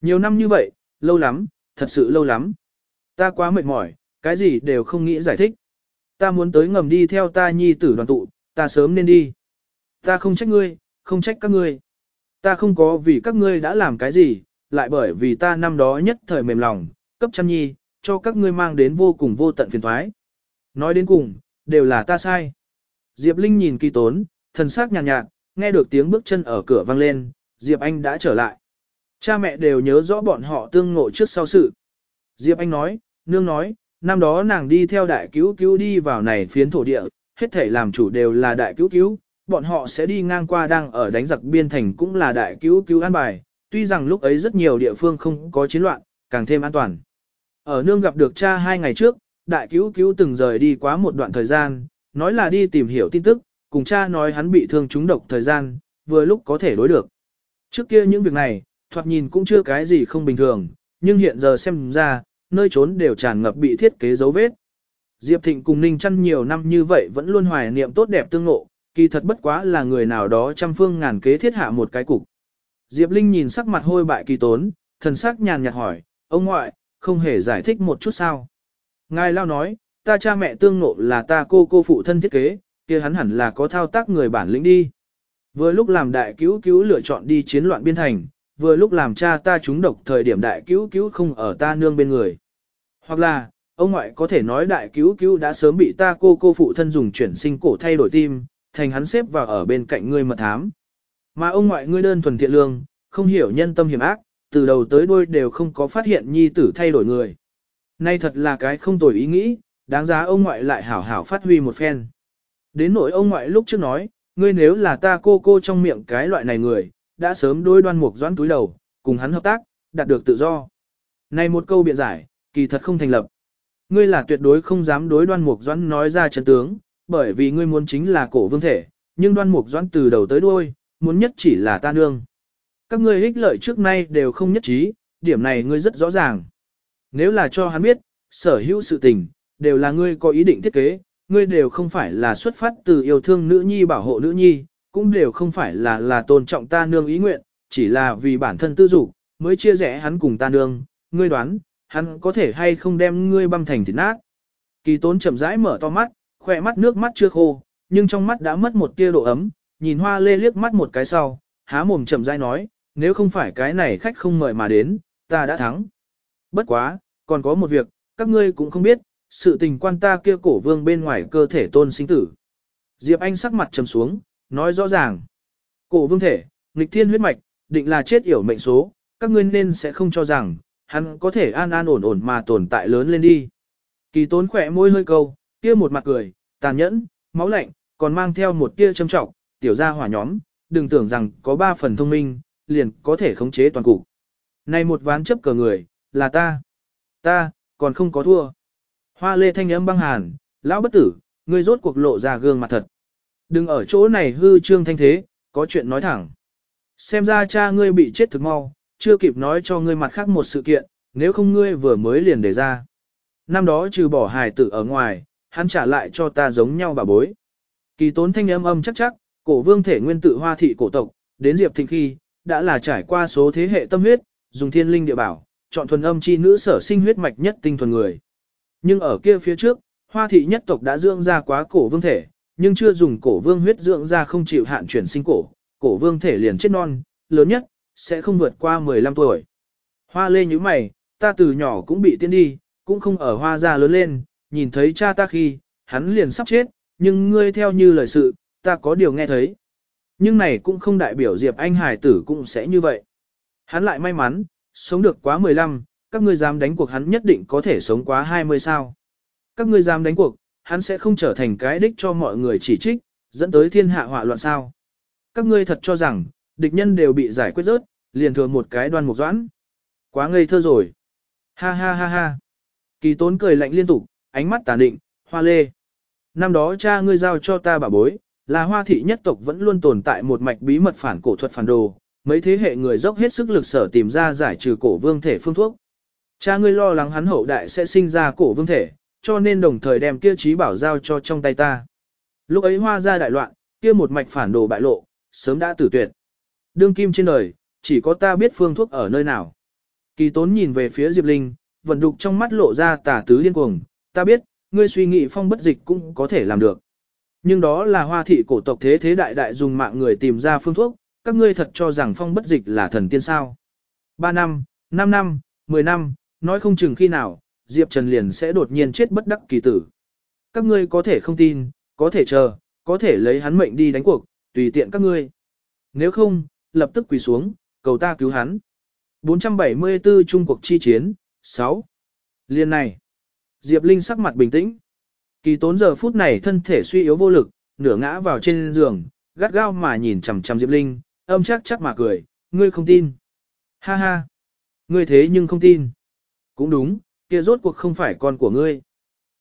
[SPEAKER 1] Nhiều năm như vậy, lâu lắm, thật sự lâu lắm. Ta quá mệt mỏi, cái gì đều không nghĩ giải thích. Ta muốn tới ngầm đi theo ta nhi tử đoàn tụ, ta sớm nên đi. Ta không trách ngươi, không trách các ngươi. Ta không có vì các ngươi đã làm cái gì, lại bởi vì ta năm đó nhất thời mềm lòng, cấp chăn nhi, cho các ngươi mang đến vô cùng vô tận phiền thoái. Nói đến cùng, đều là ta sai. Diệp Linh nhìn kỳ tốn, thần sắc nhàn nhạt, nhạt, nghe được tiếng bước chân ở cửa vang lên, Diệp Anh đã trở lại. Cha mẹ đều nhớ rõ bọn họ tương ngộ trước sau sự. Diệp Anh nói, nương nói, năm đó nàng đi theo đại cứu cứu đi vào này phiến thổ địa, hết thể làm chủ đều là đại cứu cứu, bọn họ sẽ đi ngang qua đang ở đánh giặc biên thành cũng là đại cứu cứu an bài, tuy rằng lúc ấy rất nhiều địa phương không có chiến loạn, càng thêm an toàn. Ở nương gặp được cha hai ngày trước, đại cứu cứu từng rời đi quá một đoạn thời gian, nói là đi tìm hiểu tin tức, cùng cha nói hắn bị thương trúng độc thời gian, vừa lúc có thể đối được. Trước kia những việc này, thoạt nhìn cũng chưa cái gì không bình thường, nhưng hiện giờ xem ra, nơi trốn đều tràn ngập bị thiết kế dấu vết. Diệp Thịnh cùng Ninh Trăn nhiều năm như vậy vẫn luôn hoài niệm tốt đẹp tương ngộ, kỳ thật bất quá là người nào đó trăm phương ngàn kế thiết hạ một cái cục. Diệp Linh nhìn sắc mặt hôi bại kỳ tốn, thần sắc nhàn nhạt hỏi, ông ngoại, không hề giải thích một chút sao. Ngài lao nói, ta cha mẹ tương ngộ là ta cô cô phụ thân thiết kế, kia hắn hẳn là có thao tác người bản lĩnh đi. Vừa lúc làm đại cứu cứu lựa chọn đi chiến loạn biên thành, vừa lúc làm cha ta trúng độc thời điểm đại cứu cứu không ở ta nương bên người. Hoặc là, ông ngoại có thể nói đại cứu cứu đã sớm bị ta cô cô phụ thân dùng chuyển sinh cổ thay đổi tim, thành hắn xếp vào ở bên cạnh ngươi mật thám. Mà ông ngoại ngươi đơn thuần thiện lương, không hiểu nhân tâm hiểm ác, từ đầu tới đuôi đều không có phát hiện nhi tử thay đổi người. Nay thật là cái không tồi ý nghĩ, đáng giá ông ngoại lại hảo hảo phát huy một phen. Đến nỗi ông ngoại lúc trước nói, ngươi nếu là ta cô cô trong miệng cái loại này người, đã sớm đối đoan mục doãn túi đầu, cùng hắn hợp tác, đạt được tự do. Này một câu biện giải, kỳ thật không thành lập. Ngươi là tuyệt đối không dám đối đoan mục doãn nói ra chân tướng, bởi vì ngươi muốn chính là cổ vương thể, nhưng đoan mục doãn từ đầu tới đuôi, muốn nhất chỉ là ta nương. Các ngươi ích lợi trước nay đều không nhất trí, điểm này ngươi rất rõ ràng. Nếu là cho hắn biết, sở hữu sự tình, đều là ngươi có ý định thiết kế, ngươi đều không phải là xuất phát từ yêu thương nữ nhi bảo hộ nữ nhi, cũng đều không phải là là tôn trọng ta nương ý nguyện, chỉ là vì bản thân tư dục mới chia rẽ hắn cùng ta nương, ngươi đoán, hắn có thể hay không đem ngươi băm thành thịt nát. Kỳ tốn chậm rãi mở to mắt, khỏe mắt nước mắt chưa khô, nhưng trong mắt đã mất một tia độ ấm, nhìn hoa lê liếc mắt một cái sau, há mồm chậm rãi nói, nếu không phải cái này khách không mời mà đến, ta đã thắng. Bất quá, còn có một việc, các ngươi cũng không biết, sự tình quan ta kia cổ vương bên ngoài cơ thể tôn sinh tử. Diệp Anh sắc mặt trầm xuống, nói rõ ràng. Cổ vương thể, nghịch thiên huyết mạch, định là chết yểu mệnh số, các ngươi nên sẽ không cho rằng, hắn có thể an an ổn ổn mà tồn tại lớn lên đi. Kỳ tốn khỏe môi hơi câu, kia một mặt cười, tàn nhẫn, máu lạnh, còn mang theo một tia châm trọng, tiểu gia hỏa nhóm, đừng tưởng rằng có ba phần thông minh, liền có thể khống chế toàn cục. Này một ván chấp cờ người, là ta. Ta, còn không có thua. Hoa lê thanh âm băng hàn, lão bất tử, ngươi rốt cuộc lộ ra gương mặt thật. Đừng ở chỗ này hư trương thanh thế, có chuyện nói thẳng. Xem ra cha ngươi bị chết thực mau, chưa kịp nói cho ngươi mặt khác một sự kiện, nếu không ngươi vừa mới liền đề ra. Năm đó trừ bỏ hài tử ở ngoài, hắn trả lại cho ta giống nhau bà bối. Kỳ tốn thanh âm âm chắc chắc, cổ vương thể nguyên tự hoa thị cổ tộc, đến Diệp Thịnh khi, đã là trải qua số thế hệ tâm huyết, dùng thiên linh địa bảo, chọn thuần âm chi nữ sở sinh huyết mạch nhất tinh thuần người. Nhưng ở kia phía trước, hoa thị nhất tộc đã dưỡng ra quá cổ vương thể, nhưng chưa dùng cổ vương huyết dưỡng ra không chịu hạn chuyển sinh cổ, cổ vương thể liền chết non, lớn nhất, sẽ không vượt qua 15 tuổi. Hoa lê như mày, ta từ nhỏ cũng bị tiên đi, cũng không ở hoa gia lớn lên, nhìn thấy cha ta khi, hắn liền sắp chết, nhưng ngươi theo như lời sự, ta có điều nghe thấy. Nhưng này cũng không đại biểu Diệp Anh Hải tử cũng sẽ như vậy. Hắn lại may mắn, sống được quá 15, các ngươi dám đánh cuộc hắn nhất định có thể sống quá 20 sao. Các ngươi dám đánh cuộc, hắn sẽ không trở thành cái đích cho mọi người chỉ trích, dẫn tới thiên hạ họa loạn sao. Các ngươi thật cho rằng, địch nhân đều bị giải quyết rớt, liền thừa một cái đoan mục doãn. Quá ngây thơ rồi. Ha ha ha ha. Kỳ tốn cười lạnh liên tục, ánh mắt tàn định, hoa lê. Năm đó cha ngươi giao cho ta bà bối, là hoa thị nhất tộc vẫn luôn tồn tại một mạch bí mật phản cổ thuật phản đồ, mấy thế hệ người dốc hết sức lực sở tìm ra giải trừ cổ vương thể phương thuốc. Cha ngươi lo lắng hắn hậu đại sẽ sinh ra cổ vương thể, cho nên đồng thời đem kia trí bảo giao cho trong tay ta. Lúc ấy hoa ra đại loạn, kia một mạch phản đồ bại lộ, sớm đã tử tuyệt. Đương kim trên đời, chỉ có ta biết phương thuốc ở nơi nào. Kỳ tốn nhìn về phía Diệp Linh, vận đục trong mắt lộ ra tà tứ điên cuồng, ta biết, ngươi suy nghĩ phong bất dịch cũng có thể làm được. Nhưng đó là hoa thị cổ tộc thế thế đại đại dùng mạng người tìm ra phương thuốc, các ngươi thật cho rằng phong bất dịch là thần tiên sao. 3 năm, 5 năm, 10 năm, nói không chừng khi nào, Diệp Trần liền sẽ đột nhiên chết bất đắc kỳ tử. Các ngươi có thể không tin, có thể chờ, có thể lấy hắn mệnh đi đánh cuộc, tùy tiện các ngươi. Nếu không, lập tức quỳ xuống, cầu ta cứu hắn. 474 Trung cuộc chi chiến, 6. Liên này. Diệp Linh sắc mặt bình tĩnh. Kỳ tốn giờ phút này thân thể suy yếu vô lực, nửa ngã vào trên giường, gắt gao mà nhìn chằm chằm Diệp Linh, âm chắc chắc mà cười, ngươi không tin. Ha ha. Ngươi thế nhưng không tin. Cũng đúng, kia rốt cuộc không phải con của ngươi.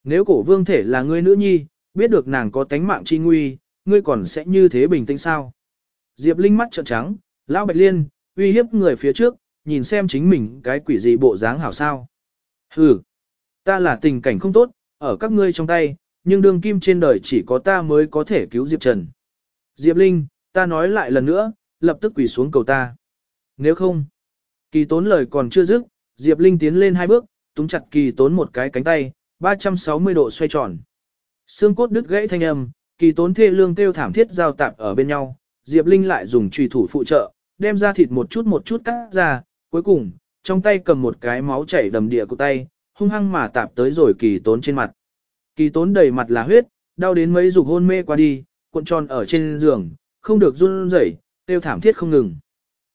[SPEAKER 1] Nếu cổ vương thể là ngươi nữ nhi, biết được nàng có tánh mạng chi nguy, ngươi còn sẽ như thế bình tĩnh sao? Diệp Linh mắt trợn trắng, lão bạch liên, uy hiếp người phía trước, nhìn xem chính mình cái quỷ gì bộ dáng hảo sao. Hừ, ta là tình cảnh không tốt, ở các ngươi trong tay, nhưng đường kim trên đời chỉ có ta mới có thể cứu Diệp Trần. Diệp Linh, ta nói lại lần nữa, lập tức quỳ xuống cầu ta. Nếu không, kỳ tốn lời còn chưa dứt, Diệp Linh tiến lên hai bước, túng chặt kỳ tốn một cái cánh tay, 360 độ xoay tròn. Xương cốt đứt gãy thanh âm, kỳ tốn thê lương kêu thảm thiết giao tạp ở bên nhau, Diệp Linh lại dùng trùy thủ phụ trợ, đem ra thịt một chút một chút cắt ra, cuối cùng, trong tay cầm một cái máu chảy đầm địa của tay, hung hăng mà tạp tới rồi kỳ tốn trên mặt. Kỳ tốn đầy mặt là huyết, đau đến mấy dục hôn mê qua đi, cuộn tròn ở trên giường, không được run rẩy, tiêu thảm thiết không ngừng.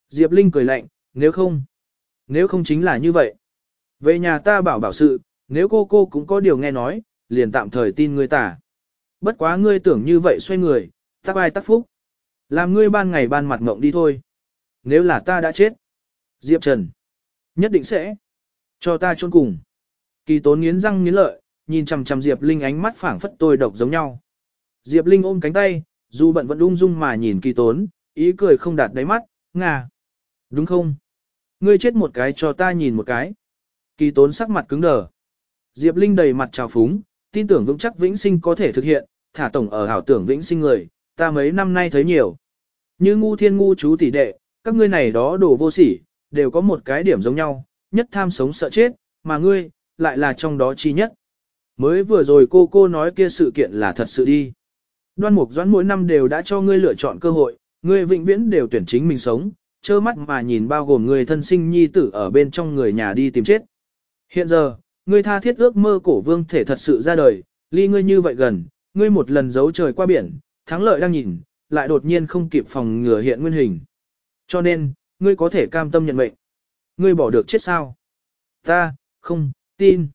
[SPEAKER 1] Diệp Linh cười lạnh, nếu không, nếu không chính là như vậy. Về nhà ta bảo bảo sự, nếu cô cô cũng có điều nghe nói, liền tạm thời tin ngươi tả. Bất quá ngươi tưởng như vậy xoay người, tắc ai tắc phúc. Làm ngươi ban ngày ban mặt ngộng đi thôi. Nếu là ta đã chết. Diệp Trần. Nhất định sẽ. Cho ta chôn cùng. Kỳ tốn nghiến răng nghiến lợi, nhìn chằm chằm Diệp Linh ánh mắt phảng phất tôi độc giống nhau. Diệp Linh ôm cánh tay, dù bận vẫn ung dung mà nhìn kỳ tốn, ý cười không đạt đáy mắt, ngà. Đúng không? Ngươi chết một cái cho ta nhìn một cái. Kỳ tốn sắc mặt cứng đờ. Diệp Linh đầy mặt trào phúng, tin tưởng vững chắc vĩnh sinh có thể thực hiện, thả tổng ở hảo tưởng vĩnh sinh người, ta mấy năm nay thấy nhiều. Như ngu thiên ngu chú tỷ đệ, các ngươi này đó đồ vô sỉ, đều có một cái điểm giống nhau, nhất tham sống sợ chết, mà ngươi, lại là trong đó chi nhất. Mới vừa rồi cô cô nói kia sự kiện là thật sự đi. Đoan mục doãn mỗi năm đều đã cho ngươi lựa chọn cơ hội, ngươi vĩnh viễn đều tuyển chính mình sống, trơ mắt mà nhìn bao gồm người thân sinh nhi tử ở bên trong người nhà đi tìm chết. Hiện giờ, ngươi tha thiết ước mơ cổ vương thể thật sự ra đời, ly ngươi như vậy gần, ngươi một lần giấu trời qua biển, thắng lợi đang nhìn, lại đột nhiên không kịp phòng ngừa hiện nguyên hình. Cho nên, ngươi có thể cam tâm nhận mệnh. Ngươi bỏ được chết sao? Ta, không, tin.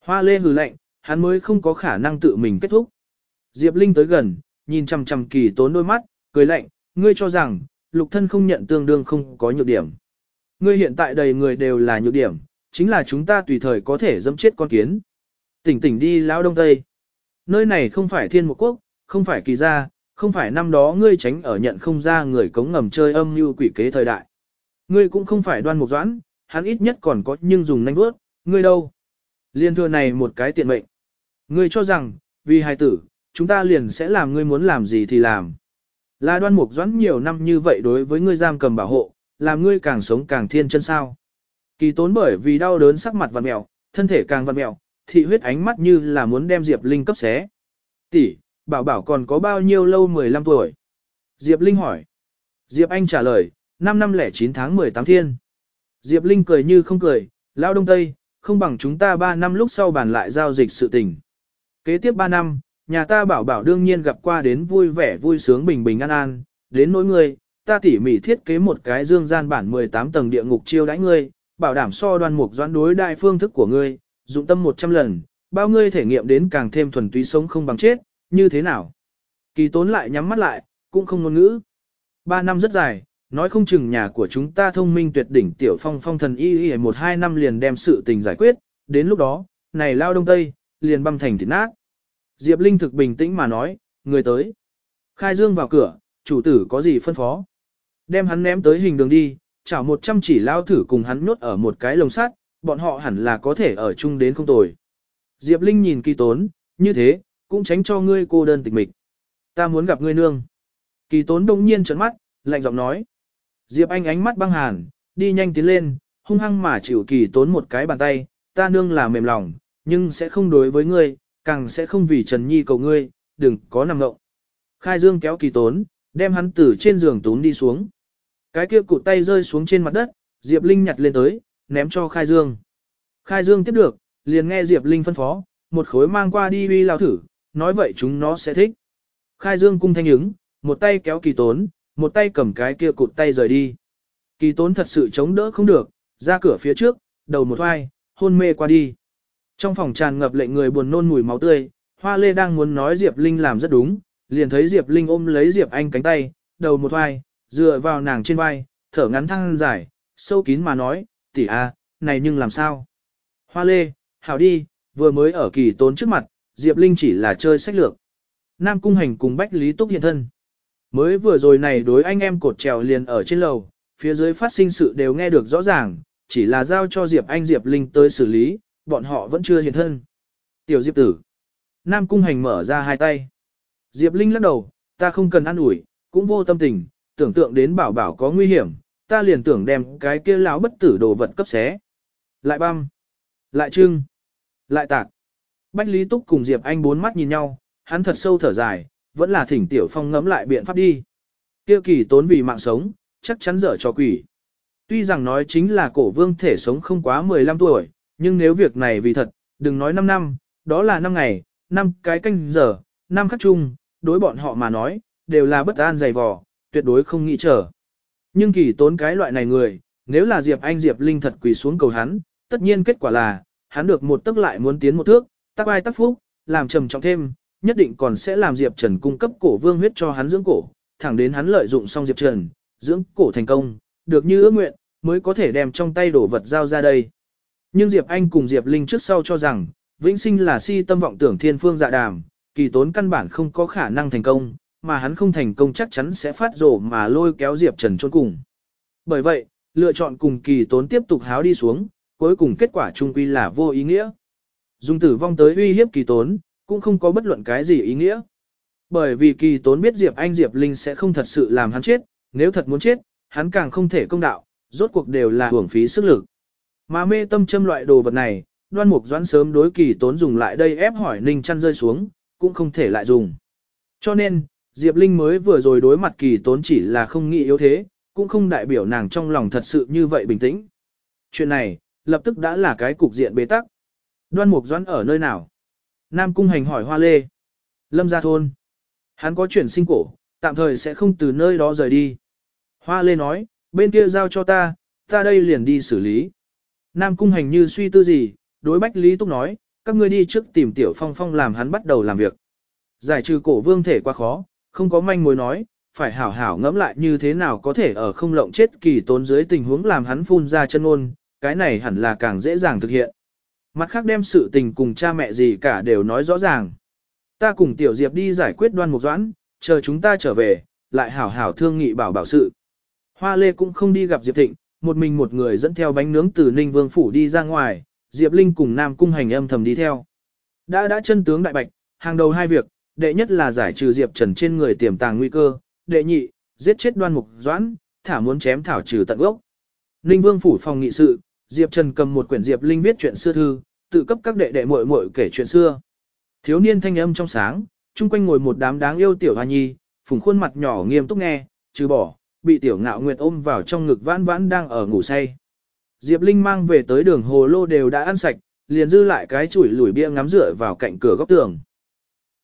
[SPEAKER 1] Hoa lê hừ lạnh, hắn mới không có khả năng tự mình kết thúc. Diệp Linh tới gần, nhìn chằm chằm kỳ tốn đôi mắt, cười lạnh, ngươi cho rằng, lục thân không nhận tương đương không có nhược điểm. Ngươi hiện tại đầy người đều là nhược điểm, chính là chúng ta tùy thời có thể dẫm chết con kiến. Tỉnh tỉnh đi lão đông tây. Nơi này không phải thiên một quốc, không phải kỳ gia, không phải năm đó ngươi tránh ở nhận không ra người cống ngầm chơi âm như quỷ kế thời đại. Ngươi cũng không phải đoan mục doãn, hắn ít nhất còn có nhưng dùng nanh bước, ngươi đâu. Liên thừa này một cái tiện mệnh. Ngươi cho rằng, vì hài tử, chúng ta liền sẽ làm ngươi muốn làm gì thì làm. Là đoan mục doãn nhiều năm như vậy đối với ngươi giam cầm bảo hộ, làm ngươi càng sống càng thiên chân sao. Kỳ tốn bởi vì đau đớn sắc mặt vặn mẹo, thân thể càng vặn mẹo, thị huyết ánh mắt như là muốn đem Diệp Linh cấp xé. Tỷ, bảo bảo còn có bao nhiêu lâu 15 tuổi? Diệp Linh hỏi. Diệp Anh trả lời, 5 năm lẻ 9 tháng 18 thiên. Diệp Linh cười như không cười, lao đông tây, không bằng chúng ta 3 năm lúc sau bàn lại giao dịch sự tình. Kế tiếp 3 năm, nhà ta bảo bảo đương nhiên gặp qua đến vui vẻ vui sướng bình bình an an, đến nỗi ngươi, ta tỉ mỉ thiết kế một cái dương gian bản 18 tầng địa ngục chiêu đãi ngươi, bảo đảm so đoan mục doãn đối đại phương thức của ngươi, dụng tâm 100 lần, bao ngươi thể nghiệm đến càng thêm thuần túy sống không bằng chết, như thế nào? Kỳ tốn lại nhắm mắt lại, cũng không ngôn ngữ. Ba năm rất dài, nói không chừng nhà của chúng ta thông minh tuyệt đỉnh tiểu phong phong thần y y một hai năm liền đem sự tình giải quyết, đến lúc đó, này lao đông tây, liền băm thành thịt nát. Diệp Linh thực bình tĩnh mà nói, người tới. Khai dương vào cửa, chủ tử có gì phân phó. Đem hắn ném tới hình đường đi, chảo một trăm chỉ lao thử cùng hắn nhốt ở một cái lồng sắt, bọn họ hẳn là có thể ở chung đến không tồi. Diệp Linh nhìn kỳ tốn, như thế, cũng tránh cho ngươi cô đơn tịch mịch. Ta muốn gặp ngươi nương. Kỳ tốn đông nhiên trấn mắt, lạnh giọng nói. Diệp Anh ánh mắt băng hàn, đi nhanh tiến lên, hung hăng mà chịu kỳ tốn một cái bàn tay, ta nương là mềm lòng, nhưng sẽ không đối với ngươi, càng sẽ không vì Trần Nhi cầu ngươi, đừng có nằm ngộng. Khai Dương kéo kỳ tốn, đem hắn từ trên giường tốn đi xuống. Cái kia cụt tay rơi xuống trên mặt đất, Diệp Linh nhặt lên tới, ném cho Khai Dương. Khai Dương tiếp được, liền nghe Diệp Linh phân phó, một khối mang qua đi uy lao thử, nói vậy chúng nó sẽ thích. Khai Dương cung thanh ứng, một tay kéo kỳ tốn, một tay cầm cái kia cụt tay rời đi. Kỳ tốn thật sự chống đỡ không được, ra cửa phía trước, đầu một hoai, hôn mê qua đi. Trong phòng tràn ngập lệnh người buồn nôn mùi máu tươi, Hoa Lê đang muốn nói Diệp Linh làm rất đúng, liền thấy Diệp Linh ôm lấy Diệp Anh cánh tay, đầu một vai, dựa vào nàng trên vai, thở ngắn thăng dài, sâu kín mà nói, tỷ a, này nhưng làm sao? Hoa Lê, hảo đi, vừa mới ở kỳ tốn trước mặt, Diệp Linh chỉ là chơi sách lược. Nam Cung Hành cùng Bách Lý Túc hiện thân. Mới vừa rồi này đối anh em cột trèo liền ở trên lầu, phía dưới phát sinh sự đều nghe được rõ ràng, chỉ là giao cho Diệp Anh Diệp Linh tới xử lý, bọn họ vẫn chưa hiện thân. Tiểu Diệp tử. Nam Cung Hành mở ra hai tay. Diệp Linh lắc đầu, ta không cần ăn ủi, cũng vô tâm tình, tưởng tượng đến bảo bảo có nguy hiểm, ta liền tưởng đem cái kia lão bất tử đồ vật cấp xé. Lại băm, lại trưng, lại tạc. Bách Lý Túc cùng Diệp Anh bốn mắt nhìn nhau, hắn thật sâu thở dài, vẫn là thỉnh Tiểu Phong ngẫm lại biện pháp đi. Tiêu kỳ tốn vì mạng sống, chắc chắn dở cho quỷ. Tuy rằng nói chính là cổ vương thể sống không quá 15 tuổi, nhưng nếu việc này vì thật, đừng nói 5 năm, đó là 5 ngày, 5 cái canh giờ, 5 khắc chung, đối bọn họ mà nói, đều là bất an dày vò, tuyệt đối không nghĩ trở. Nhưng kỳ tốn cái loại này người, nếu là Diệp Anh Diệp Linh thật quỳ xuống cầu hắn, tất nhiên kết quả là, hắn được một tức lại muốn tiến một thước, tắc ai tắc phúc, làm trầm trọng thêm, nhất định còn sẽ làm Diệp Trần cung cấp cổ vương huyết cho hắn dưỡng cổ, thẳng đến hắn lợi dụng xong Diệp Trần, dưỡng cổ thành công, được như ước nguyện, mới có thể đem trong tay đổ vật giao ra đây. Nhưng Diệp Anh cùng Diệp Linh trước sau cho rằng, Vĩnh Sinh là si tâm vọng tưởng thiên phương dạ đàm, kỳ tốn căn bản không có khả năng thành công, mà hắn không thành công chắc chắn sẽ phát rổ mà lôi kéo Diệp Trần trốn cùng. Bởi vậy, lựa chọn cùng kỳ tốn tiếp tục háo đi xuống, cuối cùng kết quả chung quy là vô ý nghĩa. Dung tử vong tới uy hiếp kỳ tốn, cũng không có bất luận cái gì ý nghĩa. Bởi vì kỳ tốn biết Diệp Anh Diệp Linh sẽ không thật sự làm hắn chết, nếu thật muốn chết, hắn càng không thể công đạo, rốt cuộc đều là hưởng phí sức lực. Mà mê tâm châm loại đồ vật này, đoan mục doãn sớm đối kỳ tốn dùng lại đây ép hỏi ninh chăn rơi xuống, cũng không thể lại dùng. Cho nên, Diệp Linh mới vừa rồi đối mặt kỳ tốn chỉ là không nghĩ yếu thế, cũng không đại biểu nàng trong lòng thật sự như vậy bình tĩnh. Chuyện này, lập tức đã là cái cục diện bế tắc. Đoan mục doãn ở nơi nào? Nam Cung Hành hỏi Hoa Lê. Lâm gia thôn. Hắn có chuyển sinh cổ, tạm thời sẽ không từ nơi đó rời đi. Hoa Lê nói, bên kia giao cho ta, ta đây liền đi xử lý. Nam Cung Hành như suy tư gì, đối Bách Lý Túc nói, các ngươi đi trước tìm Tiểu Phong Phong làm hắn bắt đầu làm việc. Giải trừ cổ vương thể quá khó, không có manh mối nói, phải hảo hảo ngẫm lại như thế nào có thể ở không lộng chết kỳ tốn dưới tình huống làm hắn phun ra chân ôn, cái này hẳn là càng dễ dàng thực hiện. Mặt khác đem sự tình cùng cha mẹ gì cả đều nói rõ ràng. Ta cùng Tiểu Diệp đi giải quyết đoan mục doãn, chờ chúng ta trở về, lại hảo hảo thương nghị bảo bảo sự. Hoa Lê cũng không đi gặp Diệp Thịnh, một mình một người dẫn theo bánh nướng từ Ninh Vương Phủ đi ra ngoài, Diệp Linh cùng Nam Cung hành âm thầm đi theo. Đã đã chân tướng đại bạch, hàng đầu hai việc, đệ nhất là giải trừ Diệp Trần trên người tiềm tàng nguy cơ, đệ nhị, giết chết đoan mục doãn, thả muốn chém thảo trừ tận gốc. Ninh Vương Phủ phòng nghị sự, Diệp Trần cầm một quyển Diệp Linh viết chuyện xưa thư, tự cấp các đệ đệ muội muội kể chuyện xưa. Thiếu niên thanh âm trong sáng, chung quanh ngồi một đám đáng yêu tiểu hoa nhi, phùng khuôn mặt nhỏ nghiêm túc nghe, trừ bỏ, bị tiểu ngạo nguyệt ôm vào trong ngực vãn vãn đang ở ngủ say. Diệp Linh mang về tới đường hồ lô đều đã ăn sạch, liền dư lại cái chuỗi lủi bia ngắm rửa vào cạnh cửa góc tường.